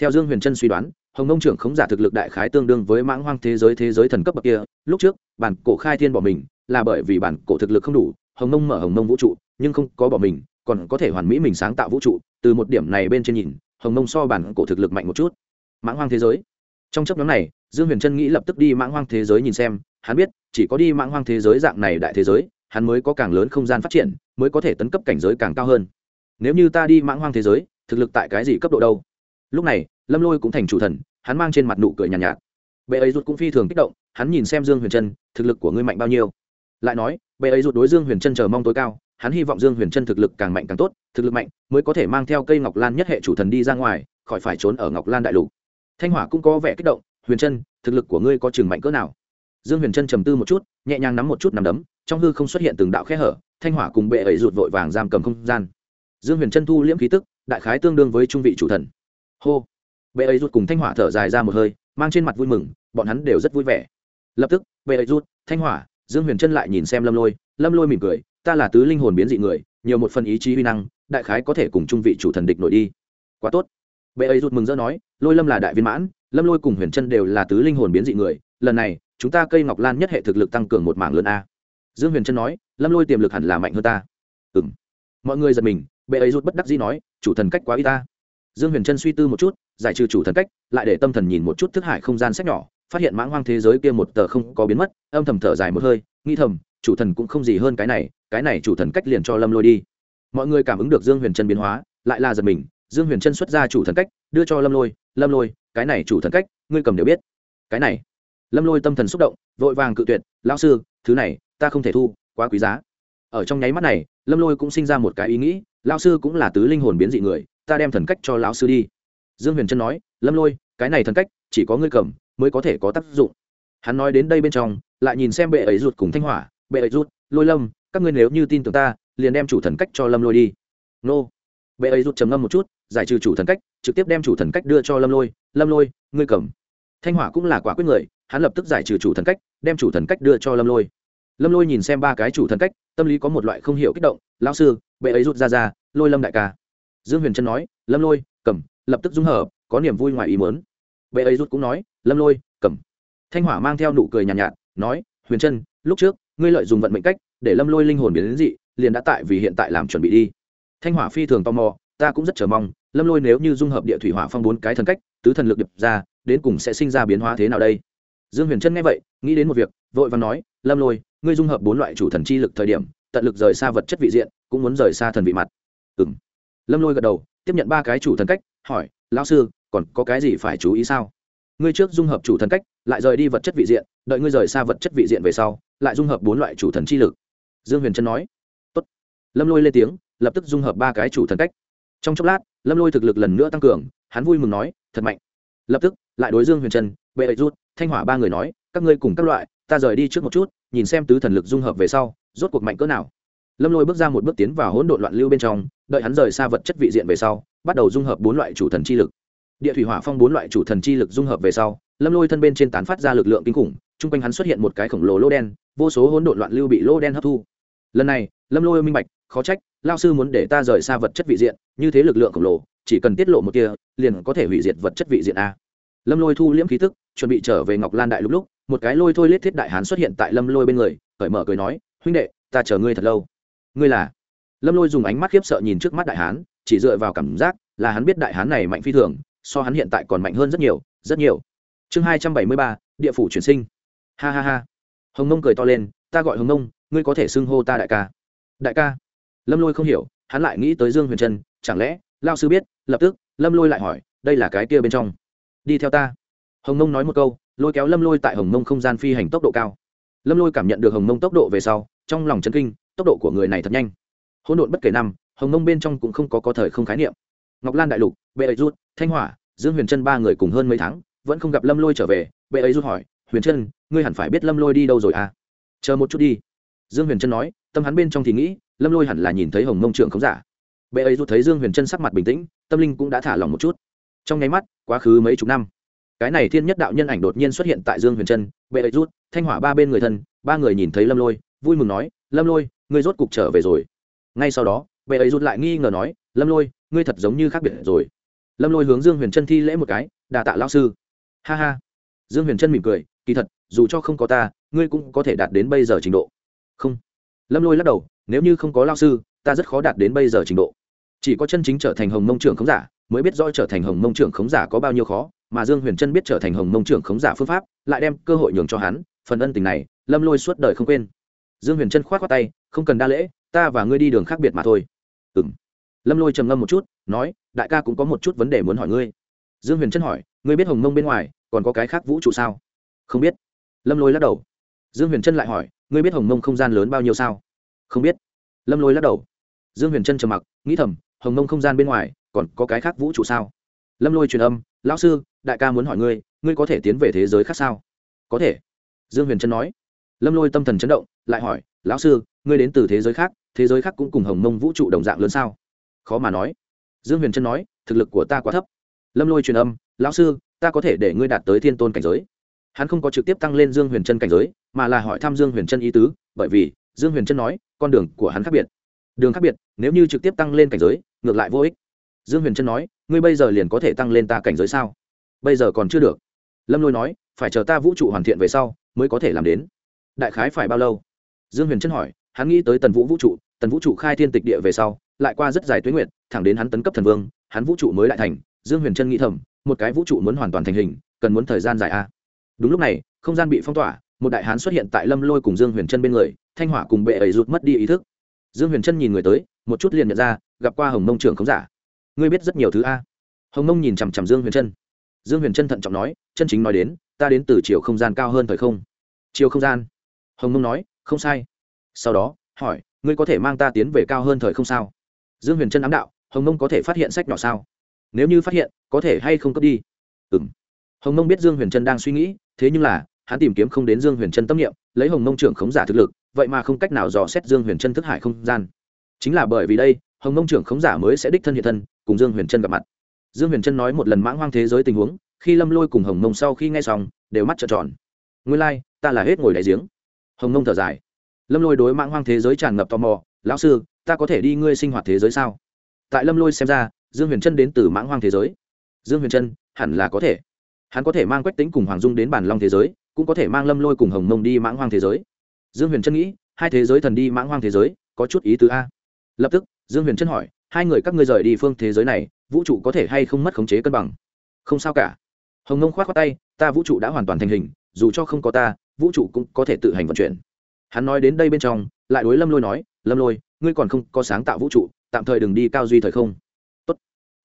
Theo dương huyền trân suy đoán, hồng nông trưởng khống giả thực lực đại khái tương đương với mãng hoang thế giới thế giới thần cấp bậc kia, lúc trước, bản cổ khai thiên bỏ mình, là bởi vì bản cổ thực lực không đủ, hồng nông mở hồng nông vũ trụ, nhưng không có bỏ mình, còn có thể hoàn mỹ mình sáng tạo vũ trụ, từ một điểm này bên trên nhìn, hồng nông so bản cổ thực lực mạnh một chút. Mãng hoang thế giới. Trong chấp nhóm này, dương huyền trân nghĩ lập tức đi mãng hoang thế giới nhìn xem, hắn biết, chỉ có đi mãng hoang thế giới dạng này đại thế giới, hắn mới có càng lớn không gian phát triển, mới có thể tấn cấp cảnh giới càng cao hơn nếu như ta đi mãng hoang thế giới thực lực tại cái gì cấp độ đâu? Lúc này lâm lôi cũng thành chủ thần hắn mang trên mặt nụ cười nhàn nhạt, nhạt. Bệ ấy rụt cũng phi thường kích động hắn nhìn xem dương huyền trân thực lực của ngươi mạnh bao nhiêu? Lại nói bệ ấy rụt đối dương huyền trân chờ mong tối cao hắn hy vọng dương huyền trân thực lực càng mạnh càng tốt thực lực mạnh mới có thể mang theo cây ngọc lan nhất hệ chủ thần đi ra ngoài khỏi phải trốn ở ngọc lan đại lục. Thanh hỏa cũng có vẻ kích động huyền trân thực lực của ngươi có chừng mạnh cỡ nào? Dương huyền trân trầm tư một chút nhẹ nhàng nắm một chút nằm đấm trong hư không xuất hiện từng đạo khe hở thanh hỏa cùng bệ ấy rụt vội vàng giam cầm không gian dương huyền trân thu liễm khí tức, đại khái tương đương với trung vị chủ thần. Hô. Bệ ấy rút cùng thanh hỏa thở dài ra một hơi, mang trên mặt vui mừng, bọn hắn đều rất vui vẻ. Lập tức, bệ ấy rút thanh hỏa, dương huyền trân lại nhìn xem lâm lôi lâm lôi mỉm cười, ta là tứ linh hồn biến dị người, nhiều một phần ý chí huy năng, đại khái có thể cùng trung vị chủ thần địch nổi đi. Quá tốt. Bệ ấy rút mừng rỡ nói, lôi lâm là đại viên mãn, lâm lôi cùng huyền trân đều là tứ linh hồn biến dị người, lần này, chúng ta cây ngọc lan nhất hệ thực lực tăng cường một mảng lớn a. Dương huyền trân nói, lâm lôi tiềm lực hẳn là mạnh hơn ta. Ừ m mọi người giật mình bệ ấy rút bất đắc dĩ nói, chủ thần cách quá y ta. Dương huyền trân suy tư một chút, giải trừ chủ thần cách, lại để tâm thần nhìn một chút thức hải không gian sách nhỏ, phát hiện mãng hoang thế giới kia một tờ không có biến mất, âm thầm thở dài một hơi, nghĩ thầm, chủ thần cũng không gì hơn cái này cái này chủ thần cách liền cho lâm lôi đi. Mọi người cảm ứng được dương huyền trân biến hóa, lại là giật mình, dương huyền trân xuất ra chủ thần cách, đưa cho lâm lôi lâm lôi, cái này chủ thần cách, ngươi cầm đều biết. Cái này? Lâm lôi tâm thần xúc động, vội vàng cự tuyệt, lão sư, thứ này, ta không thể thu, quá quý giá. Ở trong nháy mắt này lâm lôi cũng sinh ra một cái ý nghĩ, lão sư cũng là tứ linh hồn biến dị người, ta đem thần cách cho lão sư đi. Dương huyền trân nói, lâm lôi, cái này thần cách, chỉ có ngươi cầm, mới có thể có tác dụng. Hắn nói đến đây bên trong, lại nhìn xem bệ ấy rụt cùng thanh hỏa, bệ ấy rụt, lôi lâm, các ngươi nếu như tin tưởng ta, liền đem chủ thần cách cho lâm lôi đi. Nô. Bệ ấy rụt trầm ngâm một chút, giải trừ chủ thần cách, trực tiếp đem chủ thần cách đưa cho lâm lôi lâm lôi, ngươi cầm. Thanh hỏa cũng là quả quyết người, hắn lập tức giải trừ chủ thần cách, đem chủ thần cách đưa cho lâm lôi. Lâm lôi nhìn xem ba cái chủ thần cách tâm lý có một loại không hiểu kích động lao sư bệ ấy rút ra ra lôi lâm đại ca. Dương huyền trân nói lâm lôi cầm lập tức dung hợp có niềm vui ngoài ý mớn bệ ấy rút cũng nói lâm lôi cầm. Thanh hỏa mang theo nụ cười nhàn nhạt, nhạt nói huyền trân lúc trước ngươi lợi dùng vận mệnh cách để lâm lôi linh hồn biến đến dị liền đã tại vì hiện tại làm chuẩn bị đi. Thanh hỏa phi thường tò mò ta cũng rất chờ mong lâm lôi nếu như dung hợp địa thủy hỏa phong bốn cái thần cách tứ thần lực điệp ra đến cùng sẽ sinh ra biến hóa thế nào đây? Dương huyền trân nghe vậy nghĩ đến một việc vội và nói lâm lôi ngươi dung hợp bốn loại chủ thần chi lực thời điểm, tận lực rời xa vật chất vị diện, cũng muốn rời xa thần vị mặt. Ừ m lâm lôi gật đầu, tiếp nhận ba cái chủ thần cách, hỏi, lão sư, còn có cái gì phải chú ý sao? Ngươi trước dung hợp chủ thần cách, lại rời đi vật chất vị diện, đợi ngươi rời xa vật chất vị diện về sau, lại dung hợp bốn loại chủ thần chi lực. Dương huyền trân nói. Tốt. lâm lôi lên tiếng, lập tức dung hợp ba cái chủ thần cách. Trong chốc lát, lâm lôi thực lực lần nữa tăng cường, hắn vui mừng nói, thật mạnh. Lập tức, lại đối dương huyền trân, bệ ấy rút, thanh hỏa ba người nói, các ngươi cùng các loại, ta rời đi trước một chút nhìn xem tứ thần lực dung hợp về sau, rốt cuộc mạnh cỡ nào. Lâm lôi bước ra một bước tiến vào hỗn độn loạn lưu bên trong, đợi hắn rời xa vật chất vị diện về sau, bắt đầu dung hợp bốn loại chủ thần chi lực. Địa thủy hỏa phong bốn loại chủ thần chi lực dung hợp về sau, lâm lôi thân bên trên tán phát ra lực lượng kinh khủng, chung quanh hắn xuất hiện một cái khổng lồ lô đen, vô số hỗn độn loạn lưu bị lô đen hấp thu. Lần này, lâm lôi minh bạch, khó trách, lao sư muốn để ta rời xa vật chất vị diện, như thế lực lượng khổng lồ, chỉ cần tiết lộ một kia, liền có thể hủy diệt vật chất vị diện a lâm lôi thu liễm khí tức, chuẩn bị trở về ngọc lan đại lúc lúc, một cái lôi thôi lết thiết đại hán xuất hiện tại lâm lôi bên người, cởi mở cười nói, huynh đệ, ta chờ ngươi thật lâu. Ngươi là? Lâm lôi dùng ánh mắt khiếp sợ nhìn trước mắt đại hán, chỉ dựa vào cảm giác là hắn biết đại hán này mạnh phi thường, so hắn hiện tại còn mạnh hơn rất nhiều rất nhiều. Chương hai trăm bảy mươi ba, địa phủ chuyển sinh. Ha ha ha. Hồng nông cười to lên, ta gọi hồng nông ngươi có thể xưng hô ta đại ca. Đại ca? Lâm lôi không hiểu, hắn lại nghĩ tới dương huyền trân, chẳng lẽ lao sư biết? Lập tức, lâm lôi lại hỏi, đây là cái kia bên trong đi theo ta. Hồng nông nói một câu, lôi kéo lâm lôi tại hồng nông không gian phi hành tốc độ cao. Lâm lôi cảm nhận được hồng nông tốc độ về sau, trong lòng chấn kinh, tốc độ của người này thật nhanh. Hỗn độn bất kể năm, hồng nông bên trong cũng không có có thời không khái niệm. Ngọc lan đại lục, bệ ấy rút, thanh hỏa, dương huyền trân ba người cùng hơn mấy tháng, vẫn không gặp lâm lôi trở về. Bệ ấy rút hỏi, huyền trân ngươi hẳn phải biết lâm lôi đi đâu rồi à? Chờ một chút đi. Dương huyền trân nói, tâm hắn bên trong thì nghĩ, lâm lôi hẳn là nhìn thấy hồng mông trưởng không giả. Bệ ấy rút thấy dương huyền trân sắc mặt bình tĩnh, tâm linh cũng đã thả lòng một chút trong nháy mắt, quá khứ mấy chục năm, cái này thiên nhất đạo nhân ảnh đột nhiên xuất hiện tại dương huyền trân, bệ ấy rút, thanh hỏa ba bên người thân, ba người nhìn thấy lâm lôi, vui mừng nói, lâm lôi, ngươi rốt cục trở về rồi. Ngay sau đó, bệ ấy rút lại nghi ngờ nói, lâm lôi, ngươi thật giống như khác biệt rồi. Lâm lôi hướng dương huyền trân thi lễ một cái đà tạ lao sư. Ha ha. Dương huyền trân mỉm cười, kỳ thật, dù cho không có ta, ngươi cũng có thể đạt đến bây giờ trình độ. Không. Lâm lôi lắc đầu, nếu như không có lao sư, ta rất khó đạt đến bây giờ trình độ chỉ có chân chính trở thành hồng mông trưởng khống giả mới biết rõ trở thành hồng mông trưởng khống giả có bao nhiêu khó, mà dương huyền trân biết trở thành hồng mông trưởng khống giả phương pháp, lại đem cơ hội nhường cho hắn, phần ân tình này, lâm lôi suốt đời không quên. Dương huyền trân k h o á t khoác tay, không cần đa lễ, ta và ngươi đi đường khác biệt mà thôi. Ừ m lâm lôi trầm ngâm một chút, nói, đại ca cũng có một chút vấn đề muốn hỏi ngươi. Dương huyền trân hỏi, ngươi biết hồng mông bên ngoài còn có cái khác vũ trụ sao? Không biết. Lâm lôi lắc đầu. Dương huyền trân lại hỏi, ngươi biết hồng mông không gian lớn bao nhiêu sao? Không biết. Lâm lôi lắc đầu. Dương huyền trân trầm mặc, nghĩ thầm hồng mông không gian bên ngoài, còn có cái khác vũ trụ sao? Lâm lôi truyền âm, lão sư, đại ca muốn hỏi ngươi ngươi có thể tiến về thế giới khác sao? Có thể. Dương huyền trân nói. Lâm lôi tâm thần chấn động, lại hỏi, lão sư, ngươi đến từ thế giới khác, thế giới khác cũng cùng hồng mông vũ trụ đồng dạng lớn sao? Khó mà nói. Dương huyền trân nói, thực lực của ta quá thấp. Lâm lôi truyền âm, lão sư, ta có thể để ngươi đạt tới thiên tôn cảnh giới. Hắn không có trực tiếp tăng lên dương huyền trân cảnh giới, mà là hỏi thăm dương huyền trân ý tứ, bởi vì dương huyền trân nói, con đường của hắn khác biệt. Đường khác biệt, nếu như trực tiếp tăng lên cảnh giới ngược lại vô ích. Dương huyền trân nói, ngươi bây giờ liền có thể tăng lên ta cảnh giới sao? Bây giờ còn chưa được. Lâm lôi nói, phải chờ ta vũ trụ hoàn thiện về sau, mới có thể làm đến. Đại khái phải bao lâu? Dương huyền trân hỏi, hắn nghĩ tới tần vũ vũ trụ, tần vũ trụ khai thiên tịch địa về sau, lại qua rất dài tuyến nguyện thẳng đến hắn tấn cấp thần vương, hắn vũ trụ mới lại thành. Dương huyền trân nghĩ thầm, một cái vũ trụ muốn hoàn toàn thành hình, cần muốn thời gian dài a. Đúng lúc này, không gian bị phong tỏa, một đại hán xuất hiện tại lâm lôi cùng dương huyền trân bên người, thanh hỏa cùng bệ ấy rụt mất đi ý thức. Dương huyền trân nhìn người tới, một chút liền nhận ra gặp qua hồng mông trưởng khống giả. Ngươi biết rất nhiều thứ a. Hồng mông nhìn chằm chằm dương huyền trân dương huyền trân thận trọng nói, chân chính nói đến, ta đến từ chiều không gian cao hơn thời không. Chiều không gian. Hồng mông nói, không sai. Sau đó, hỏi, ngươi có thể mang ta tiến về cao hơn thời không sao? Dương huyền trân ám đạo, hồng mông có thể phát hiện sách nhỏ sao? Nếu như phát hiện, có thể hay không cấp đi? Ừ m hồng mông biết dương huyền trân đang suy nghĩ, thế nhưng là, hắn tìm kiếm không đến dương huyền trân tâm niệm, lấy hồng mông trưởng khống giả thực lực, vậy mà không cách nào dò xét dương huyền trân thức hải không gian. Chính là bởi vì đây hồng Nông trưởng khống giả mới sẽ đích thân hiện thân cùng dương huyền trân gặp mặt. Dương huyền trân nói một lần mãng hoang thế giới tình huống khi lâm lôi cùng hồng Nông sau khi nghe xong đều mắt trợn tròn. Nguyên lai、like, ta là hết ngồi đại giếng. Hồng Nông thở dài. Lâm lôi đối mãng hoang thế giới tràn ngập tò mò lão sư ta có thể đi ngươi sinh hoạt thế giới sao? Tại lâm lôi xem ra dương huyền trân đến từ mãng hoang thế giới. Dương huyền trân hẳn là có thể. Hắn có thể mang quách tính cùng hoàng dung đến bản long thế giới cũng có thể mang lâm lôi cùng hồng mông đi mãng hoang thế giới. Dương huyền trân nghĩ hai thế giới thần đi mãng hoang thế giới có chút ý tứ a. Lập tức dương huyền trân hỏi, hai người các ngươi rời đi phương thế giới này, vũ trụ có thể hay không mất khống chế cân bằng? Không sao cả. Hồng mông k h o á t khoác tay, ta vũ trụ đã hoàn toàn thành hình, dù cho không có ta, vũ trụ cũng có thể tự hành vận chuyển. Hắn nói đến đây bên trong, lại đối lâm lôi nói, lâm lôi, ngươi còn không có sáng tạo vũ trụ, tạm thời đừng đi cao duy thời không. Tốt.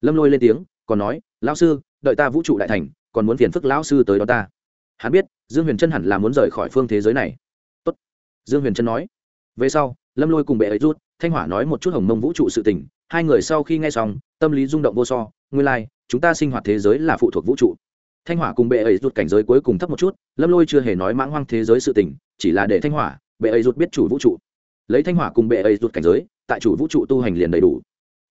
lâm lôi lên tiếng, còn nói, lão sư, đợi ta vũ trụ đại thành, còn muốn phiền phức lão sư tới đó ta. Hắn biết, dương huyền trân hẳn là muốn rời khỏi phương thế giới này. Tốt. dương huyền trân nói. Về sau lâm lôi cùng bệ ấy rút thanh hỏa nói một chút hồng mông vũ trụ sự tình hai người sau khi nghe xong tâm lý rung động vô so nguyên lai、like, chúng ta sinh hoạt thế giới là phụ thuộc vũ trụ. Thanh hỏa cùng bệ ấy rút cảnh giới cuối cùng thấp một chút lâm lôi chưa hề nói mãng hoang thế giới sự tình chỉ là để thanh hỏa bệ ấy rút biết chủ vũ trụ. Lấy thanh hỏa cùng bệ ấy rút cảnh giới tại chủ vũ trụ tu hành liền đầy đủ.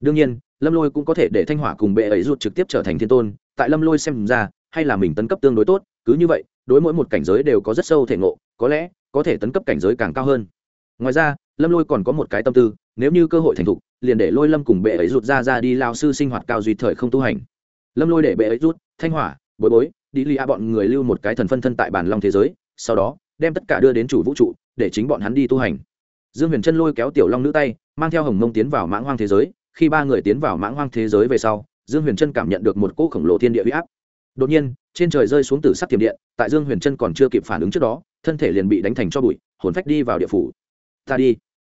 Đương nhiên lâm lôi cũng có thể để thanh hỏa cùng bệ ấy rút trực tiếp trở thành thiên tôn tại lâm lôi xem ra hay là mình tấn cấp tương đối tốt cứ như vậy đối mỗi một cảnh giới đều có rất sâu thể ngộ có lẽ có thể tấn cấp cảnh giới càng cao hơn. Ngoài ra lâm lôi còn có một cái tâm tư, nếu như cơ hội thành thục, liền để lôi lâm cùng bệ ấy rút ra ra đi lao sư sinh hoạt cao duy thời không tu hành. Lâm lôi để bệ ấy rút, thanh hỏa, bối bối, đi li a bọn người lưu một cái thần phân thân tại bản long thế giới, sau đó, đem tất cả đưa đến chủ vũ trụ, để chính bọn hắn đi tu hành. Dương huyền trân lôi kéo tiểu long nữ tay, mang theo hồng mông tiến vào mãng hoang thế giới, khi ba người tiến vào mãng hoang thế giới về sau, dương huyền trân cảm nhận được một cỗ khổng lồ thiên địa huy áp. Đột nhiên, trên trời rơi xuống từ sắc tiềm điện, tại dương huyền trân còn chưa kịp phản ứng trước đó, thân thể liền bị đánh thành cho bụi, hồn phách đi vào địa phủ ta đi.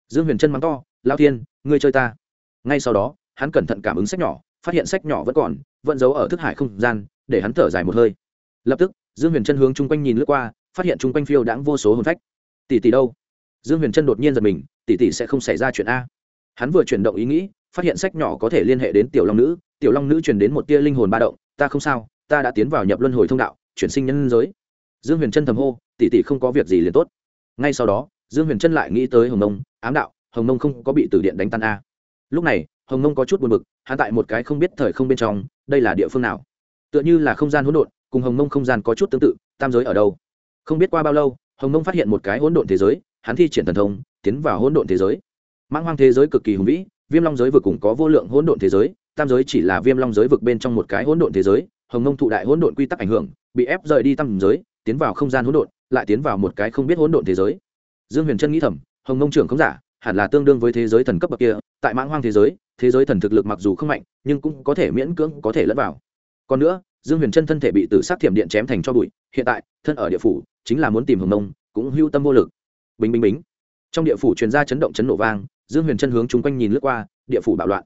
Dương huyền trân mắng to lao thiên, ngươi chơi ta. Ngay sau đó, hắn cẩn thận cảm ứng sách nhỏ, phát hiện sách nhỏ vẫn còn, vẫn giấu ở thức hải không gian, để hắn thở dài một hơi. Lập tức, dương huyền trân hướng chung quanh nhìn lướt qua, phát hiện chung quanh phiêu đãng vô số hồn phách. Tỷ tỷ đâu? Dương huyền trân đột nhiên giật mình, tỷ tỷ sẽ không xảy ra chuyện a. Hắn vừa chuyển động ý nghĩ, phát hiện sách nhỏ có thể liên hệ đến tiểu long nữ, tiểu long nữ truyền đến một tia linh hồn ba động, ta không sao, ta đã tiến vào nhập luân hồi thông đạo, chuyển sinh nhân giới. Dương huyền trân thầm hô, tỷ tỷ không có việc gì liền tốt. Ngay sau đó dương huyền trân lại nghĩ tới hồng nông, ám đạo, hồng nông không có bị tử điện đánh tan a. Lúc này, hồng nông có chút buồn b ự c hắn tại một cái không biết thời không bên trong, đây là địa phương nào? Tựa như là không gian hỗn độn, cùng hồng nông không gian có chút tương tự, tam giới ở đâu? Không biết qua bao lâu, hồng nông phát hiện một cái hỗn độn thế giới, hắn thi triển thần thông, tiến vào hỗn độn thế giới. Mãng hoang thế giới cực kỳ hùng vĩ, viêm long giới vực cùng có vô lượng hỗn độn thế giới, tam giới chỉ là viêm long giới vực bên trong một cái hỗn độn thế giới, hồng nông thụ đại hỗn độn quy tắc ảnh hưởng, bị ép rời đi tam giới, tiến vào không gian hỗn độn, lại tiến vào một cái không biết hỗn độn thế giới dương huyền trân nghĩ thầm, hồng nông trưởng không giả, hẳn là tương đương với thế giới thần cấp bậc kia, tại mãng hoang thế giới thế giới thần thực lực mặc dù không mạnh, nhưng cũng có thể miễn cưỡng có thể lẫn vào. Còn nữa, dương huyền trân thân thể bị tử sát thiểm điện chém thành cho bụi, hiện tại, thân ở địa phủ, chính là muốn tìm hồng nông, cũng hưu tâm vô lực. Bình bình bính. Trong địa phủ truyền ra chấn động chấn nổ vang, dương huyền trân hướng chung quanh nhìn lướt qua, địa phủ bạo loạn.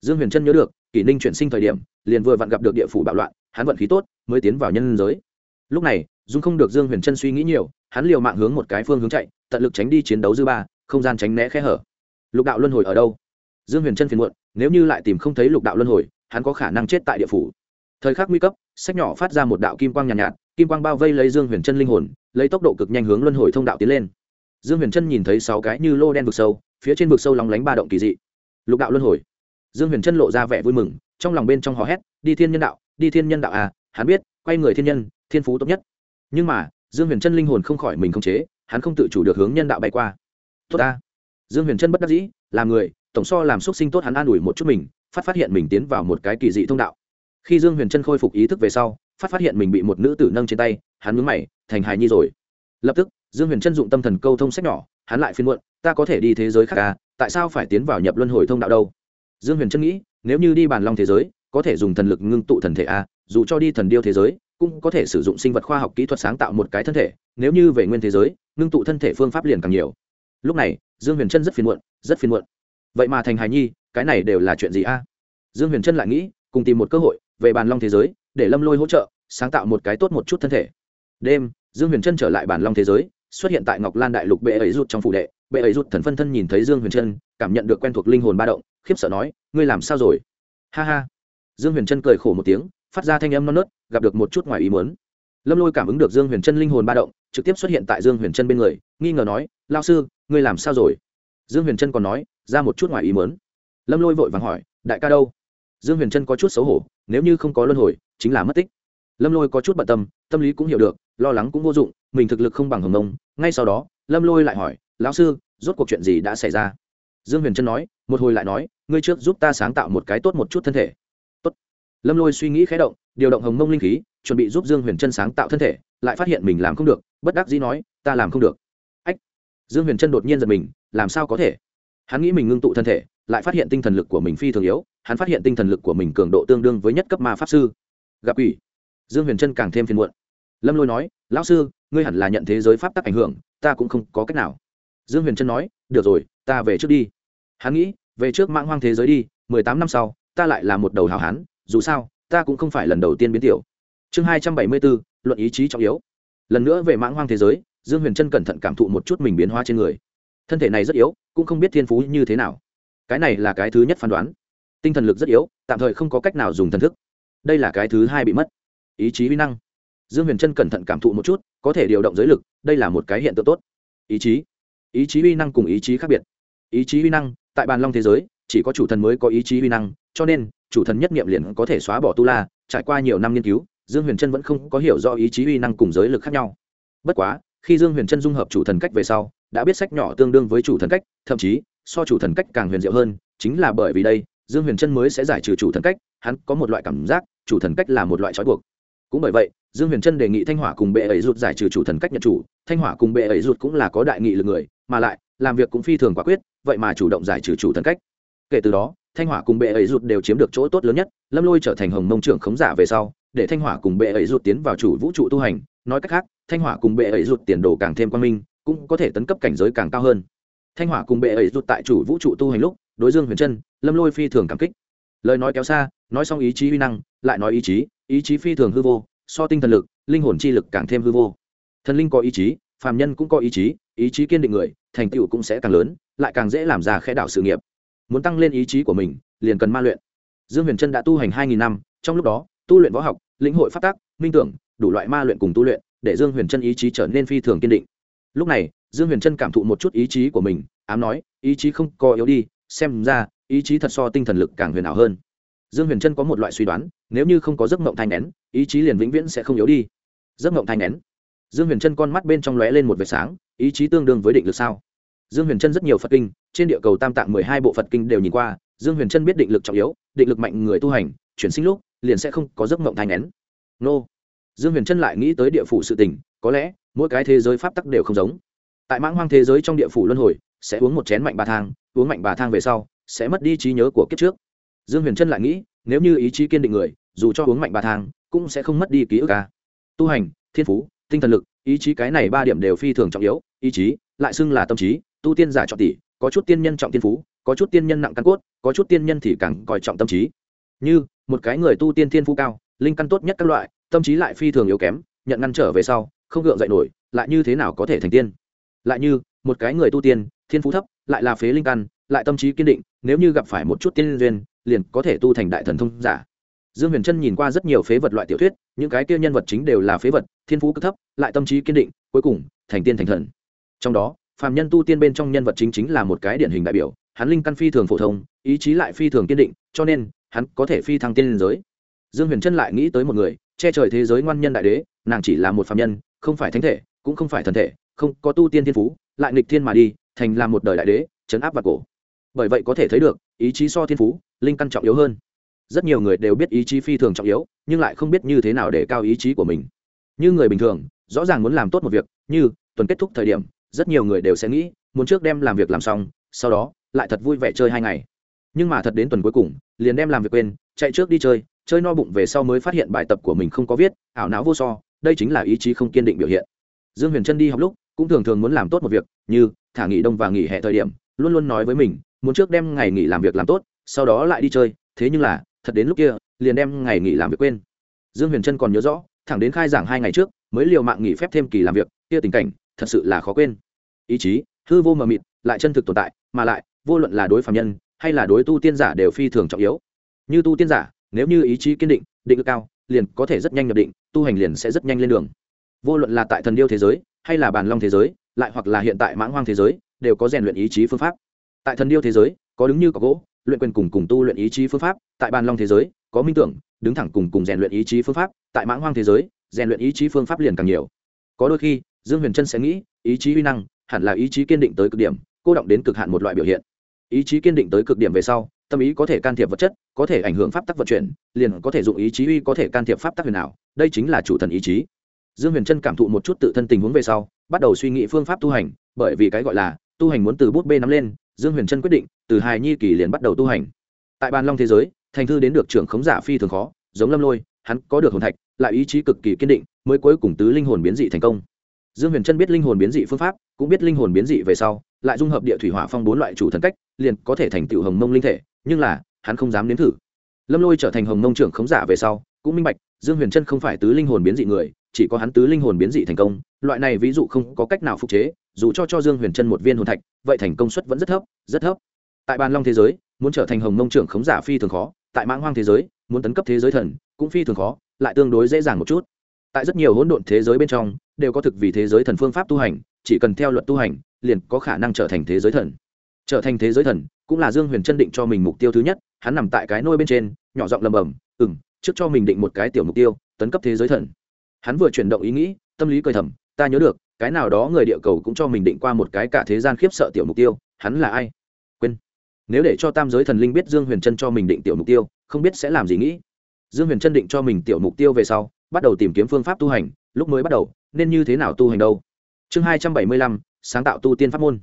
Dương huyền trân nhớ được, kỷ ninh chuyển sinh thời điểm, liền vừa vặn gặp được địa phủ bạo loạn, hắn vận khí tốt, mới tiến vào nhân giới. Lúc này, dung không được dương huyền trân suy nghĩ nhiều, hắn liều mạng hướng một cái phương hướng chạy tận lực tránh đi chiến đấu dư ba không gian tránh né khe hở. Lục đạo luân hồi ở đâu? Dương huyền trân phiền muộn nếu như lại tìm không thấy lục đạo luân hồi hắn có khả năng chết tại địa phủ. Thời khắc nguy cấp sách nhỏ phát ra một đạo kim quang nhàn nhạt, nhạt kim quang bao vây lấy dương huyền trân linh hồn lấy tốc độ cực nhanh hướng luân hồi thông đạo tiến lên. Dương huyền trân nhìn thấy sáu cái như lô đen vực sâu phía trên vực sâu lóng lánh ba động kỳ dị. Lục đạo luân hồi. Dương huyền trân lộ ra vẻ vui mừng trong lòng bên trong hò hét đi thiên nhân đạo đi thiên nhân đạo à hắn biết quay người thiên nhân thiên phú tốt nhất. Nhưng mà dương huyền trân linh hồn không khỏi mình không chế hắn không tự chủ được hướng nhân đạo bay qua. Tốt ta. Dương huyền trân bất đắc dĩ, làm người, tổng so làm xúc sinh tốt hắn an ủi một chút mình, phát phát hiện mình tiến vào một cái kỳ dị thông đạo. Khi dương huyền trân khôi phục ý thức về sau, phát phát hiện mình bị một nữ tử nâng trên tay, hắn mướn mày, thành hài nhi rồi. Lập tức, dương huyền trân dụng tâm thần câu thông sách nhỏ, hắn lại phiên muộn, ta có thể đi thế giới khác à tại sao phải tiến vào nhập luân hồi thông đạo đâu? Dương huyền trân nghĩ, nếu như đi bàn long thế giới, có thể dùng thần lực ngưng tụ thần thể a dù cho đi thần điêu thế giới, cũng có thể sử dụng sinh vật khoa học kỹ thuật sáng tạo một cái thân thể, nếu như về nguyên thế giới ngưng tụ thân thể phương pháp liền càng nhiều. Lúc này, dương huyền trân rất phiền muộn, rất phiền muộn. Vậy mà thành hài nhi, cái này đều là chuyện gì a? Dương huyền trân lại nghĩ, cùng tìm một cơ hội, về bàn long thế giới, để lâm lôi hỗ trợ, sáng tạo một cái tốt một chút thân thể. Đêm, dương huyền trân trở lại bàn long thế giới, xuất hiện tại ngọc lan đại lục bệ ấy rút trong phủ đệ. Bệ ấy rút thần phân thân nhìn thấy dương huyền trân cảm nhận được quen thuộc linh hồn ba động, khiếp sợ nói, ngươi làm sao rồi? Ha ha. Dương huyền trân cười khổ một tiếng, phát ra thanh âm non nớt, gặp được một chút ngoài ý muốn lâm lôi cảm ứng được dương huyền trân linh hồn ba động, trực tiếp xuất hiện tại dương huyền trân bên người, nghi ngờ nói lao sư, ngươi làm sao rồi? Dương huyền trân còn nói, ra một chút ngoài ý muốn. Lâm lôi vội vàng hỏi, đại ca đâu? Dương huyền trân có chút xấu hổ, nếu như không có luân hồi, chính là mất tích. Lâm lôi có chút bận tâm tâm lý cũng hiểu được, lo lắng cũng vô dụng, mình thực lực không bằng hồng nông. Ngay sau đó, lâm lôi lại hỏi, lão sư, rốt cuộc chuyện gì đã xảy ra? Dương huyền trân nói, một hồi lại nói, ngươi trước giúp ta sáng tạo một cái tốt một chút thân thể. Tốt. Lâm lôi suy nghĩ khé động điều động hồng mông linh khí, chuẩn bị giúp dương huyền trân sáng tạo thân thể, lại phát hiện mình làm không được, bất đắc dĩ nói, ta làm không được. Ách. Dương huyền trân đột nhiên giật mình, làm sao có thể? Hắn nghĩ mình ngưng tụ thân thể, lại phát hiện tinh thần lực của mình phi thường yếu, hắn phát hiện tinh thần lực của mình cường độ tương đương với nhất cấp ma pháp sư. Gặp ủy dương huyền trân càng thêm phiền muộn. Lâm lôi nói, lão sư, ngươi hẳn là nhận thế giới pháp tắc ảnh hưởng, ta cũng không có cách nào. Dương huyền trân nói, được rồi, ta về trước đi. Hắn nghĩ, về trước mạng hoang thế giới đi, mười tám năm sau, ta lại là một đầu hào hán, dù sao ta cũng không phải lần đầu tiên biến tiểu. Chương hai trăm bảy mươi bốn luận ý chí trọng yếu. Lần nữa về mãng hoang thế giới, dương huyền trân cẩn thận cảm thụ một chút mình biến hóa trên người. Thân thể này rất yếu, cũng không biết thiên phú như thế nào. Cái này là cái thứ nhất phán đoán. Tinh thần lực rất yếu, tạm thời không có cách nào dùng thần thức. Đây là cái thứ hai bị mất. Ý chí uy năng. Dương huyền trân cẩn thận cảm thụ một chút, có thể điều động giới lực, đây là một cái hiện tượng tốt. Ý chí. Ý chí uy năng cùng ý chí khác biệt. Ý chí uy năng, tại bàn long thế giới, chỉ có chủ thần mới có ý chí uy năng, cho nên chủ thần nhất nghiệm liền có thể xóa bỏ tu la, trải qua nhiều năm nghiên cứu, dương huyền trân vẫn không có hiểu rõ ý chí uy năng cùng giới lực khác nhau. Bất quá, khi dương huyền trân dung hợp chủ thần cách về sau, đã biết sách nhỏ tương đương với chủ thần cách, thậm chí, so chủ thần cách càng huyền diệu hơn, chính là bởi vì đây, dương huyền trân mới sẽ giải trừ chủ thần cách, hắn có một loại cảm giác, chủ thần cách là một loại trói buộc. Cũng bởi vậy, dương huyền trân đề nghị thanh hỏa cùng bệ ấy rụt giải trừ chủ thần cách nhận chủ, thanh hỏa cùng bệ ấy rụt cũng là có đại nghị lực người, mà lại, làm việc cũng phi thường quả quyết, vậy mà chủ động giải trừ chủ thần cách. Kể từ đó thanh hỏa cùng bệ ấy rụt đều chiếm được chỗ tốt lớn nhất lâm lôi trở thành hồng mông trưởng khống giả về sau để thanh hỏa cùng bệ ấy rụt tiến vào chủ vũ trụ tu hành. Nói cách khác thanh hỏa cùng bệ ấy rụt tiền đồ càng thêm quan minh cũng có thể tấn cấp cảnh giới càng cao hơn. Thanh hỏa cùng bệ ấy rụt tại chủ vũ trụ tu hành lúc đối dương huyền chân, lâm lôi phi thường cảm kích. Lời nói kéo xa nói xong ý chí uy năng lại nói ý chí ý chí phi thường hư vô so tinh thần lực linh hồn chi lực càng thêm hư vô. Thần linh có ý chí phàm nhân cũng có ý chí ý chí kiên định người thành tựu cũng sẽ càng lớn lại càng dễ làm ra khẽ đảo sự nghiệp muốn tăng lên ý chí của mình, liền cần ma luyện. Dương huyền trân đã tu hành hai nghìn năm, trong lúc đó, tu luyện võ học, lĩnh hội phát tác minh tưởng, đủ loại ma luyện cùng tu luyện, để dương huyền trân ý chí trở nên phi thường kiên định. Lúc này, dương huyền trân cảm thụ một chút ý chí của mình, ám nói, ý chí không có yếu đi, xem ra, ý chí thật so tinh thần lực càng huyền ảo hơn. Dương huyền trân có một loại suy đoán, nếu như không có giấc mộng thanh nén, ý chí liền vĩnh viễn sẽ không yếu đi. Giấc mộng thanh nén. Dương huyền trân con mắt bên trong lóe lên một vệt sáng, ý chí tương đương với định lực sao? Dương huyền trân rất nhiều phật kinh, trên địa cầu tam tạng mười hai bộ phật kinh đều nhìn qua, dương huyền trân biết định lực trọng yếu, định lực mạnh người tu hành, chuyển sinh lúc, liền sẽ không có giấc mộng thanh nén nô. Dương huyền trân lại nghĩ tới địa phủ sự tình, có lẽ, mỗi cái thế giới pháp tắc đều không giống. Tại mãng hoang thế giới trong địa phủ luân hồi, sẽ uống một chén mạnh bà thang, uống mạnh bà thang về sau, sẽ mất đi trí nhớ của kiếp trước. Dương huyền trân lại nghĩ, nếu như ý chí kiên định người, dù cho uống mạnh bà thang, cũng sẽ không mất đi ký ức ca tu hành, thiên phú, tinh thần lực, ý chí cái này ba điểm đều phi thường trọng yếu, ý chí, lại xưng là tâm trí tu tiên giả trọng tỷ, có chút tiên nhân trọng tiên phú, có chút tiên nhân nặng căn cốt, có chút tiên nhân thì càng coi trọng tâm trí. Như, một cái người tu tiên thiên phú cao, linh căn tốt nhất các loại, tâm trí lại phi thường yếu kém, nhận ngăn trở về sau, không gượng dậy nổi, lại như thế nào có thể thành tiên? Lại như, một cái người tu tiên, thiên phú thấp, lại là phế linh căn, lại tâm trí kiên định, nếu như gặp phải một chút tiên duyên, liền có thể tu thành đại thần thông giả. Dương huyền trân nhìn qua rất nhiều phế vật loại tiểu thuyết, những cái kia nhân vật chính đều là phế vật, thiên phú cực thấp, lại tâm trí kiên định, cuối cùng thành tiên thành thần. Trong đó phàm nhân tu tiên bên trong nhân vật chính chính là một cái điển hình đại biểu, hắn linh căn phi thường phổ thông, ý chí lại phi thường kiên định, cho nên, hắn có thể phi thăng tiên liên giới. Dương huyền trân lại nghĩ tới một người, che trời thế giới ngoan nhân đại đế, nàng chỉ là một phàm nhân, không phải thánh thể, cũng không phải thần thể, không có tu tiên thiên phú, lại nghịch thiên mà đi, thành là một đời đại đế chấn áp và cổ. Bởi vậy có thể thấy được, ý chí so thiên phú, linh căn trọng yếu hơn. Rất nhiều người đều biết ý chí phi thường trọng yếu, nhưng lại không biết như thế nào để cao ý chí của mình. Như người bình thường, rõ ràng muốn làm tốt một việc, như tuần kết thúc thời điểm rất nhiều người đều sẽ nghĩ, muốn trước đem làm việc làm xong, sau đó, lại thật vui vẻ chơi hai ngày. Nhưng mà thật đến tuần cuối cùng, liền đem làm việc quên, chạy trước đi chơi chơi no bụng về sau mới phát hiện bài tập của mình không có viết, ảo não vô so, đây chính là ý chí không kiên định biểu hiện. Dương huyền trân đi học lúc, cũng thường thường muốn làm tốt một việc, như thả nghỉ đông và nghỉ hè thời điểm, luôn luôn nói với mình, muốn trước đem ngày nghỉ làm việc làm tốt, sau đó lại đi chơi, thế nhưng là, thật đến lúc kia, liền đem ngày nghỉ làm việc quên. Dương huyền trân còn nhớ rõ, thẳng đến khai giảng hai ngày trước, mới liều mạng nghỉ phép thêm kỳ làm việc, kia tình cảnh thật sự là khó quên. Ý chí, hư vô mờ mịt, lại chân thực tồn tại, mà lại, vô luận là đối phạm nhân, hay là đối tu tiên giả đều phi thường trọng yếu. Như tu tiên giả, nếu như ý chí kiên định định lực cao, liền có thể rất nhanh nhập định, tu hành liền sẽ rất nhanh lên đường. Vô luận là tại thần điêu thế giới, hay là bàn long thế giới, lại hoặc là hiện tại mãng hoang thế giới, đều có rèn luyện ý chí phương pháp. Tại thần điêu thế giới, có đứng như có gỗ, luyện quyền cùng cùng tu luyện ý chí phương pháp. Tại bàn long thế giới, có minh tưởng, đứng thẳng cùng cùng rèn luyện ý chí phương pháp. Tại mãng hoang thế giới, rèn luyện ý chí phương pháp liền càng nhiều. Có đôi khi dương huyền trân sẽ nghĩ, ý chí uy năng hẳn là ý chí kiên định tới cực điểm, cô động đến cực hạn một loại biểu hiện. Ý chí kiên định tới cực điểm về sau, tâm ý có thể can thiệp vật chất, có thể ảnh hưởng pháp tắc vận chuyển, liền có thể dụng ý chí uy có thể can thiệp pháp tắc huyền ảo. Đây chính là chủ thần ý chí. Dương huyền trân cảm thụ một chút tự thân tình huống về sau, bắt đầu suy nghĩ phương pháp tu hành, bởi vì cái gọi là tu hành muốn từ bút bê nắm lên, dương huyền trân quyết định, từ hài nhi kỳ liền bắt đầu tu hành. Tại bàn long thế giới, thành thư đến được trưởng khống giả phi thường khó, giống lâm lôi, hắn có được hồn thạch, lại ý chí cực kỳ kiên định, mới cuối cùng tứ linh hồn biến dị thành công dương huyền trân biết linh hồn biến dị phương pháp, cũng biết linh hồn biến dị về sau, lại dung hợp địa thủy hỏa phong bốn loại chủ thần cách, liền có thể thành tựu hồng mông linh thể, nhưng là, hắn không dám nếm thử. Lâm lôi trở thành hồng mông trưởng khống giả về sau, cũng minh bạch, dương huyền trân không phải tứ linh hồn biến dị người, chỉ có hắn tứ linh hồn biến dị thành công, loại này ví dụ không có cách nào phục chế, dù cho cho dương huyền trân một viên hồn thạch, vậy thành công suất vẫn rất thấp rất thấp. Tại bàn long thế giới, muốn trở thành hồng mông trưởng khống giả phi thường khó, tại mãng hoang thế giới, muốn tấn cấp thế giới thần, cũng phi thường khó, lại tương đối dễ dàng một chút tại rất nhiều hỗn độn thế giới bên trong, đều có thực vì thế giới thần phương pháp tu hành, chỉ cần theo luật tu hành, liền có khả năng trở thành thế giới thần. Trở thành thế giới thần cũng là dương huyền chân định cho mình mục tiêu thứ nhất, hắn nằm tại cái nôi bên trên, nhỏ giọng lầm bầm ừ m trước cho mình định một cái tiểu mục tiêu, tấn cấp thế giới thần. Hắn vừa chuyển động ý nghĩ, tâm lý cười thầm, ta nhớ được, cái nào đó người địa cầu cũng cho mình định qua một cái cả thế gian khiếp sợ tiểu mục tiêu, hắn là ai? Quên. Nếu để cho tam giới thần linh biết dương huyền trân cho mình định tiểu mục tiêu, không biết sẽ làm gì nghĩ. Dương huyền trân định cho mình tiểu mục tiêu về sau bắt đầu tìm kiếm phương pháp tu hành, lúc mới bắt đầu, nên như thế nào tu hành đâu? Chương hai trăm bảy mươi lăm, sáng tạo tu tiên pháp môn.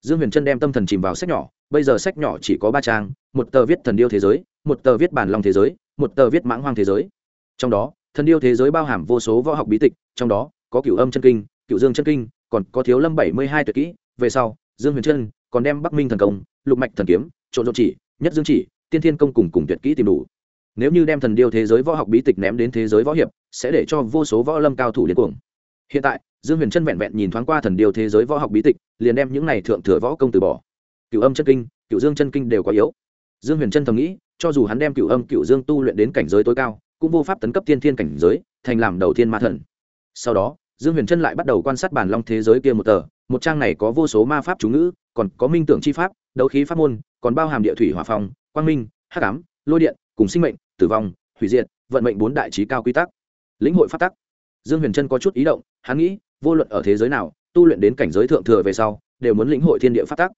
Dương huyền trân đem tâm thần chìm vào sách nhỏ, bây giờ sách nhỏ chỉ có ba trang, một tờ viết thần điêu thế giới, một tờ viết bản long thế giới, một tờ viết mãng hoang thế giới. Trong đó, thần điêu thế giới bao hàm vô số võ học bí tịch, trong đó, có cửu âm chân kinh, cửu dương chân kinh, còn có thiếu lâm bảy mươi hai tuyệt kỹ. Về sau, dương huyền trân còn đem bắc minh thần công, lục mạch thần kiếm, trộn rộn chỉ, nhất dương chỉ, tiên thiên công cùng cùng tuyệt kỹ tìm đủ nếu như đem thần điêu thế giới võ học bí tịch ném đến thế giới võ hiệp sẽ để cho vô số võ lâm cao thủ điên cuồng. Hiện tại dương huyền trân vẹn vẹn nhìn thoáng qua thần điêu thế giới võ học bí tịch liền đem những này thượng thừa võ công từ bỏ. Cựu âm chân kinh cựu dương chân kinh đều quá yếu. Dương huyền trân thầm nghĩ cho dù hắn đem cựu âm cựu dương tu luyện đến cảnh giới tối cao cũng vô pháp tấn cấp thiên thiên cảnh giới thành làm đầu tiên ma thần. Sau đó dương huyền trân lại bắt đầu quan sát bản long thế giới kia một tờ một trang này có vô số ma pháp chú ngữ còn có minh tưởng chi pháp đấu khí pháp môn còn bao hàm địa thủy hỏa phòng, quang minh hắc ám lôi điện cùng sinh mệnh, tử vong, hủy diệt, vận mệnh bốn đại trí cao quy tắc. Lĩnh hội phát tắc. Dương huyền trân có chút ý động, hắn nghĩ, vô luận ở thế giới nào, tu luyện đến cảnh giới thượng thừa về sau, đều muốn lĩnh hội thiên địa phát tắc.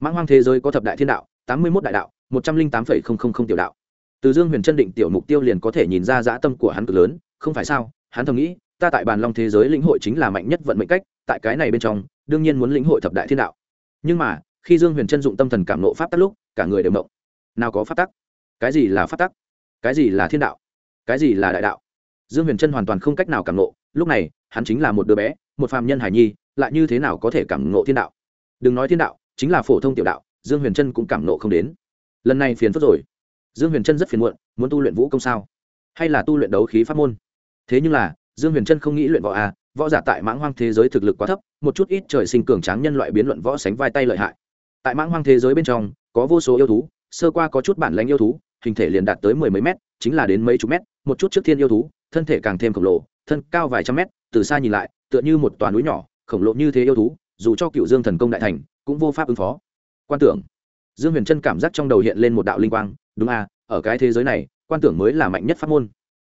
Mãng hoang thế giới có thập đại thiên đạo, tám mươi một đại đạo, một trăm linh tám phẩy không không không tiểu đạo. Từ dương huyền trân định tiểu mục tiêu liền có thể nhìn ra dã tâm của hắn cực lớn, không phải sao? Hắn thầm nghĩ, ta tại bàn long thế giới lĩnh hội chính là mạnh nhất vận mệnh cách, tại cái này bên trong, đương nhiên muốn lĩnh hội thập đại thiên đạo. Nhưng mà, khi dương huyền trân dụng tâm thần cảm nộ pháp tắc lúc, cả người đều động nào có pháp tắc? Cái gì là pháp tắc, cái gì là thiên đạo, cái gì là đại đạo? Dương huyền trân hoàn toàn không cách nào cảm nộ lúc này, hắn chính là một đứa bé, một phàm nhân hải nhi, lại như thế nào có thể cảm nộ thiên đạo? Đừng nói thiên đạo, chính là phổ thông tiểu đạo, dương huyền trân cũng cảm nộ không đến. Lần này phiền phức rồi. Dương huyền trân rất phiền muộn, muốn tu luyện vũ công sao? Hay là tu luyện đấu khí pháp môn? Thế nhưng là, dương huyền trân không nghĩ luyện võ à võ giả tại mãng hoang thế giới thực lực quá thấp, một chút ít trời sinh cường tráng nhân loại biến luận võ sánh vai tay lợi hại. Tại mãng hoang thế giới bên trong, có vô số yêu thú, sơ qua có chút bản lãnh yêu thú hình thể liền đạt tới mười mấy mét, chính là đến mấy chục mét, một chút trước thiên yêu thú, thân thể càng thêm khổng lồ, thân cao vài trăm mét, từ xa nhìn lại, tựa như một toàn núi nhỏ, khổng lồ như thế yêu thú, dù cho cựu dương thần công đại thành, cũng vô pháp ứng phó. Quan tưởng. Dương huyền trân cảm giác trong đầu hiện lên một đạo linh quang, đúng à ở cái thế giới này, quan tưởng mới là mạnh nhất pháp môn.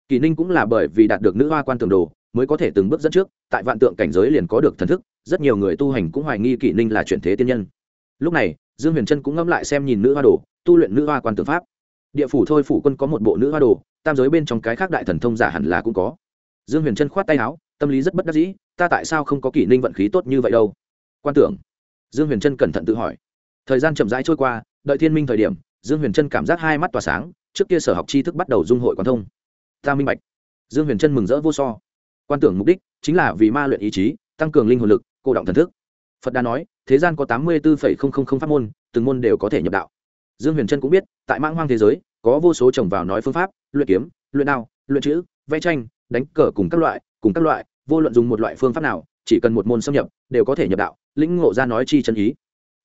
Kỳ ninh cũng là bởi vì đạt được nữ hoa quan tưởng đồ, mới có thể từng bước dẫn trước, tại vạn tượng cảnh giới liền có được thần thức, rất nhiều người tu hành cũng hoài nghi kỷ ninh là chuyển thế tiên nhân. Lúc này, dương huyền trân cũng ngẫm lại xem nhìn nữ hoa đồ, tu luyện nữ hoa quan tưởng pháp địa phủ thôi phủ quân có một bộ nữ hoa đồ, tam giới bên trong cái khác đại thần thông giả hẳn là cũng có. Dương huyền trân khoát tay áo, tâm lý rất bất đắc dĩ, ta tại sao không có kỷ ninh vận khí tốt như vậy đâu? Quan tưởng. Dương huyền trân cẩn thận tự hỏi. Thời gian chậm rãi trôi qua, đợi thiên minh thời điểm, dương huyền trân cảm giác hai mắt tỏa sáng, trước kia sở học tri thức bắt đầu dung hội quan thông. Ta minh bạch. Dương huyền trân mừng rỡ vô so. Quan tưởng mục đích chính là vì ma luyện ý chí, tăng cường linh hồn lực, cô động thần thức. Phật đã nói, thế gian có tám mươi bốn pháp môn, từng môn đều có thể nhập đạo dương huyền trân cũng biết, tại mãng hoang thế giới, có vô số trồng vào nói phương pháp, luyện kiếm, luyện đao, luyện chữ, vẽ tranh, đánh cờ cùng các loại, cùng các loại, vô luận dùng một loại phương pháp nào, chỉ cần một môn xâm nhập, đều có thể nhập đạo, lĩnh ngộ ra nói chi chân ý.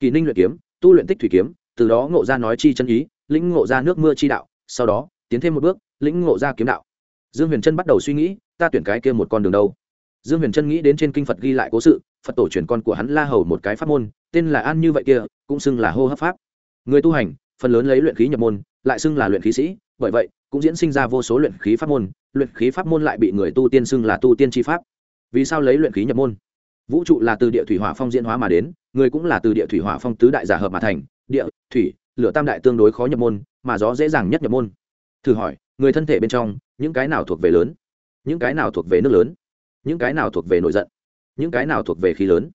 Kỳ ninh luyện kiếm, tu luyện tích thủy kiếm, từ đó ngộ ra nói chi chân ý, lĩnh ngộ ra nước mưa chi đạo, sau đó, tiến thêm một bước, lĩnh ngộ ra kiếm đạo. Dương huyền trân bắt đầu suy nghĩ, ta tuyển cái kia một con đường đâu? Dương huyền trân nghĩ đến trên kinh phật ghi lại cố sự, phật tổ truyền con của hắn la hầu một cái pháp môn, tên là an như vậy kia, cũng xưng là hô hấp pháp người tu hành, phần lớn lấy luyện khí nhập môn, lại xưng là luyện khí sĩ, bởi vậy, cũng diễn sinh ra vô số luyện khí pháp môn, luyện khí pháp môn lại bị người tu tiên xưng là tu tiên tri pháp. Vì sao lấy luyện khí nhập môn? Vũ trụ là từ địa thủy hỏa phong diễn hóa mà đến, người cũng là từ địa thủy hỏa phong tứ đại giả hợp mà thành, địa, thủy, lửa tam đại tương đối khó nhập môn, mà gió dễ dàng nhất nhập môn. Thử hỏi, người thân thể bên trong, những cái nào thuộc về lớn? Những cái nào thuộc về nước lớn? Những cái nào thuộc về nội giận? Những cái nào thuộc về khí lớn?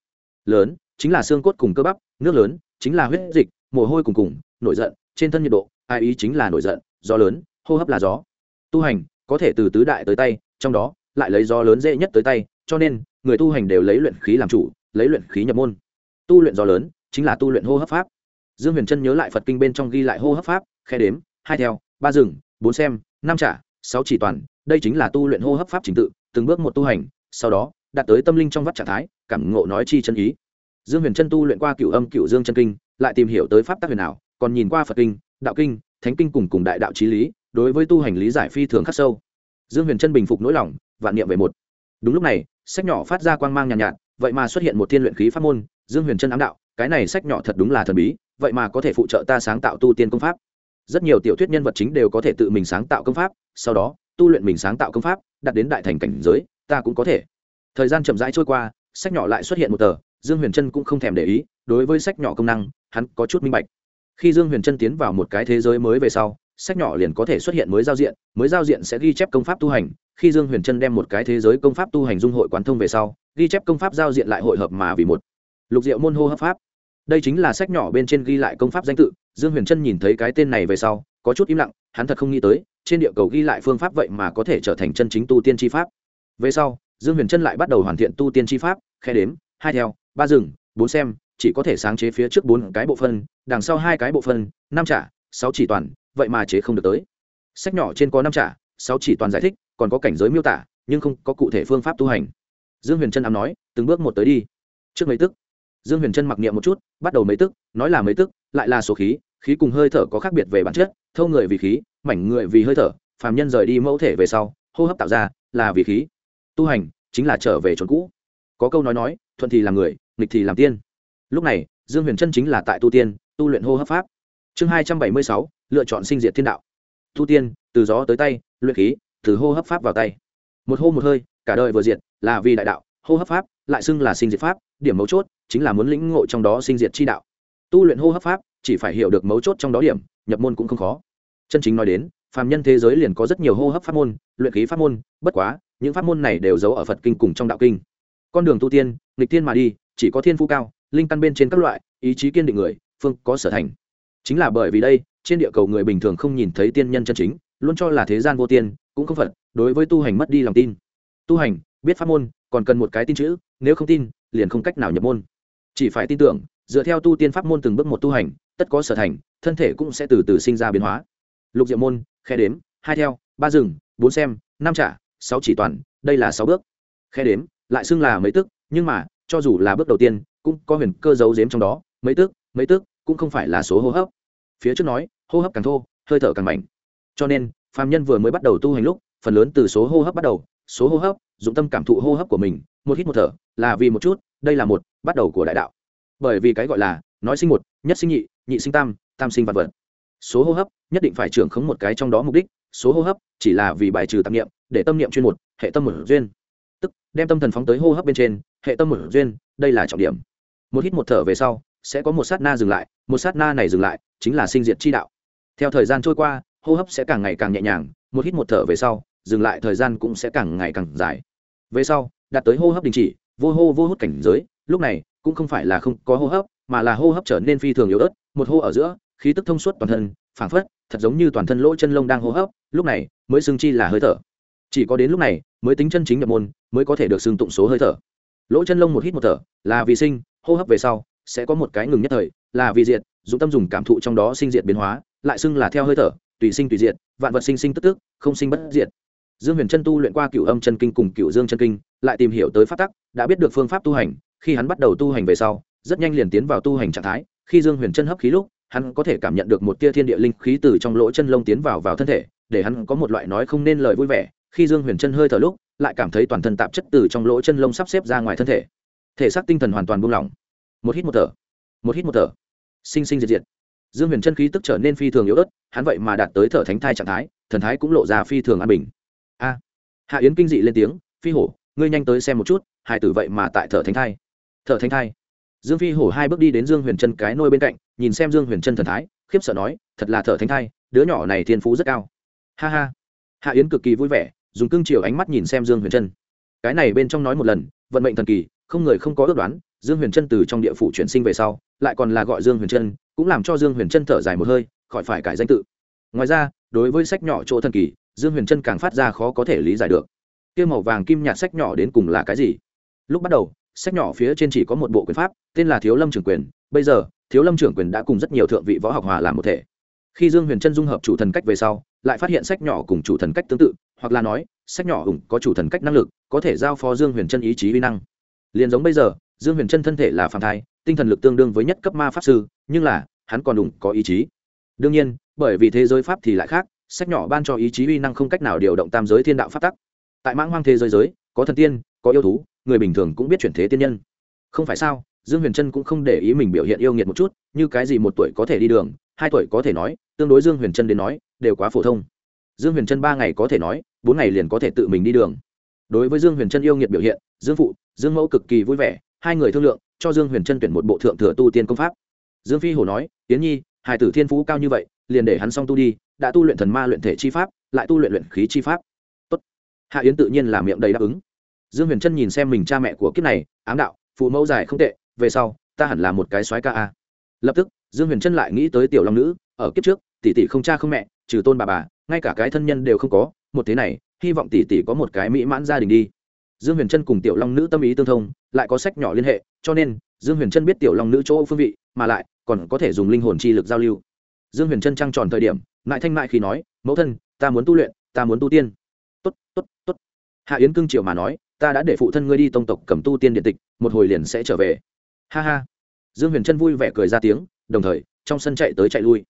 Lớn, chính là xương cốt cùng cơ bắp, nước lớn, chính là huyết dịch mồ hôi cùng cùng, nổi giận, trên thân nhiệt độ, ai ý chính là nổi giận, gió lớn, hô hấp là gió. Tu hành, có thể từ tứ đại tới tay, trong đó, lại lấy gió lớn dễ nhất tới tay, cho nên, người tu hành đều lấy luyện khí làm chủ, lấy luyện khí nhập môn. Tu luyện gió lớn, chính là tu luyện hô hấp pháp. Dương huyền trân nhớ lại phật kinh bên trong ghi lại hô hấp pháp, khe đếm, hai theo, ba rừng bốn xem, năm trả, sáu chỉ toàn, đây chính là tu luyện hô hấp pháp trình tự, từng bước một tu hành, sau đó, đạt tới tâm linh trong vắt trạng thái, cảm ngộ nói chi chân ý. Dương huyền trân tu luyện qua cựu âm cựu dương chân kinh lại tìm hiểu tới pháp tác huyền ảo còn nhìn qua phật kinh đạo kinh thánh kinh cùng cùng đại đạo trí lý đối với tu hành lý giải phi thường khắc sâu. Dương huyền trân bình phục nỗi lòng vạn niệm về một. Đúng lúc này sách nhỏ phát ra quang mang nhàn nhạt, nhạt vậy mà xuất hiện một thiên luyện khí pháp môn dương huyền trân ám đạo cái này sách nhỏ thật đúng là thần bí vậy mà có thể phụ trợ ta sáng tạo tu tiên công pháp. Rất nhiều tiểu thuyết nhân vật chính đều có thể tự mình sáng tạo công pháp sau đó tu luyện mình sáng tạo công pháp đạt đến đại thành cảnh giới ta cũng có thể. Thời gian chậm rãi trôi qua sách nhỏ lại xuất hiện một tờ dương huyền trân cũng không thèm để ý, đối với sách nhỏ công năng, hắn có chút minh bạch. Khi dương huyền trân tiến vào một cái thế giới mới về sau, sách nhỏ liền có thể xuất hiện mới giao diện, mới giao diện sẽ ghi chép công pháp tu hành. Khi dương huyền trân đem một cái thế giới công pháp tu hành dung hội quán thông về sau, ghi chép công pháp giao diện lại hội hợp mà vì một. Lục diệu môn hô hấp pháp. Đây chính là sách nhỏ bên trên ghi lại công pháp danh tự, dương huyền trân nhìn thấy cái tên này về sau, có chút im lặng, hắn thật không nghĩ tới, trên địa cầu ghi lại phương pháp vậy mà có thể trở thành chân chính tu tiên tri pháp. Về sau, dương huyền trân lại bắt đầu hoàn thiện tu tiên tri pháp, khe đếm, hai theo ba rừng, bốn xem, chỉ có thể sáng chế phía trước bốn cái bộ phân, đằng sau hai cái bộ phân, năm trả, sáu chỉ toàn, vậy mà chế không được tới. Sách nhỏ trên có năm trả, sáu chỉ toàn giải thích, còn có cảnh giới miêu tả, nhưng không có cụ thể phương pháp tu hành. Dương huyền trân ám nói, từng bước một tới đi. Trước mấy tức, dương huyền trân mặc niệm một chút, bắt đầu mấy tức, nói là mấy tức, lại là số khí khí cùng hơi thở có khác biệt về bản chất, thâu người vì khí, mảnh người vì hơi thở, phàm nhân rời đi mẫu thể về sau, hô hấp tạo ra là vì khí. Tu hành chính là trở về chốn cũ. Có câu nói nói, thuận thì là người nghịch thì làm tiên. Lúc này, dương huyền trân chính là tại tu tiên, tu luyện hô hấp pháp. Chương hai trăm bảy mươi sáu, lựa chọn sinh diệt thiên đạo. Tu tiên, từ gió tới tay, luyện khí, từ hô hấp pháp vào tay. Một hô một hơi, cả đời vừa diệt, là vì đại đạo, hô hấp pháp, lại xưng là sinh diệt pháp, điểm mấu chốt chính là muốn lĩnh ngộ trong đó sinh diệt chi đạo. Tu luyện hô hấp pháp, chỉ phải hiểu được mấu chốt trong đó điểm, nhập môn cũng không khó. Chân chính nói đến, phàm nhân thế giới liền có rất nhiều hô hấp pháp môn, luyện khí pháp môn, bất quá, những pháp môn này đều giấu ở phật kinh cùng trong đạo kinh. Con đường tu tiên, nghịch tiên mà đi chỉ có thiên phú cao, linh căn bên trên các loại, ý chí kiên định người, phương có sở thành. Chính là bởi vì đây, trên địa cầu người bình thường không nhìn thấy tiên nhân chân chính, luôn cho là thế gian vô tiên, cũng không phật đối với tu hành mất đi lòng tin. Tu hành, biết pháp môn, còn cần một cái tin chữ, nếu không tin, liền không cách nào nhập môn. Chỉ phải tin tưởng, dựa theo tu tiên pháp môn từng bước một tu hành, tất có sở thành, thân thể cũng sẽ từ từ sinh ra biến hóa. Lục diệu môn, khe đếm, hai theo, ba rừng, bốn xem, năm trả, sáu chỉ toàn, đây là sáu bước. Khe đếm, lại xưng là mấy tức, nhưng mà cho dù là bước đầu tiên, cũng có huyền cơ giấu giếm trong đó, mấy tức mấy tức cũng không phải là số hô hấp. Phía trước nói, hô hấp càng thô, hơi thở càng mạnh. Cho nên, phàm nhân vừa mới bắt đầu tu hành lúc, phần lớn từ số hô hấp bắt đầu, số hô hấp, dụng tâm cảm thụ hô hấp của mình, một hít một thở, là vì một chút, đây là một, bắt đầu của đại đạo. Bởi vì cái gọi là, nói sinh một, nhất sinh nhị nhị sinh tam tam sinh vật vật. Số hô hấp, nhất định phải trưởng khống một cái trong đó mục đích, số hô hấp, chỉ là vì bài trừ tạp niệm, để tâm niệm chuyên một, hệ tâm một duyên. Tức, đem tâm thần phóng tới hô hấp bên trên hệ tâm một duyên, đây là trọng điểm. Một hít một thở về sau, sẽ có một sát na dừng lại, một sát na này dừng lại, chính là sinh diệt chi đạo. Theo thời gian trôi qua, hô hấp sẽ càng ngày càng nhẹ nhàng, một hít một thở về sau, dừng lại thời gian cũng sẽ càng ngày càng dài. Về sau, đạt tới hô hấp đình chỉ, vô hô vô hút cảnh giới, lúc này cũng không phải là không có hô hấp, mà là hô hấp trở nên phi thường yếu ớt, một hô ở giữa, khí tức thông suốt toàn thân, phảng phất, thật giống như toàn thân lỗ chân lông đang hô hấp, lúc này mới xương chi là hơi thở. Chỉ có đến lúc này mới tính chân chính nhập môn, mới có thể được xương tụng số hơi thở lỗ chân lông một hít một thở, là vì sinh, hô hấp về sau, sẽ có một cái ngừng nhất thời, là vì diệt, dùng tâm dùng cảm thụ trong đó sinh diệt biến hóa, lại xưng là theo hơi thở, tùy sinh tùy diệt, vạn vật sinh sinh tức tức, không sinh bất diệt. Dương huyền chân tu luyện qua cựu âm chân kinh cùng cựu dương chân kinh, lại tìm hiểu tới pháp tắc, đã biết được phương pháp tu hành, khi hắn bắt đầu tu hành về sau, rất nhanh liền tiến vào tu hành trạng thái, khi dương huyền chân hấp khí lúc, hắn có thể cảm nhận được một tia thiên địa linh khí từ trong lỗ chân lông tiến vào vào thân thể, để hắn có một loại nói không nên lời vui vẻ, khi dương huyền chân hơi thở lúc lại cảm thấy toàn thân tạp chất từ trong lỗ chân lông sắp xếp ra ngoài thân thể. Thể xác tinh thần hoàn toàn buông lỏng. Một hít một thở. Một hít một thở. Sinh sinh diệt diệt. Dương huyền chân khí tức trở nên phi thường yếu ớt, hắn vậy mà đạt tới thở thánh thai trạng thái, thần thái cũng lộ ra phi thường an bình. A. Hạ yến kinh dị lên tiếng, phi hổ, ngươi nhanh tới xem một chút hải tử vậy mà tại thở thánh thai. Thở thánh thai? Dương phi hổ hai bước đi đến dương huyền chân cái nôi bên cạnh, nhìn xem dương huyền chân thần thái, khiếp sợ nói, thật là thở thánh thai, đứa nhỏ này thiên phú rất cao. Ha ha. Hạ yến cực kỳ vui vẻ dùng cương chiều ánh mắt nhìn xem dương huyền Trân, cái này bên trong nói một lần vận mệnh thần kỳ không người không có ước đoán dương huyền Trân từ trong địa phủ chuyển sinh về sau lại còn là gọi dương huyền Trân, cũng làm cho dương huyền Trân thở dài một hơi khỏi phải cải danh tự. Ngoài ra đối với sách nhỏ chỗ thần kỳ dương huyền Trân càng phát ra khó có thể lý giải được. Kia màu vàng kim nhạt sách nhỏ đến cùng là cái gì? Lúc bắt đầu sách nhỏ phía trên chỉ có một bộ quyền pháp tên là thiếu lâm trưởng quyền. Bây giờ thiếu lâm trưởng quyền đã cùng rất nhiều thượng vị võ học hòa làm một thể. Khi dương huyền Trân dung hợp chủ thần cách về sau lại phát hiện sách nhỏ cùng chủ thần cách tương tự, hoặc là nói, sách nhỏ ủng có chủ thần cách năng lực, có thể giao phó dương huyền chân ý chí uy năng. Liền giống bây giờ, dương huyền chân thân thể là phàm thai, tinh thần lực tương đương với nhất cấp ma pháp sư, nhưng là, hắn còn ủng có ý chí. Đương nhiên, bởi vì thế giới pháp thì lại khác, sách nhỏ ban cho ý chí uy năng không cách nào điều động tam giới thiên đạo pháp tắc. Tại mãng hoang thế giới giới, có thần tiên, có yêu thú, người bình thường cũng biết chuyển thế tiên nhân. Không phải sao, dương huyền trân cũng không để ý mình biểu hiện yêu nghiệt một chút, như cái gì một tuổi có thể đi đường hai tuổi có thể nói, tương đối dương huyền trân đến nói, đều quá phổ thông. Dương huyền trân ba ngày có thể nói, bốn ngày liền có thể tự mình đi đường. Đối với dương huyền trân yêu nghiệt biểu hiện, dương phụ, dương mẫu cực kỳ vui vẻ, hai người thương lượng, cho dương huyền trân tuyển một bộ thượng thừa tu tiên công pháp. Dương phi hồ nói tiến nhi hải tử thiên phú cao như vậy, liền để hắn xong tu đi, đã tu luyện thần ma luyện thể chi pháp, lại tu luyện luyện khí chi pháp. Tốt. hạ yến tự nhiên là miệng đầy đáp ứng. Dương huyền trân nhìn xem mình cha mẹ của kiếp này, ám đạo, phụ mẫu dài không tệ, về sau, ta hẳn là một cái soái ca a. Lập tức dương huyền trân lại nghĩ tới tiểu long nữ, ở kiếp trước, tỷ tỷ không cha không mẹ, trừ tôn bà bà, ngay cả cái thân nhân đều không có, một thế này, hy vọng tỷ tỷ có một cái mỹ mãn gia đình đi. Dương huyền trân cùng tiểu long nữ tâm ý tương thông, lại có sách nhỏ liên hệ, cho nên, dương huyền trân biết tiểu long nữ chỗ phương vị, mà lại, còn có thể dùng linh hồn chi lực giao lưu. Dương huyền trân trăng tròn thời điểm ngại thanh mại khi nói, mẫu thân, ta muốn tu luyện, ta muốn tu tiên. Tốt tốt tốt. Hạ yến cưng triệu mà nói, ta đã để phụ thân ngươi đi tông tộc cầm tu tiên điện tịch, một hồi liền sẽ trở về. Ha ha. Dương huyền trân vui vẻ cười ra tiếng đồng thời, trong sân chạy tới chạy lui.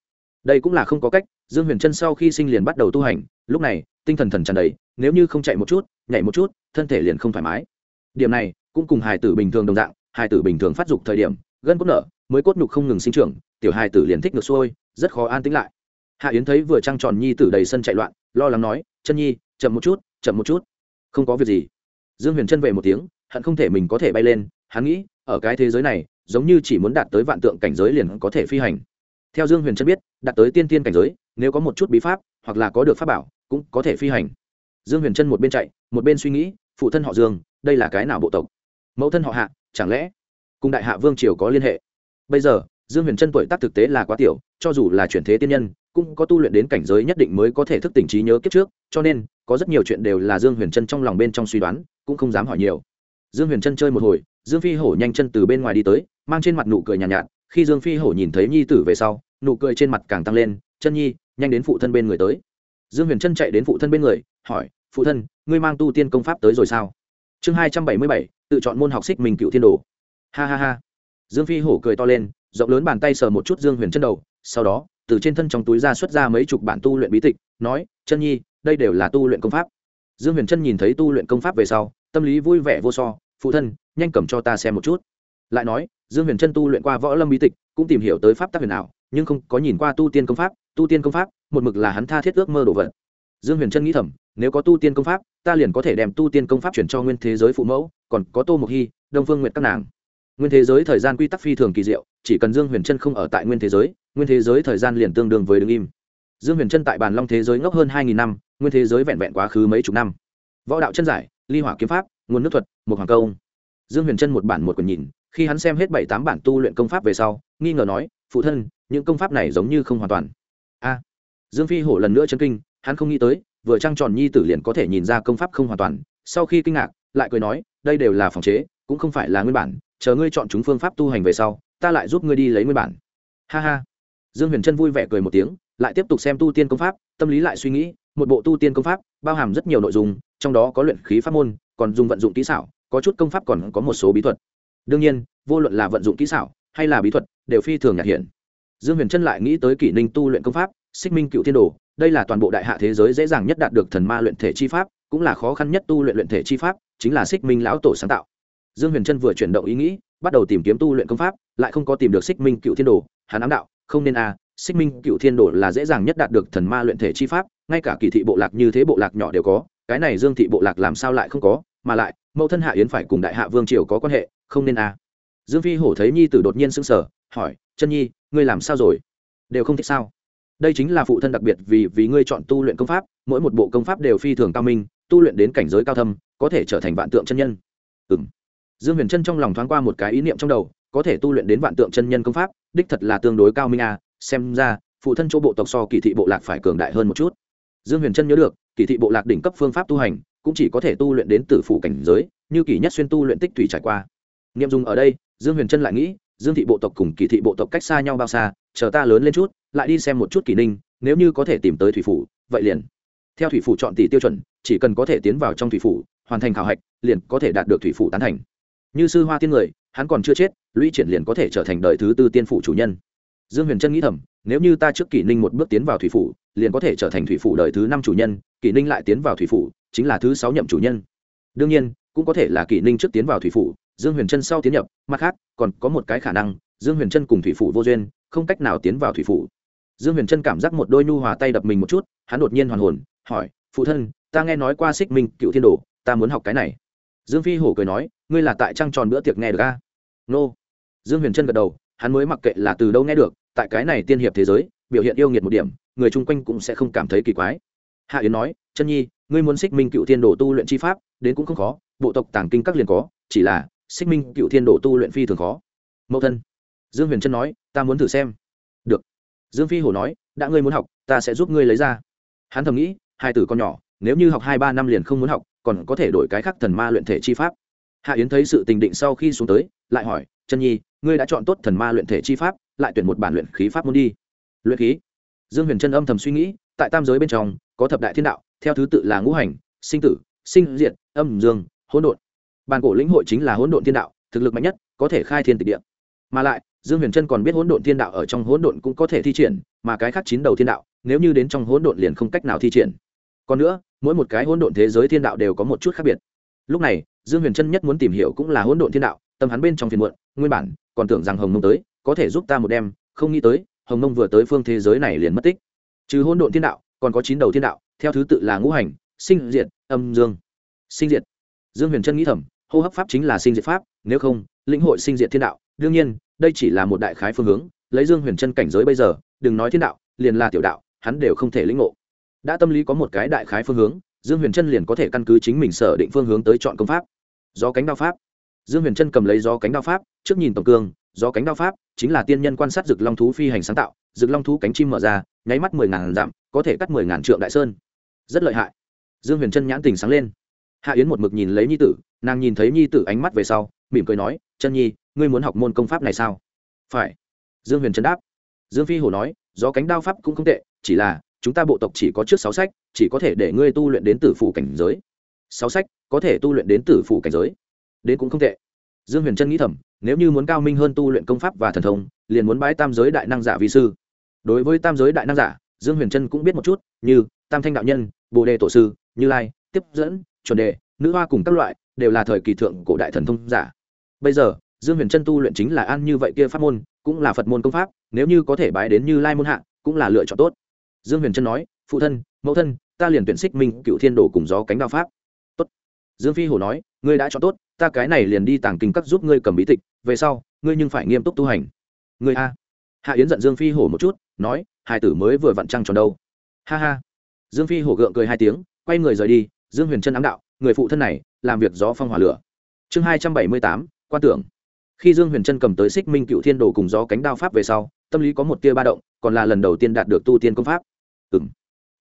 Đây cũng là không có cách, dương huyền trân sau khi sinh liền bắt đầu tu hành, lúc này, tinh thần thần tràn đầy, nếu như không chạy một chút, nhảy một chút, thân thể liền không thoải mái. Điểm này, cũng cùng hài tử bình thường đồng dạng, hài tử bình thường phát dục thời điểm, gân cốt nở, mới cốt nhục không ngừng sinh trưởng, tiểu hài tử liền thích ngược xuôi, rất khó an tĩnh lại. Hạ yến thấy vừa trăng tròn nhi tử đầy sân chạy loạn, lo lắng nói, chân nhi, chậm một chút, chậm một chút. Không có việc gì. Dương huyền chân về một tiếng, hận không thể mình có thể bay lên, hắn nghĩ, ở cái thế giới này giống như chỉ muốn đạt tới vạn tượng cảnh giới liền có thể phi hành. Theo dương huyền chân biết, đạt tới tiên tiên cảnh giới, nếu có một chút bí pháp, hoặc là có được pháp bảo, cũng có thể phi hành. Dương huyền chân một bên chạy, một bên suy nghĩ, phụ thân họ dương, đây là cái nào bộ tộc? Mẫu thân họ hạ, chẳng lẽ cùng đại hạ vương triều có liên hệ? Bây giờ, dương huyền trân tuổi tác thực tế là quá tiểu, cho dù là chuyển thế tiên nhân, cũng có tu luyện đến cảnh giới nhất định mới có thể thức tỉnh trí nhớ kiếp trước, cho nên, có rất nhiều chuyện đều là dương huyền trân trong lòng bên trong suy đoán, cũng không dám hỏi nhiều. Dương huyền trân chơi một hồi dương phi hổ nhanh chân từ bên ngoài đi tới mang trên mặt nụ cười nhàn nhạt, nhạt. Khi dương phi hổ nhìn thấy nhi tử về sau nụ cười trên mặt càng tăng lên chân nhi nhanh đến phụ thân bên người tới. Dương huyền trân chạy đến phụ thân bên người hỏi phụ thân ngươi mang tu tiên công pháp tới rồi sao? Chương hai trăm bảy mươi bảy tự chọn môn học xích mình cựu thiên đồ. Ha ha ha. Dương phi hổ cười to lên rộng lớn bàn tay sờ một chút dương huyền chân đầu sau đó từ trên thân trong túi ra xuất ra mấy chục bản tu luyện bí tịch nói chân nhi đây đều là tu luyện công pháp. Dương huyền chân nhìn thấy tu luyện công pháp về sau tâm lý vui vẻ vô so phụ thân, nhanh cầm cho ta xem một chút. Lại nói, dương huyền Trân tu luyện qua võ lâm bí tịch, cũng tìm hiểu tới pháp tác huyền ảo, nhưng không có nhìn qua tu tiên công pháp, tu tiên công pháp, một mực là hắn tha thiết ước mơ đồ vật. Dương huyền Trân nghĩ thầm, nếu có tu tiên công pháp, ta liền có thể đem tu tiên công pháp chuyển cho nguyên thế giới phụ mẫu, còn có tô mộc hy, đông phương nguyện các nàng. Nguyên thế giới thời gian quy tắc phi thường kỳ diệu, chỉ cần dương huyền trân không ở tại nguyên thế giới, nguyên thế giới thời gian liền tương đương với đứng im. Dương huyền trân tại bàn long thế giới ngốc hơn hai nghìn năm, nguyên thế giới vẹn vẹn quá khứ mấy chục năm. Võ đạo chân giải ly hỏa kiếm pháp, nguồn nước thuật một hoàng công dương huyền trân một bản một quyển nhìn, khi hắn xem hết bảy tám bản tu luyện công pháp về sau, nghi ngờ nói, phụ thân, những công pháp này giống như không hoàn toàn. A. Dương phi hổ lần nữa chân kinh, hắn không nghĩ tới, vừa trăng tròn nhi tử liền có thể nhìn ra công pháp không hoàn toàn. Sau khi kinh ngạc, lại cười nói, đây đều là phòng chế, cũng không phải là nguyên bản, chờ ngươi chọn chúng phương pháp tu hành về sau, ta lại giúp ngươi đi lấy nguyên bản. Ha ha. Dương huyền trân vui vẻ cười một tiếng, lại tiếp tục xem tu tiên công pháp, tâm lý lại suy nghĩ một bộ tu tiên công pháp bao hàm rất nhiều nội dung trong đó có luyện khí pháp môn còn dùng vận dụng kỹ xảo có chút công pháp còn có một số bí thuật. Đương nhiên vô luận là vận dụng kỹ xảo hay là bí thuật đều phi thường nhạt hiện dương huyền trân lại nghĩ tới kỷ ninh tu luyện công pháp xích minh cựu thiên đồ đây là toàn bộ đại hạ thế giới dễ dàng nhất đạt được thần ma luyện thể chi pháp cũng là khó khăn nhất tu luyện luyện thể chi pháp chính là xích minh lão tổ sáng tạo. Dương huyền trân vừa chuyển động ý nghĩ bắt đầu tìm kiếm tu luyện công pháp lại không có tìm được xích minh cựu thiên đồ hắn ám đạo không nên a à, xích minh cựu thiên đồ là dễ dàng nhất đạt được thần ma luyện thể chi pháp ngay cả kỳ thị bộ lạc như thế bộ lạc nhỏ đều có, cái này dương thị bộ lạc làm sao lại không có? Mà lại, mẫu thân hạ yến phải cùng đại hạ vương triều có quan hệ, không nên à. dương phi hổ thấy nhi tử đột nhiên sững sờ, hỏi, chân nhi, ngươi làm sao rồi? Đều không thích sao? Đây chính là phụ thân đặc biệt vì vì ngươi chọn tu luyện công pháp, mỗi một bộ công pháp đều phi thường cao minh, tu luyện đến cảnh giới cao thâm, có thể trở thành vạn tượng chân nhân. Ừ m dương huyền trân trong lòng thoáng qua một cái ý niệm trong đầu, có thể tu luyện đến vạn tượng chân nhân công pháp, đích thật là tương đối cao minh à xem ra, phụ thân chỗ bộ tộc so kỳ thị bộ lạc phải cường đại hơn một chút dương huyền trân nhớ được, kỳ thị bộ lạc đỉnh cấp phương pháp tu hành, cũng chỉ có thể tu luyện đến tử phủ cảnh giới, như kỳ nhất xuyên tu luyện tích thủy trải qua. Nghiệm dùng ở đây, dương huyền trân lại nghĩ, dương thị bộ tộc cùng kỳ thị bộ tộc cách xa nhau bao xa, chờ ta lớn lên chút, lại đi xem một chút kỳ ninh, nếu như có thể tìm tới thủy phủ, vậy liền. Theo thủy phủ chọn tỷ tiêu chuẩn, chỉ cần có thể tiến vào trong thủy phủ, hoàn thành khảo hạch, liền có thể đạt được thủy phủ tán thành. Như sư hoa tiên người, hắn còn chưa chết, lũy triển liền có thể trở thành đời thứ tư tiên phủ chủ nhân dương huyền trân nghĩ thầm, nếu như ta trước kỷ ninh một bước tiến vào thủy phủ, liền có thể trở thành thủy phủ đời thứ năm chủ nhân, kỷ ninh lại tiến vào thủy phủ, chính là thứ sáu nhậm chủ nhân. Đương nhiên, cũng có thể là kỷ ninh trước tiến vào thủy phủ, dương huyền trân sau tiến nhập, mặt khác, còn có một cái khả năng, dương huyền trân cùng thủy phủ vô duyên, không cách nào tiến vào thủy phủ. Dương huyền trân cảm giác một đôi nhu hòa tay đập mình một chút, hắn đột nhiên hoàn hồn, hỏi, phụ thân, ta nghe nói qua xích minh cựu thiên đồ, ta muốn học cái này. Dương phi hổ cười nói, ngươi là tại trăng tròn bữa tiệc nghe được ca nô. Dương huyền trân gật đầu hắn mới mặc kệ là từ đâu nghe được, tại cái này tiên hiệp thế giới, biểu hiện yêu nghiệt một điểm, người chung quanh cũng sẽ không cảm thấy kỳ quái. Hạ yến nói, chân nhi, ngươi muốn xích minh cựu thiên đồ tu luyện chi pháp, đến cũng không khó, bộ tộc tàng kinh các liền có, chỉ là xích minh cựu thiên đồ tu luyện phi thường khó. Mẫu thân, dương huyền trân nói, ta muốn thử xem. Được. Dương phi hổ nói, đã ngươi muốn học, ta sẽ giúp ngươi lấy ra. Hắn thầm nghĩ, hai tử con nhỏ, nếu như học hai ba năm liền không muốn học, còn có thể đổi cái khác thần ma luyện thể chi pháp. Hạ yến thấy sự tình định sau khi xuống tới, lại hỏi, chân nhi ngươi đã chọn tốt thần ma luyện thể chi pháp lại tuyển một bản luyện khí pháp muốn đi. Luyện khí? Dương huyền trân âm thầm suy nghĩ tại tam giới bên trong có thập đại thiên đạo theo thứ tự là ngũ hành sinh tử sinh diệt, âm dương hỗn độn. Bản cổ lĩnh hội chính là hỗn độn thiên đạo thực lực mạnh nhất có thể khai thiên tịch địa. Mà lại dương huyền trân còn biết hỗn độn thiên đạo ở trong hỗn độn cũng có thể thi triển mà cái khác chín đầu thiên đạo nếu như đến trong hỗn độn liền không cách nào thi triển. Còn nữa mỗi một cái hỗn độn thế giới thiên đạo đều có một chút khác biệt. Lúc này dương huyền trân nhất muốn tìm hiểu cũng là hỗn độn thiên đạo tâm hắn bên trong phiền muộn, nguyên bản, còn tưởng rằng hồng mông tới, có thể giúp ta một đêm, không nghĩ tới, hồng mông vừa tới phương thế giới này liền mất tích. Trừ hôn độn thiên đạo, còn có chín đầu thiên đạo, theo thứ tự là ngũ hành, sinh diệt, âm dương. Sinh diệt. Dương huyền trân nghĩ thầm, hô hấp pháp chính là sinh diệt pháp, nếu không, lĩnh hội sinh diệt thiên đạo. Đương nhiên, đây chỉ là một đại khái phương hướng, lấy dương huyền trân cảnh giới bây giờ, đừng nói thiên đạo, liền là tiểu đạo, hắn đều không thể lĩnh ngộ. Đã tâm lý có một cái đại khái phương hướng, dương huyền trân liền có thể căn cứ chính mình sở định phương hướng tới chọn công pháp. Do cánh đao pháp dương huyền trân cầm lấy gió cánh đao pháp, trước nhìn tổng cương, gió cánh đao pháp chính là tiên nhân quan sát rực long thú phi hành sáng tạo rực long thú cánh chim mở ra, nháy mắt mười ngàn dặm, có thể cắt mười ngàn trượng đại sơn. Rất lợi hại. Dương huyền trân nhãn tình sáng lên. Hạ yến một mực nhìn lấy nhi tử, nàng nhìn thấy nhi tử ánh mắt về sau, mỉm cười nói, chân nhi, ngươi muốn học môn công pháp này sao? Phải. Dương huyền trân đáp. Dương phi hổ nói do cánh đao pháp cũng không tệ, chỉ là chúng ta bộ tộc chỉ có trước sáu sách, chỉ có thể để ngươi tu luyện đến tử phủ cảnh giới. Sáu sách, có thể tu luyện đến tử phủ cảnh giới đến cũng không tệ. Dương huyền trân nghĩ thầm, nếu như muốn cao minh hơn tu luyện công pháp và thần thông, liền muốn bái tam giới đại năng giả vi sư. Đối với tam giới đại năng giả, dương huyền trân cũng biết một chút, như tam thanh đạo nhân, bồ đề tổ sư, như lai, tiếp dẫn, chuẩn đề, nữ hoa cùng các loại, đều là thời kỳ thượng cổ đại thần thông giả. Bây giờ, dương huyền trân tu luyện chính là an như vậy kia pháp môn, cũng là phật môn công pháp, nếu như có thể bái đến như lai môn hạ, cũng là lựa chọn tốt. Dương huyền trân nói, phụ thân, mẫu thân, ta liền tuyển xích minh cựu thiên đồ cùng gió cánh đao pháp. Tốt. Dương phi hổ nói ngươi đã chọn tốt ta cái này liền đi tàng kinh các giúp ngươi cầm bí tịch về sau ngươi nhưng phải nghiêm túc tu hành. Ngươi a. Hạ yến giận dương phi hổ một chút nói hai tử mới vừa vặn trăng tròn đâu. Ha ha. Dương phi hổ gượng cười hai tiếng quay người rời đi dương huyền trân ám đạo người phụ thân này làm việc gió phong hỏa lửa. Chương hai trăm bảy mươi tám quan tưởng. Khi dương huyền trân cầm tới xích minh cựu thiên đồ cùng gió cánh đao pháp về sau tâm lý có một tia ba động còn là lần đầu tiên đạt được tu tiên công pháp. Ừ m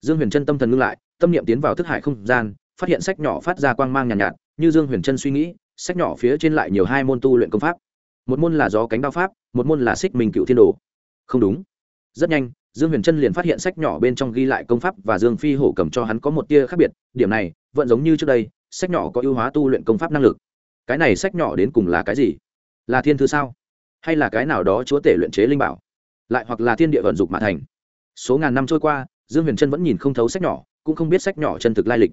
dương huyền trân tâm thần ngưng lại tâm niệm tiến vào thức hải không gian phát hiện sách nhỏ phát ra quang mang nhàn nhạt, nhạt như dương huyền trân suy nghĩ, sách nhỏ phía trên lại nhiều hai môn tu luyện công pháp. Một môn là gió cánh đao pháp, một môn là xích minh cựu thiên đồ. Không đúng. Rất nhanh, dương huyền trân liền phát hiện sách nhỏ bên trong ghi lại công pháp và dương phi hổ cầm cho hắn có một tia khác biệt, điểm này vẫn giống như trước đây, sách nhỏ có ưu hóa tu luyện công pháp năng lực. Cái này sách nhỏ đến cùng là cái gì? Là thiên thư sao? Hay là cái nào đó chúa tể luyện chế linh bảo? Lại hoặc là thiên địa vận dục mã thành? Số ngàn năm trôi qua, dương huyền trân vẫn nhìn không thấu sách nhỏ, cũng không biết sách nhỏ chân thực lai lịch.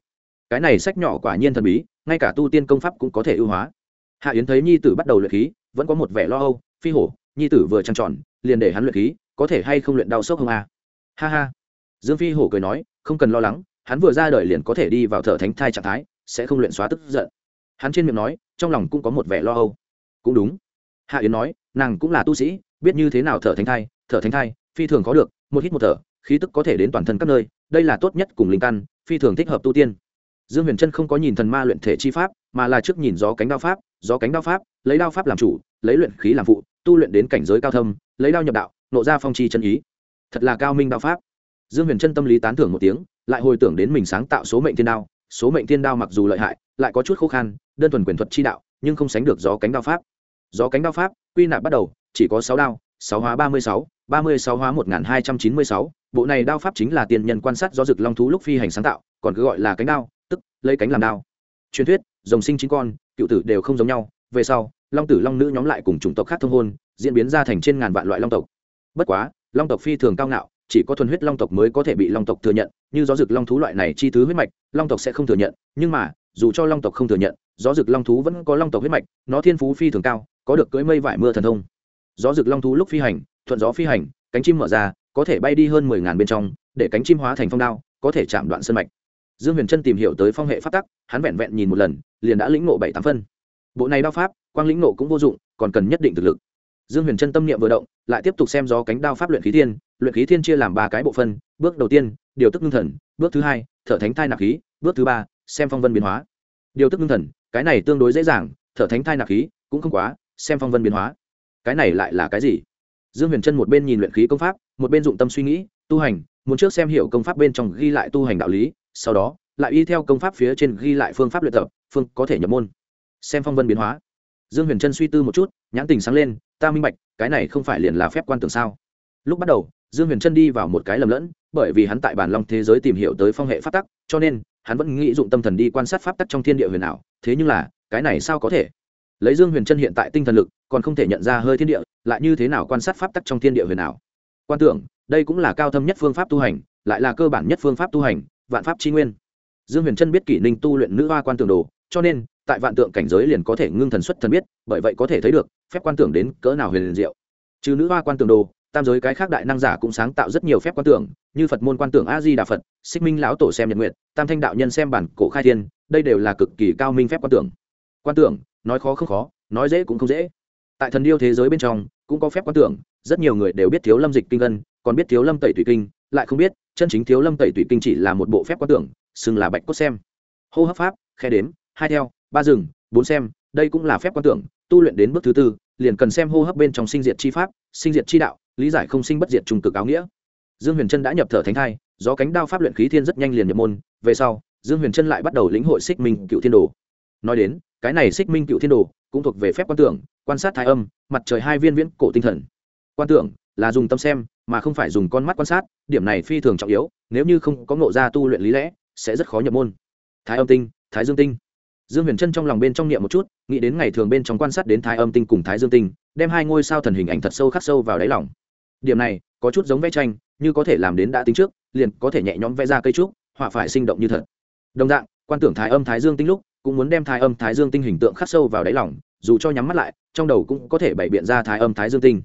Cái này sách nhỏ quả nhiên thần bí ngay cả tu tiên công pháp cũng có thể ưu hóa. Hạ yến thấy nhi tử bắt đầu luyện khí, vẫn có một vẻ lo âu, phi hổ, nhi tử vừa trăng tròn, liền để hắn luyện khí, có thể hay không luyện đau sốc không à? ha ha. Dương phi hổ cười nói, không cần lo lắng, hắn vừa ra đời liền có thể đi vào thở thánh thai trạng thái, sẽ không luyện xóa tức giận. Hắn trên miệng nói, trong lòng cũng có một vẻ lo âu. Cũng đúng. Hạ yến nói, nàng cũng là tu sĩ, biết như thế nào thở thánh thai, thở thánh thai, phi thường có được, một hít một thở, khí tức có thể đến toàn thân các nơi, đây là tốt nhất cùng linh căn, phi thường thích hợp tu tiên dương huyền trân không có nhìn thần ma luyện thể chi pháp, mà là trước nhìn gió cánh đao pháp, gió cánh đao pháp, lấy đao pháp làm chủ, lấy luyện khí làm phụ, tu luyện đến cảnh giới cao thâm, lấy đao nhập đạo, nộ ra phong chi chân ý. Thật là cao minh đao pháp. Dương huyền trân tâm lý tán thưởng một tiếng, lại hồi tưởng đến mình sáng tạo số mệnh thiên đao, số mệnh thiên đao mặc dù lợi hại, lại có chút khó khăn đơn thuần quyền thuật chi đạo, nhưng không sánh được gió cánh đao pháp. Gió cánh đao pháp, quy nạp bắt đầu, chỉ có sáu đao, sáu hóa ba mươi sáu, ba mươi sáu hóa một nghìn hai trăm chín mươi sáu. Bộ này đao pháp chính là tiền nhân quan sát do rực long thú lúc phi hành sáng tạo, còn cứ gọi là cánh đao tức, lấy cánh làm đao. Truyền thuyết, rồng sinh chín con, cựu tử đều không giống nhau. Về sau, long tử, long nữ nhóm lại cùng chủng tộc khác thông hôn, diễn biến ra thành trên ngàn vạn loại long tộc. Bất quá, long tộc phi thường cao ngạo, chỉ có thuần huyết long tộc mới có thể bị long tộc thừa nhận, như gió rực long thú loại này chi thứ huyết mạch, long tộc sẽ không thừa nhận. Nhưng mà, dù cho long tộc không thừa nhận, gió rực long thú vẫn có long tộc huyết mạch, nó thiên phú phi thường cao, có được cưỡi mây vải mưa thần thông. Gió rực long thú lúc phi hành, thuận gió phi hành, cánh chim mở ra, có thể bay đi hơn mười ngàn bên trong, để cánh chim hóa thành phong đao, có thể chạm đoạn sân mạch dương huyền trân tìm hiểu tới phong hệ phát tắc, hắn vẹn vẹn nhìn một lần, liền đã lĩnh nộ bảy tám phân. Bộ này đao pháp, quang lĩnh nộ cũng vô dụng, còn cần nhất định thực lực. Dương huyền trân tâm niệm vừa động, lại tiếp tục xem gió cánh đao pháp luyện khí thiên, luyện khí thiên chia làm ba cái bộ phân, bước đầu tiên, điều tức ngưng thần, bước thứ hai, thở thánh thai nạp khí, bước thứ ba, xem phong vân biến hóa. Điều tức ngưng thần, cái này tương đối dễ dàng, thở thánh thai nạp khí, cũng không quá, xem phong vân biến hóa. Cái này lại là cái gì? Dương huyền trân một bên nhìn luyện khí công pháp, một bên dụng tâm suy nghĩ, tu hành, muốn trước xem hiểu công pháp bên trong ghi lại tu hành đạo lý sau đó, lại y theo công pháp phía trên ghi lại phương pháp luyện tập, phương có thể nhập môn. Xem phong vân biến hóa. Dương huyền trân suy tư một chút, nhãn tình sáng lên, ta minh bạch, cái này không phải liền là phép quan tưởng sao? Lúc bắt đầu, dương huyền trân đi vào một cái lầm lẫn, bởi vì hắn tại bản long thế giới tìm hiểu tới phong hệ pháp tắc, cho nên, hắn vẫn nghĩ dụng tâm thần đi quan sát pháp tắc trong thiên địa huyền ảo, thế nhưng là, cái này sao có thể? Lấy dương huyền trân hiện tại tinh thần lực, còn không thể nhận ra hơi thiên địa, lại như thế nào quan sát pháp tắc trong thiên địa huyền ảo? Quan tưởng, đây cũng là cao thâm nhất phương pháp tu hành, lại là cơ bản nhất phương pháp tu hành vạn pháp chi nguyên. Dương huyền trân biết kỷ ninh tu luyện nữ hoa quan tưởng đồ, cho nên, tại vạn tượng cảnh giới liền có thể ngưng thần xuất thần biết, bởi vậy có thể thấy được, phép quan tưởng đến cỡ nào huyền diệu. Trừ nữ hoa quan tưởng đồ, tam giới cái khác đại năng giả cũng sáng tạo rất nhiều phép quan tưởng, như phật môn quan tưởng a di đà phật, xích minh lão tổ xem nhật nguyện tam thanh đạo nhân xem bản cổ khai thiên, đây đều là cực kỳ cao minh phép quan tưởng. Quan tưởng, nói khó không khó, nói dễ cũng không dễ. Tại thần điêu thế giới bên trong, cũng có phép quan tưởng, rất nhiều người đều biết thiếu lâm dịch kinh ngân, còn biết thiếu lâm tẩy thủy kinh lại không biết, chân chính thiếu lâm tẩy tùy kinh chỉ là một bộ phép quan tưởng, xưng là bạch cốt xem. Hô hấp pháp, khe đếm, hai theo, ba rừng bốn xem, đây cũng là phép quan tưởng, tu luyện đến bước thứ tư, liền cần xem hô hấp bên trong sinh diệt chi pháp, sinh diệt chi đạo, lý giải không sinh bất diệt trùng cực áo nghĩa. Dương huyền trân đã nhập thở thánh thai do cánh đao pháp luyện khí thiên rất nhanh liền nhập môn, về sau, dương huyền trân lại bắt đầu lĩnh hội xích minh cựu thiên đồ. Nói đến, cái này xích minh cựu thiên đồ cũng thuộc về phép quan tưởng, quan sát thái âm, mặt trời hai viên viễn cổ tinh thần. Quan tưởng là dùng tâm xem, mà không phải dùng con mắt quan sát, điểm này phi thường trọng yếu, nếu như không có ngộ ra tu luyện lý lẽ, sẽ rất khó nhập môn. Thái âm tinh, thái dương tinh. Dương huyền trân trong lòng bên trong niệm một chút, nghĩ đến ngày thường bên trong quan sát đến thái âm tinh cùng thái dương tinh, đem hai ngôi sao thần hình ảnh thật sâu khắc sâu vào đáy lòng. Điểm này, có chút giống vẽ tranh, như có thể làm đến đã tính trước, liền có thể nhẹ nhõm vẽ ra cây trúc, họa phải sinh động như thật. Đồng dạng, quan tưởng thái âm thái dương tinh lúc, cũng muốn đem thái âm thái dương tinh hình tượng khắc sâu vào đáy lòng, dù cho nhắm mắt lại, trong đầu cũng có thể bày biện ra thái âm thái dương tinh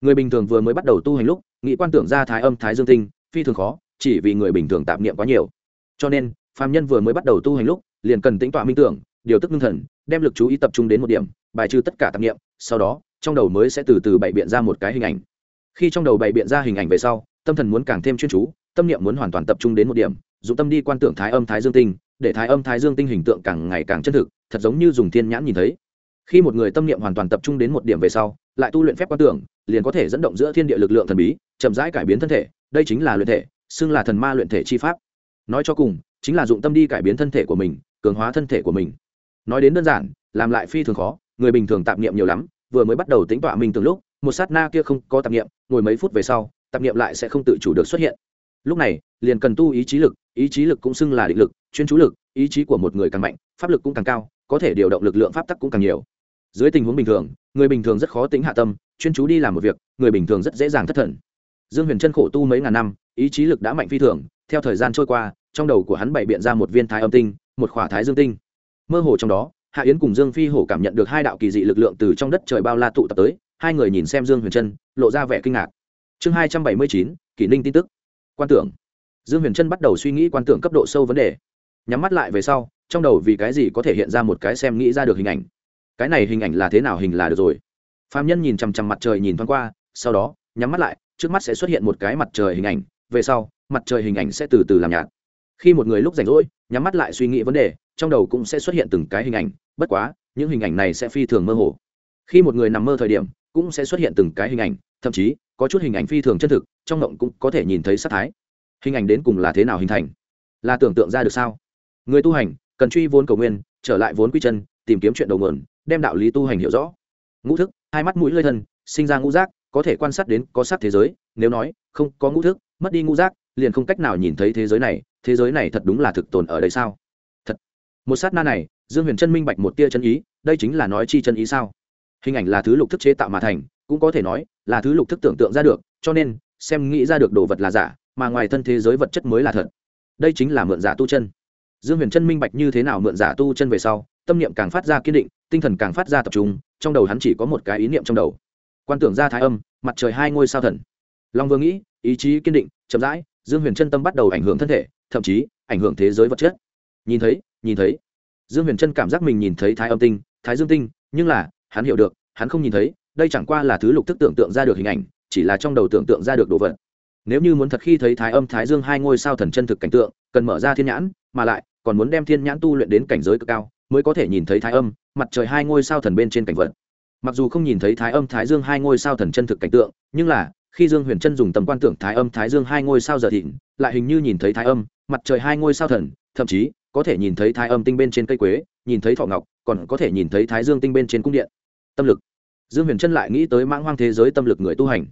người bình thường vừa mới bắt đầu tu hành lúc, nghĩ quan tưởng ra thái âm, thái dương tinh, phi thường khó, chỉ vì người bình thường tạp niệm quá nhiều. Cho nên, phàm nhân vừa mới bắt đầu tu hành lúc, liền cần tính tọa minh tưởng, điều tức ngưng thần, đem lực chú ý tập trung đến một điểm, bài trừ tất cả tạp niệm, sau đó, trong đầu mới sẽ từ từ bày biện ra một cái hình ảnh. Khi trong đầu bày biện ra hình ảnh về sau, tâm thần muốn càng thêm chuyên chú, tâm niệm muốn hoàn toàn tập trung đến một điểm dùng tâm đi quan tưởng thái âm, thái dương tinh, để thái âm, thái dương tinh hình tượng càng ngày càng chân thực, thật giống như dùng thiên nhãn nhìn thấy. Khi một người tâm niệm hoàn toàn tập trung đến một điểm về sau, lại tu luyện phép quan tưởng liền có thể dẫn động giữa thiên địa lực lượng thần bí, chậm rãi cải biến thân thể, đây chính là luyện thể, xưng là thần ma luyện thể chi pháp. Nói cho cùng, chính là dụng tâm đi cải biến thân thể của mình, cường hóa thân thể của mình. Nói đến đơn giản, làm lại phi thường khó, người bình thường tạp niệm nhiều lắm, vừa mới bắt đầu tính tọa mình từng lúc, một sát na kia không có tạp niệm, ngồi mấy phút về sau, tạp niệm lại sẽ không tự chủ được xuất hiện. Lúc này, liền cần tu ý chí lực, ý chí lực cũng xưng là định lực, chuyên chú lực, ý chí của một người càng mạnh, pháp lực cũng càng cao, có thể điều động lực lượng pháp tắc cũng càng nhiều. Dưới tình huống bình thường người bình thường rất khó tính hạ tâm, chuyên chú đi làm một việc, người bình thường rất dễ dàng thất thần. Dương huyền trân khổ tu mấy ngàn năm, ý chí lực đã mạnh phi thường, theo thời gian trôi qua, trong đầu của hắn bày biện ra một viên thái âm tinh, một khỏa thái dương tinh. Mơ hồ trong đó, hạ yến cùng dương phi hổ cảm nhận được hai đạo kỳ dị lực lượng từ trong đất trời bao la tụ tập tới, hai người nhìn xem dương huyền trân lộ ra vẻ kinh ngạc. Chương hai trăm bảy mươi chín, kỷ ninh tin tức. Quan tưởng. Dương huyền trân bắt đầu suy nghĩ quan tưởng cấp độ sâu vấn đề. Nhắm mắt lại về sau, trong đầu vì cái gì có thể hiện ra một cái xem nghĩ ra được hình ảnh? Cái này hình ảnh là thế nào hình là được rồi. Phạm nhân nhìn chằm chằm mặt trời nhìn thoáng qua, sau đó, nhắm mắt lại, trước mắt sẽ xuất hiện một cái mặt trời hình ảnh, về sau, mặt trời hình ảnh sẽ từ từ làm nhạt. Khi một người lúc rảnh rỗi, nhắm mắt lại suy nghĩ vấn đề, trong đầu cũng sẽ xuất hiện từng cái hình ảnh, bất quá, những hình ảnh này sẽ phi thường mơ hồ. Khi một người nằm mơ thời điểm, cũng sẽ xuất hiện từng cái hình ảnh, thậm chí, có chút hình ảnh phi thường chân thực, trong mộng cũng có thể nhìn thấy sắc thái. Hình ảnh đến cùng là thế nào hình thành? Là tưởng tượng ra được sao? Người tu hành, cần truy vốn cầu nguyên, trở lại vốn quy chân, tìm kiếm chuyện đầu nguồn đem đạo lý tu hành hiểu rõ. Ngũ thức, hai mắt mũi lơi thân, sinh ra ngũ giác, có thể quan sát đến có sát thế giới, nếu nói, không có ngũ thức, mất đi ngũ giác, liền không cách nào nhìn thấy thế giới này, thế giới này thật đúng là thực tồn ở đây sao? Thật. Một sát na này, dương huyền chân minh bạch một tia chân ý, đây chính là nói chi chân ý sao? Hình ảnh là thứ lục thức chế tạo mà thành, cũng có thể nói là thứ lục thức tưởng tượng ra được, cho nên, xem nghĩ ra được đồ vật là giả, mà ngoài thân thế giới vật chất mới là thật. Đây chính là mượn giả tu chân. Dương huyền chân minh bạch như thế nào mượn giả tu chân về sau tâm niệm càng phát ra kiên định, tinh thần càng phát ra tập trung, trong đầu hắn chỉ có một cái ý niệm trong đầu. Quan tưởng ra thái âm, mặt trời hai ngôi sao thần. Long vừa nghĩ, ý chí kiên định, chậm rãi, dương huyền chân tâm bắt đầu ảnh hưởng thân thể, thậm chí, ảnh hưởng thế giới vật chất. Nhìn thấy nhìn thấy. Dương huyền chân cảm giác mình nhìn thấy thái âm tinh, thái dương tinh, nhưng là, hắn hiểu được, hắn không nhìn thấy, đây chẳng qua là thứ lục thức tưởng tượng ra được hình ảnh, chỉ là trong đầu tưởng tượng ra được đồ vật. Nếu như muốn thật khi thấy thái âm, thái dương hai ngôi sao thần chân thực cảnh tượng, cần mở ra thiên nhãn, mà lại, còn muốn đem thiên nhãn tu luyện đến cảnh giới cực cao mới có thể nhìn thấy thái âm, mặt trời hai ngôi sao thần bên trên cảnh vật. Mặc dù không nhìn thấy thái âm, thái dương hai ngôi sao thần chân thực cảnh tượng, nhưng là, khi dương huyền trân dùng tầm quan tưởng thái âm, thái dương hai ngôi sao giờ thịnh, lại hình như nhìn thấy thái âm, mặt trời hai ngôi sao thần, thậm chí, có thể nhìn thấy thái âm tinh bên trên cây quế, nhìn thấy thọ ngọc, còn có thể nhìn thấy thái dương tinh bên trên cung điện. Tâm lực. Dương huyền trân lại nghĩ tới mãng hoang thế giới tâm lực người tu hành.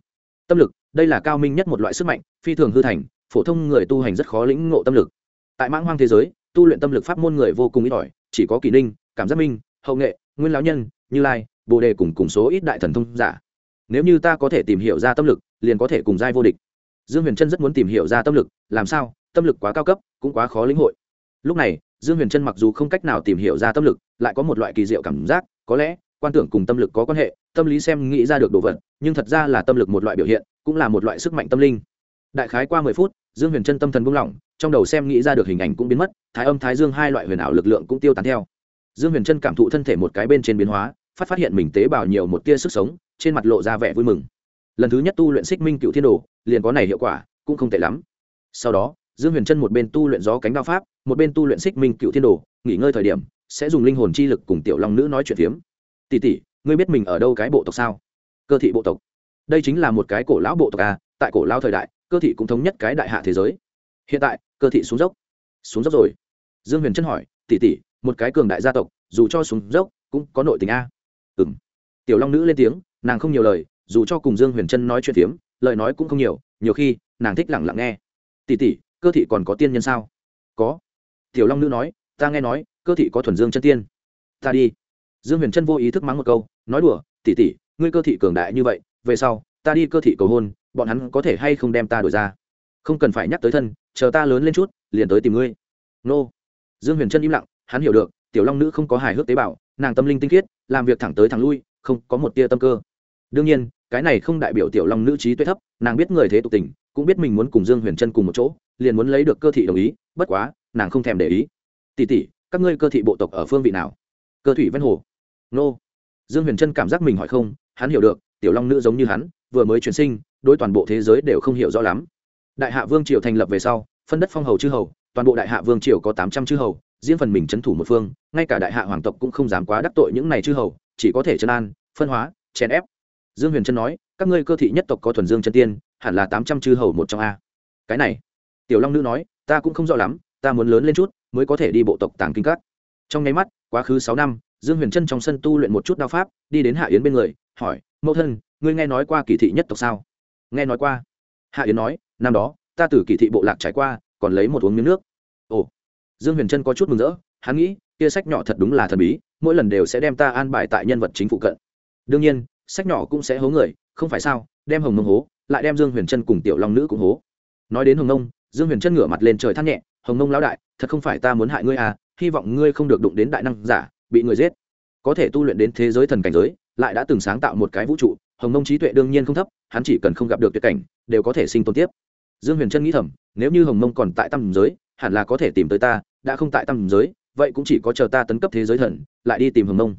Tâm lực, đây là cao minh nhất một loại sức mạnh, phi thường hư thành, phổ thông người tu hành rất khó lĩnh ngộ tâm lực. Tại mãng hoang thế giới, tu luyện tâm lực pháp môn người vô cùng ít ỏi chỉ có kỷ ninh, cảm giác minh, hậu nghệ, nguyên lão nhân, như lai, bồ đề cùng cùng số ít đại thần thông giả. Nếu như ta có thể tìm hiểu ra tâm lực, liền có thể cùng giai vô địch. Dương huyền trân rất muốn tìm hiểu ra tâm lực, làm sao? Tâm lực quá cao cấp, cũng quá khó lĩnh hội. Lúc này, dương huyền trân mặc dù không cách nào tìm hiểu ra tâm lực, lại có một loại kỳ diệu cảm giác, có lẽ, quan tưởng cùng tâm lực có quan hệ, tâm lý xem nghĩ ra được đồ vật, nhưng thật ra là tâm lực một loại biểu hiện, cũng là một loại sức mạnh tâm linh. Đại khái qua mười phút, dương huyền trân tâm thần buông lỏng trong đầu xem nghĩ ra được hình ảnh cũng biến mất, thái âm, thái dương hai loại huyền ảo lực lượng cũng tiêu tán theo. Dương huyền trân cảm thụ thân thể một cái bên trên biến hóa, phát phát hiện mình tế bào nhiều một tia sức sống, trên mặt lộ ra vẻ vui mừng. Lần thứ nhất tu luyện xích minh cựu thiên đồ, liền có này hiệu quả, cũng không tệ lắm. Sau đó, dương huyền trân một bên tu luyện gió cánh đao pháp, một bên tu luyện xích minh cựu thiên đồ, nghỉ ngơi thời điểm, sẽ dùng linh hồn chi lực cùng tiểu long nữ nói chuyện phiếm. Tỷ tỷ, ngươi biết mình ở đâu cái bộ tộc sao? Cơ thị bộ tộc. Đây chính là một cái cổ lão bộ tộc a tại cổ lão thời đại, cơ thị cũng thống nhất cái đại hạ thế giới. Hiện tại cơ thị xuống dốc. Xuống dốc rồi. Dương huyền trân hỏi, tỷ tỷ, một cái cường đại gia tộc, dù cho xuống dốc, cũng có nội tình a? Ừ m tiểu long nữ lên tiếng, nàng không nhiều lời, dù cho cùng dương huyền trân nói chuyện phiếm, lời nói cũng không nhiều nhiều khi, nàng thích lẳng lặng nghe. Tỷ tỷ, cơ thị còn có tiên nhân sao? Có. Tiểu long nữ nói, ta nghe nói, cơ thị có thuần dương chân tiên. Ta đi. Dương huyền trân vô ý thức mắng một câu, nói đùa, tỷ tỷ, ngươi cơ thị cường đại như vậy, về sau, ta đi cơ thị cầu hôn, bọn hắn có thể hay không đem ta đổi ra? Không cần phải nhắc tới thân chờ ta lớn lên chút, liền tới tìm ngươi. Nô. Dương huyền trân im lặng, hắn hiểu được, tiểu long nữ không có hài hước tế bào, nàng tâm linh tinh khiết, làm việc thẳng tới thẳng lui, không có một tia tâm cơ. Đương nhiên, cái này không đại biểu tiểu long nữ trí tuệ thấp, nàng biết người thế tục tình, cũng biết mình muốn cùng dương huyền trân cùng một chỗ, liền muốn lấy được cơ thị đồng ý, bất quá, nàng không thèm để ý. Tỉ tỉ các ngươi cơ thị bộ tộc ở phương vị nào? Cơ thủy ven hồ. Nô. Dương huyền trân cảm giác mình hỏi không, hắn hiểu được, tiểu long nữ giống như hắn, vừa mới chuyển sinh, đối toàn bộ thế giới đều không hiểu rõ lắm đại hạ vương triều thành lập về sau, phân đất phong hầu chư hầu, toàn bộ đại hạ vương triều có tám trăm chư hầu, riêng phần mình c h ấ n thủ một phương, ngay cả đại hạ hoàng tộc cũng không dám quá đắc tội những này chư hầu, chỉ có thể chân an, phân hóa, chèn ép. Dương huyền trân nói, các ngươi cơ thị nhất tộc có thuần dương chân tiên, hẳn là tám trăm chư hầu một trong a. Cái này, tiểu long nữ nói, ta cũng không rõ lắm, ta muốn lớn lên chút, mới có thể đi bộ tộc tàng kinh cắt trong nháy mắt, quá khứ sáu năm, dương huyền trân trong sân tu luyện một chút đao pháp, đi đến hạ yến bên người, hỏi, mẫu thân, ngươi nghe nói qua kỳ thị nhất tộc sao? Nghe nói qua. Hạ yến nói năm đó, ta từ kỳ thị bộ lạc trải qua, còn lấy một uống miếng nước. Ồ, dương huyền trân có chút mừng rỡ, hắn nghĩ, kia sách nhỏ thật đúng là thần bí, mỗi lần đều sẽ đem ta an bài tại nhân vật chính phụ cận. Đương nhiên, sách nhỏ cũng sẽ hố người, không phải sao, đem hồng mông hố, lại đem dương huyền trân cùng tiểu long nữ cũng hố. Nói đến hồng mông, dương huyền trân ngửa mặt lên trời thắt nhẹ, hồng mông lão đại, thật không phải ta muốn hại ngươi à hy vọng ngươi không được đụng đến đại năng giả, bị người giết. Có thể tu luyện đến thế giới thần cảnh giới, lại đã từng sáng tạo một cái vũ trụ, hồng mông trí tuệ đương nhiên không thấp, hắn chỉ cần không gặp được tuyệt cảnh, đều có thể sinh tồn tiếp dương huyền trân nghĩ thầm, nếu như hồng mông còn tại tam giới, hẳn là có thể tìm tới ta, đã không tại tam giới, vậy cũng chỉ có chờ ta tấn cấp thế giới thần, lại đi tìm hồng mông.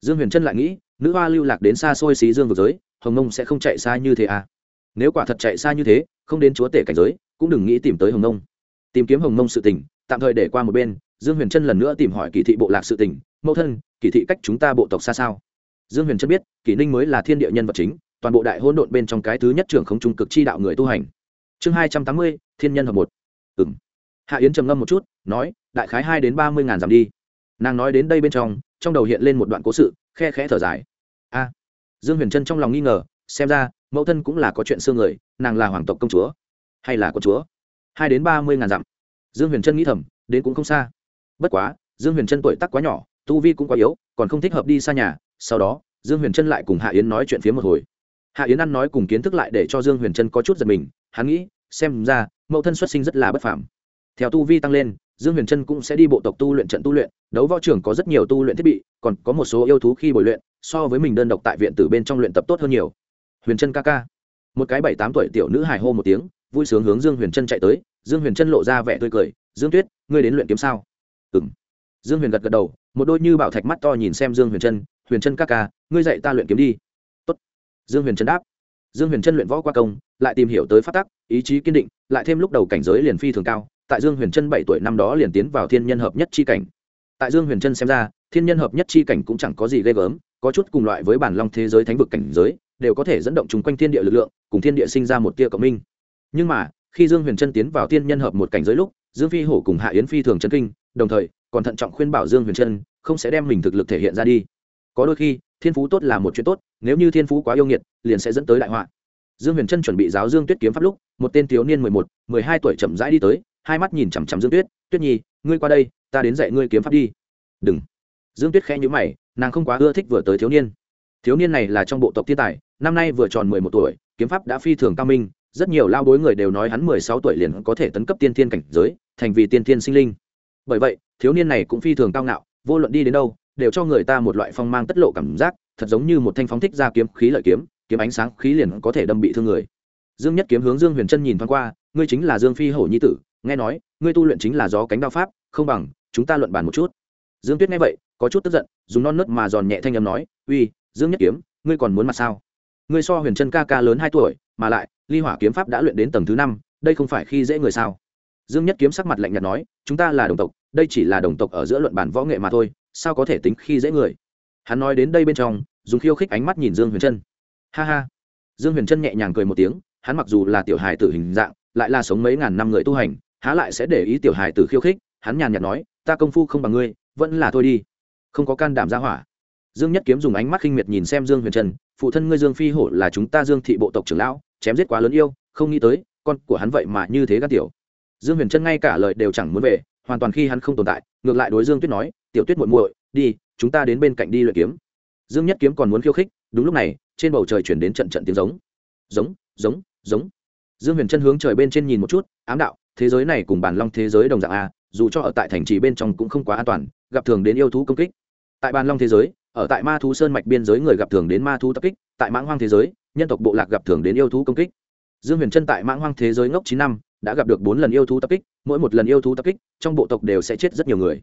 Dương huyền trân lại nghĩ, nữ hoa lưu lạc đến xa xôi xí dương vực giới, hồng mông sẽ không chạy xa như thế à? Nếu quả thật chạy xa như thế, không đến chúa tể cảnh giới, cũng đừng nghĩ tìm tới hồng mông. Tìm kiếm hồng mông sự tình, tạm thời để qua một bên, dương huyền trân lần nữa tìm hỏi kỳ thị bộ lạc sự tình, mẫu thân, kỳ thị cách chúng ta bộ tộc xa sao? Dương huyền trân biết, kỷ ninh mới là thiên địa nhân vật chính, toàn bộ đại Hôn độn bên trong cái thứ nhất trưởng không trung cực chi đạo người tu hành chương hai trăm tám mươi, thiên nhân hợp một. Ừng hạ yến trầm ngâm một chút, nói, đại khái hai đến ba mươi ngàn dặm đi. Nàng nói đến đây bên trong trong đầu hiện lên một đoạn cố sự, khe khẽ thở dài. A. Dương huyền trân trong lòng nghi ngờ, xem ra, mẫu thân cũng là có chuyện xương người, nàng là hoàng tộc công chúa, hay là con chúa? Hai đến ba mươi ngàn dặm dương huyền trân nghĩ thầm, đến cũng không xa. Bất quá, dương huyền trân tuổi tắc quá nhỏ, tu vi cũng quá yếu, còn không thích hợp đi xa nhà, sau đó, dương huyền trân lại cùng hạ yến nói chuyện phía một hồi. Hạ yến ăn nói cùng kiến thức lại để cho dương huyền trân có chút giật mình hắn nghĩ, xem ra, mẫu thân xuất sinh rất là bất phàm. Theo tu vi tăng lên, dương huyền trân cũng sẽ đi bộ tộc tu luyện trận tu luyện, đấu võ trưởng có rất nhiều tu luyện thiết bị, còn có một số yêu thú khi bồi luyện, so với mình đơn độc tại viện từ bên trong luyện tập tốt hơn nhiều. Huyền trân ca ca. Một cái bảy tám tuổi tiểu nữ hài hô một tiếng, vui sướng hướng dương huyền trân chạy tới, dương huyền trân lộ ra vẻ tươi cười, dương tuyết, ngươi đến luyện kiếm sao? Ừ m dương huyền gật gật đầu, một đôi như bảo thạch mắt to nhìn xem dương huyền trân huyền trân ca ca, ngươi dạy ta luyện kiếm đi. Tốt. dương huyền trân đáp dương huyền trân luyện võ qua công, lại tìm hiểu tới phát tắc, ý chí kiên định, lại thêm lúc đầu cảnh giới liền phi thường cao, tại dương huyền trân bảy tuổi năm đó liền tiến vào thiên nhân hợp nhất chi cảnh. Tại dương huyền trân xem ra, thiên nhân hợp nhất chi cảnh cũng chẳng có gì ghê gớm, có chút cùng loại với bản long thế giới thánh vực cảnh giới, đều có thể dẫn động chung quanh thiên địa lực lượng, cùng thiên địa sinh ra một tia cộng minh. Nhưng mà, khi dương huyền trân tiến vào thiên nhân hợp một cảnh giới lúc, dương phi hổ cùng hạ yến phi thường chân kinh, đồng thời còn thận trọng khuyên bảo dương huyền trân không sẽ đem mình thực lực thể hiện ra đi. Có đôi khi thiên phú tốt là một chuyện tốt, nếu như thiên phú quá yêu nghiệt, liền sẽ dẫn tới đại họa. Dương huyền trân chuẩn bị giáo dương tuyết kiếm pháp lúc, một tên thiếu niên mười một, mười hai tuổi chậm rãi đi tới, hai mắt nhìn chằm chằm dương tuyết tuyết nhi, ngươi qua đây, ta đến dạy ngươi kiếm pháp đi. Đừng. Dương tuyết khẽ nhữ mày, nàng không quá ưa thích vừa tới thiếu niên. Thiếu niên này là trong bộ tộc thiên tài, năm nay vừa tròn mười một tuổi, kiếm pháp đã phi thường cao minh, rất nhiều lao bối người đều nói hắn mười sáu tuổi liền có thể tấn cấp tiên thiên cảnh giới, thành vì tiên thiên sinh linh. Bởi vậy, thiếu niên này cũng phi thường cao ngạo, vô luận đi đến đâu đều cho người ta một loại phong mang tất lộ cảm giác, thật giống như một thanh phóng thích ra kiếm khí lợi kiếm kiếm ánh sáng khí liền có thể đâm bị thương người. Dương nhất kiếm hướng dương huyền trân nhìn thoáng qua, ngươi chính là dương phi hổ nhi tử, nghe nói, ngươi tu luyện chính là gió cánh đao pháp, không bằng, chúng ta luận bàn một chút. Dương tuyết nghe vậy, có chút tức giận, dùng non nớt mà giòn nhẹ thanh âm nói, uy, dương nhất kiếm, ngươi còn muốn mặt sao? Ngươi so huyền trân ca ca lớn hai tuổi, mà lại, ly hỏa kiếm pháp đã luyện đến tầng thứ năm, đây không phải khi dễ người sao? Dương nhất kiếm sắc mặt lạnh nhạt nói, chúng ta là đồng tộc, đây chỉ là đồng tộc ở giữa luận bản võ nghệ mà thôi, sao có thể tính khi dễ người? Hắn nói đến đây bên trong, dùng khiêu khích ánh mắt nhìn dương huyền trân. Ha ha. Dương huyền trân nhẹ nhàng cười một tiếng, hắn mặc dù là tiểu hài tử hình dạng, lại là sống mấy ngàn năm người tu hành, há lại sẽ để ý tiểu hài tử khiêu khích, hắn nhàn nhạt nói, ta công phu không bằng ngươi, vẫn là thôi đi, không có can đảm ra hỏa. Dương nhất kiếm dùng ánh mắt khinh miệt nhìn xem dương huyền trân, phụ thân ngươi dương phi hổ là chúng ta dương thị bộ tộc trưởng lão, chém giết quá lớn yêu, không nghĩ tới, con của hắn vậy mà như thế gan tiểu dương huyền trân ngay cả lời đều chẳng muốn về, hoàn toàn khi hắn không tồn tại, ngược lại đối dương tuyết nói, tiểu tuyết muội muội, đi, chúng ta đến bên cạnh đi luyện kiếm. Dương nhất kiếm còn muốn khiêu khích, đúng lúc này, trên bầu trời chuyển đến trận trận tiếng giống. Giống giống giống. Dương huyền trân hướng trời bên trên nhìn một chút, ám đạo, thế giới này cùng bản long thế giới đồng dạng a dù cho ở tại thành trì bên trong cũng không quá an toàn, gặp thường đến yêu thú công kích. Tại bản long thế giới, ở tại ma thú sơn mạch biên giới người gặp thường đến ma thú tập kích, tại mãng hoang thế giới, nhân tộc bộ lạc gặp thường đến yêu thú công kích. Dương huyền trân tại mãng hoang thế giới ngốc chín năm đã gặp được bốn lần yêu thú tập kích, mỗi một lần yêu thú tập kích, trong bộ tộc đều sẽ chết rất nhiều người.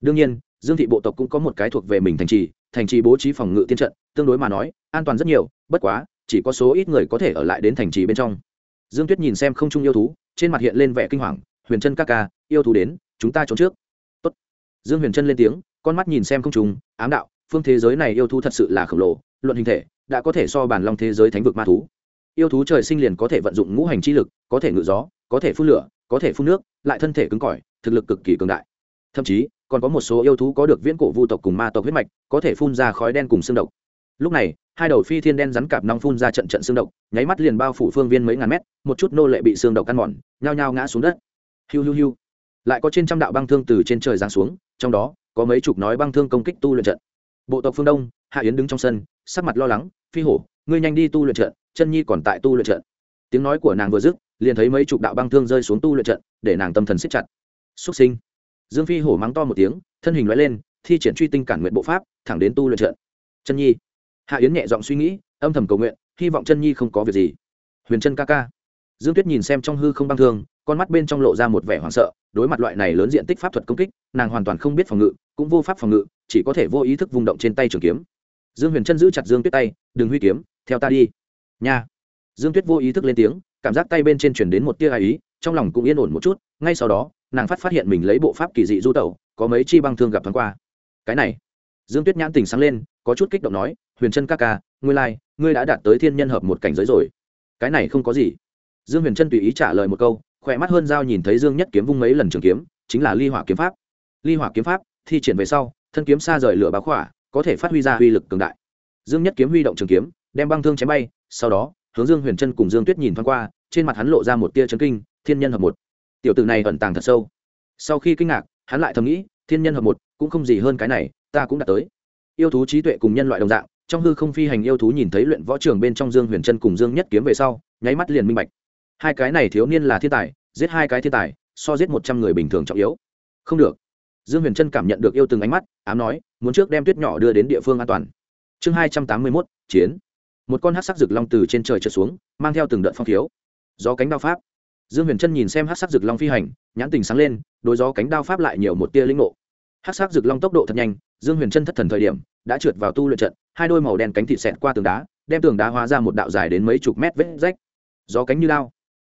Đương nhiên, dương thị bộ tộc cũng có một cái thuộc về mình thành trì thành trì bố trí phòng ngự tiên trận, tương đối mà nói, an toàn rất nhiều, bất quá, chỉ có số ít người có thể ở lại đến thành trì bên trong. Dương tuyết nhìn xem không trung yêu thú, trên mặt hiện lên vẻ kinh hoàng, huyền trân ca ca, yêu thú đến, chúng ta trốn trước. Tốt. dương huyền trân lên tiếng, con mắt nhìn xem không trung, ám đạo, phương thế giới này yêu thú thật sự là khổng lồ, luận hình thể, đã có thể so bản long thế giới thánh vực ma thú. Yêu thú trời sinh liền có thể vận dụng ngũ hành chi lực, có thể ngự gió có thể phun lửa, có thể phun nước, lại thân thể cứng cỏi, thực lực cực kỳ cường đại. Thậm chí, còn có một số yêu thú có được viễn cổ vu tộc cùng ma tộc huyết mạch, có thể phun ra khói đen cùng xương độc. Lúc này, hai đầu phi thiên đen rắn cạp nong phun ra trận trận xương độc, nháy mắt liền bao phủ phương viên mấy ngàn mét, một chút nô lệ bị xương độc căn mòn, nhao nhao ngã xuống đất. Hiu hiu hiu. Lại có trên trăm đạo băng thương từ trên trời giáng xuống, trong đó, có mấy chục nói băng thương công kích tu luyện trận. Bộ tộc phương đông, hạ yến đứng trong sân, sắc mặt lo lắng, phi hổ, ngươi nhanh đi tu luyện trận, chân nhi còn tại tu luyện trận tiếng nói của nàng vừa dứt, liền thấy mấy chục đạo băng thương rơi xuống tu luyện trận, để nàng tâm thần siết chặt. Xuất sinh. Dương phi hổ mắng to một tiếng, thân hình loại lên, thi triển truy tinh cản nguyện bộ pháp, thẳng đến tu luyện trận. Chân nhi. Hạ yến nhẹ giọng suy nghĩ, âm thầm cầu nguyện, hy vọng chân nhi không có việc gì. Huyền chân ca ca. Dương tuyết nhìn xem trong hư không băng thương, con mắt bên trong lộ ra một vẻ hoảng sợ, đối mặt loại này lớn diện tích pháp thuật công kích, nàng hoàn toàn không biết phòng ngự, cũng vô pháp phòng ngự, chỉ có thể vô ý thức vùng động trên tay trường kiếm. Dương huyền chân giữ chặt dương tuyết tay, đừng huy kiếm, theo ta đi. Nha dương tuyết vô ý thức lên tiếng cảm giác tay bên trên chuyển đến một tia ai ý trong lòng cũng yên ổn một chút ngay sau đó nàng phát phát hiện mình lấy bộ pháp kỳ dị du tẩu có mấy chi băng thương gặp thoáng qua. Cái này dương tuyết nhãn tình sáng lên có chút kích động nói huyền trân ca ca ngươi lai、like, ngươi đã đạt tới thiên nhân hợp một cảnh giới rồi. Cái này không có gì. Dương huyền trân tùy ý trả lời một câu khỏe mắt hơn dao nhìn thấy dương nhất kiếm vung mấy lần trường kiếm chính là ly hỏa kiếm pháp. Ly hỏa kiếm pháp thi triển về sau thân kiếm xa rời lửa báo khỏa có thể phát huy ra uy lực cường đại. Dương nhất kiếm huy động trường kiếm đem băng thương chém bay sau đó hướng dương huyền trân cùng dương tuyết nhìn thoáng qua, trên mặt hắn lộ ra một tia chấn kinh, thiên nhân hợp một. Tiểu tử này ẩn tàng thật sâu. Sau khi kinh ngạc, hắn lại thầm nghĩ, thiên nhân hợp một, cũng không gì hơn cái này, ta cũng đã tới. Yêu thú trí tuệ cùng nhân loại đồng dạng, trong hư không phi hành yêu thú nhìn thấy luyện võ trường bên trong dương huyền trân cùng dương nhất kiếm về sau, nháy mắt liền minh bạch. Hai cái này thiếu niên là thiên tài, giết hai cái thiên tài, so giết một trăm người bình thường trọng yếu. Không được. Dương huyền trân cảm nhận được yêu từng ánh mắt, ám nói, muốn trước đem tuyết nhỏ đưa đến địa phương an toàn. Chương hai trăm tám mươi mốt, chiến một con hát sắc rực long từ trên trời trượt xuống mang theo từng đợt phong thiếu. Gió cánh đao pháp. Dương huyền trân nhìn xem hát sắc rực long phi hành nhãn tình sáng lên đối gió cánh đao pháp lại nhiều một tia lĩnh ngộ. Hát sắc rực long tốc độ thật nhanh dương huyền trân thất thần thời điểm đã trượt vào tu luyện trận hai đôi màu đen cánh thịt xẹt qua tường đá đem tường đá hóa ra một đạo dài đến mấy chục mét vết rách. Gió cánh như đao.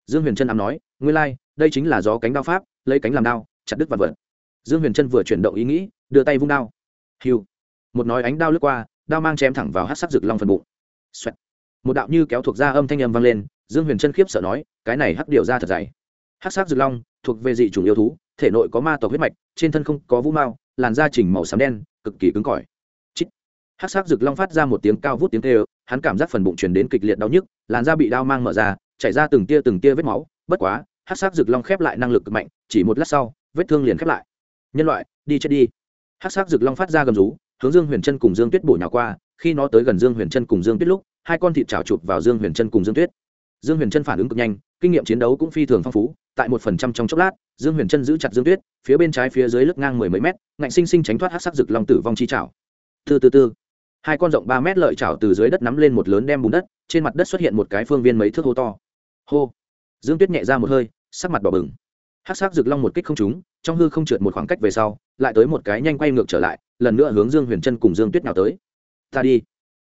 Dương huyền trân ám nói nguyên lai、like, đây chính là gió cánh đao pháp lấy cánh làm đao chặt đứt vật vật. Dương huyền trân vừa chuyển động ý nghĩ đưa tay vung đao. Hiu một nói ánh đao lướt qua đao mang chém thẳng vào hát sắc rực long phần bụng、Xoẹt. một đạo như kéo thuộc ra âm thanh âm vang lên, dương huyền trân khiếp sợ nói, cái này hắc điều ra thật dày. Hắc sắc rực long, thuộc về dị chủng yêu thú, thể nội có ma tộc huyết mạch, trên thân không có vũ mao, làn da chỉnh màu xám đen, cực kỳ cứng cỏi. Chít. Hắc sắc rực long phát ra một tiếng cao vút tiếng tê hắn cảm giác phần bụng truyền đến kịch liệt đau nhức, làn da bị đao mang mở ra, chảy ra từng tia từng tia vết máu, bất quá, hắc sắc rực long khép lại năng lực cực mạnh, chỉ một lát sau, vết thương liền khép lại. Nhân loại, đi chết đi. Hắc sắc rực long phát ra gầm rú hướng dương huyền trân cùng dương tuyết bổ nhào qua, khi nó tới gần dương huyền trân cùng dương tuyết lúc, hai con thịt trào chụp vào dương huyền trân cùng dương tuyết. Dương huyền trân phản ứng cực nhanh, kinh nghiệm chiến đấu cũng phi thường phong phú, tại một phần trăm trong chốc lát, dương huyền trân giữ chặt dương tuyết, phía bên trái phía dưới lướt ngang mười mấy mét, ngạnh sinh sinh tránh thoát hát sắc rực long tử vong chi chảo. Từ từ từ. Hai con rộng ba mét lợi chảo từ dưới đất nắm lên một lớn đem bùn đất, trên mặt đất xuất hiện một cái phương viên mấy thước hô to. Hô. Dương tuyết nhẹ ra một hơi, sắc mặt đỏ bừng. Hát sắc rực long một kích không trúng, trong hư không trượt một khoảng cách về sau, lại tới một cái nhanh quay ngược trở lại lần nữa hướng dương huyền trân cùng dương tuyết nào tới. Ta đi.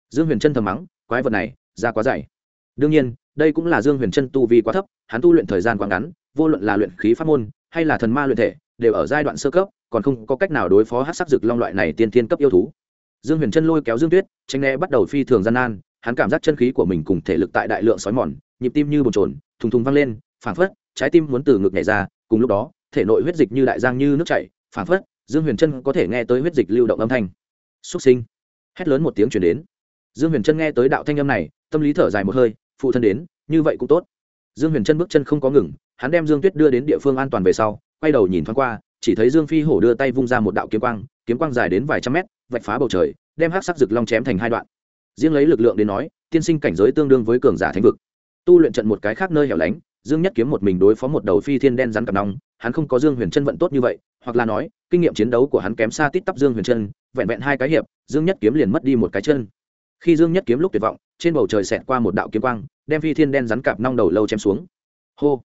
Dương huyền trân thầm mắng, quái vật này ra quá dày. Đương nhiên, đây cũng là dương huyền trân tu vi quá thấp, hắn tu luyện thời gian quá ngắn, vô luận là luyện khí pháp môn, hay là thần ma luyện thể, đều ở giai đoạn sơ cấp, còn không có cách nào đối phó hát sắc dực long loại này tiên thiên cấp yêu thú. Dương huyền trân lôi kéo dương tuyết tranh né bắt đầu phi thường gian nan, hắn cảm giác chân khí của mình cùng thể lực tại đại lượng sói mòn, nhịp tim như bồn trồn thùng thùng văng lên, phảng phất, trái tim muốn từ ngực nhảy ra, cùng lúc đó, thể nội huyết dịch như đại giang như nước chảy, phảng phất dương huyền trân có thể nghe tới huyết dịch lưu động âm thanh. Xúc sinh. Hét lớn một tiếng chuyển đến. Dương huyền trân nghe tới đạo thanh âm này, tâm lý thở dài một hơi, phụ thân đến, như vậy cũng tốt. Dương huyền trân bước chân không có ngừng, hắn đem dương tuyết đưa đến địa phương an toàn về sau, quay đầu nhìn thoáng qua, chỉ thấy dương phi hổ đưa tay vung ra một đạo kiếm quang kiếm quang dài đến vài trăm mét, vạch phá bầu trời, đem hát sắc rực long chém thành hai đoạn. Riêng lấy lực lượng đến nói, tiên sinh cảnh giới tương đương với cường giả thánh vực. Tu luyện trận một cái khác nơi hẻo lánh, dương nhất kiếm một mình đối phó một đầu phi thiên đen rắn cặp nong hắn không có dương huyền chân vận tốt như vậy, hoặc là nói kinh nghiệm chiến đấu của hắn kém xa tít tắp dương huyền chân vẹn vẹn hai cái hiệp, dương nhất kiếm liền mất đi một cái chân. Khi dương nhất kiếm lúc tuyệt vọng, trên bầu trời xẹt qua một đạo kiếm quang, đem phi thiên đen rắn cạp nong đầu lâu chém xuống. Hô!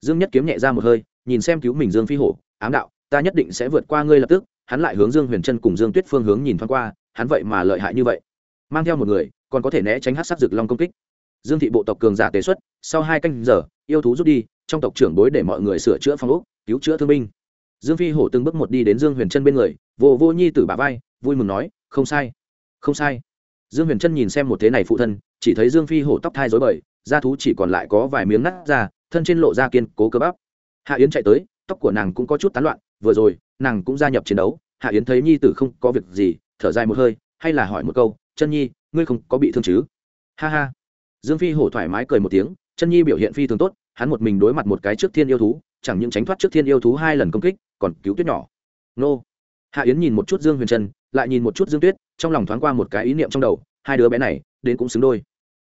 Dương nhất kiếm nhẹ ra một hơi, nhìn xem cứu mình dương phi hổ, ám đạo, ta nhất định sẽ vượt qua ngươi lập tức. Hắn lại hướng dương huyền chân cùng dương tuyết phương hướng nhìn thoáng qua, hắn vậy mà lợi hại như vậy. Mang theo một người, còn có thể né tránh hát sắc rực long công kích. Dương thị bộ tộc cường giả tế xuất, sau hai canh giờ, yêu thú rút đi, trong tộc trưởng bối để mọi người sửa chữa phong úc cứu chữa thương binh dương phi hổ từng bước một đi đến dương huyền trân bên người, vô vô nhi tử bà vai, vui mừng nói, không sai không sai. Dương huyền trân nhìn xem một thế này phụ thân, chỉ thấy dương phi hổ tóc thai dối bời, da thú chỉ còn lại có vài miếng nát ra, thân trên lộ ra kiên cố cơ bắp. Hạ yến chạy tới, tóc của nàng cũng có chút tán loạn, vừa rồi, nàng cũng gia nhập chiến đấu, hạ yến thấy nhi tử không có việc gì, thở dài một hơi, hay là hỏi một câu, chân nhi, ngươi không có bị thương chứ? Ha ha. Dương phi hổ thoải mái cười một tiếng, chân nhi biểu hiện phi thường tốt, hắn một mình đối mặt một cái trước thiên yêu thú, chẳng những tránh thoát trước thiên yêu thú hai lần công kích còn cứu tuyết nhỏ. Nô. Hạ yến nhìn một chút dương huyền trân, lại nhìn một chút dương tuyết, trong lòng thoáng qua một cái ý niệm trong đầu, hai đứa bé này, đến cũng xứng đôi.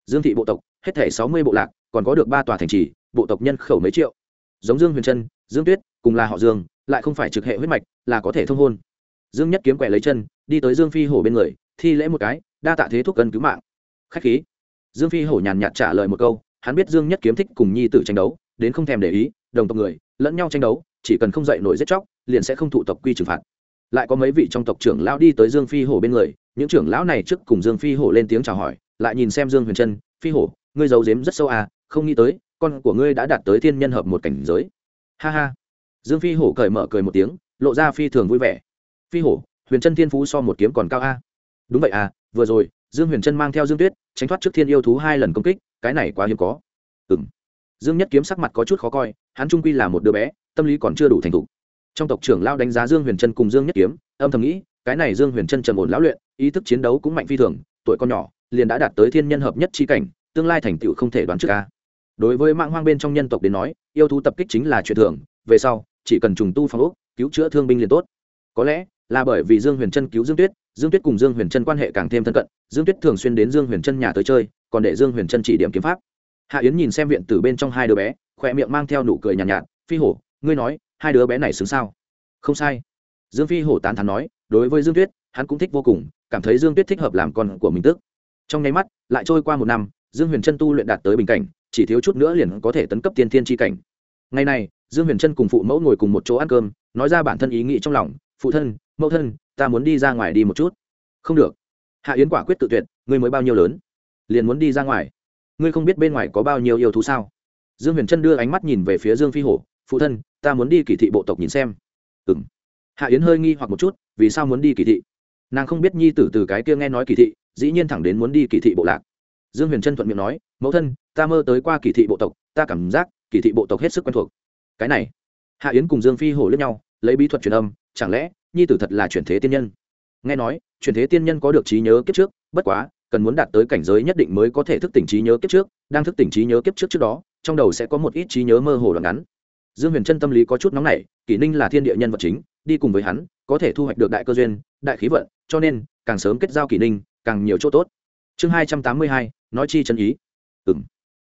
Dương thị bộ tộc, hết thể sáu mươi bộ lạc, còn có được ba tòa thành trì, bộ tộc nhân khẩu mấy triệu. Giống dương huyền trân, dương tuyết, cùng là họ dương, lại không phải trực hệ huyết mạch, là có thể thông hôn. Dương nhất kiếm quẹ lấy chân, đi tới dương phi hổ bên người, thi lễ một cái, đa tạ thế thuốc cần cứu mạng. Khách khí. Dương phi hổ nhàn nhạt trả lời một câu, hắn biết dương nhất kiếm thích cùng nhi tử tranh đấu, đến không thèm để ý, đồng tộc người, lẫn nhau tranh đấu chỉ cần không dậy nổi giết chóc, liền sẽ không thụ tộc quy trừng phạt. Lại có mấy vị trong tộc trưởng lão đi tới dương phi hổ bên người, những trưởng lão này trước cùng dương phi hổ lên tiếng chào hỏi, lại nhìn xem dương huyền trân, phi hổ, ngươi giấu giếm rất sâu à không nghĩ tới, con của ngươi đã đạt tới thiên nhân hợp một cảnh giới. Ha ha. Dương phi hổ cởi mở cười một tiếng, lộ ra phi thường vui vẻ. Phi hổ, huyền trân thiên phú so một kiếm còn cao a. Đúng vậy à vừa rồi, dương huyền trân mang theo dương tuyết, tránh thoát trước thiên yêu thú hai lần công kích, cái này quá hiếm có. Ừ m dương nhất kiếm sắc mặt có chút khó coi, hắn trung quy là một đứa bé tâm lý còn chưa đủ thành thục. Trong tộc trưởng lao đánh giá dương huyền trân cùng dương nhất kiếm âm thầm nghĩ cái này dương huyền trân trầm ổn lão luyện ý thức chiến đấu cũng mạnh phi thường tuổi con nhỏ liền đã đạt tới thiên nhân hợp nhất chi cảnh tương lai thành tựu không thể đoán trước ca đối với mạng hoang bên trong nhân tộc đến nói yêu thú tập kích chính là chuyện thường về sau chỉ cần trùng tu phòng ốc cứu chữa thương binh liền tốt. Có lẽ là bởi vì dương huyền trân cứu dương tuyết dương tuyết cùng dương huyền trân quan hệ càng thêm thân cận dương tuyết thường xuyên đến dương huyền trân nhà tới chơi còn để dương huyền trân chỉ điểm kiếm pháp. Hạ yến nhìn xem viện từ bên trong hai đứa bé khỏe miệng mang theo nụ cười nhàn nhạt, nhạt phi hổ ngươi nói, hai đứa bé này xứng sao? Không sai. Dương phi hổ tán thắn nói, đối với dương tuyết, hắn cũng thích vô cùng, cảm thấy dương tuyết thích hợp làm con của mình tức. Trong nháy mắt, lại trôi qua một năm, dương huyền trân tu luyện đạt tới bình cảnh, chỉ thiếu chút nữa liền có thể tấn cấp tiên thiên tri cảnh. Ngày này, dương huyền trân cùng phụ mẫu ngồi cùng một chỗ ăn cơm, nói ra bản thân ý nghĩ trong lòng, phụ thân, mẫu thân, ta muốn đi ra ngoài đi một chút. Không được. Hạ yến quả quyết tự tuyệt, ngươi mới bao nhiêu lớn? Liền muốn đi ra ngoài? Ngươi không biết bên ngoài có bao nhiêu yêu thú sao? Dương huyền trân đưa ánh mắt nhìn về phía dương phi hổ phụ thân, ta muốn đi kỳ thị bộ tộc nhìn xem. Ừ m hạ yến hơi nghi hoặc một chút, vì sao muốn đi kỳ thị? Nàng không biết nhi tử từ cái kia nghe nói kỳ thị, dĩ nhiên thẳng đến muốn đi kỳ thị bộ lạc. Dương huyền trân thuận miệng nói, mẫu thân, ta mơ tới qua kỳ thị bộ tộc, ta cảm giác kỳ thị bộ tộc hết sức quen thuộc. Cái này? Hạ yến cùng dương phi hổ lẫn nhau, lấy bí thuật truyền âm, chẳng lẽ nhi tử thật là chuyển thế tiên nhân? Nghe nói, chuyển thế tiên nhân có được trí nhớ kiếp trước, bất quá, cần muốn đạt tới cảnh giới nhất định mới có thể thức tỉnh trí nhớ kiếp trước, đang thức tỉnh trí nhớ kiếp trước trước đó, trong đầu sẽ có một ít trí nhớ mơ hồ đoạn ngắn dương huyền trân tâm lý có chút nóng nảy, kỷ ninh là thiên địa nhân vật chính, đi cùng với hắn, có thể thu hoạch được đại cơ duyên, đại khí vận, cho nên, càng sớm kết giao kỷ ninh, càng nhiều chỗ tốt. Chương hai trăm tám mươi hai, nói chi chân ý. Ừ m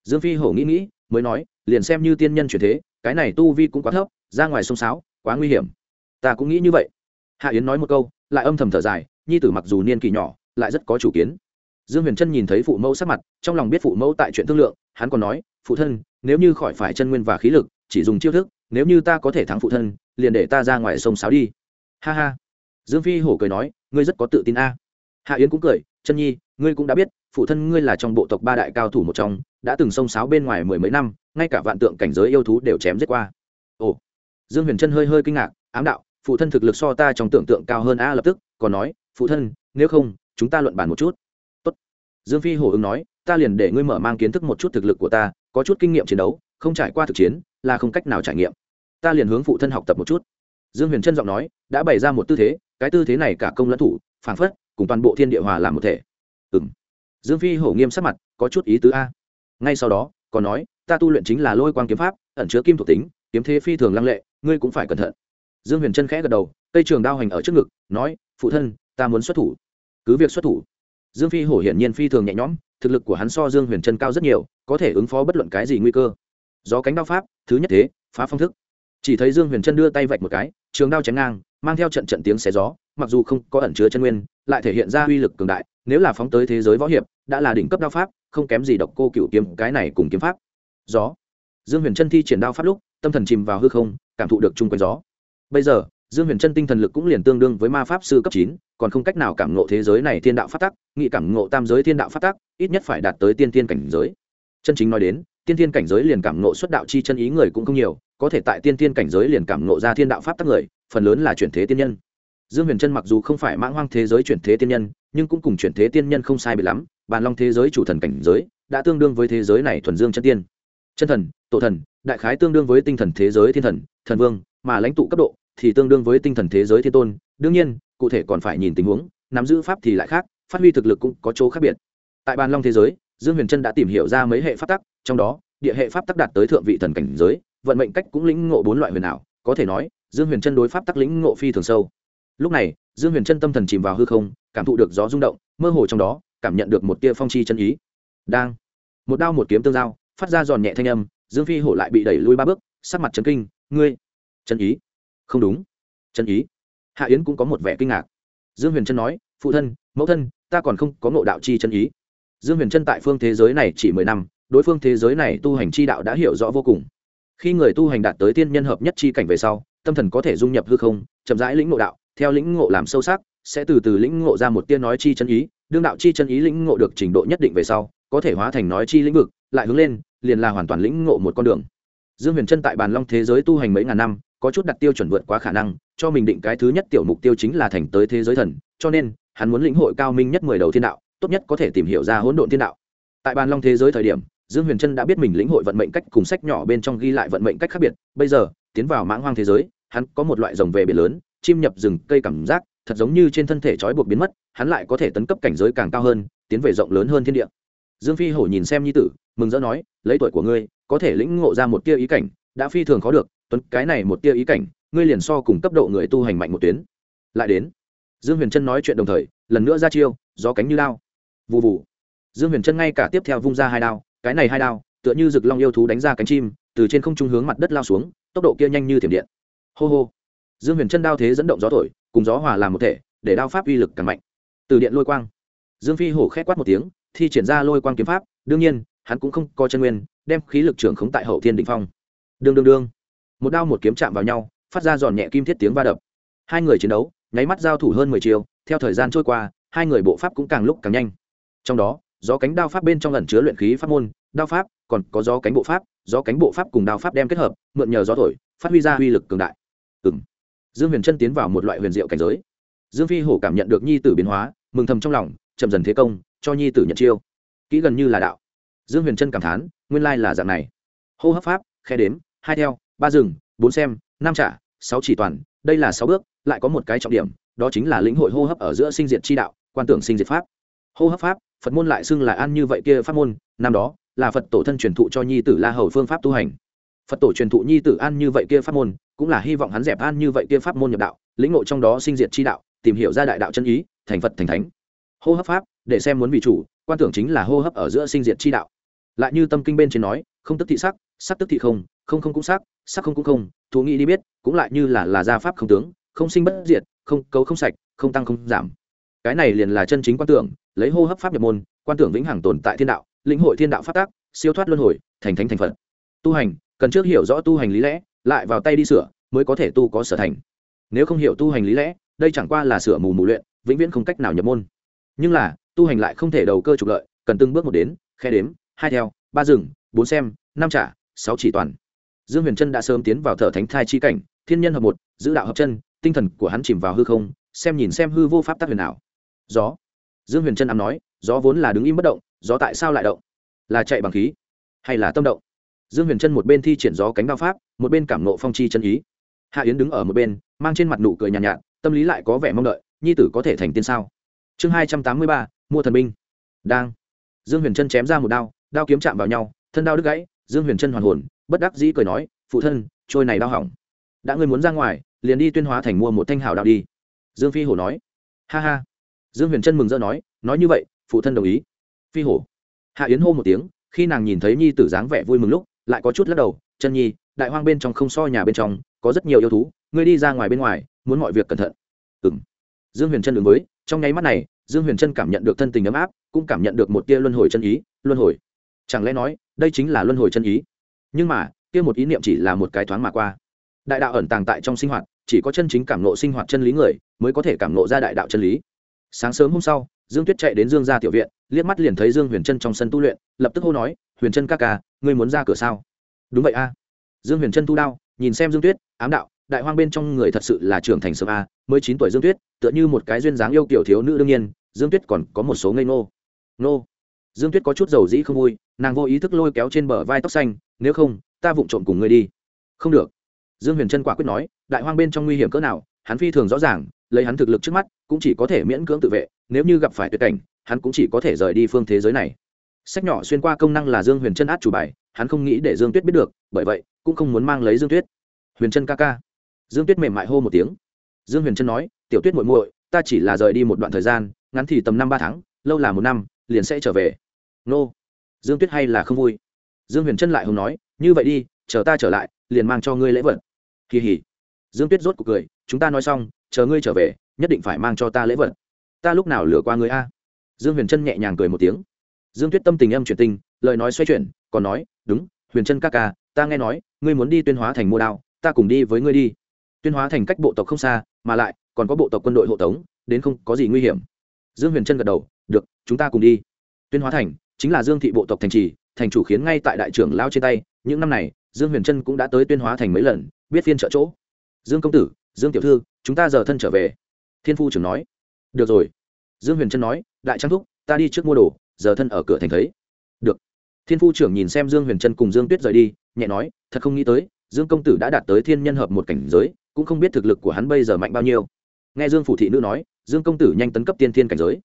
dương phi hổ nghĩ nghĩ, mới nói, liền xem như tiên nhân chuyển thế, cái này tu vi cũng quá thấp, ra ngoài sông sáo, quá nguy hiểm. Ta cũng nghĩ như vậy. Hạ yến nói một câu, lại âm thầm thở dài, nhi tử mặc dù niên kỳ nhỏ, lại rất có chủ kiến. Dương huyền trân nhìn thấy phụ mẫu sắc mặt, trong lòng biết phụ mẫu tại chuyện thương lượng, hắn còn nói, phụ thân, nếu như khỏi phải chân nguyên và khí lực chỉ dùng chiêu thức, nếu như ta có thể thắng phụ thân, liền để ta ra ngoài sông sáo đi. Ha ha. Dương phi hổ cười nói, ngươi rất có tự tin a. Hạ yến cũng cười, chân nhi, ngươi cũng đã biết, phụ thân ngươi là trong bộ tộc ba đại cao thủ một trong, đã từng sông sáo bên ngoài mười mấy năm, ngay cả vạn tượng cảnh giới yêu thú đều chém giết qua. Ồ. Dương huyền trân hơi hơi kinh ngạc, ám đạo, phụ thân thực lực so ta trong tưởng tượng cao hơn a lập tức, còn nói, phụ thân, nếu không, chúng ta luận bàn một chút. Tốt. dương phi hổ ứng nói, ta liền để ngươi mở mang kiến thức một chút thực lực của ta, có chút kinh nghiệm chiến đấu không trải qua thực chiến, là không cách nào trải nghiệm. Ta liền hướng phụ thân học tập một chút. Dương huyền trân giọng nói, đã bày ra một tư thế, cái tư thế này cả công lẫn thủ phản phất, cùng toàn bộ thiên địa hòa làm một thể. Ừ m dương phi hổ nghiêm sắc mặt, có chút ý tứ a. Ngay sau đó, còn nói, ta tu luyện chính là lôi quang kiếm pháp, ẩn chứa kim thuộc tính, kiếm thế phi thường lăng lệ, ngươi cũng phải cẩn thận. Dương huyền trân khẽ gật đầu, cây trường đao hành ở trước ngực, nói, phụ thân, ta muốn xuất thủ. Cứ việc xuất thủ. Dương phi hổ hiển nhiên phi thường nhẹ nhõm, thực lực của hắn so dương huyền trân cao rất nhiều, có thể ứng phó bất luận cái gì nguy cơ do cánh đao pháp, thứ nhất thế, phá phong thức. Chỉ thấy dương huyền trân đưa tay vạch một cái, trường đao chém ngang, mang theo trận trận tiếng xé gió, mặc dù không có ẩn chứa chân nguyên, lại thể hiện ra uy lực cường đại, nếu là phóng tới thế giới võ hiệp, đã là đỉnh cấp đao pháp, không kém gì độc cô cựu kiếm, cái này cùng kiếm pháp. Gió. Dương huyền trân thi triển đao pháp lúc, tâm thần chìm vào hư không, cảm thụ được chung quanh gió. Bây giờ, dương huyền trân tinh thần lực cũng liền tương đương với ma pháp sư cấp chín, còn không cách nào cảm ngộ thế giới này thiên đạo phát tắc, nghị cảm ngộ tam giới thiên đạo phát tắc, ít nhất phải đạt tới tiên tiên cảnh giới. Chân chính nói đến tiên thiên cảnh giới liền cảm nộ xuất đạo chi chân ý người cũng không nhiều, có thể tại tiên thiên cảnh giới liền cảm nộ ra thiên đạo pháp tắc người, phần lớn là chuyển thế tiên nhân. Dương huyền trân mặc dù không phải mãng hoang thế giới chuyển thế tiên nhân, nhưng cũng cùng chuyển thế tiên nhân không sai bị lắm, bàn long thế giới chủ thần cảnh giới đã tương đương với thế giới này thuần dương chân tiên. Chân thần, tổ thần, đại khái tương đương với tinh thần thế giới thiên thần thần vương, mà lãnh tụ cấp độ thì tương đương với tinh thần thế giới thiên tôn. Đương nhiên, cụ thể còn phải nhìn tình huống, nắm giữ pháp thì lại khác, phát huy thực lực cũng có chỗ khác biệt. Tại bàn long thế giới dương huyền trân đã tìm hiểu ra mấy hệ pháp tắc, trong đó, địa hệ pháp tắc đạt tới thượng vị thần cảnh giới, vận mệnh cách cũng lĩnh ngộ bốn loại huyền ảo, có thể nói, dương huyền trân đối pháp tắc lĩnh ngộ phi thường sâu. Lúc này, dương huyền trân tâm thần chìm vào hư không, cảm thụ được gió rung động, mơ hồ trong đó, cảm nhận được một tia phong chi chân ý. Đang, một đao một kiếm tương giao, phát ra giòn nhẹ thanh âm, dương phi hổ lại bị đẩy lui ba bước, sắc mặt trấn kinh, ngươi, chân ý? Không đúng. Chân ý? Hạ yến cũng có một vẻ kinh ngạc. Dương huyền trân nói, phụ thân, mẫu thân, ta còn không có ngộ đạo chi chân ý dương huyền trân tại phương thế giới này chỉ mười năm, đối phương thế giới này tu hành chi đạo đã hiểu rõ vô cùng. Khi người tu hành đạt tới tiên nhân hợp nhất chi cảnh về sau, tâm thần có thể dung nhập hư không, chậm rãi lĩnh ngộ đạo, theo lĩnh ngộ làm sâu sắc, sẽ từ từ lĩnh ngộ ra một tiên nói chi chân ý, đương đạo chi chân ý lĩnh ngộ được trình độ nhất định về sau, có thể hóa thành nói chi lĩnh vực, lại hướng lên, liền là hoàn toàn lĩnh ngộ một con đường. Dương huyền trân tại bàn long thế giới tu hành mấy ngàn năm, có chút đặt tiêu chuẩn vượt quá khả năng, cho mình định cái thứ nhất tiểu mục tiêu chính là thành tới thế giới thần, cho nên, hắn muốn lĩnh hội cao minh nhất mười đầu thiên đạo tốt nhất có thể tìm hiểu ra hỗn độn thiên đạo. Tại bàn long thế giới thời điểm, dương huyền trân đã biết mình lĩnh hội vận mệnh cách cùng sách nhỏ bên trong ghi lại vận mệnh cách khác biệt. Bây giờ, tiến vào mãng hoang thế giới, hắn có một loại rồng về biển lớn, chim nhập rừng, cây cảm giác, thật giống như trên thân thể trói buộc biến mất, hắn lại có thể tấn cấp cảnh giới càng cao hơn, tiến về rộng lớn hơn thiên địa. Dương phi hổ nhìn xem nhi tử, mừng rỡ nói, lấy tuổi của ngươi, có thể lĩnh ngộ ra một tia ý cảnh, đã phi thường khó được, tuấn, cái này một tia ý cảnh, ngươi liền so cùng cấp độ người tu hành mạnh một tuyến. Lại đến, dương huyền trân nói chuyện đồng thời, lần nữa ra chiêu, gió cánh như lao vụ vụ dương huyền trân ngay cả tiếp theo vung ra hai đao, cái này hai đao, tựa như rực long yêu thú đánh ra cánh chim, từ trên không trung hướng mặt đất lao xuống, tốc độ kia nhanh như thiểm điện. Hô hô. Dương huyền chân đao thế dẫn động gió thổi, cùng gió hòa làm một thể, để đao pháp uy lực càng mạnh. Từ điện lôi quang. Dương phi hổ khét quát một tiếng, thi triển ra lôi quang kiếm pháp, đương nhiên, hắn cũng không có chân nguyên, đem khí lực trưởng khống tại hậu thiên định phong. Đương đương đương. Một đao một kiếm chạm vào nhau, phát ra giòn nhẹ kim thiết tiếng va đập. Hai người chiến đấu, nháy mắt giao thủ hơn mười chiều, theo thời gian trôi qua, hai người bộ pháp cũng càng lúc càng nhanh trong đó, gió cánh đao pháp bên trong lần chứa luyện khí pháp môn, đao pháp, còn có gió cánh bộ pháp, gió cánh bộ pháp cùng đao pháp đem kết hợp, mượn nhờ gió thổi, phát huy ra uy lực cường đại. Ừng dương huyền trân tiến vào một loại huyền diệu cảnh giới. Dương phi hổ cảm nhận được nhi tử biến hóa, mừng thầm trong lòng, chậm dần thế công, cho nhi tử nhận chiêu. Kỹ gần như là đạo. Dương huyền trân cảm thán, nguyên lai là dạng này. Hô hấp pháp, khe đếm, hai theo, ba rừng bốn xem, năm trả, sáu chỉ toàn, đây là sáu bước, lại có một cái trọng điểm, đó chính là lĩnh hội hô hấp ở giữa sinh diệt chi đạo, quan tưởng sinh diệt pháp. Hô hấp pháp phật môn lại xưng là an như vậy kia pháp môn, năm đó, là phật tổ thân truyền thụ cho nhi tử la hầu phương pháp tu hành. Phật tổ truyền thụ nhi tử an như vậy kia pháp môn, cũng là hy vọng hắn dẹp an như vậy kia pháp môn nhập đạo, lĩnh ngộ trong đó sinh diệt chi đạo, tìm hiểu ra đại đạo chân ý, thành phật thành thánh. Hô hấp pháp, để xem muốn vị chủ, quan tưởng chính là hô hấp ở giữa sinh diệt chi đạo. Lại như tâm kinh bên trên nói, không tức thị sắc sắc tức thị không không không cũng sắc sắc không cũng không, thú nghĩ đi biết, cũng lại như là là gia pháp không tướng, không sinh bất diệt, không cấu không sạch, không tăng không giảm cái này liền là chân chính quan tưởng, lấy hô hấp pháp nhập môn, quan tưởng vĩnh hằng tồn tại thiên đạo, lĩnh hội thiên đạo phát tác siêu thoát luân hồi, thành thánh thành phật. Tu hành, cần trước hiểu rõ tu hành lý lẽ, lại vào tay đi sửa, mới có thể tu có sở thành. Nếu không hiểu tu hành lý lẽ, đây chẳng qua là sửa mù mù luyện, vĩnh viễn không cách nào nhập môn. Nhưng là, tu hành lại không thể đầu cơ trục lợi, cần từng bước một đến, khe đếm, hai theo, ba rừng bốn xem, năm trả, sáu chỉ toàn. Dương huyền trân đã sớm tiến vào thở thánh thai chi cảnh, thiên nhân hợp một, giữ đạo hợp chân, tinh thần của hắn chìm vào hư không, xem nhìn xem hư vô pháp tác huyền nào gió. Dương huyền trân ám nói gió vốn là đứng im bất động gió tại sao lại động? Là chạy bằng khí hay là tâm động? Dương huyền trân một bên thi triển gió cánh đao pháp một bên cảm nộ phong chi chân ý. Hạ yến đứng ở một bên mang trên mặt nụ cười nhàn nhạt, nhạt tâm lý lại có vẻ mong đợi nhi tử có thể thành tiên sao? Chương hai trăm tám mươi ba mua thần binh. Đang. Dương huyền trân chém ra một đao đao kiếm chạm vào nhau thân đao đứt gãy dương huyền trân hoàn hồn bất đắc dĩ cười nói phụ thân trôi này đau hỏng. Đã ngươi muốn ra ngoài liền đi tuyên hóa thành mua một thanh hảo đạo đi. Dương phi hổ nói ha ha dương huyền trân mừng rỡ nói nói như vậy, phụ thân đồng ý. Phi hổ. Hạ yến hô một tiếng, khi nàng nhìn thấy nhi tử dáng vẻ vui mừng lúc, lại có chút lắc đầu, chân nhi, đại hoang bên trong không so nhà bên trong, có rất nhiều yêu thú, ngươi đi ra ngoài bên ngoài, muốn mọi việc cẩn thận. Ừng dương huyền trân ứng với, trong nháy mắt này, dương huyền trân cảm nhận được thân tình ấm áp, cũng cảm nhận được một tia luân hồi chân ý, luân hồi. Chẳng lẽ nói, đây chính là luân hồi chân ý? Nhưng mà, kia một ý niệm chỉ là một cái thoáng mà qua. Đại đạo ẩn tàng tại trong sinh hoạt, chỉ có chân chính cảm nộ sinh hoạt chân lý người, mới có thể cảm nộ ra đại đạo chân lý sáng sớm hôm sau, dương tuyết chạy đến dương ra tiểu viện, liếc mắt liền thấy dương huyền trân trong sân tu luyện, lập tức hô nói, huyền trân ca ca, ngươi muốn ra cửa sao? Đúng vậy a. Dương huyền trân tu đao, nhìn xem dương tuyết, ám đạo, đại hoang bên trong người thật sự là trưởng thành sớm a, mới chín tuổi dương tuyết, tựa như một cái duyên dáng yêu kiểu thiếu nữ đương nhiên, dương tuyết còn có một số ngây ngô. Ngô. dương tuyết có chút dầu dĩ không vui, nàng vô ý thức lôi kéo trên bờ vai tóc xanh, nếu không, ta vụng trộm cùng ngươi đi. Không được. Dương huyền trân quả quyết nói, đại hoang bên trong nguy hiểm cỡ nào, hắn phi thường rõ ràng, lấy hắn thực lực trước mắt cũng chỉ có thể miễn cưỡng tự vệ, nếu như gặp phải tuyệt cảnh, hắn cũng chỉ có thể rời đi phương thế giới này. Sách nhỏ xuyên qua công năng là dương huyền trân át chủ bài, hắn không nghĩ để dương tuyết biết được, bởi vậy, cũng không muốn mang lấy dương tuyết. Huyền trân ca ca. Dương tuyết mềm mại hô một tiếng. Dương huyền trân nói, tiểu tuyết muội muội, ta chỉ là rời đi một đoạn thời gian, ngắn thì tầm năm ba tháng, lâu là một năm, liền sẽ trở về. Nô. Dương tuyết hay là không vui. Dương huyền trân lại hùng nói, như vậy đi, chờ ta trở lại, liền mang cho ngươi lễ vật. Kỳ hỉ. Dương tuyết rốt cuộc cười, chúng ta nói xong, chờ ngươi trở về nhất định phải mang cho ta lễ vật. Ta lúc nào lừa qua ngươi a? Dương huyền trân nhẹ nhàng cười một tiếng. Dương tuyết tâm tình âm chuyển tình, lời nói xoay chuyển, còn nói, đúng, huyền trân ca ca, ta nghe nói, ngươi muốn đi tuyên hóa thành mua đao, ta cùng đi với ngươi đi. Tuyên hóa thành cách bộ tộc không xa, mà lại, còn có bộ tộc quân đội hộ tống, đến không có gì nguy hiểm. Dương huyền trân gật đầu, được, chúng ta cùng đi. Tuyên hóa thành chính là dương thị bộ tộc thành trì, thành chủ khiến ngay tại đại trưởng lao trên tay. Những năm này, dương huyền trân cũng đã tới tuyên hóa thành mấy lần, biết phiên trợ chỗ. Dương công tử, dương tiểu thư, chúng ta giờ thân trở về thiên phu trưởng nói, được rồi. Dương huyền trân nói, đại trang thúc, ta đi trước mua đồ, giờ thân ở cửa thành thấy. Được. Thiên phu trưởng nhìn xem dương huyền trân cùng dương tuyết rời đi, nhẹ nói, thật không nghĩ tới, dương công tử đã đạt tới thiên nhân hợp một cảnh giới, cũng không biết thực lực của hắn bây giờ mạnh bao nhiêu. Nghe dương phủ thị nữ nói, dương công tử nhanh tấn cấp tiên thiên cảnh giới.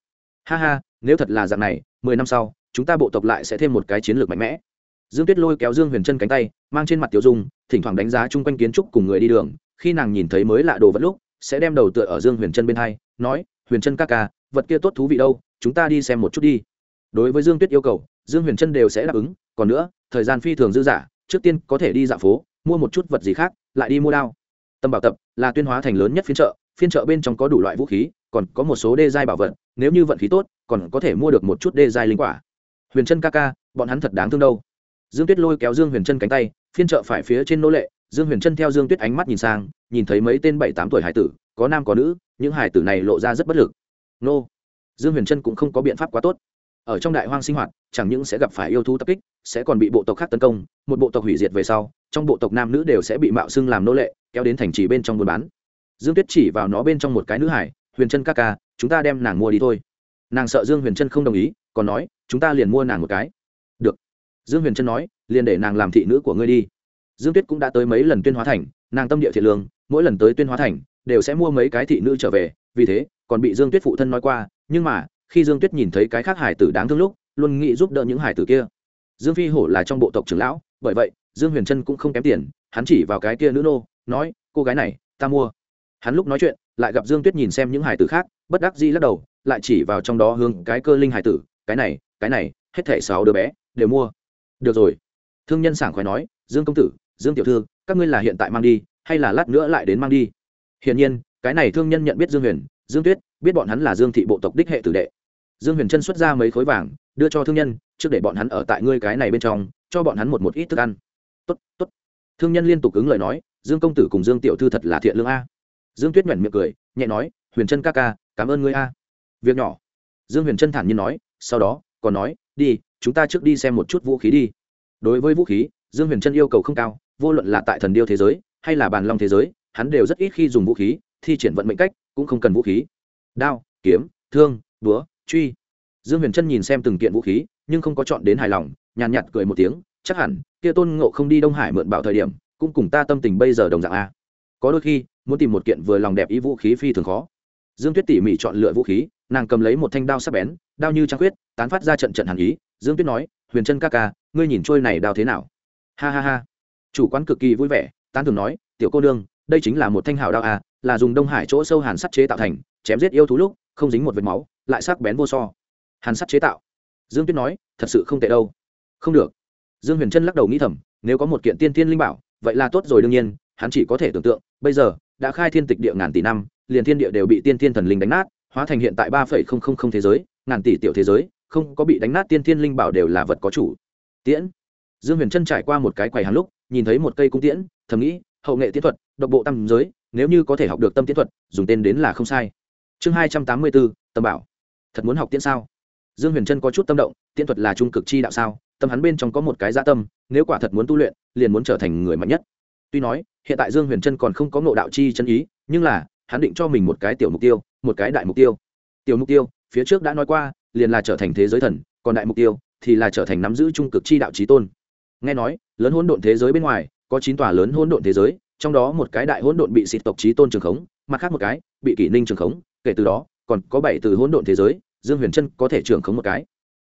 Ha ha, nếu thật là dạng này, mười năm sau, chúng ta bộ tộc lại sẽ thêm một cái chiến lược mạnh mẽ. Dương tuyết lôi kéo dương huyền trân cánh tay, mang trên mặt tiểu dung, thỉnh thoảng đánh giá chung quanh kiến trúc cùng người đi đường, khi nàng nhìn thấy mới lạ đồ vật lúc sẽ đem đầu tựa ở dương huyền trân bên hai, nói, huyền trân ca ca, vật kia tốt thú vị đâu, chúng ta đi xem một chút đi. Đối với dương tuyết yêu cầu, dương huyền trân đều sẽ đáp ứng, còn nữa, thời gian phi thường dư dả, trước tiên có thể đi dạo phố, mua một chút vật gì khác, lại đi mua đao. Tâm bảo tập là tuyên hóa thành lớn nhất phiên chợ phiên chợ bên trong có đủ loại vũ khí, còn có một số đê giai bảo vật, nếu như vận khí tốt, còn có thể mua được một chút đê giai linh quả. Huyền trân ca ca, bọn hắn thật đáng thương đâu. Dương tuyết lôi kéo dương huyền trân cánh tay, phiên chợ phải phía trên nô lệ dương huyền trân theo dương tuyết ánh mắt nhìn sang, nhìn thấy mấy tên bảy tám tuổi hải tử, có nam có nữ, những hải tử này lộ ra rất bất lực. Nô. Dương huyền trân cũng không có biện pháp quá tốt. Ở trong đại hoang sinh hoạt, chẳng những sẽ gặp phải yêu thú tập kích, sẽ còn bị bộ tộc khác tấn công, một bộ tộc hủy diệt về sau, trong bộ tộc nam nữ đều sẽ bị mạo xưng làm nô lệ, kéo đến thành trì bên trong buôn bán. Dương tuyết chỉ vào nó bên trong một cái nữ hải, huyền trân ca ca, chúng ta đem nàng mua đi thôi. Nàng sợ dương huyền trân không đồng ý, còn nói, chúng ta liền mua nàng một cái. Được. Dương huyền trân nói, liền để nàng làm thị nữ của ngươi đi dương tuyết cũng đã tới mấy lần tuyên hóa thành, nàng tâm địa thiện lương, mỗi lần tới tuyên hóa thành, đều sẽ mua mấy cái thị nữ trở về, vì thế, còn bị dương tuyết phụ thân nói qua, nhưng mà, khi dương tuyết nhìn thấy cái khác hải tử đáng thương lúc, luôn nghĩ giúp đỡ những hải tử kia. Dương phi hổ là trong bộ tộc trưởng lão, bởi vậy, dương huyền trân cũng không kém tiền, hắn chỉ vào cái kia nữ nô, nói, cô gái này, ta mua. Hắn lúc nói chuyện, lại gặp dương tuyết nhìn xem những hải tử khác, bất đắc dĩ lắc đầu, lại chỉ vào trong đó hướng cái cơ linh hải tử, cái này cái này, hết thẻ sáu đứa bé, đều mua. Được rồi. Thương nhân sảng khoái nói, dương công tử dương tiểu thư, các ngươi là hiện tại mang đi, hay là lát nữa lại đến mang đi? Hiển nhiên, cái này thương nhân nhận biết dương huyền, dương tuyết, biết bọn hắn là dương thị bộ tộc đích hệ tử đệ. Dương huyền chân xuất ra mấy khối vàng, đưa cho thương nhân, trước để bọn hắn ở tại ngươi cái này bên trong, cho bọn hắn một một ít thức ăn. Tốt tốt. Thương nhân liên tục ứng lời nói, dương công tử cùng dương tiểu thư thật là thiện lương a. Dương tuyết nhuẩn miệng cười, nhẹ nói, huyền chân ca ca, cảm ơn ngươi a. Việc nhỏ. Dương huyền chân thản nhiên nói, sau đó, còn nói, đi, chúng ta trước đi xem một chút vũ khí đi. Đối với vũ khí, dương huyền chân yêu cầu không cao vô luận là tại thần điêu thế giới, hay là bàn long thế giới, hắn đều rất ít khi dùng vũ khí, thi triển vận mệnh cách, cũng không cần vũ khí. Đao, kiếm, thương, búa, truy. Dương huyền trân nhìn xem từng kiện vũ khí, nhưng không có chọn đến hài lòng, nhàn nhạt cười một tiếng, chắc hẳn, kia tôn ngộ không đi đông hải mượn bảo thời điểm, cũng cùng ta tâm tình bây giờ đồng dạng a. Có đôi khi, muốn tìm một kiện vừa lòng đẹp ý vũ khí phi thường khó. Dương tuyết tỉ mỉ chọn lựa vũ khí, nàng cầm lấy một thanh đao sắc bén, đao như trăng khuyết, tán phát ra trận trận hàn ý. Dương tuyết nói, huyền trân ca ca, ngươi nhìn trôi này đao thế nào? Ha ha ha chủ quán cực kỳ vui vẻ, tán thường nói, tiểu cô đương đây chính là một thanh hào đao à là dùng đông hải chỗ sâu hàn sắt chế tạo thành, chém giết yêu thú lúc, không dính một vệt máu, lại sắc bén vô so. Hàn sắt chế tạo. Dương tuyết nói, thật sự không tệ đâu. Không được. Dương huyền trân lắc đầu nghĩ thầm, nếu có một kiện tiên thiên linh bảo, vậy là tốt rồi đương nhiên, hắn chỉ có thể tưởng tượng, bây giờ, đã khai thiên tịch địa ngàn tỷ năm, liền thiên địa đều bị tiên thiên thần linh đánh nát, hóa thành hiện tại ba phẩy không không không thế giới, ngàn tỷ tiểu thế giới, không có bị đánh nát tiên thiên linh bảo đều là vật có chủ. Tiễn. Dương huyền trân trải qua một cái quầy hàng lúc nhìn thấy một cây cung tiễn, thầm nghĩ, hậu nghệ tiến thuật, độc bộ tam giới, nếu như có thể học được tâm tiến thuật, dùng tên đến là không sai. Chương hai trăm tám mươi bốn, tâm bảo. Thật muốn học tiễn sao? Dương huyền trân có chút tâm động, tiễn thuật là trung cực chi đạo sao? Tâm hắn bên trong có một cái gia tâm, nếu quả thật muốn tu luyện, liền muốn trở thành người mạnh nhất. Tuy nói, hiện tại dương huyền trân còn không có ngộ đạo chi chân ý, nhưng là, hắn định cho mình một cái tiểu mục tiêu, một cái đại mục tiêu. Tiểu mục tiêu, phía trước đã nói qua, liền là trở thành thế giới thần, còn đại mục tiêu thì là trở thành nắm giữ trung cực chi đạo trí tôn nghe nói, lớn hỗn độn thế giới bên ngoài, có chín tòa lớn hỗn độn thế giới, trong đó một cái đại hỗn độn bị xịt tộc trí tôn trường khống, mặt khác một cái, bị kỷ ninh trường khống, kể từ đó, còn có bảy từ hỗn độn thế giới, dương huyền trân có thể trường khống một cái.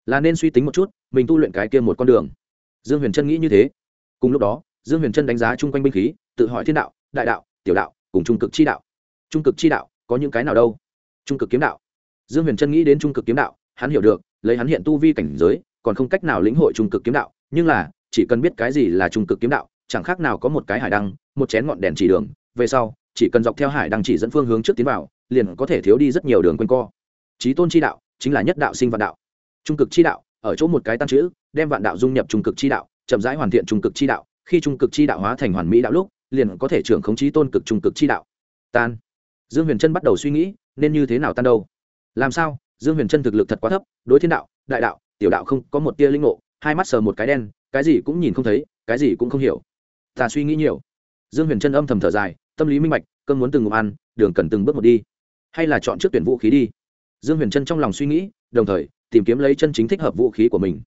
Là nên suy tính một chút, mình tu luyện cái kia một con đường. Dương huyền trân nghĩ như thế. Cùng lúc đó, dương huyền trân đánh giá chung quanh binh khí, tự hỏi thiên đạo, đại đạo, tiểu đạo, cùng trung cực chi đạo. Trung cực chi đạo, có những cái nào đâu? Trung cực kiếm đạo. Dương huyền trân nghĩ đến trung cực kiếm đạo, hắn hiểu được, lấy hắn hiện tu vi cảnh giới, còn không cách nào lĩnh hội trung cực kiếm đạo, nhưng là chỉ cần biết cái gì là trung cực kiếm đạo, chẳng khác nào có một cái hải đăng, một chén ngọn đèn chỉ đường, về sau, chỉ cần dọc theo hải đăng chỉ dẫn phương hướng trước tiến vào, liền có thể thiếu đi rất nhiều đường quanh co. Trí tôn chi đạo chính là nhất đạo sinh vạn đạo. Trung cực chi đạo, ở chỗ một cái tăng chữ, đem vạn đạo dung nhập trung cực chi đạo, chậm rãi hoàn thiện trung cực chi đạo, khi trung cực chi đạo hóa thành hoàn mỹ đạo lúc, liền có thể trưởng khống chí tôn cực trung cực chi đạo. Tan. Dương huyền trân bắt đầu suy nghĩ, nên như thế nào tan đâu? Làm sao? Dương huyền trân thực lực thật quá thấp, đối thiên đạo, đại đạo, tiểu đạo không có một tia linh ngộ, hai mắt sờ một cái đen cái gì cũng nhìn không thấy, cái gì cũng không hiểu. Ta suy nghĩ nhiều. Dương huyền trân âm thầm thở dài, tâm lý minh bạch, cơn muốn từng ngụm ăn, đường cần từng bước một đi. Hay là chọn trước tuyển vũ khí đi. Dương huyền trân trong lòng suy nghĩ, đồng thời, tìm kiếm lấy chân chính thích hợp vũ khí của mình.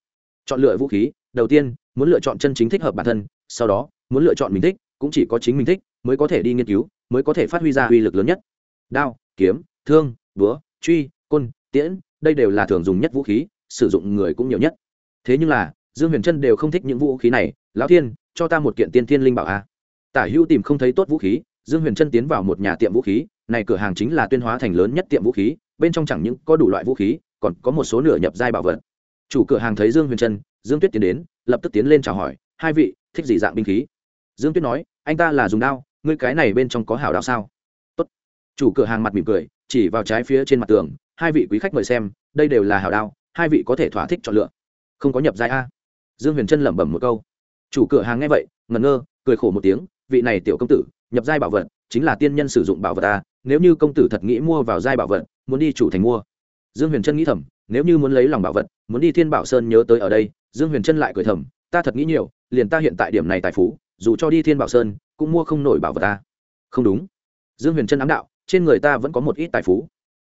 Chọn lựa vũ khí, đầu tiên, muốn lựa chọn chân chính thích hợp bản thân, sau đó, muốn lựa chọn mình thích, cũng chỉ có chính mình thích, mới có thể đi nghiên cứu, mới có thể phát huy ra uy lực lớn nhất. Đao, kiếm, thương, búa, truy, côn, tiễn, đây đều là thường dùng nhất vũ khí, sử dụng người cũng nhiều nhất. Thế nhưng là dương huyền trân đều không thích những vũ khí này. Lão thiên, cho ta một kiện tiên thiên linh bảo a. Tả hữu tìm không thấy tốt vũ khí, dương huyền trân tiến vào một nhà tiệm vũ khí. Này cửa hàng chính là tuyên hóa thành lớn nhất tiệm vũ khí, bên trong chẳng những có đủ loại vũ khí, còn có một số nửa nhập giai bảo vật. Chủ cửa hàng thấy dương huyền trân, dương tuyết tiến đến, lập tức tiến lên chào hỏi, hai vị, thích gì dạng binh khí? Dương tuyết nói, anh ta là dùng đao, ngươi cái này bên trong có hảo đao sao? Tốt. chủ cửa hàng mặt mỉm cười, chỉ vào trái phía trên mặt tường, hai vị quý khách mời xem, đây đều là hảo đao, hai vị có thể thỏa thích chọn lựa. Không có nhập giai a dương huyền trân lẩm bẩm một câu. Chủ cửa hàng nghe vậy, ngẩn ngơ, cười khổ một tiếng, vị này tiểu công tử, nhập giai bảo vật, chính là tiên nhân sử dụng bảo vật ta. nếu như công tử thật nghĩ mua vào giai bảo vật, muốn đi chủ thành mua. Dương huyền trân nghĩ thầm, nếu như muốn lấy lòng bảo vật, muốn đi thiên bảo sơn nhớ tới ở đây, dương huyền trân lại cười thầm, ta thật nghĩ nhiều, liền ta hiện tại điểm này tài phú, dù cho đi thiên bảo sơn, cũng mua không nổi bảo vật ta không đúng. Dương huyền trân ám đạo, trên người ta vẫn có một ít tài phú.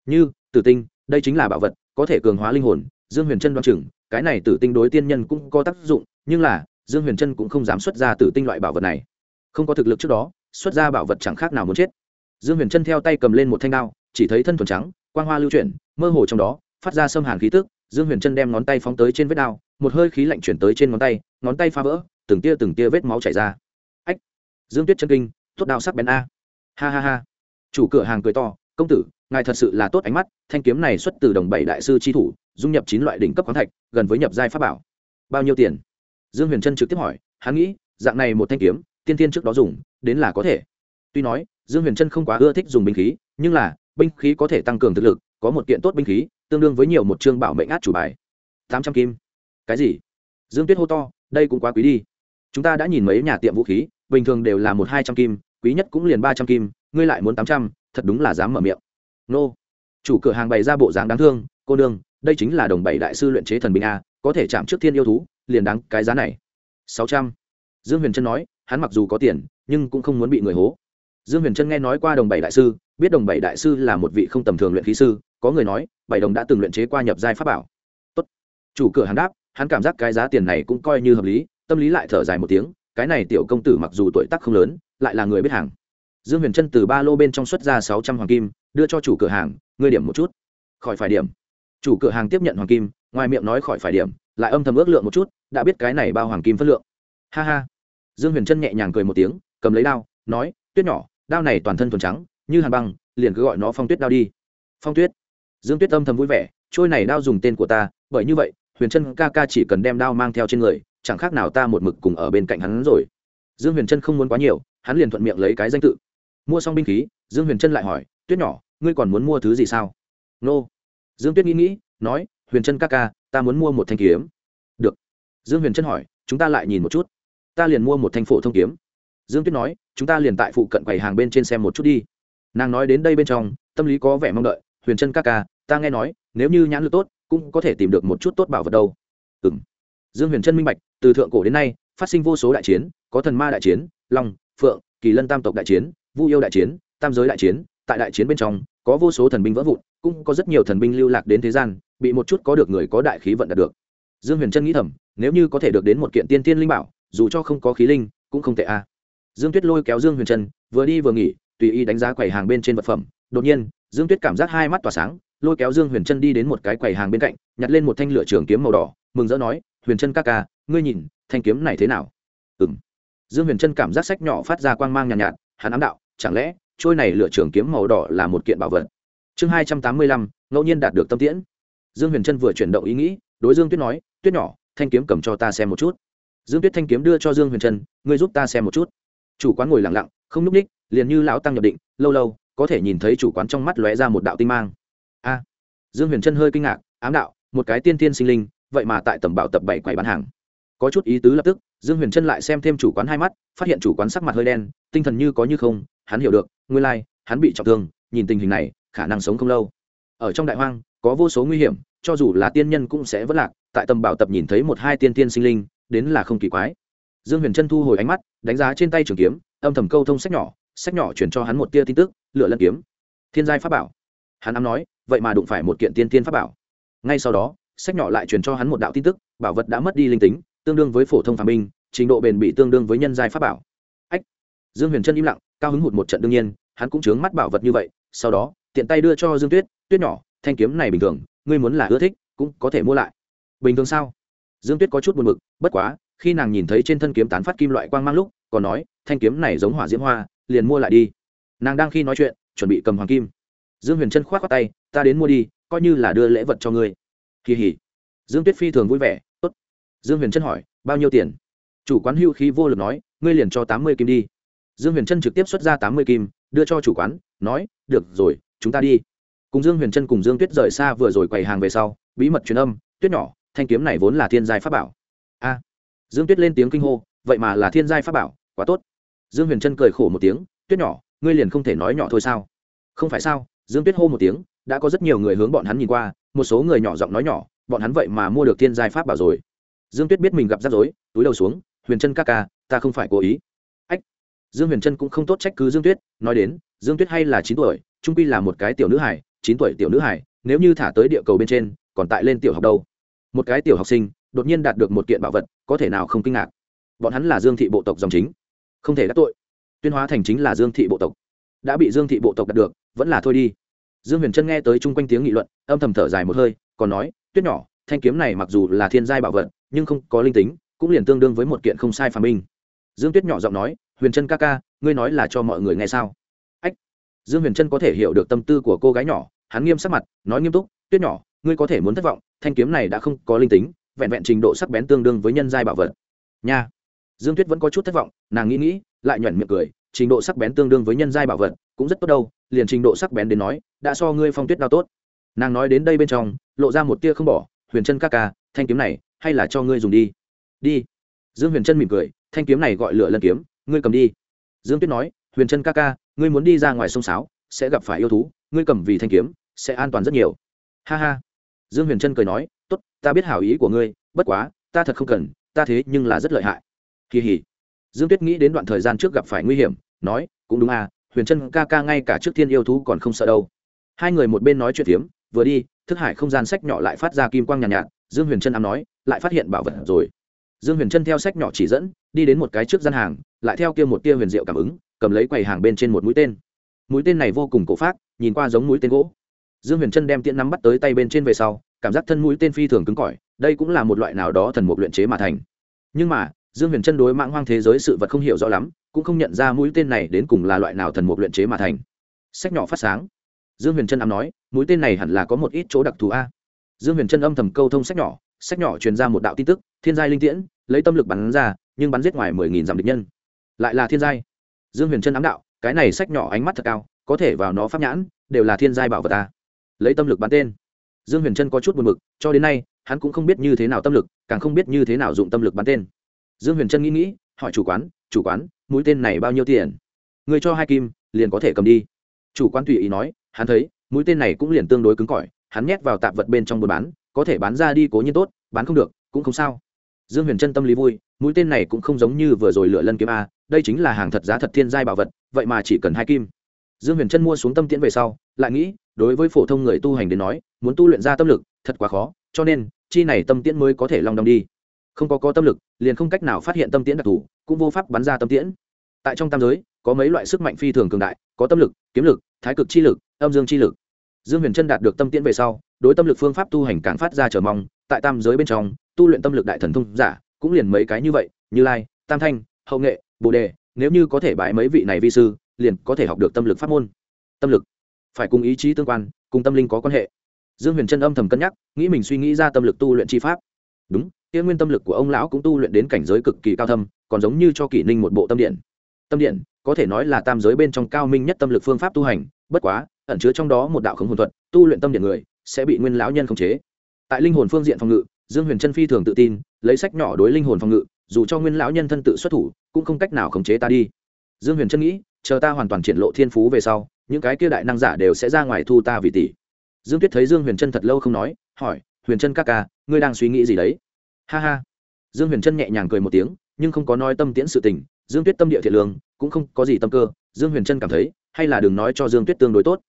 Như, tử tinh, đây chính là bảo vật, có thể cường hóa linh hồn, dương huyền trân đoan chừng cái này tử tinh đối tiên nhân cũng có tác dụng, nhưng là, dương huyền trân cũng không dám xuất ra tử tinh loại bảo vật này. Không có thực lực trước đó, xuất ra bảo vật chẳng khác nào muốn chết. Dương huyền trân theo tay cầm lên một thanh đao, chỉ thấy thân thuần trắng, quang hoa lưu chuyển, mơ hồ trong đó, phát ra xâm hàn khí tức. Dương huyền trân đem ngón tay phóng tới trên vết đao, một hơi khí lạnh chuyển tới trên ngón tay ngón tay phá vỡ, từng tia từng tia vết máu chảy ra. Ách! Dương tuyết chân kinh, tốt đao sắc bén a. Ha ha ha. Chủ cửa hàng cười to công tử, ngài thật sự là tốt ánh mắt, thanh kiếm này xuất từ đồng bảy đại sư tri thủ, dung nhập chín loại đỉnh cấp khoáng thạch, gần với nhập giai pháp bảo. Bao nhiêu tiền? Dương huyền trân trực tiếp hỏi, hắn nghĩ, dạng này một thanh kiếm, tiên tiên trước đó dùng, đến là có thể. Tuy nói, dương huyền trân không quá ưa thích dùng binh khí, nhưng là, binh khí có thể tăng cường thực lực, có một kiện tốt binh khí, tương đương với nhiều một chương bảo mệnh át chủ bài. Tám trăm kim. Cái gì? Dương tuyết hô to, đây cũng quá quý đi. Chúng ta đã nhìn mấy nhà tiệm vũ khí, bình thường đều là một hai trăm kim, quý nhất cũng liền ba trăm kim, ngươi lại muốn tám trăm thật đúng là dám mở miệng. Nô. Chủ cửa hàng bày ra bộ dáng đáng thương, cô đương đây chính là đồng bảy đại sư luyện chế thần binh a, có thể chạm trước thiên yêu thú, liền đáng cái giá này. Sáu trăm. Dương huyền trân nói, hắn mặc dù có tiền, nhưng cũng không muốn bị người hố. Dương huyền trân nghe nói qua đồng bảy đại sư, biết đồng bảy đại sư là một vị không tầm thường luyện khí sư, có người nói, bảy đồng đã từng luyện chế qua nhập giai pháp bảo. Tốt. chủ cửa hàng đáp, hắn cảm giác cái giá tiền này cũng coi như hợp lý, tâm lý lại thở dài một tiếng, cái này tiểu công tử mặc dù tuổi tác không lớn, lại là người biết hàng dương huyền trân từ ba lô bên trong xuất ra sáu trăm hoàng kim, đưa cho chủ cửa hàng, ngươi điểm một chút. Khỏi phải điểm. Chủ cửa hàng tiếp nhận hoàng kim, ngoài miệng nói khỏi phải điểm lại âm thầm ước lượng một chút, đã biết cái này bao hoàng kim phất lượng. Ha ha. Dương huyền trân nhẹ nhàng cười một tiếng, cầm lấy đao, nói, tuyết nhỏ, đao này toàn thân thuần trắng, như hàn băng, liền cứ gọi nó phong tuyết đao đi. Phong tuyết? Dương tuyết âm thầm vui vẻ, trôi này đao dùng tên của ta, bởi như vậy, huyền trân ca ca chỉ cần đem đao mang theo trên người, chẳng khác nào ta một mực cùng ở bên cạnh hắn rồi. Dương huyền trân không muốn quá nhiều, hắn liền thuận miệng lấy cái danh tự mua xong binh khí, dương huyền trân lại hỏi, tuyết nhỏ, ngươi còn muốn mua thứ gì sao? Nô. Dương tuyết nghĩ nghĩ, nói, huyền trân ca ca, ta muốn mua một thanh kiếm. Được. Dương huyền trân hỏi, chúng ta lại nhìn một chút. Ta liền mua một thanh phổ thông kiếm. Dương tuyết nói, chúng ta liền tại phụ cận quầy hàng bên trên xem một chút đi. Nàng nói đến đây bên trong, tâm lý có vẻ mong đợi, huyền trân ca ca, ta nghe nói, nếu như nhãn lực tốt, cũng có thể tìm được một chút tốt bảo vật đâu. Ừ m dương huyền trân minh bạch, từ thượng cổ đến nay, phát sinh vô số đại chiến, có thần ma đại chiến, long, phượng, kỳ lân tam tộc đại chiến vu yêu đại chiến tam giới đại chiến tại đại chiến bên trong có vô số thần binh vỡ vụn cũng có rất nhiều thần binh lưu lạc đến thế gian bị một chút có được người có đại khí vận đạt được. Dương huyền trân nghĩ thầm nếu như có thể được đến một kiện tiên tiên linh bảo dù cho không có khí linh cũng không tệ a. Dương tuyết lôi kéo dương huyền trân vừa đi vừa nghỉ tùy ý đánh giá quầy hàng bên trên vật phẩm. Đột nhiên dương tuyết cảm giác hai mắt tỏa sáng lôi kéo dương huyền trân đi đến một cái quầy hàng bên cạnh nhặt lên một thanh lửa trường kiếm màu đỏ mừng rỡ nói huyền trân ca ca ngươi nhìn thanh kiếm này thế nào? Ừ m dương huyền trân cảm giác sách nhỏ phát ra quang mang nhàn nhạt, nhạt hắn ám đạo, chẳng lẽ trôi này lửa trường kiếm màu đỏ là một kiện bảo vật? Chương hai trăm tám mươi lăm, ngẫu nhiên đạt được tâm tiễn. Dương huyền trân vừa chuyển động ý nghĩ, đối dương tuyết nói, tuyết nhỏ, thanh kiếm cầm cho ta xem một chút. Dương tuyết thanh kiếm đưa cho dương huyền trân ngươi giúp ta xem một chút. Chủ quán ngồi lặng lặng, không núp ních liền như lão tăng nhập định, lâu lâu, có thể nhìn thấy chủ quán trong mắt lóe ra một đạo tinh mang. A! Dương huyền trân hơi kinh ngạc, ám đạo, một cái tiên tiên sinh linh, vậy mà tại tầm bảo tập bảy quầy bán hàng. Có chút ý tứ lập tức dương huyền trân lại xem thêm chủ quán hai mắt phát hiện chủ quán sắc mặt hơi đen tinh thần như có như không hắn hiểu được nguyên Lai, hắn bị trọng thương nhìn tình hình này khả năng sống không lâu. Ở trong đại hoang có vô số nguy hiểm cho dù là tiên nhân cũng sẽ vất lạc tại tầm bảo tập nhìn thấy một hai tiên tiên sinh linh đến là không kỳ quái. Dương huyền trân thu hồi ánh mắt đánh giá trên tay trường kiếm âm thầm câu thông sách nhỏ sách nhỏ chuyển cho hắn một tia tin tức lựa lân kiếm. Thiên giai pháp bảo. Hắn ám nói vậy mà đụng phải một kiện tiên tiên pháp bảo. Ngay sau đó sách nhỏ lại truyền cho hắn một đạo tin tức bảo vật đã mất đi linh tính tương đương với phổ thông phàm binh, trình độ bền bị tương đương với nhân giai pháp bảo. Ách! Dương huyền trân im lặng, cao hứng hụt một trận đương nhiên, hắn cũng chướng mắt bảo vật như vậy, sau đó, tiện tay đưa cho dương tuyết tuyết nhỏ, thanh kiếm này bình thường, ngươi muốn là ưa thích, cũng có thể mua lại. Bình thường sao? Dương tuyết có chút buồn b ự c bất quá, khi nàng nhìn thấy trên thân kiếm tán phát kim loại quang mang lúc, còn nói, thanh kiếm này giống hỏa diễm hoa, liền mua lại đi. Nàng đang khi nói chuyện, chuẩn bị cầm hoàng kim. Dương huyền trân k h o á t tay, ta đến mua đi, coi như là đưa lễ vật cho ngươi. Kỳ hỉ. Dương tuyết phi thường vui vẻ, tốt dương huyền trân hỏi, bao nhiêu tiền? Chủ quán hưu khí vô lực nói, ngươi liền cho tám mươi kim đi. Dương huyền trân trực tiếp xuất ra tám mươi kim, đưa cho chủ quán, nói, được rồi, chúng ta đi. Cùng dương huyền trân cùng dương tuyết rời xa vừa rồi quầy hàng về sau, bí mật truyền âm, tuyết nhỏ, thanh kiếm này vốn là thiên giai pháp bảo. A. Dương tuyết lên tiếng kinh hô, vậy mà là thiên giai pháp bảo, quá tốt. Dương huyền trân cười khổ một tiếng, tuyết nhỏ, ngươi liền không thể nói nhỏ thôi sao? Không phải sao? Dương tuyết hô một tiếng, đã có rất nhiều người hướng bọn hắn nhìn qua, một số người nhỏ giọng nói nhỏ, bọn hắn vậy mà mua được thiên giai pháp bảo rồi dương tuyết biết mình gặp rắc rối, túi đầu xuống, huyền trân ca ca, ta không phải cố ý. Ách. Dương huyền trân cũng không tốt trách cứ dương tuyết, nói đến, dương tuyết hay là chín tuổi, trung quy là một cái tiểu nữ hải chín tuổi tiểu nữ hải nếu như thả tới địa cầu bên trên, còn tại lên tiểu học đâu? Một cái tiểu học sinh, đột nhiên đạt được một kiện bảo vật, có thể nào không kinh ngạc. Bọn hắn là dương thị bộ tộc dòng chính. Không thể đắc tội. Tuyên hóa thành chính là dương thị bộ tộc. Đã bị dương thị bộ tộc đạt được, vẫn là thôi đi. Dương huyền trân nghe tới chung quanh tiếng nghị luận, âm thầm thở dài một hơi, còn nói, tuyết nhỏ, thanh kiếm này mặc dù là thiên giai bảo vật nhưng không có linh tính, cũng liền tương đương với một kiện không sai phàm minh dương tuyết nhỏ giọng nói, huyền trân ca ca, ngươi nói là cho mọi người nghe sao? Ách. Dương huyền trân có thể hiểu được tâm tư của cô gái nhỏ, hắn nghiêm sắc mặt, nói nghiêm túc, tuyết nhỏ, ngươi có thể muốn thất vọng, thanh kiếm này đã không có linh tính, vẹn vẹn trình độ sắc bén tương đương với nhân giai bảo vật. Nha. Dương tuyết vẫn có chút thất vọng, nàng nghĩ nghĩ, lại nhoẻn miệng cười, trình độ sắc bén tương đương với nhân giai bảo vật, cũng rất tốt đâu, liền trình độ sắc bén đến nói, đã so ngươi phong tuyết đao tốt. Nàng nói đến đây bên trong, lộ ra một tia không bỏ, huyền chân ca ca thanh kiếm này hay là cho ngươi dùng đi. Đi. Dương huyền Trân mỉm cười thanh kiếm này gọi lửa lân kiếm ngươi cầm đi. Dương tuyết nói huyền Trân ca ca ngươi muốn đi ra ngoài sông sáo sẽ gặp phải yêu thú ngươi cầm vì thanh kiếm sẽ an toàn rất nhiều. Ha ha. Dương huyền trân cười nói t ố t ta biết hảo ý của ngươi bất quá ta thật không cần ta thế nhưng là rất lợi hại. Kỳ hỉ. Dương tuyết nghĩ đến đoạn thời gian trước gặp phải nguy hiểm nói cũng đúng à huyền trân ca ca ngay cả trước thiên yêu thú còn không sợ đâu. Hai người một bên nói chuyện tiếm vừa đi thức hải không gian sách nhỏ lại phát ra kim quang nhàn nhạt, nhạt dương huyền trân ám nói, lại phát hiện bảo vật rồi. Dương huyền trân theo sách nhỏ chỉ dẫn, đi đến một cái trước gian hàng, lại theo kia một tia huyền diệu cảm ứng, cầm lấy quầy hàng bên trên một mũi tên. Mũi tên này vô cùng cổ phát nhìn qua giống mũi tên gỗ. Dương huyền trân đem tiễn nắm bắt tới tay bên trên về sau, cảm giác thân mũi tên phi thường cứng cỏi, đây cũng là một loại nào đó thần mục luyện chế mà thành. Nhưng mà, dương huyền trân đối mạng hoang thế giới sự vật không hiểu rõ lắm, cũng không nhận ra mũi tên này đến cùng là loại nào thần mục luyện chế mà thành. Sách nhỏ phát sáng. Dương huyền trân ám nói, mũi tên này hẳn là có một ít chỗ đặc thù a dương huyền trân âm thầm câu thông sách nhỏ sách nhỏ truyền ra một đạo tin tức, thiên giai linh tiễn, lấy tâm lực bắn ra, nhưng bắn giết ngoài mười nghìn dặm địch nhân. Lại là thiên giai. Dương huyền trân ám đạo, cái này sách nhỏ ánh mắt thật cao, có thể vào nó pháp nhãn, đều là thiên giai bảo vật ta. Lấy tâm lực bắn tên. Dương huyền trân có chút buồn mực cho đến nay, hắn cũng không biết như thế nào tâm lực, càng không biết như thế nào dụng tâm lực bắn tên. Dương huyền trân nghĩ nghĩ, hỏi chủ quán chủ quán, mũi tên này bao nhiêu tiền? Người cho hai kim, liền có thể cầm đi. Chủ quán tùy ý nói, hắn thấy, mũi tên này cũng liền tương đối cứng cỏi hắn nhét vào tạp vật bên trong buôn bán, có thể bán ra đi cố nhiên tốt, bán không được, cũng không sao. Dương huyền trân tâm lý vui, mũi tên này cũng không giống như vừa rồi lựa lân kiếm a, đây chính là hàng thật giá thật thiên giai bảo vật, vậy mà chỉ cần hai kim. Dương huyền trân mua xuống tâm tiễn về sau, lại nghĩ, đối với phổ thông người tu hành đến nói, muốn tu luyện ra tâm lực, thật quá khó, cho nên, chi này tâm tiễn mới có thể long đong đi. Không có có tâm lực, liền không cách nào phát hiện tâm tiễn đặc thù, cũng vô pháp bắn ra tâm tiễn. Tại trong tam giới, có mấy loại sức mạnh phi thường cường đại, có tâm lực, kiếm lực, thái cực chi lực, âm dương chi lực dương huyền trân đạt được tâm tiễn về sau, đối tâm lực phương pháp tu hành càng phát ra chờ mong, tại tam giới bên trong, tu luyện tâm lực đại thần thông giả, cũng liền mấy cái như vậy, như lai, tam thanh, hậu nghệ, bồ đề, nếu như có thể bãi mấy vị này vi sư, liền có thể học được tâm lực pháp môn. Tâm lực, phải cùng ý chí tương quan, cùng tâm linh có quan hệ. Dương huyền trân âm thầm cân nhắc, nghĩ mình suy nghĩ ra tâm lực tu luyện chi pháp. Đúng tiên nguyên tâm lực của ông lão cũng tu luyện đến cảnh giới cực kỳ cao thâm, còn giống như cho kỷ ninh một bộ tâm điện. Tâm điện, có thể nói là tam giới bên trong cao minh nhất tâm lực phương pháp tu hành, bất quá ẩn chứa trong đó một đạo khống hồn thuật, tu luyện tâm điện người, sẽ bị nguyên lão nhân khống chế. Tại linh hồn phương diện phòng ngự, dương huyền trân phi thường tự tin, lấy sách nhỏ đối linh hồn phòng ngự, dù cho nguyên lão nhân thân tự xuất thủ, cũng không cách nào khống chế ta đi. Dương huyền trân nghĩ, chờ ta hoàn toàn triển lộ thiên phú về sau, những cái kia đại năng giả đều sẽ ra ngoài thu ta vì tỷ. Dương tuyết thấy dương huyền trân thật lâu không nói, hỏi, huyền trân ca ca, ngươi đang suy nghĩ gì đấy? Ha ha. Dương huyền trân nhẹ nhàng cười một tiếng, nhưng không có nói tâm tiễn sự tình, dương tuyết tâm địa thiện lương, cũng không có gì tâm cơ. Dương huyền trân cảm thấy, hay là đừng nói cho dương tuyết tương đối tốt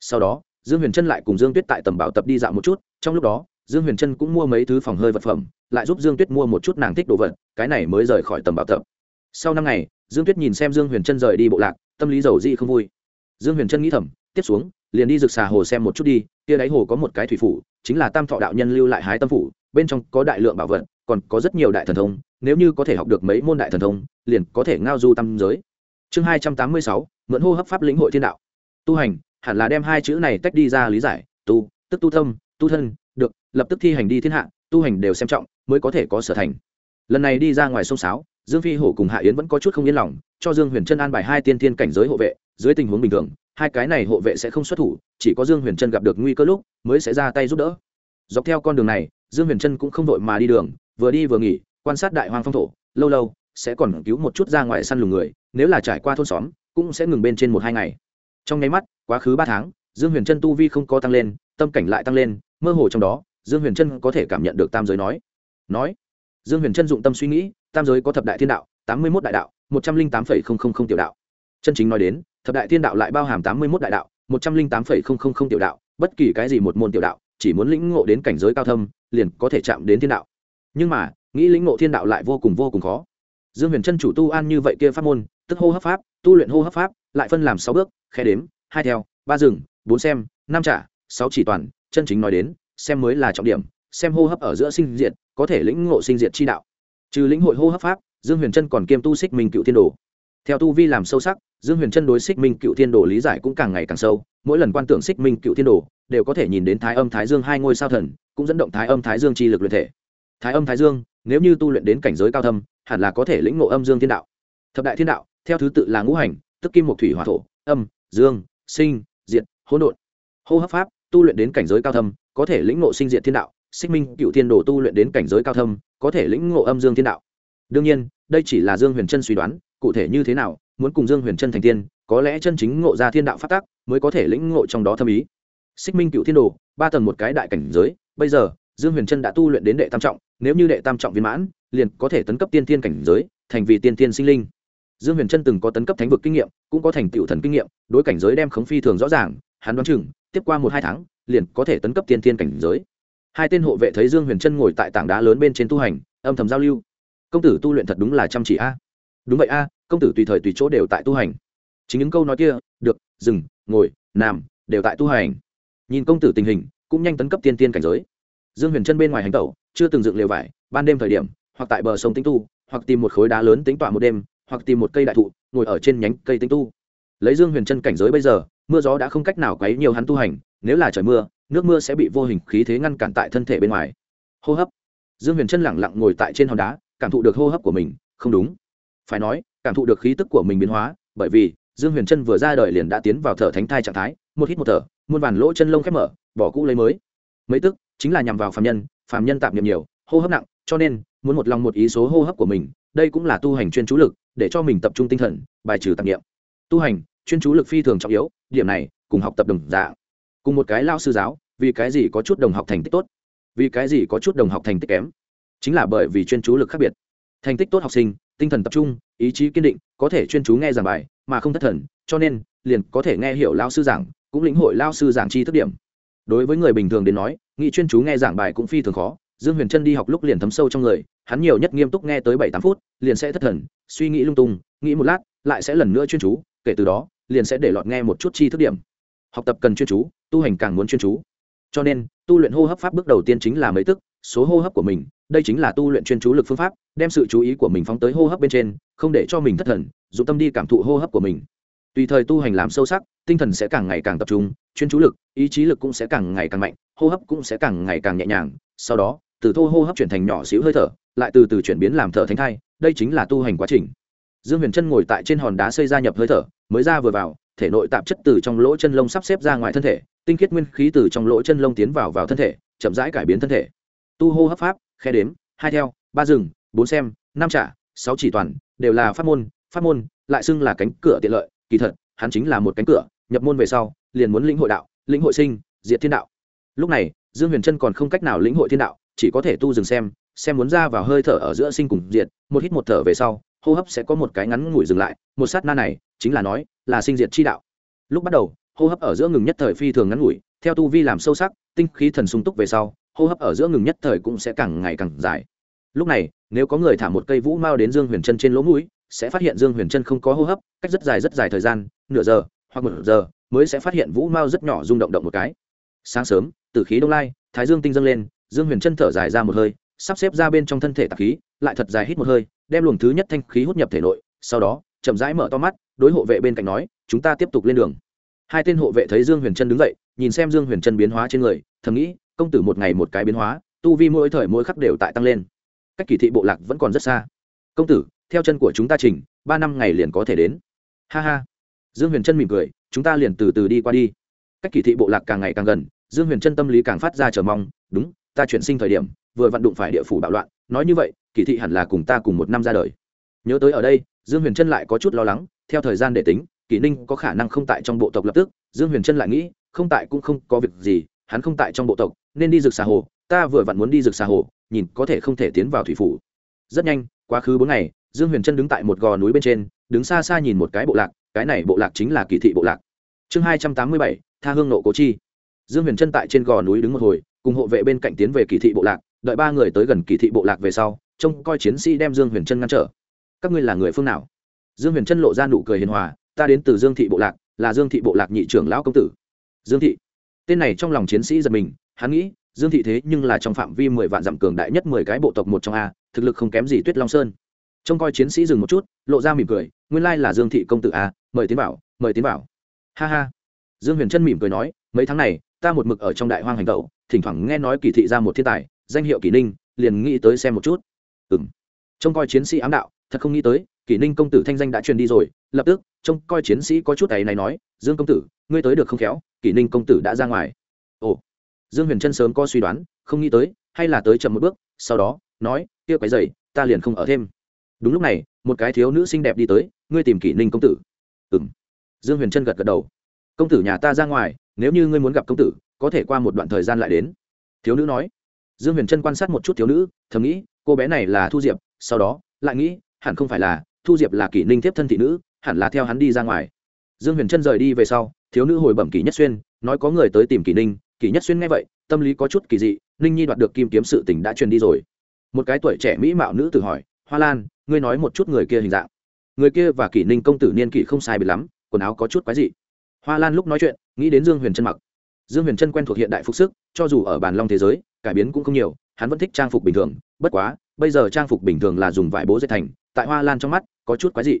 sau đó, dương huyền trân lại cùng dương tuyết tại tầm bảo tập đi dạo một chút, trong lúc đó, dương huyền trân cũng mua mấy thứ phòng hơi vật phẩm, lại giúp dương tuyết mua một chút nàng thích đồ vật, cái này mới rời khỏi tầm bảo tập. Sau năm ngày, dương tuyết nhìn xem dương huyền trân rời đi bộ lạc, tâm lý giàu di không vui. Dương huyền trân nghĩ thầm, tiếp xuống, liền đi rực xà hồ xem một chút đi, kia đáy hồ có một cái thủy phủ, chính là tam thọ đạo nhân lưu lại hái tâm phủ, bên trong có đại lượng bảo vật, còn có rất nhiều đại thần thông, nếu như có thể học được mấy môn đại thần thông, liền có thể ngao du tam giới. Chương hai trăm tám mươi sáu, mượn hô hấp pháp lĩnh hội thiên đạo. Tu hành hẳn là đem hai chữ này tách đi ra lý giải, tu, tức tu tâm tu thân, được, lập tức thi hành đi thiên hạ, tu hành đều xem trọng, mới có thể có sở thành. Lần này đi ra ngoài sông sáo, dương phi hổ cùng hạ yến vẫn có chút không yên lòng, cho dương huyền trân an bài hai tiên thiên cảnh giới hộ vệ, dưới tình huống bình thường, hai cái này hộ vệ sẽ không xuất thủ, chỉ có dương huyền trân gặp được nguy cơ lúc, mới sẽ ra tay giúp đỡ. Dọc theo con đường này, dương huyền trân cũng không vội mà đi đường, vừa đi vừa nghỉ, quan sát đại hoàng phong thổ, lâu lâu, sẽ còn cứu một chút ra ngoài săn lùng người, nếu là trải qua thôn xóm, cũng sẽ ngừng bên trên một hai ngày. Trong nháy mắt quá khứ ba tháng, dương huyền trân tu vi không có tăng lên, tâm cảnh lại tăng lên, mơ hồ trong đó, dương huyền trân có thể cảm nhận được tam giới nói. Nói, dương huyền trân dụng tâm suy nghĩ, tam giới có thập đại thiên đạo, tám mươi một đại đạo, một trăm linh tám phẩy không không không tiểu đạo. Chân chính nói đến, thập đại thiên đạo lại bao hàm tám mươi một đại đạo, một trăm linh tám phẩy không không không tiểu đạo, bất kỳ cái gì một môn tiểu đạo, chỉ muốn lĩnh ngộ đến cảnh giới cao thâm, liền có thể chạm đến thiên đạo. Nhưng mà, nghĩ lĩnh ngộ thiên đạo lại vô cùng vô cùng khó. Dương huyền trân chủ tu an như vậy kia pháp môn, tức hô hấp pháp, tu luyện hô hấp pháp, lại phân làm sáu bước, khe đếm hai theo, ba rừng bốn xem, năm trả, sáu chỉ toàn, chân chính nói đến, xem mới là trọng điểm, xem hô hấp ở giữa sinh diệt, có thể lĩnh ngộ sinh diệt chi đạo. Trừ lĩnh hội hô hấp pháp, dương huyền trân còn kiêm tu xích minh cựu thiên đồ. Theo tu vi làm sâu sắc, dương huyền trân đối xích minh cựu thiên đồ lý giải cũng càng ngày càng sâu, mỗi lần quan tưởng xích minh cựu thiên đồ, đều có thể nhìn đến thái âm thái dương hai ngôi sao thần, cũng dẫn động thái âm thái dương chi lực luyện thể. Thái âm thái dương, nếu như tu luyện đến cảnh giới cao thâm, hẳn là có thể lĩnh ngộ âm dương thiên đạo. Thập đại thiên đạo, theo thứ tự là ngũ hành, tức kim một thủy hỏa thổ, âm, dương sinh, diệt, hỗn độn. Hô hấp pháp, tu luyện đến cảnh giới cao thâm, có thể lĩnh ngộ sinh diệt thiên đạo. Xích minh cựu thiên đồ tu luyện đến cảnh giới cao thâm, có thể lĩnh ngộ âm dương thiên đạo. Đương nhiên, đây chỉ là dương huyền trân suy đoán, cụ thể như thế nào, muốn cùng dương huyền trân thành tiên, có lẽ chân chính ngộ ra thiên đạo phát tác mới có thể lĩnh ngộ trong đó thâm ý. Xích minh cựu thiên đồ, ba tầng một cái đại cảnh giới, bây giờ, dương huyền trân đã tu luyện đến đệ tam trọng, nếu như đệ tam trọng viên mãn, liền có thể tấn cấp tiên tiên cảnh giới, thành vì tiên tiên sinh linh dương huyền trân từng có tấn cấp thánh vực kinh nghiệm, cũng có thành tựu thần kinh nghiệm, đối cảnh giới đem khống phi thường rõ ràng, hắn đoán chừng, tiếp qua một hai tháng, liền có thể tấn cấp tiên tiên cảnh giới. Hai tên hộ vệ thấy dương huyền trân ngồi tại tảng đá lớn bên trên tu hành, âm thầm giao lưu. Công tử tu luyện thật đúng là chăm chỉ a. Đúng vậy a, công tử tùy thời tùy chỗ đều tại tu hành. Chính những câu nói kia, được, dừng, ngồi, nằm, đều tại tu hành. Nhìn công tử tình hình, cũng nhanh tấn cấp tiên tiên cảnh giới. Dương huyền chân bên ngoài hành tẩu, chưa từng dựng lều vải, ban đêm thời điểm, hoặc tại bờ sông tính tu, hoặc tìm một khối đá lớn tính tọa một đêm hoặc tìm một cây đại thụ, ngồi ở trên nhánh cây tinh tu. Lấy dương huyền chân cảnh giới bây giờ, mưa gió đã không cách nào quấy nhiều hắn tu hành, nếu là trời mưa, nước mưa sẽ bị vô hình khí thế ngăn cản tại thân thể bên ngoài. Hô hấp. Dương huyền chân lẳng lặng ngồi tại trên hòn đá, cảm thụ được hô hấp của mình, không đúng. Phải nói, cảm thụ được khí tức của mình biến hóa, bởi vì dương huyền chân vừa ra đời liền đã tiến vào thở thánh thai trạng thái, một hít một thở, muôn vàn lỗ chân lông khép mở, bỏ cũ lấy mới. Mấy tức, chính là nhằm vào phàm nhân phàm nhân tạm nhiệm nhiều, hô hấp nặng, cho nên, muốn một lòng một ý số hô hấp của mình, đây cũng là tu hành chuyên chú lực để cho mình tập trung tinh thần, bài trừ tạp nghiệm tu hành, chuyên chú lực phi thường trọng yếu, điểm này, cùng học tập đồng dạng. Cùng một cái lao sư giáo, vì cái gì có chút đồng học thành tích tốt? Vì cái gì có chút đồng học thành tích kém? Chính là bởi vì chuyên chú lực khác biệt. Thành tích tốt học sinh, tinh thần tập trung, ý chí kiên định, có thể chuyên chú nghe giảng bài, mà không thất thần, cho nên, liền có thể nghe hiểu lao sư giảng, cũng lĩnh hội lao sư giảng chi thức điểm. Đối với người bình thường đến nói nghị chuyên chú nghe giảng bài cũng phi thường khó. Dương huyền trân đi học lúc liền thấm sâu trong người, hắn nhiều nhất nghiêm túc nghe tới bảy tám phút, liền sẽ thất thần suy nghĩ lung tung, nghĩ một lát, lại sẽ lần nữa chuyên chú, kể từ đó, liền sẽ để lọt nghe một chút chi thức điểm. Học tập cần chuyên chú, tu hành càng muốn chuyên chú. Cho nên, tu luyện hô hấp pháp bước đầu tiên chính là mấy tức, số hô hấp của mình, đây chính là tu luyện chuyên chú lực phương pháp, đem sự chú ý của mình phóng tới hô hấp bên trên, không để cho mình thất thần, dụng tâm đi cảm thụ hô hấp của mình. Tùy thời tu hành làm sâu sắc, tinh thần sẽ càng ngày càng tập trung, chuyên chú lực, ý chí lực cũng sẽ càng ngày càng mạnh, hô hấp cũng sẽ càng ngày càng nhẹ nhàng, sau đó, từ thô hô hấp chuyển thành nhỏ xíu hơi thở lại từ từ chuyển biến làm thở thánh thai, đây chính là tu hành quá trình. Dương huyền trân ngồi tại trên hòn đá xây ra nhập hơi thở, mới ra vừa vào, thể nội tạp chất từ trong lỗ chân lông sắp xếp ra ngoài thân thể, tinh khiết nguyên khí từ trong lỗ chân lông tiến vào vào thân thể, chậm rãi cải biến thân thể. Tu hô hấp pháp, khe đếm, hai theo, ba rừng bốn xem, năm trả, sáu chỉ toàn, đều là pháp môn pháp môn lại xưng là cánh cửa tiện lợi, kỳ thật, hắn chính là một cánh cửa, nhập môn về sau, liền muốn lĩnh hội đạo, lĩnh hội sinh, diệt thiên đạo. Lúc này, dương huyền trân còn không cách nào lĩnh hội thiên đạo, chỉ có thể tu dừng xem xem muốn ra vào hơi thở ở giữa sinh cùng diệt, một hít một thở về sau, hô hấp sẽ có một cái ngắn ngủi dừng lại, một sát na này, chính là nói, là sinh diệt chi đạo. Lúc bắt đầu, hô hấp ở giữa ngừng nhất thời phi thường ngắn ngủi, theo tu vi làm sâu sắc, tinh khí thần sung túc về sau, hô hấp ở giữa ngừng nhất thời cũng sẽ càng ngày càng dài. Lúc này, nếu có người thả một cây vũ mao đến dương huyền chân trên lỗ mũi, sẽ phát hiện dương huyền chân không có hô hấp, cách rất dài rất dài thời gian, nửa giờ, hoặc một giờ, mới sẽ phát hiện vũ mao rất nhỏ rung động động một cái. Sáng sớm từ khí đông lai, thái dương tinh dâng lên, dương huyền chân thở dài ra một hơi sắp xếp ra bên trong thân thể tạp khí, lại thật dài hít một hơi, đem luồng thứ nhất thanh khí hút nhập thể nội, sau đó, chậm rãi mở to mắt, đối hộ vệ bên cạnh nói, chúng ta tiếp tục lên đường. Hai tên hộ vệ thấy dương huyền trân đứng dậy, nhìn xem dương huyền trân biến hóa trên người, thầm nghĩ, công tử một ngày một cái biến hóa, tu vi mỗi thời mỗi khắc đều tại tăng lên. Cách kỳ thị bộ lạc vẫn còn rất xa. Công tử, theo chân của chúng ta trình ba năm ngày liền có thể đến. Ha ha. Dương huyền trân mỉm cười, chúng ta liền từ từ đi qua đi. Cách kỳ thị bộ lạc càng ngày càng gần, dương huyền trân tâm lý càng phát ra chờ mong, đúng, ta chuyển sinh thời điểm vừa vặn đụng phải địa phủ bạo loạn, nói như vậy, kỳ thị hẳn là cùng ta cùng một năm ra đời. Nhớ tới ở đây, dương huyền trân lại có chút lo lắng, theo thời gian để tính kỷ ninh có khả năng không tại trong bộ tộc lập tức, dương huyền trân lại nghĩ, không tại cũng không có việc gì, hắn không tại trong bộ tộc, nên đi rực xà hồ, ta vừa vặn muốn đi rực xà hồ, nhìn có thể không thể tiến vào thủy phủ. Rất nhanh, quá khứ bốn ngày, dương huyền trân đứng tại một gò núi bên trên, đứng xa xa nhìn một cái bộ lạc, cái này bộ lạc chính là kỳ thị bộ lạc. Chương hai trăm tám mươi bảy, tha hương nộ cố chi. Dương huyền trân tại trên gò núi đứng một hồi, cùng hộ vệ bên cạnh tiến về kỳ thị bộ lạc đợi ba người tới gần kỳ thị bộ lạc về sau, trông coi chiến sĩ đem dương huyền trân ngăn trở. Các ngươi là người phương nào? Dương huyền trân lộ ra nụ cười hiền hòa, ta đến từ dương thị bộ lạc, là dương thị bộ lạc nhị trưởng lão công tử. Dương thị. Tên này trong lòng chiến sĩ giật mình, hắn nghĩ, dương thị thế nhưng là trong phạm vi mười vạn dặm cường đại nhất mười cái bộ tộc một trong a, thực lực không kém gì tuyết long sơn. Trông coi chiến sĩ dừng một chút, lộ ra mỉm cười, nguyên lai là dương thị công tử a, mời tiến bảo mời tiến bảo ha ha. Dương huyền trân mỉm cười nói, mấy tháng này, ta một mực ở trong đại hoang hành tẩu, thỉnh thoảng nghe nói kỳ thị ra một thiên tài danh hiệu kỷ ninh, liền nghĩ tới xem một chút. Ừng trông coi chiến sĩ ám đạo, thật không nghĩ tới, kỷ ninh công tử thanh danh đã truyền đi rồi, lập tức, trông coi chiến sĩ có chút ấy này nói, dương công tử, ngươi tới được không khéo, kỷ ninh công tử đã ra ngoài. Ồ. Dương huyền trân sớm có suy đoán, không nghĩ tới, hay là tới chậm một bước, sau đó, nói, kia quái dày, ta liền không ở thêm. Đúng lúc này, một cái thiếu nữ xinh đẹp đi tới, ngươi tìm kỷ ninh công tử. Ừng dương huyền trân gật gật đầu. Công tử nhà ta ra ngoài, nếu như ngươi muốn gặp công tử, có thể qua một đoạn thời gian lại đến. Thiếu nữ nói dương huyền trân quan sát một chút thiếu nữ, thầm nghĩ, cô bé này là thu diệp, sau đó, lại nghĩ, hẳn không phải là, thu diệp là kỷ ninh tiếp thân thị nữ, hẳn là theo hắn đi ra ngoài. Dương huyền trân rời đi về sau, thiếu nữ hồi bẩm kỷ nhất xuyên, nói có người tới tìm kỷ ninh, kỷ nhất xuyên nghe vậy, tâm lý có chút kỳ dị, ninh nhi đoạt được kim kiếm sự tình đã truyền đi rồi. Một cái tuổi trẻ mỹ mạo nữ tự hỏi, hoa lan, ngươi nói một chút người kia hình dạng. Người kia và kỷ ninh công tử niên kỷ không sai biệt lắm, quần áo có chút quái dị. Hoa lan lúc nói chuyện, nghĩ đến dương huyền trân mặc. Dương huyền trân quen thuộc hiện đại phục sức, cho dù ở bàn long thế giới cải biến cũng không nhiều, hắn vẫn thích trang phục bình thường, bất quá, bây giờ trang phục bình thường là dùng vải bố dệt thành, tại hoa lan trong mắt, có chút quái dị.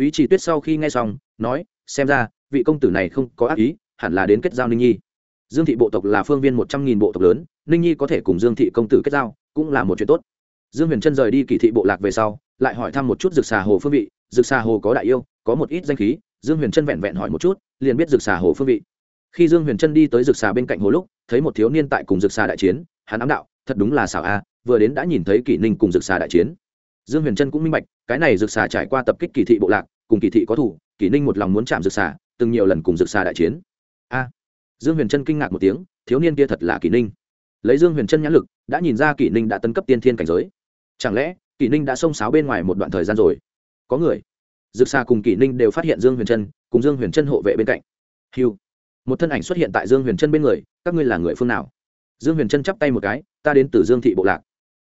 Ý chỉ tuyết sau khi nghe xong, nói, xem ra, vị công tử này không có ác ý, hẳn là đến kết giao ninh nhi. Dương thị bộ tộc là phương viên một trăm nghìn bộ tộc lớn, ninh nhi có thể cùng dương thị công tử kết giao, cũng là một chuyện tốt. Dương huyền trân rời đi kỳ thị bộ lạc về sau, lại hỏi thăm một chút rực xà hồ phương vị. Rực xà hồ có đại yêu, có một ít danh khí. Dương huyền trân vẹn vẹn hỏi một chút, liền biết rực xà hồ phương vị khi dương huyền trân đi tới rực xà bên cạnh hồ lúc, thấy một thiếu niên tại cùng rực xà đại chiến, hắn ám đạo, thật đúng là xảo a, vừa đến đã nhìn thấy kỷ ninh cùng rực xà đại chiến. Dương huyền trân cũng minh bạch, cái này rực xà trải qua tập kích kỳ thị bộ lạc, cùng kỳ thị có thủ, kỷ ninh một lòng muốn chạm rực xà, từng nhiều lần cùng rực xà đại chiến. A! Dương huyền trân kinh ngạc một tiếng, thiếu niên kia thật là kỷ ninh. Lấy dương huyền trân nhãn lực, đã nhìn ra kỷ ninh đã tấn cấp tiên thiên cảnh giới. Chẳng lẽ, kỷ ninh đã xông xáo bên ngoài một đoạn thời gian rồi? Có người. Rực xà cùng kỷ ninh đều phát hiện dương huyền trân, cùng dương huyền trân hộ vệ bên cạnh. Hiu một thân ảnh xuất hiện tại dương huyền trân bên người, các ngươi là người phương nào? Dương huyền trân chắp tay một cái, ta đến từ dương thị bộ lạc.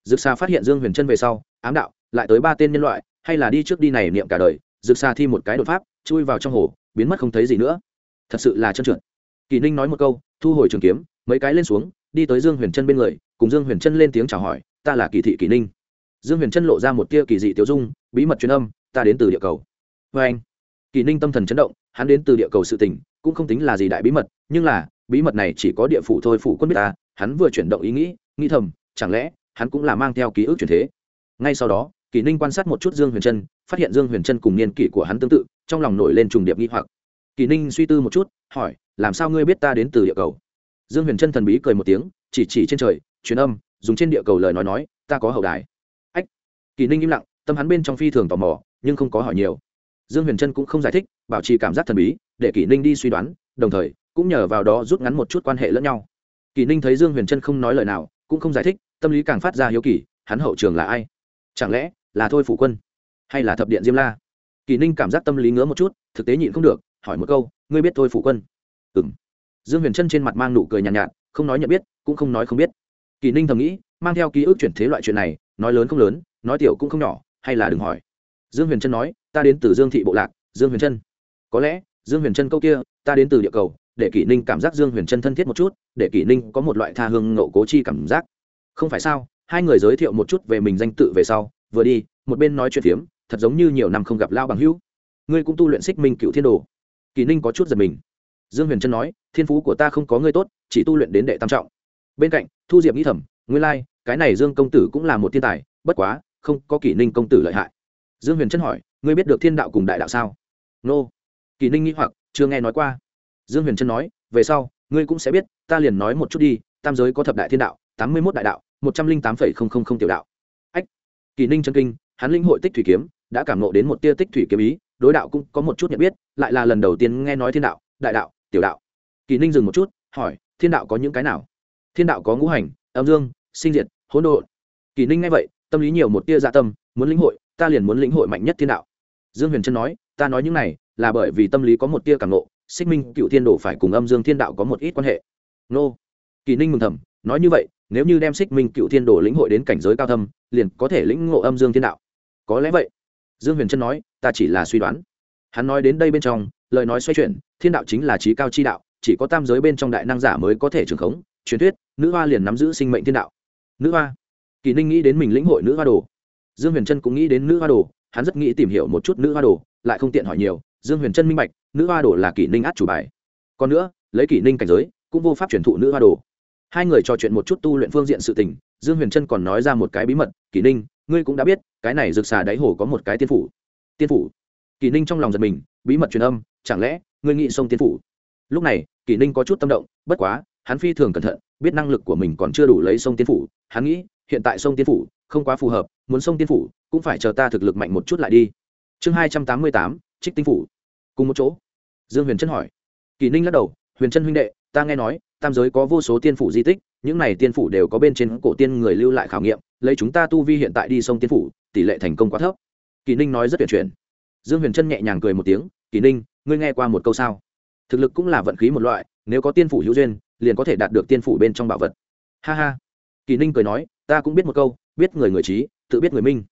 Dực xa phát hiện dương huyền trân về sau, ám đạo, lại tới ba tên nhân loại, hay là đi trước đi này niệm cả đời. Dực xa thi một cái đột pháp, chui vào trong hồ, biến mất không thấy gì nữa. Thật sự là trơn trượt. Kỳ ninh nói một câu, thu hồi trường kiếm, mấy cái lên xuống, đi tới dương huyền trân bên người, cùng dương huyền trân lên tiếng chào hỏi, ta là kỳ thị kỳ ninh. Dương huyền trân lộ ra một tia kỳ dị tiêu dung, bí mật truyền âm, ta đến từ địa cầu. Vê anh, kỳ ninh tâm thần chấn động, hắn đến từ địa cầu sự tình cũng không tính là gì đại bí mật, nhưng là, bí mật này chỉ có địa phủ thôi, phủ quân biết ta, hắn vừa chuyển động ý nghĩ nghĩ thầm, chẳng lẽ, hắn cũng là mang theo ký ức chuyển thế. Ngay sau đó, kỷ ninh quan sát một chút dương huyền trân, phát hiện dương huyền trân cùng niên kỷ của hắn tương tự, trong lòng nổi lên trùng điệp nghi hoặc. Kỷ ninh suy tư một chút, hỏi, làm sao ngươi biết ta đến từ địa cầu? Dương huyền trân thần bí cười một tiếng, chỉ chỉ trên trời, truyền âm, dùng trên địa cầu lời nói nói, ta có hậu đài. Ách. Kỷ ninh im lặng, tâm hắn bên trong phi thường tò mò, nhưng không có hỏi nhiều. Dương huyền trân cũng không giải thích, bảo trì cảm giác thần bí để kỷ ninh đi suy đoán đồng thời cũng nhờ vào đó rút ngắn một chút quan hệ lẫn nhau. Kỷ ninh thấy dương huyền trân không nói lời nào cũng không giải thích tâm lý càng phát ra hiếu kỳ hắn hậu trường là ai? Chẳng lẽ là thôi phủ quân hay là thập điện diêm la? Kỷ ninh cảm giác tâm lý ngứa một chút thực tế nhịn không được hỏi một câu ngươi biết thôi phủ quân? Ừ m dương huyền trân trên mặt mang nụ cười nhàn nhạt, nhạt không nói nhận biết cũng không nói không biết. Kỷ ninh thầm nghĩ mang theo ký ức chuyển thế loại chuyện này nói lớn không lớn nói tiểu cũng không nhỏ hay là đừng hỏi. Dương huyền trân nói ta đến từ dương thị bộ lạc dương huyền trân. Có lẽ dương huyền trân câu kia ta đến từ địa cầu để kỷ ninh cảm giác dương huyền trân thân thiết một chút để kỷ ninh có một loại tha hương nộ cố chi cảm giác. Không phải sao hai người giới thiệu một chút về mình danh tự về sau vừa đi một bên nói chuyện phiếm thật giống như nhiều năm không gặp lao bằng hữu. Ngươi cũng tu luyện xích minh cựu thiên đồ. Kỳ ninh có chút giật mình. Dương huyền trân nói thiên phú của ta không có ngươi tốt chỉ tu luyện đến đệ tam trọng. Bên cạnh thu diệp nghĩ thầm Ngươi lai、like, cái này dương công tử cũng là một thiên tài bất quá không có kỷ ninh công tử lợi hại. Dương huyền trân hỏi ngươi biết được thiên đạo cùng đại đạo sao? Nô. Kỳ ninh nghĩ hoặc, chưa nghe nói qua. Dương huyền trân nói, về sau, ngươi cũng sẽ biết, ta liền nói một chút đi, tam giới có thập đại thiên đạo, tám mươi mốt đại đạo, một trăm linh tám phẩy không không không tiểu đạo. Ách, Kỳ ninh chân kinh, hắn linh hội tích thủy kiếm, đã cảm nộ đến một tia tích thủy kiếm ý, đối đạo cũng có một chút nhận biết, lại là lần đầu tiên nghe nói thiên đạo, đại đạo, tiểu đạo. Kỳ ninh dừng một chút, hỏi, thiên đạo có những cái nào? Thiên đạo có ngũ hành, âm dương, sinh diệt, hỗn độn. Kỳ ninh nghe vậy, tâm lý nhiều một tia dạ tâm, muốn lĩnh hội, ta liền muốn lĩnh hội mạnh nhất thiên đạo. Dương huyền trân nói, ta nói những này là bởi vì tâm lý có một tia cảm nộ, xích minh, cựu thiên đồ phải cùng âm dương thiên đạo có một ít quan hệ. Nô. Kỳ ninh mừng thầm, nói như vậy, nếu như đem xích minh, cựu thiên đồ lĩnh hội đến cảnh giới cao thâm, liền có thể lĩnh ngộ âm dương thiên đạo. Có lẽ vậy. Dương huyền trân nói, ta chỉ là suy đoán. Hắn nói đến đây bên trong, lời nói xoay chuyển, thiên đạo chính là trí cao chi đạo, chỉ có tam giới bên trong đại năng giả mới có thể trường khống. Truyền thuyết, nữ hoa liền nắm giữ sinh mệnh thiên đạo. Nữ hoa. Kỳ ninh nghĩ đến mình lĩnh hội nữ hoa đồ. Dương huyền trân cũng nghĩ đến nữ hoa đồ, hắn rất nghĩ tìm hiểu một chút nữ hoa đồ, lại không tiện hỏi nhiều dương huyền trân minh bạch, nữ hoa đồ là kỷ ninh át chủ bài. Còn nữa, lấy kỷ ninh cảnh giới, cũng vô pháp truyền thụ nữ hoa đồ. Hai người trò chuyện một chút tu luyện phương diện sự tình, dương huyền trân còn nói ra một cái bí mật, kỷ ninh, ngươi cũng đã biết, cái này rực xà đáy hồ có một cái tiên phủ. Tiên phủ? Kỷ ninh trong lòng giật mình, bí mật truyền âm, chẳng lẽ, ngươi nghĩ sông tiên phủ? Lúc này, kỷ ninh có chút tâm động, bất quá, hắn phi thường cẩn thận, biết năng lực của mình còn chưa đủ lấy sông tiên phủ. Hắn nghĩ, hiện tại sông tiên phủ, không quá phù hợp, muốn sông tiên phủ, cũng phải chờ ta thực lực mạnh một chút lại đi. Chương hai trăm tám mươi tám trích tinh phủ. Cùng một chỗ, dương huyền trân hỏi. Kỳ ninh lắc đầu, huyền trân huynh đệ, ta nghe nói, tam giới có vô số tiên phủ di tích, những này tiên phủ đều có bên trên cổ tiên người lưu lại khảo nghiệm, lấy chúng ta tu vi hiện tại đi sông tiên phủ, tỷ lệ thành công quá thấp. Kỳ ninh nói rất tuyệt chuyển. Dương huyền trân nhẹ nhàng cười một tiếng, kỳ ninh, ngươi nghe qua một câu sao? Thực lực cũng là vận khí một loại, nếu có tiên phủ hữu duyên, liền có thể đạt được tiên phủ bên trong bảo vật. Ha ha. Kỳ ninh cười nói, ta cũng biết một câu, biết người người trí, tự biết người minh.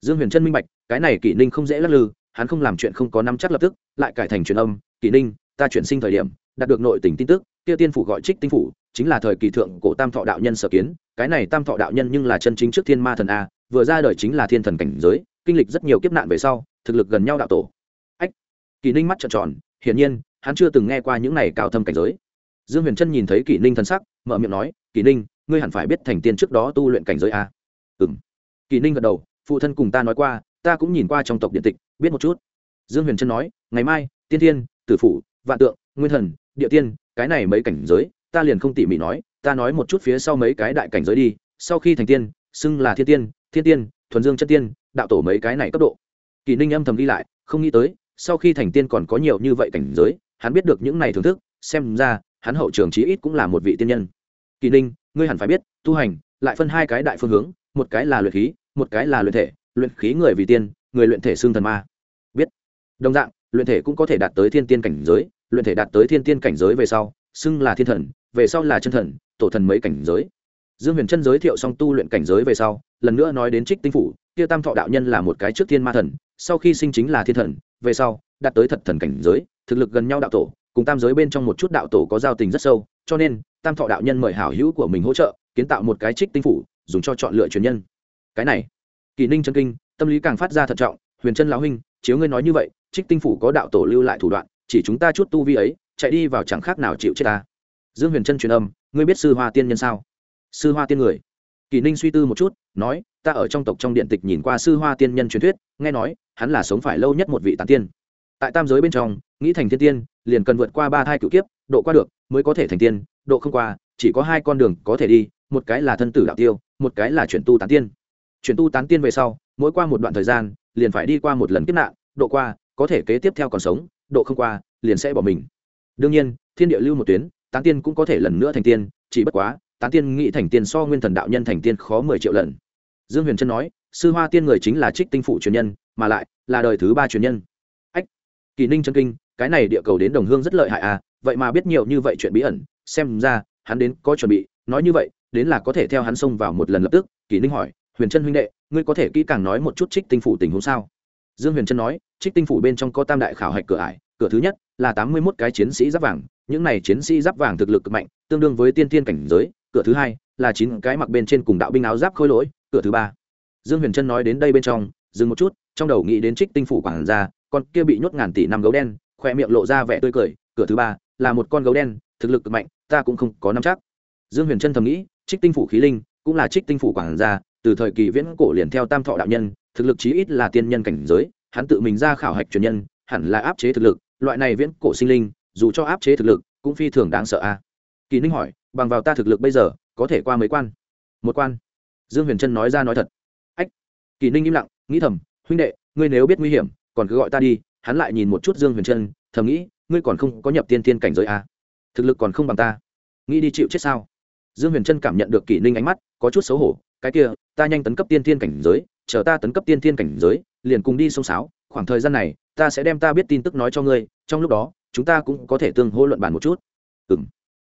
Dương huyền trân minh bạch, cái này kỳ ninh không dễ lắc lư hắn không làm chuyện không có năm chắc lập tức, lại cải thành truyền âm kỳ ninh, ta chuyển sinh thời điểm, đạt được nội tình tin tức, kia tiên phủ gọi trích tinh phủ, chính là thời kỳ thượng cổ tam thọ đạo nhân sở kiến, cái này tam thọ đạo nhân nhưng là chân chính trước thiên ma thần a, vừa ra đời chính là thiên thần cảnh giới, kinh lịch rất nhiều kiếp nạn về sau, thực lực gần nhau đạo tổ. Ách kỳ ninh mắt trợn tròn, hiển nhiên, hắn chưa từng nghe qua những này cao thâm cảnh giới. Dương huyền trân nhìn thấy kỷ ninh thân sắc, mở miệng nói, kỷ ninh, ngươi hẳn phải biết thành tiên trước đó tu luyện cảnh giới a. Ừ m kỷ ninh gật đầu, phụ thân cùng ta nói qua ta cũng nhìn qua trong tộc điện tịch, biết một chút. Dương huyền trân nói, ngày mai, tiên thiên, tử phủ, vạn tượng, nguyên thần, địa tiên, cái này mấy cảnh giới, ta liền không tỉ mỉ nói, ta nói một chút phía sau mấy cái đại cảnh giới đi, sau khi thành tiên, xưng là thiên tiên thiên tiên, thuần dương chất tiên, đạo tổ mấy cái này cấp độ. Kỳ ninh âm thầm đi lại, không nghĩ tới, sau khi thành tiên còn có nhiều như vậy cảnh giới, hắn biết được những này thưởng thức, xem ra, hắn hậu trường chí ít cũng là một vị tiên nhân. Kỳ ninh, ngươi hẳn phải biết, tu hành, lại phân hai cái đại phương hướng, một cái là luyện khí, một cái là luyện thể luyện khí người vì tiên, người luyện thể xương thần ma. Biết. Đồng dạng, luyện thể cũng có thể đạt tới thiên tiên cảnh giới, luyện thể đạt tới thiên tiên cảnh giới về sau, xưng là thiên thần, về sau là chân thần, tổ thần mấy cảnh giới. Dương huyền chân giới thiệu xong tu luyện cảnh giới về sau, lần nữa nói đến trích tinh phủ, kia tam thọ đạo nhân là một cái trước thiên ma thần, sau khi sinh chính là thiên thần, về sau, đạt tới thật thần cảnh giới, thực lực gần nhau đạo tổ, cùng tam giới bên trong một chút đạo tổ có giao tình rất sâu, cho nên, tam thọ đạo nhân mời hảo hữu của mình hỗ trợ, kiến tạo một cái trích tinh phủ, dùng cho chọn lựa truyền nhân. Cái này kỳ ninh chân kinh, tâm lý càng phát ra thận trọng, huyền chân lão huynh, chiếu ngươi nói như vậy, trích tinh phủ có đạo tổ lưu lại thủ đoạn, chỉ chúng ta chút tu vi ấy, chạy đi vào chẳng khác nào chịu chết ta. Dương huyền trân truyền âm, ngươi biết sư hoa tiên nhân sao? Sư hoa tiên người. Kỳ ninh suy tư một chút, nói, ta ở trong tộc trong điện tịch nhìn qua sư hoa tiên nhân truyền thuyết, nghe nói, hắn là sống phải lâu nhất một vị tán tiên. Tại tam giới bên trong, nghĩ thành thiên tiên, liền cần vượt qua ba thai cựu kiếp, độ qua được, mới có thể thành tiên, độ không qua, chỉ có hai con đường có thể đi, một cái là thân tử đạo tiêu, một cái là chuyển tu tán tiên chuyển tu tán tiên về sau, mỗi qua một đoạn thời gian, liền phải đi qua một lần kiếp nạn, độ qua, có thể kế tiếp theo còn sống, độ không qua, liền sẽ bỏ mình. Đương nhiên, thiên địa lưu một tuyến, tán tiên cũng có thể lần nữa thành tiên, chỉ bất quá, tán tiên nghĩ thành tiên so nguyên thần đạo nhân thành tiên khó mười triệu lần. Dương huyền trân nói, sư hoa tiên người chính là trích tinh phụ truyền nhân, mà lại là đời thứ ba truyền nhân. Ách, kỳ ninh chân kinh, cái này địa cầu đến đồng hương rất lợi hại à vậy mà biết nhiều như vậy chuyện bí ẩn, xem ra, hắn đến có chuẩn bị, nói như vậy, đến là có thể theo hắn xông vào một lần lập tức, kỳ ninh hỏi huyền trân huynh đệ, ngươi có thể kỹ càng nói một chút trích tinh phủ tình huống sao? Dương huyền trân nói, trích tinh phủ bên trong có tam đại khảo hạch cửa ải, cửa thứ nhất là tám mươi mốt cái chiến sĩ giáp vàng, những này chiến sĩ giáp vàng thực lực cực mạnh, tương đương với tiên tiên cảnh giới. Cửa thứ hai là chín cái mặc bên trên cùng đạo binh áo giáp khôi lỗi, cửa thứ ba. Dương huyền trân nói đến đây bên trong, dừng một chút, trong đầu nghĩ đến trích tinh phủ quản gia, con kia bị nhốt ngàn tỷ năm gấu đen, khoe miệng lộ ra vẻ tươi cười, cửa thứ ba là một con gấu đen, thực lực cực mạnh, ta cũng không có nắm chắc. Dương huyền trân thầm nghĩ, trích tinh phủ khí linh cũng là trích tinh phủ quản gia từ thời kỳ viễn cổ liền theo tam thọ đạo nhân, thực lực chí ít là tiên nhân cảnh giới, hắn tự mình ra khảo hạch truyền nhân, hẳn là áp chế thực lực, loại này viễn cổ sinh linh, dù cho áp chế thực lực, cũng phi thường đáng sợ a. Kỳ ninh hỏi, bằng vào ta thực lực bây giờ, có thể qua mấy quan? Một quan. Dương huyền trân nói ra nói thật. Ách. Kỳ ninh im lặng, nghĩ thầm, huynh đệ, ngươi nếu biết nguy hiểm, còn cứ gọi ta đi. Hắn lại nhìn một chút dương huyền trân, thầm nghĩ, ngươi còn không có nhập tiên tiên cảnh giới a? Thực lực còn không bằng ta. Nghĩ đi chịu chết sao? Dương huyền trân cảm nhận được kỷ ninh ánh mắt, có chút xấu hổ cái kia, ta nhanh tấn cấp tiên thiên cảnh giới, chờ ta tấn cấp tiên thiên cảnh giới, liền cùng đi sông sáo, khoảng thời gian này, ta sẽ đem ta biết tin tức nói cho ngươi, trong lúc đó, chúng ta cũng có thể tương hỗ luận bàn một chút. Ừ m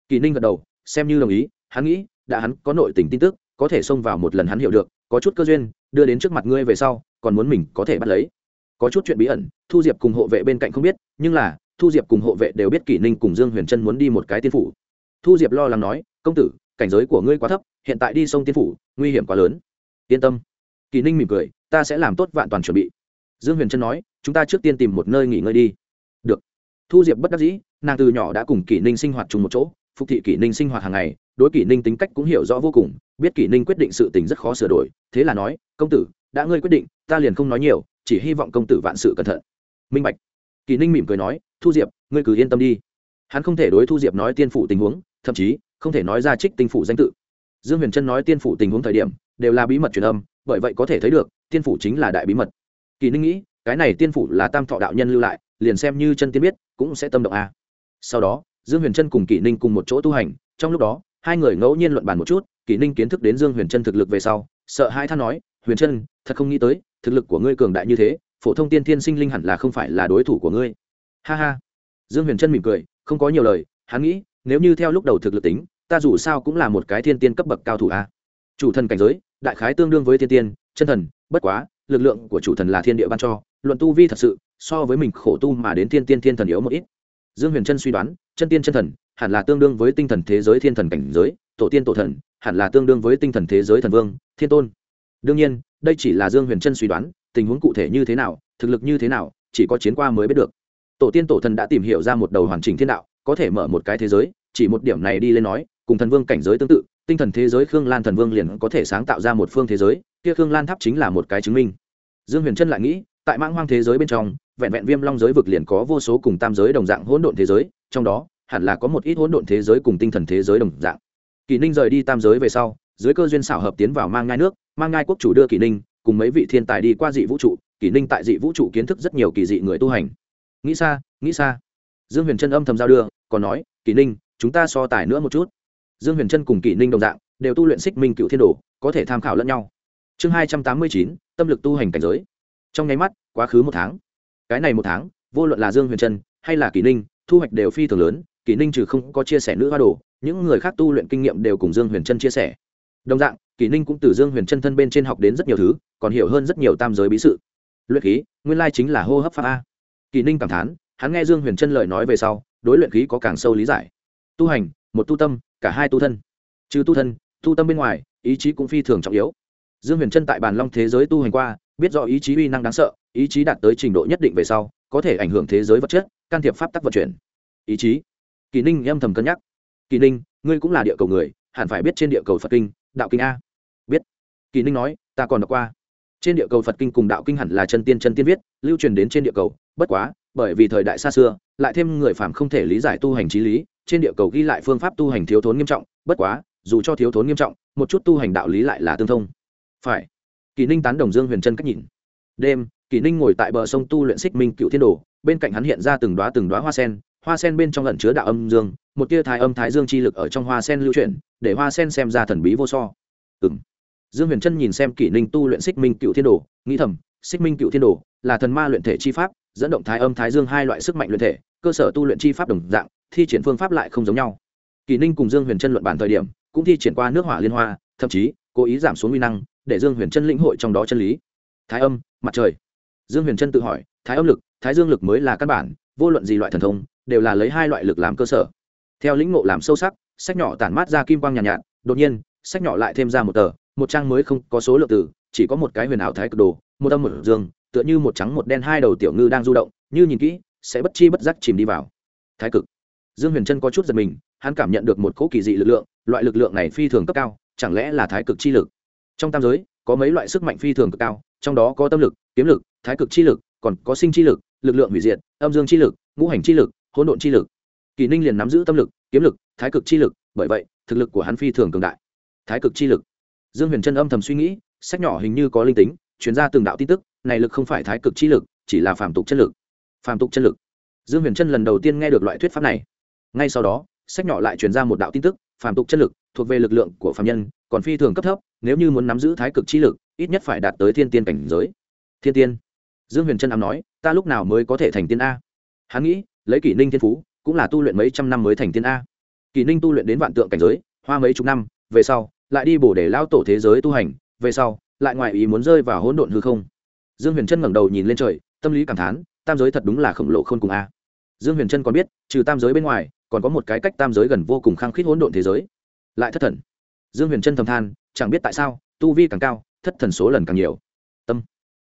kỳ ninh gật đầu, xem như đồng ý, hắn nghĩ, đã hắn có nội tình tin tức, có thể xông vào một lần hắn hiểu được, có chút cơ duyên, đưa đến trước mặt ngươi về sau, còn muốn mình có thể bắt lấy. Có chút chuyện bí ẩn, thu diệp cùng hộ vệ bên cạnh không biết, nhưng là, thu diệp cùng hộ vệ đều biết kỷ ninh cùng dương huyền trân muốn đi một cái tiên phủ. Thu diệp lo lắng nói, công tử cảnh giới của ngươi quá thấp, hiện tại đi sông tiên phủ, nguy hiểm quá lớn. Yên tâm. Kỳ ninh mỉm cười, ta sẽ làm tốt vạn toàn chuẩn bị. Dương huyền trân nói, chúng ta trước tiên tìm một nơi nghỉ ngơi đi. Được. Thu diệp bất đắc dĩ, nàng từ nhỏ đã cùng kỷ ninh sinh hoạt chung một chỗ, phục thị kỷ ninh sinh hoạt hàng ngày, đối kỷ ninh tính cách cũng hiểu rõ vô cùng, biết kỷ ninh quyết định sự tình rất khó sửa đổi, thế là nói, công tử, đã ngươi quyết định, ta liền không nói nhiều, chỉ hy vọng công tử vạn sự cẩn thận. Minh bạch. Kỷ ninh mỉm cười nói, thu diệp, ngươi cứ yên tâm đi. Hắn không thể đối thu diệp nói tiên phủ tình huống, thậm chí không thể nói ra trích tinh phủ danh tự. Dương huyền trân nói tiên phủ tình huống thời điểm, đều là bí mật truyền âm, bởi vậy có thể thấy được, tiên phủ chính là đại bí mật. Kỳ ninh nghĩ, cái này tiên phủ là tam thọ đạo nhân lưu lại, liền xem như chân tiên biết, cũng sẽ tâm động a. Sau đó, dương huyền trân cùng kỳ ninh cùng một chỗ tu hành, trong lúc đó, hai người ngẫu nhiên luận bàn một chút, kỳ ninh kiến thức đến dương huyền trân thực lực về sau, sợ hai than nói, huyền trân, thật không nghĩ tới, thực lực của ngươi cường đại như thế, phổ thông tiên thiên sinh linh hẳn là không phải là đối thủ của ngươi. Ha ha. Dương huyền trân mỉm cười, không có nhiều lời, hắn nghĩ, nếu như theo lúc đầu thực lực tính ta dù sao cũng là một cái thiên tiên cấp bậc cao thủ a. Chủ thần cảnh giới, đại khái tương đương với thiên tiên, chân thần, bất quá, lực lượng của chủ thần là thiên địa ban cho, luận tu vi thật sự, so với mình khổ tu mà đến thiên tiên thiên thần yếu một ít. Dương huyền trân suy đoán, chân tiên chân thần, hẳn là tương đương với tinh thần thế giới thiên thần cảnh giới, tổ tiên tổ thần, hẳn là tương đương với tinh thần thế giới thần vương, thiên tôn. Đương nhiên, đây chỉ là dương huyền trân suy đoán, tình huống cụ thể như thế nào, thực lực như thế nào, chỉ có chiến qua mới biết được. Tổ tiên tổ thần đã tìm hiểu ra một đầu hoàn chỉnh thiên đạo, có thể mở một cái thế giới, chỉ một điểm này đi lên nói cùng thần vương cảnh giới tương tự, tinh thần thế giới khương lan thần vương liền có thể sáng tạo ra một phương thế giới, kia khương lan tháp chính là một cái chứng minh. Dương huyền trân lại nghĩ, tại mãng hoang thế giới bên trong, vẹn vẹn viêm long giới vực liền có vô số cùng tam giới đồng dạng hỗn độn thế giới, trong đó, hẳn là có một ít hỗn độn thế giới cùng tinh thần thế giới đồng dạng. Kỳ ninh rời đi tam giới về sau, dưới cơ duyên xảo hợp tiến vào mang ngai nước, mang ngai quốc chủ đưa kỳ ninh, cùng mấy vị thiên tài đi qua dị vũ trụ kỳ ninh tại dị vũ trụ kiến thức rất nhiều kỳ dị người tu hành. Nghĩ xa nghĩ xa. Dương huyền trân âm thầm giao đưa, còn nói kỳ ninh, chúng ta so tài nữa một chút dương huyền trân cùng kỷ ninh đồng dạng, đều tu luyện xích minh cựu thiên đồ, có thể tham khảo lẫn nhau. Chương hai trăm tám mươi chín, tâm lực tu hành cảnh giới. Trong nháy mắt, quá khứ một tháng. Cái này một tháng, vô luận là dương huyền trân hay là kỷ ninh, thu hoạch đều phi thường lớn, kỷ ninh trừ không có chia sẻ nữ hoa đồ, những người khác tu luyện kinh nghiệm đều cùng dương huyền trân chia sẻ. Đồng dạng, kỷ ninh cũng từ dương huyền trân thân bên trên học đến rất nhiều thứ, còn hiểu hơn rất nhiều tam giới bí sự. Luyện khí, nguyên lai chính là hô hấp pháp a. Kỷ ninh cảm thán, hắn nghe dương huyền trân lời nói về sau, đối luyện khí có càng sâu lý giải. Tu hành, một tu tâm cả hai tu thân. Trừ tu thân, tu tâm bên ngoài, ý chí cũng phi thường trọng yếu. Dương huyền trân tại bàn long thế giới tu hành qua, biết rõ ý chí uy năng đáng sợ, ý chí đạt tới trình độ nhất định về sau, có thể ảnh hưởng thế giới vật chất, can thiệp pháp tắc vận chuyển. Ý chí. Kỳ ninh âm thầm cân nhắc. Kỳ ninh, ngươi cũng là địa cầu người, hẳn phải biết trên địa cầu phật kinh, đạo kinh a. Biết. Kỳ ninh nói, ta còn đọc qua. Trên địa cầu phật kinh cùng đạo kinh hẳn là chân tiên chân tiên viết, lưu truyền đến trên địa cầu, bất quá bởi vì thời đại xa xưa, lại thêm người phạm không thể lý giải tu hành trí lý, trên địa cầu ghi lại phương pháp tu hành thiếu thốn nghiêm trọng, bất quá, dù cho thiếu thốn nghiêm trọng, một chút tu hành đạo lý lại là tương thông. Phải. Kỳ ninh tán đồng dương huyền trân cách nhìn. Đêm kỳ ninh ngồi tại bờ sông tu luyện xích minh cựu thiên đồ, bên cạnh hắn hiện ra từng đoá từng đoá hoa sen hoa sen bên trong lẩn chứa đạo âm dương, một tia thái âm thái dương chi lực ở trong hoa sen lưu chuyển, để hoa sen xem ra thần bí vô so. Ừ m dương huyền trân nhìn xem kỷ ninh tu luyện xích minh cựu thiên đồ, nghĩ thầm, xích minh cựu thiên đồ là thần ma luyện thể chi pháp dẫn động thái âm thái dương hai loại sức mạnh luyện thể cơ sở tu luyện chi pháp đồng dạng thi triển phương pháp lại không giống nhau. Kỳ ninh cùng dương huyền trân luận bản thời điểm cũng thi triển qua nước hỏa liên hoa thậm chí cố ý giảm xuống uy năng để dương huyền trân lĩnh hội trong đó chân lý. Thái âm mặt trời. Dương huyền trân tự hỏi thái âm lực thái dương lực mới là căn bản vô luận gì loại thần thông đều là lấy hai loại lực làm cơ sở. Theo lĩnh ngộ làm sâu sắc sách nhỏ tản mát ra kim quang nhàn nhạt, nhạt đột nhiên sách nhỏ lại thêm ra một tờ một trang mới không có số lượng từ chỉ có một cái huyền ảo thái cực đồ một âm một dương tựa như một trắng một đen hai đầu tiểu ngư đang du động, như nhìn kỹ, sẽ bất chi bất giác chìm đi vào. Thái cực. Dương huyền trân có chút giật mình, hắn cảm nhận được một cỗ kỳ dị lực lượng, loại lực lượng này phi thường cấp cao, chẳng lẽ là thái cực chi lực? Trong tam giới, có mấy loại sức mạnh phi thường cực cao, trong đó có tâm lực, kiếm lực, thái cực chi lực, còn có sinh chi lực lực lượng hủy diệt, âm dương chi lực, ngũ hành chi lực, hỗn độn chi lực. Kỳ ninh liền nắm giữ tâm lực, kiếm lực, thái cực chi lực, bởi vậy, thực lực của hắn phi thường cường đại. Thái cực chi lực. Dương huyền trân âm thầm suy nghĩ, sách nhỏ hình như có linh tính chuyển ra từng đạo tin tức này lực không phải thái cực chi lực, chỉ là phàm tục chân lực. Phàm tục chân lực. Dương huyền trân lần đầu tiên nghe được loại thuyết pháp này. Ngay sau đó, sách nhỏ lại truyền ra một đạo tin tức, phàm tục chân lực, thuộc về lực lượng của phàm nhân, còn phi thường cấp thấp, nếu như muốn nắm giữ thái cực chi lực, ít nhất phải đạt tới thiên tiên cảnh giới. Thiên tiên. Dương huyền trân ám nói, ta lúc nào mới có thể thành tiên a? Hắn nghĩ, lấy kỷ ninh thiên phú, cũng là tu luyện mấy trăm năm mới thành tiên a. Kỷ ninh tu luyện đến vạn tượng cảnh giới, hoa mấy chục năm, về sau, lại đi bổ để lao tổ thế giới tu hành, về sau, lại ngoại ý muốn rơi vào hỗn độn hư không dương huyền trân ngẩng đầu nhìn lên trời, tâm lý cảm thán, tam giới thật đúng là khổng lồ khôn cùng a. Dương huyền trân còn biết, trừ tam giới bên ngoài, còn có một cái cách tam giới gần vô cùng khăng khít hỗn độn thế giới. Lại thất thần. Dương huyền trân thầm than, chẳng biết tại sao, tu vi càng cao, thất thần số lần càng nhiều. Tâm.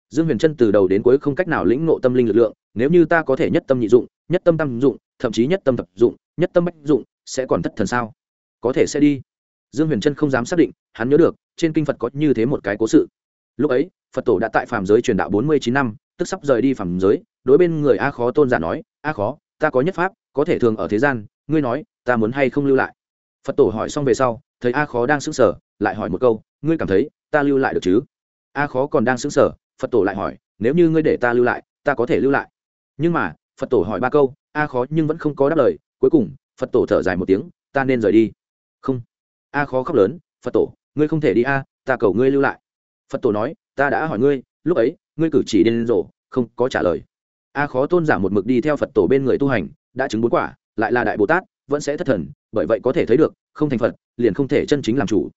Dương huyền trân từ đầu đến cuối không cách nào lĩnh ngộ tâm linh lực lượng, nếu như ta có thể nhất tâm nhị dụng, nhất tâm tam dụng, thậm chí nhất tâm thập dụng, nhất tâm bách dụng, sẽ còn thất thần sao? Có thể sẽ đi. Dương huyền trân không dám xác định, hắn nhớ được, trên kinh phật có như thế một cái cố sự lúc ấy, phật tổ đã tại phàm giới truyền đạo bốn mươi chín năm, tức sắp rời đi phàm giới, đối bên người a khó tôn giả nói, a khó, ta có nhất pháp, có thể thường ở thế gian, ngươi nói, ta muốn hay không lưu lại? Phật tổ hỏi xong về sau, thấy a khó đang sững sờ, lại hỏi một câu, ngươi cảm thấy ta lưu lại được chứ? A khó còn đang sững sờ, phật tổ lại hỏi, nếu như ngươi để ta lưu lại, ta có thể lưu lại? Nhưng mà, phật tổ hỏi ba câu, a khó nhưng vẫn không có đáp lời, cuối cùng, phật tổ thở dài một tiếng, ta nên rời đi. Không. A khó khóc lớn, phật tổ, ngươi không thể đi a, ta cầu ngươi lưu lại phật tổ nói, ta đã hỏi ngươi, lúc ấy, ngươi cử chỉ điên rồ, không có trả lời. A khó tôn giả một mực đi theo phật tổ bên người tu hành, đã chứng bốn quả, lại là đại bồ tát, vẫn sẽ thất thần, bởi vậy có thể thấy được, không thành phật, liền không thể chân chính làm chủ.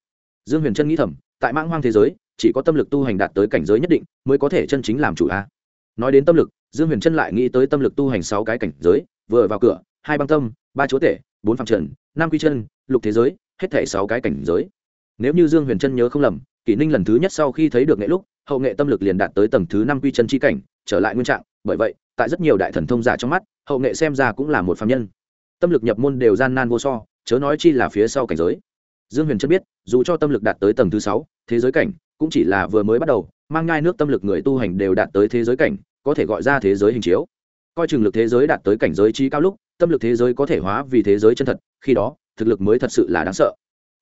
Dương huyền trân nghĩ thầm, tại mãng hoang thế giới, chỉ có tâm lực tu hành đạt tới cảnh giới nhất định, mới có thể chân chính làm chủ a. Nói đến tâm lực, dương huyền trân lại nghĩ tới tâm lực tu hành sáu cái cảnh giới, vừa vào cửa, hai băng tâm, ba chúa tể, bốn phạm trần, năm quy chân, lục thế giới, hết thể sáu cái cảnh giới. Nếu như dương huyền trân nhớ không lầm kỷ ninh lần thứ nhất sau khi thấy được nghệ lúc, hậu nghệ tâm lực liền đạt tới tầng thứ năm quy chân chi cảnh, trở lại nguyên trạng. Bởi vậy, tại rất nhiều đại thần thông giả trong mắt, hậu nghệ xem ra cũng là một phạm nhân. Tâm lực nhập môn đều gian nan vô so, chớ nói chi là phía sau cảnh giới. Dương huyền chân biết, dù cho tâm lực đạt tới tầng thứ sáu, thế giới cảnh, cũng chỉ là vừa mới bắt đầu, mang ngai nước tâm lực người tu hành đều đạt tới thế giới cảnh, có thể gọi ra thế giới hình chiếu. Coi chừng lực thế giới đạt tới cảnh giới trí cao lúc, tâm lực thế giới có thể hóa vì thế giới chân thật, khi đó, thực lực mới thật sự là đáng sợ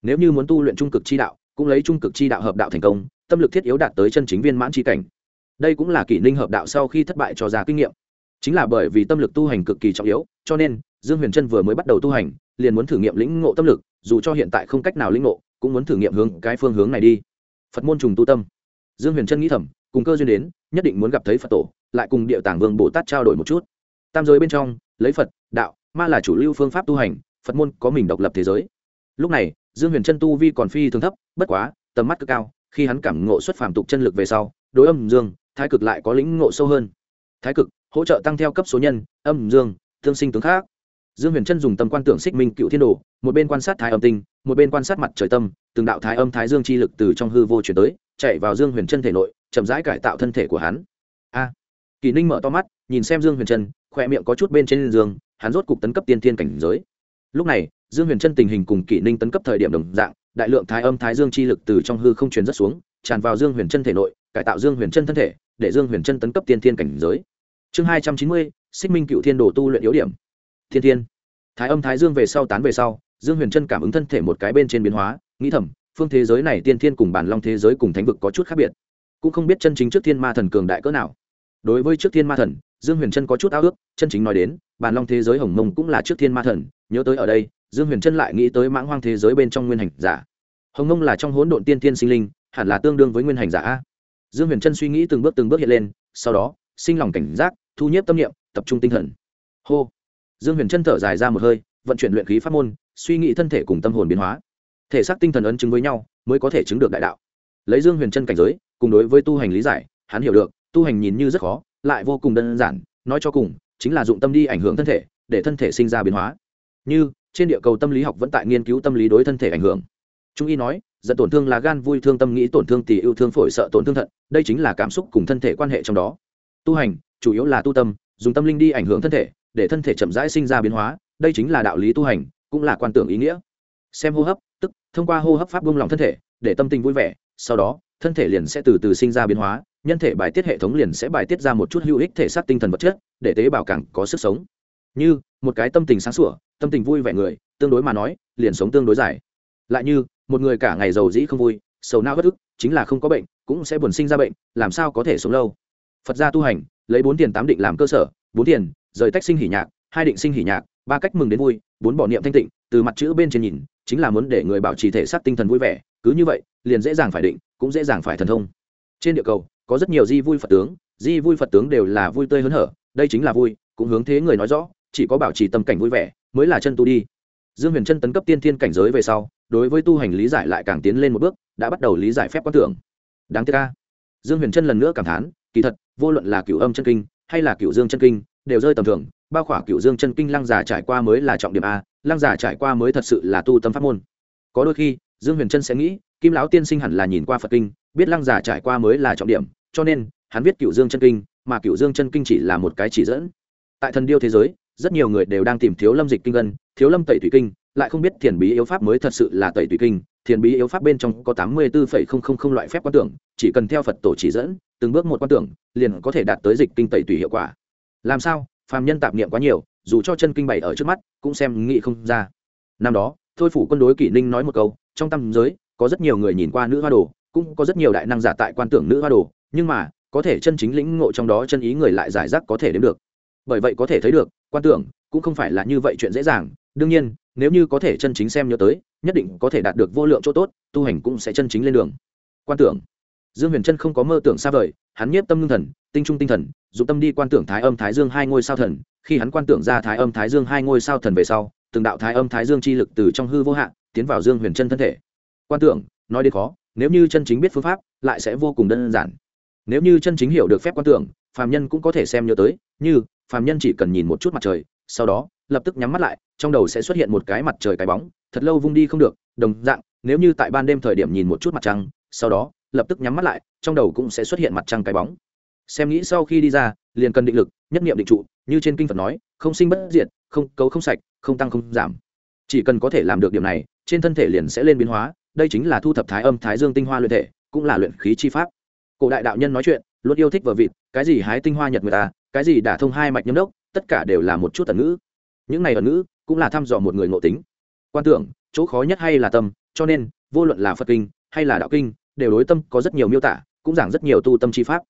nếu như muốn tu luyện trung cực chi đạo, cũng lấy trung cực chi đạo hợp đạo thành công, tâm lực thiết yếu đạt tới chân chính viên mãn chi cảnh. Đây cũng là kỷ ninh hợp đạo sau khi thất bại cho ra kinh nghiệm. Chính là bởi vì tâm lực tu hành cực kỳ trọng yếu, cho nên, dương huyền trân vừa mới bắt đầu tu hành, liền muốn thử nghiệm lĩnh ngộ tâm lực, dù cho hiện tại không cách nào lĩnh ngộ, cũng muốn thử nghiệm hướng cái phương hướng này đi. Phật môn trùng tu tâm. Dương huyền trân nghĩ thầm, cùng cơ duyên đến, nhất định muốn gặp thấy phật tổ, lại cùng địa tàng vương bồ tát trao đổi một chút. Tam giới bên trong, lấy phật, đạo, ma là chủ lưu phương pháp tu hành, phật môn có mình độc lập thế giới. Lúc này dương huyền trân tu vi còn phi thường thấp, bất quá, tầm mắt cực cao, khi hắn cảm ngộ xuất phàm tục chân lực về sau, đối âm dương, thái cực lại có lĩnh ngộ sâu hơn. Thái cực, hỗ trợ tăng theo cấp số nhân, âm dương, tương sinh tướng khác dương huyền trân dùng tầm quan tưởng xích minh cựu thiên đồ, một bên quan sát thái âm tinh, một bên quan sát mặt trời tâm, từng đạo thái âm thái dương chi lực từ trong hư vô chuyển tới, chạy vào dương huyền trân thể nội, chậm rãi cải tạo thân thể của hắn. A! Kỳ ninh mở to mắt, nhìn xem dương huyền trân khoe miệng có chút bên trên giường hắn rốt cục tấn cấp tiên thiên cảnh giới. Lúc này dương huyền Chân tình hình cùng kỷ ninh tấn cấp thời điểm đồng dạng, đại lượng thái âm, thái dương chi lực từ trong hư không truyền rất xuống, tràn vào dương huyền Chân thể nội, cải tạo dương huyền Chân thân thể, để dương huyền Chân tấn cấp tiên thiên cảnh giới. Chương hai trăm chín mươi, xích minh cựu thiên đồ tu luyện yếu điểm. Thiên thiên. Thái âm, thái dương về sau tán về sau, dương huyền Chân cảm ứng thân thể một cái bên trên biến hóa, nghĩ thầm, phương thế giới này tiên thiên cùng bản long thế giới cùng thánh vực có chút khác biệt. Cũng không biết chân chính trước thiên ma thần cường đại cỡ nào. Đối với trước thiên ma thần, dương huyền Chân có chút ao ước, chân chính nói đến, bản long thế giới hồng mông cũng là trước thiên ma thần, nhớ tới ở đây dương huyền trân lại nghĩ tới mãng hoang thế giới bên trong nguyên hành giả. Hồng mông là trong hỗn độn tiên tiên sinh linh, hẳn là tương đương với nguyên hành giả a. Dương huyền trân suy nghĩ từng bước từng bước hiện lên, sau đó, sinh lòng cảnh giác, thu nhếp tâm niệm, tập trung tinh thần. Hô. Dương huyền trân thở dài ra một hơi, vận chuyển luyện khí pháp môn, suy nghĩ thân thể cùng tâm hồn biến hóa. Thể xác tinh thần ấn chứng với nhau, mới có thể chứng được đại đạo. Lấy dương huyền trân cảnh giới, cùng đối với tu hành lý giải, hắn hiểu được, tu hành nhìn như rất khó, lại vô cùng đơn giản, nói cho cùng, chính là dụng tâm đi ảnh hưởng thân thể, để thân thể sinh ra biến hóa. Như trên địa cầu tâm lý học vẫn tại nghiên cứu tâm lý đối thân thể ảnh hưởng. Trung y nói, giận tổn thương là gan, vui thương tâm nghĩ, tổn thương tỷ yêu thương phổi, sợ tổn thương thận, đây chính là cảm xúc cùng thân thể quan hệ trong đó. Tu hành, chủ yếu là tu tâm, dùng tâm linh đi ảnh hưởng thân thể, để thân thể chậm rãi sinh ra biến hóa, đây chính là đạo lý tu hành, cũng là quan tưởng ý nghĩa. Xem hô hấp, tức, thông qua hô hấp pháp buông lòng thân thể, để tâm tình vui vẻ, sau đó, thân thể liền sẽ từ từ sinh ra biến hóa, nhân thể bài tiết hệ thống liền sẽ bài tiết ra một chút hữu ích thể xác tinh thần vật chất, để tế bào càng có sức sống. Như một cái tâm tình sáng sủa, tâm tình vui vẻ người, tương đối mà nói, liền sống tương đối dài. Lại như, một người cả ngày giàu dĩ không vui, sầu não bất ức, chính là không có bệnh, cũng sẽ buồn sinh ra bệnh, làm sao có thể sống lâu? Phật gia tu hành, lấy bốn tiền tám định làm cơ sở, bốn tiền, rời tách sinh hỉ nhạc, hai định sinh hỉ nhạc, ba cách mừng đến vui, bốn bỏ niệm thanh tịnh, từ mặt chữ bên trên nhìn, chính là muốn để người bảo trì thể xác tinh thần vui vẻ, cứ như vậy, liền dễ dàng phải định, cũng dễ dàng phải thần thông. Trên địa cầu, có rất nhiều di vui phật tướng, di vui phật tướng đều là vui tươi hớn hở, đây chính là vui, cũng hướng thế người nói rõ chỉ có bảo trì tâm cảnh vui vẻ, mới là chân tu đi. Dương huyền chân tấn cấp tiên thiên cảnh giới về sau, đối với tu hành lý giải lại càng tiến lên một bước, đã bắt đầu lý giải phép quan tưởng. Đáng tiếc ca dương huyền chân lần nữa cảm thán, kỳ thật, vô luận là cựu âm chân kinh, hay là cựu dương chân kinh, đều rơi tầm thường, bao khỏa cựu dương chân kinh lăng giả trải qua mới là trọng điểm a, lăng giả trải qua mới thật sự là tu tâm pháp môn. Có đôi khi, dương huyền trân sẽ nghĩ, kim lão tiên sinh hẳn là nhìn qua phật kinh, biết lăng giả trải qua mới là trọng điểm, cho nên, hắn viết cựu dương chân kinh, mà cựu dương chân kinh chỉ là một cái chỉ dẫn. Tại thần điêu thế giới rất nhiều người đều đang tìm thiếu lâm dịch kinh gân thiếu lâm tẩy thủy kinh, lại không biết thiền bí yếu pháp mới thật sự là tẩy thủy kinh. Thiền bí yếu pháp bên trong có tám mươi bốn loại phép quan tưởng, chỉ cần theo phật tổ chỉ dẫn, từng bước một quan tưởng, liền có thể đạt tới dịch kinh tẩy thủy hiệu quả. Làm sao? Phàm nhân tạp niệm quá nhiều, dù cho chân kinh bày ở trước mắt, cũng xem nghị không ra. Năm đó, thôi phủ quân đối kỷ ninh nói một câu, trong tâm giới, có rất nhiều người nhìn qua nữ hoa đồ, cũng có rất nhiều đại năng giả tại quan tưởng nữ hoa đồ, nhưng mà, có thể chân chính lĩnh ngộ trong đó chân ý người lại giải rác có thể đến được. Bởi vậy có thể thấy được quan tưởng, cũng không phải là như vậy chuyện dễ dàng. Đương nhiên, nếu như có thể chân chính xem nhớ tới, nhất định có thể đạt được vô lượng chỗ tốt, tu hành cũng sẽ chân chính lên đường. Quan tưởng. Dương huyền trân không có mơ tưởng xa vời, hắn nhiếp tâm ngưng thần, tinh trung tinh thần, dụng tâm đi quan tưởng thái âm thái dương hai ngôi sao thần. Khi hắn quan tưởng ra thái âm thái dương hai ngôi sao thần về sau, từng đạo thái âm thái dương chi lực từ trong hư vô hạn tiến vào dương huyền chân thân thể. Quan tưởng, nói đến khó, nếu như chân chính biết phương pháp, lại sẽ vô cùng đơn giản. Nếu như chân chính hiểu được phép quan tưởng, phàm nhân cũng có thể xem nhớ tới, như phàm nhân chỉ cần nhìn một chút mặt trời, sau đó, lập tức nhắm mắt lại, trong đầu sẽ xuất hiện một cái mặt trời cái bóng, thật lâu vung đi không được, đồng dạng, nếu như tại ban đêm thời điểm nhìn một chút mặt trăng, sau đó, lập tức nhắm mắt lại, trong đầu cũng sẽ xuất hiện mặt trăng cái bóng. Xem nghĩ sau khi đi ra, liền cần định lực, nhất nghiệm định trụ, như trên kinh phật nói, không sinh bất diệt, không cấu không sạch, không tăng không giảm. Chỉ cần có thể làm được điểm này, trên thân thể liền sẽ lên biến hóa, đây chính là thu thập thái âm, thái dương tinh hoa luyện thể, cũng là luyện khí chi pháp. Cổ đại đạo nhân nói chuyện luôn yêu thích vợ vịt, cái gì hái tinh hoa nhật người ta à, cái gì đả thông hai mạch nhâm đốc, tất cả đều là một chút tần ngữ. Những này ẩn ngữ cũng là thăm dò một người ngộ tính. Quan tưởng, chỗ khó nhất hay là tâm, cho nên, vô luận là phật kinh hay là đạo kinh, đều đối tâm có rất nhiều miêu tả, cũng giảng rất nhiều tu tâm chi pháp.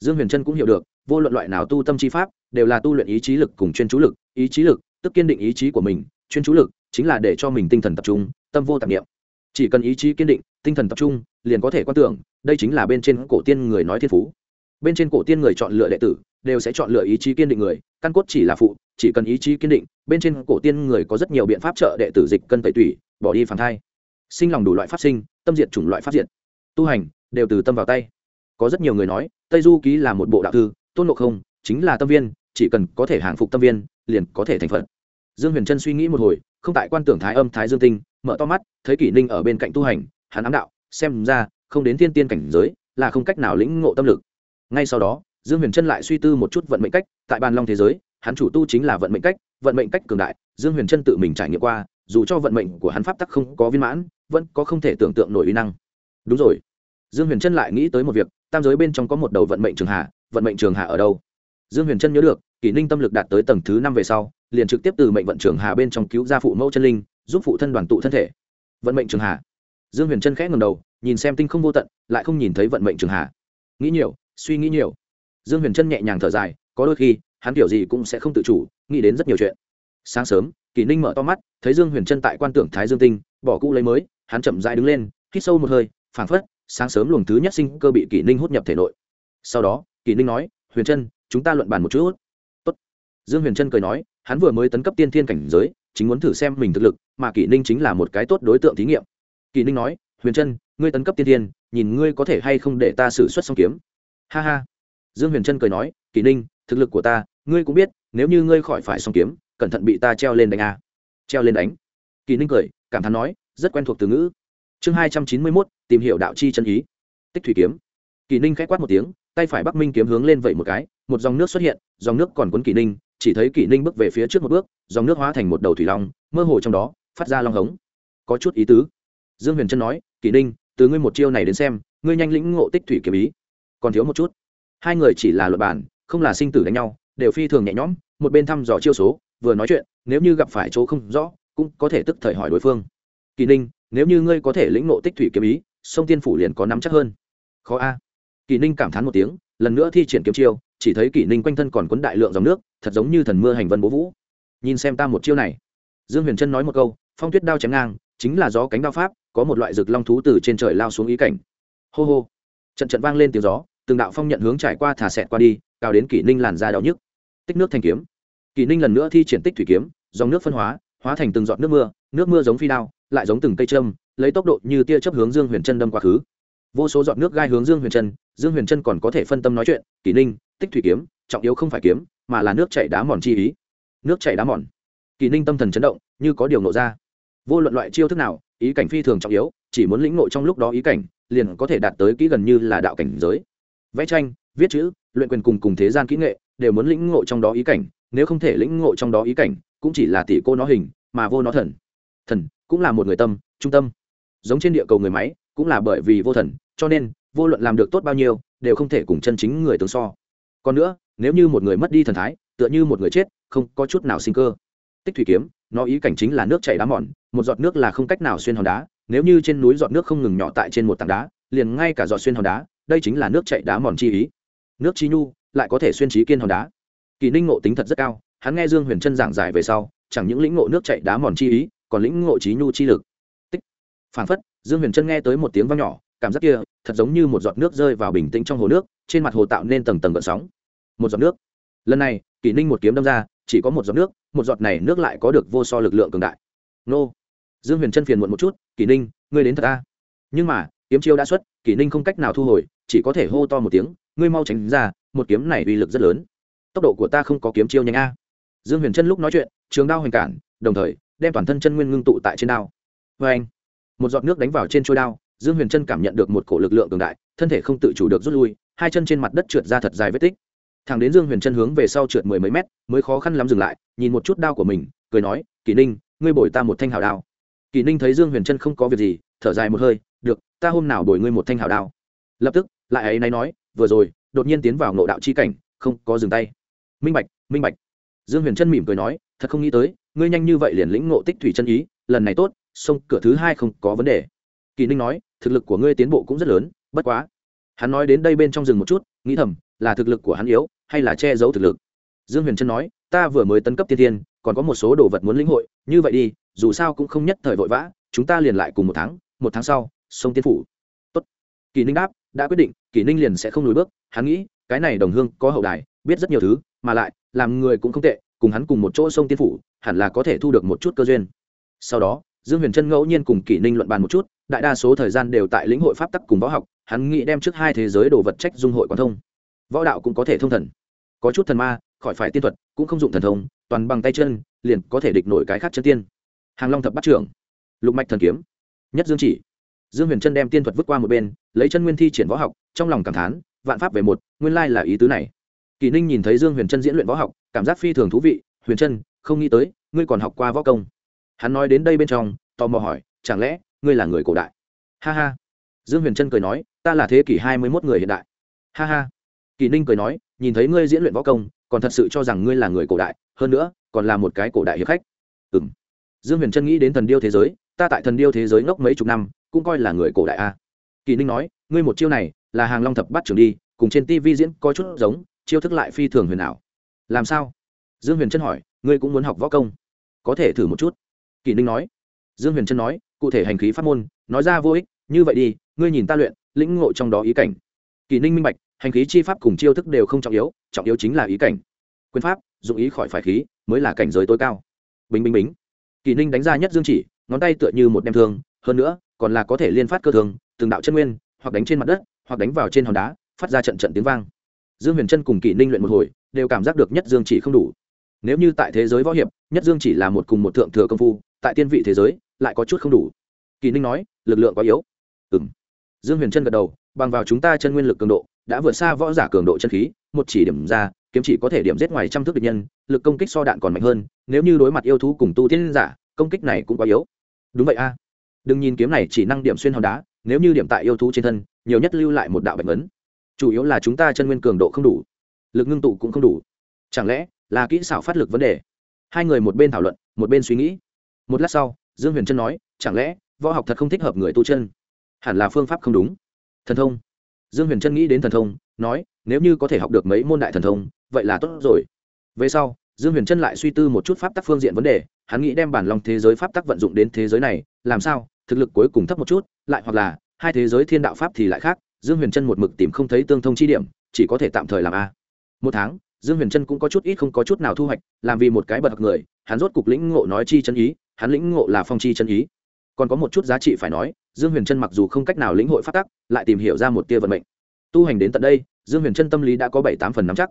Dương huyền trân cũng hiểu được, vô luận loại nào tu tâm chi pháp, đều là tu luyện ý chí lực cùng chuyên chú lực, ý chí lực, tức kiên định ý chí của mình, chuyên chú lực chính là để cho mình tinh thần tập trung, tâm vô tạp niệm. chỉ cần ý chí kiên định, tinh thần tập trung, liền có thể quan tưởng, đây chính là bên trên cổ tiên người nói thiên phú. Bên trên cổ tiên người chọn lựa đệ tử đều sẽ chọn lựa ý chí kiên định người, căn cốt chỉ là phụ, chỉ cần ý chí kiên định, bên trên cổ tiên người có rất nhiều biện pháp trợ đệ tử dịch cân tẩy tủy, bỏ đi phản thai. Sinh lòng đủ loại pháp sinh, tâm diệt chủng loại pháp diệt. Tu hành, đều từ tâm vào tay. Có rất nhiều người nói, tây du ký là một bộ đạo thư, tôn ngộ không chính là tâm viên, chỉ cần có thể hàng phục tâm viên, liền có thể thành phật. Dương huyền trân suy nghĩ một hồi, không tại quan tưởng thái âm, thái dương tinh, mở to mắt, thấy kỷ ninh ở bên cạnh tu hành, hắn ám đạo, xem ra, không đến thiên tiên cảnh giới, là không cách nào lĩnh ngộ tâm lực. Ngay sau đó dương huyền trân lại suy tư một chút vận mệnh cách, tại bàn long thế giới, hắn chủ tu chính là vận mệnh cách, vận mệnh cách cường đại, dương huyền trân tự mình trải nghiệm qua, dù cho vận mệnh của hắn pháp tắc không có viên mãn, vẫn có không thể tưởng tượng nổi uy năng. Đúng rồi. Dương huyền trân lại nghĩ tới một việc, tam giới bên trong có một đầu vận mệnh trường hạ, vận mệnh trường hạ ở đâu? Dương huyền trân nhớ được, kỷ ninh tâm lực đạt tới tầng thứ năm về sau, liền trực tiếp từ mệnh vận trường hà bên trong cứu ra phụ mẫu chân linh, giúp phụ thân đoàn tụ thân thể. Vận mệnh trường hà dương huyền trân khẽ ngầm đầu, nhìn xem tinh không vô tận, lại không nhìn thấy vận mệnh trường hà nghĩ nhiều, suy nghĩ nhiều dương huyền trân nhẹ nhàng thở dài, có đôi khi, hắn kiểu gì cũng sẽ không tự chủ, nghĩ đến rất nhiều chuyện. Sáng sớm, kỳ ninh mở to mắt, thấy dương huyền trân tại quan tưởng thái dương tinh, bỏ cũ lấy mới, hắn chậm dại đứng lên, hít sâu một hơi, phảng phất, sáng sớm luồng thứ nhất sinh cơ bị kỳ ninh hút nhập thể nội. Sau đó, kỳ ninh nói, huyền trân chúng ta luận bàn một chút. Tốt. dương huyền trân cười nói, hắn vừa mới tấn cấp tiên thiên cảnh giới, chính muốn thử xem mình thực lực, mà kỳ ninh chính là một cái tốt đối tượng thí nghiệm. Kỳ ninh nói, huyền trân ngươi tấn cấp tiên thiên, nhìn ngươi có thể hay không để ta xử suất song kiếm. Ha ha dương huyền trân cười nói, kỳ ninh, thực lực của ta, ngươi cũng biết, nếu như ngươi khỏi phải song kiếm, cẩn thận bị ta treo lên đánh a. Treo lên đánh. Kỳ ninh cười, cảm thán nói, rất quen thuộc từ ngữ. Chương hai trăm chín mươi mốt, tìm hiểu đạo chi chân ý. Tích thủy kiếm. Kỳ ninh k h á c quát một tiếng, tay phải bắc minh kiếm hướng lên vậy một cái, một dòng nước xuất hiện, dòng nước còn cuốn kỳ ninh, chỉ thấy kỳ ninh bước về phía trước một bước, dòng nước hóa thành một đầu thủy long, mơ hồ trong đó, phát ra long hống. Có chút ý tứ. Dương huyền trân nói, kỳ ninh, từ ngươi một chiêu này đến xem, ngươi nhanh lĩnh ngộ tích thủy kiếm ý. Còn thiếu một chút hai người chỉ là luật bản, không là sinh tử đánh nhau, đều phi thường nhẹ nhõm, một bên thăm dò chiêu số, vừa nói chuyện, nếu như gặp phải chỗ không rõ, cũng có thể tức thời hỏi đối phương. Kỳ ninh, nếu như ngươi có thể lĩnh ngộ tích thủy kiếm ý, sông tiên phủ liền có nắm chắc hơn. Khó a. Kỳ ninh cảm thán một tiếng, lần nữa thi triển kiếm chiêu, chỉ thấy kỳ ninh quanh thân còn quấn đại lượng dòng nước, thật giống như thần mưa hành vân bố vũ. Nhìn xem ta một chiêu này. Dương huyền trân nói một câu, phong tuyết đao chém ngang, chính là gió cánh đao pháp, có một loại rực long thú từ trên trời lao xuống ý cảnh. Hô hô. Trận trận vang lên tiếng gió từng đạo phong nhận hướng trải qua thả xẹt qua đi cao đến kỷ ninh làn da đau nhức. Tích nước thành kiếm. Kỷ ninh lần nữa thi triển tích thủy kiếm dòng nước phân hóa hóa thành từng giọt nước mưa nước mưa giống phi đao lại giống từng cây trâm, lấy tốc độ như tia chớp hướng dương huyền chân đâm quá khứ. Vô số giọt nước gai hướng dương huyền chân dương huyền chân còn có thể phân tâm nói chuyện kỷ ninh tích thủy kiếm trọng yếu không phải kiếm mà là nước chảy đá mòn chi ý. Nước chảy đá mòn. Kỷ ninh tâm thần chấn động như có điều nộ ra. Vô luận loại chiêu thức nào ý cảnh phi thường trọng yếu chỉ muốn lĩnh nội trong lúc đó ý cảnh liền có thể đạt tới kỹ gần như là đạo cảnh giới vẽ tranh, viết chữ, luyện quyền cùng cùng thế gian kỹ nghệ, đều muốn lĩnh ngộ trong đó ý cảnh, nếu không thể lĩnh ngộ trong đó ý cảnh, cũng chỉ là tỷ cô nó hình, mà vô nó thần. Thần cũng là một người tâm, trung tâm. Giống trên địa cầu người máy, cũng là bởi vì vô thần, cho nên, vô luận làm được tốt bao nhiêu, đều không thể cùng chân chính người tương so. Còn nữa, nếu như một người mất đi thần thái, tựa như một người chết, không có chút nào sinh cơ. Tích thủy kiếm, nó ý cảnh chính là nước chảy đá mòn, một giọt nước là không cách nào xuyên hòn đá, nếu như trên núi giọt nước không ngừng nhỏ tại trên một tảng đá, liền ngay cả giọt xuyên hòn đá đây chính là nước chảy đá mòn chi ý. Nước chi nhu, lại có thể xuyên trí kiên hòn đá. Kỳ ninh ngộ tính thật rất cao, hắn nghe dương huyền trân giảng giải về sau, chẳng những lĩnh ngộ nước chảy đá mòn chi ý, còn lĩnh ngộ trí nhu chi lực. Tích. Phản phất, dương huyền trân nghe tới một tiếng vang nhỏ, cảm giác kia, thật giống như một giọt nước rơi vào bình tĩnh trong hồ nước, trên mặt hồ tạo nên tầng tầng gợn sóng. Một giọt nước. Lần này, kỳ ninh một kiếm đâm ra, chỉ có một giọt nước, một giọt này nước lại có được vô so lực lượng cường đại. Nô. Dương huyền Chân phiền muộn một chút, kỳ ninh, ngươi đến thật ta nhưng mà, kiếm chiêu đã xuất, kỳ ninh không cách nào thu hồi chỉ có thể hô to một tiếng, ngươi mau tránh ra, một kiếm này uy lực rất lớn. Tốc độ của ta không có kiếm chiêu nhanh a. Dương huyền Chân lúc nói chuyện, trường đao hoành cản, đồng thời, đem toàn thân chân nguyên ngưng tụ tại trên đao. Vê anh, một giọt nước đánh vào trên trôi đao, dương huyền Chân cảm nhận được một cổ lực lượng cường đại, thân thể không tự chủ được rút lui, hai chân trên mặt đất trượt ra thật dài vết tích. Thằng đến dương huyền Chân hướng về sau trượt mười mấy mét, mới khó khăn lắm dừng lại, nhìn một chút đao của mình, cười nói kỳ ninh, ngươi bồi ta một thanh hào đao. Kỳ ninh thấy dương huyền Chân không có việc gì, thở dài một hơi, được, ta hôm nào bồi ngươi một thanh hào đao. Lập tức lại ấy nay nói, vừa rồi, đột nhiên tiến vào ngộ đạo chi cảnh, không có dừng tay. Minh bạch minh bạch. Dương huyền trân mỉm cười nói, thật không nghĩ tới, ngươi nhanh như vậy liền lĩnh ngộ tích thủy chân ý, lần này tốt sông cửa thứ hai không có vấn đề. Kỳ ninh nói, thực lực của ngươi tiến bộ cũng rất lớn, bất quá. Hắn nói đến đây bên trong rừng một chút, nghĩ thầm, là thực lực của hắn yếu, hay là che giấu thực lực? Dương huyền trân nói, ta vừa mới tấn cấp tiên tiên còn có một số đồ vật muốn lĩnh hội, như vậy đi, dù sao cũng không nhất thời vội vã, chúng ta liền lại cùng một tháng một tháng sau sông tiên phủ. Tốt. Kỳ ninh đáp đã quyết định, kỷ ninh liền sẽ không lùi bước. Hắn nghĩ, cái này đồng hương có hậu đài, biết rất nhiều thứ, mà lại, làm người cũng không tệ, cùng hắn cùng một chỗ sông tiên phủ, hẳn là có thể thu được một chút cơ duyên. Sau đó, dương huyền trân ngẫu nhiên cùng kỷ ninh luận bàn một chút, đại đa số thời gian đều tại lĩnh hội pháp tắc cùng võ học, hắn nghĩ đem trước hai thế giới đồ vật trách dung hội quan thông. Võ đạo cũng có thể thông thần. Có chút thần ma, khỏi phải tiên thuật, cũng không dụng thần thông, toàn bằng tay chân, liền có thể địch nổi cái khác chân tiên. Hàng long thập bắt trưởng, lục mạch thần kiếm, nhất dương chỉ dương huyền trân đem tiên thuật vứt qua một bên, lấy chân nguyên thi triển võ học, trong lòng cảm thán, vạn pháp về một, nguyên lai là ý tứ này. Kỳ ninh nhìn thấy dương huyền trân diễn luyện võ học, cảm giác phi thường thú vị, huyền trân không nghĩ tới, ngươi còn học qua võ công. Hắn nói đến đây bên trong, tò mò hỏi, chẳng lẽ, ngươi là người cổ đại? Ha ha. Dương huyền trân cười nói, ta là thế kỷ hai mươi mốt người hiện đại. Ha ha. Kỳ ninh cười nói, nhìn thấy ngươi diễn luyện võ công, còn thật sự cho rằng ngươi là người cổ đại, hơn nữa, còn là một cái cổ đại hiệp khách. Ừ m dương huyền trân nghĩ đến thần điêu thế giới, ta tại thần điêu thế giới ngốc mấy chục năm cũng coi là người cổ đại a. Kỳ ninh nói, ngươi một chiêu này, là hàng long thập bắt trường đi, cùng trên tv diễn coi chút giống, chiêu thức lại phi thường huyền ảo. Làm sao? Dương huyền trân hỏi, ngươi cũng muốn học võ công? Có thể thử một chút. Kỳ ninh nói. Dương huyền trân nói, cụ thể hành khí pháp môn, nói ra vô ích, như vậy đi, ngươi nhìn ta luyện, lĩnh ngộ trong đó ý cảnh. Kỳ ninh minh bạch, hành khí chi pháp cùng chiêu thức đều không trọng yếu trọng yếu chính là ý cảnh. Quyền pháp, dụng ý khỏi phải khí, mới là cảnh giới tối cao. Bình bình bính kỳ ninh đánh ra nhất dương chỉ, ngón tay tựa như một đem thương, hơn nữa còn là có thể liên phát cơ thường, từng đạo chân nguyên, hoặc đánh trên mặt đất, hoặc đánh vào trên hòn đá, phát ra trận trận tiếng vang. Dương huyền trân cùng kỷ ninh luyện một hồi, đều cảm giác được nhất dương chỉ không đủ. Nếu như tại thế giới võ hiệp, nhất dương chỉ là một cùng một thượng thừa công phu, tại tiên vị thế giới, lại có chút không đủ. Kỷ ninh nói, lực lượng quá yếu. Ừ m dương huyền trân gật đầu, bằng vào chúng ta chân nguyên lực cường độ, đã vượt xa võ giả cường độ chân khí, một chỉ điểm ra, kiếm chỉ có thể điểm giết ngoài trăm thước địch nhân, lực công kích so đạn còn mạnh hơn, nếu như đối mặt yêu thú cùng tu tiên giả, công kích này cũng quá yếu. Đúng vậy a đừng nhìn kiếm này chỉ năng điểm xuyên hòn đá, nếu như điểm tại yêu thú trên thân, nhiều nhất lưu lại một đạo bệnh ấn. Chủ yếu là chúng ta chân nguyên cường độ không đủ, lực ngưng tụ cũng không đủ. Chẳng lẽ là kỹ xảo phát lực vấn đề? Hai người một bên thảo luận, một bên suy nghĩ. Một lát sau, dương huyền trân nói, chẳng lẽ võ học thật không thích hợp người tu chân? Hẳn là phương pháp không đúng. Thần thông. Dương huyền trân nghĩ đến thần thông, nói, nếu như có thể học được mấy môn đại thần thông, vậy là tốt rồi. Về sau, dương huyền trân lại suy tư một chút pháp tắc phương diện vấn đề, hắn nghĩ đem bản lòng thế giới pháp tắc vận dụng đến thế giới này, làm sao? Thực lực cuối cùng thấp một chút, lại hoặc là, hai thế giới thiên đạo pháp thì lại khác, dương huyền trân một mực tìm không thấy tương thông chi điểm, chỉ có thể tạm thời làm a. Một tháng, dương huyền trân cũng có chút ít không có chút nào thu hoạch, làm vì một cái bậc người, hắn rốt cục lĩnh ngộ nói chi chân ý, hắn lĩnh ngộ là phong chi chân ý. Còn có một chút giá trị phải nói, dương huyền trân mặc dù không cách nào lĩnh hội phát tắc, lại tìm hiểu ra một tia vận mệnh. Tu hành đến tận đây, dương huyền trân tâm lý đã có bảy tám phần nắm chắc.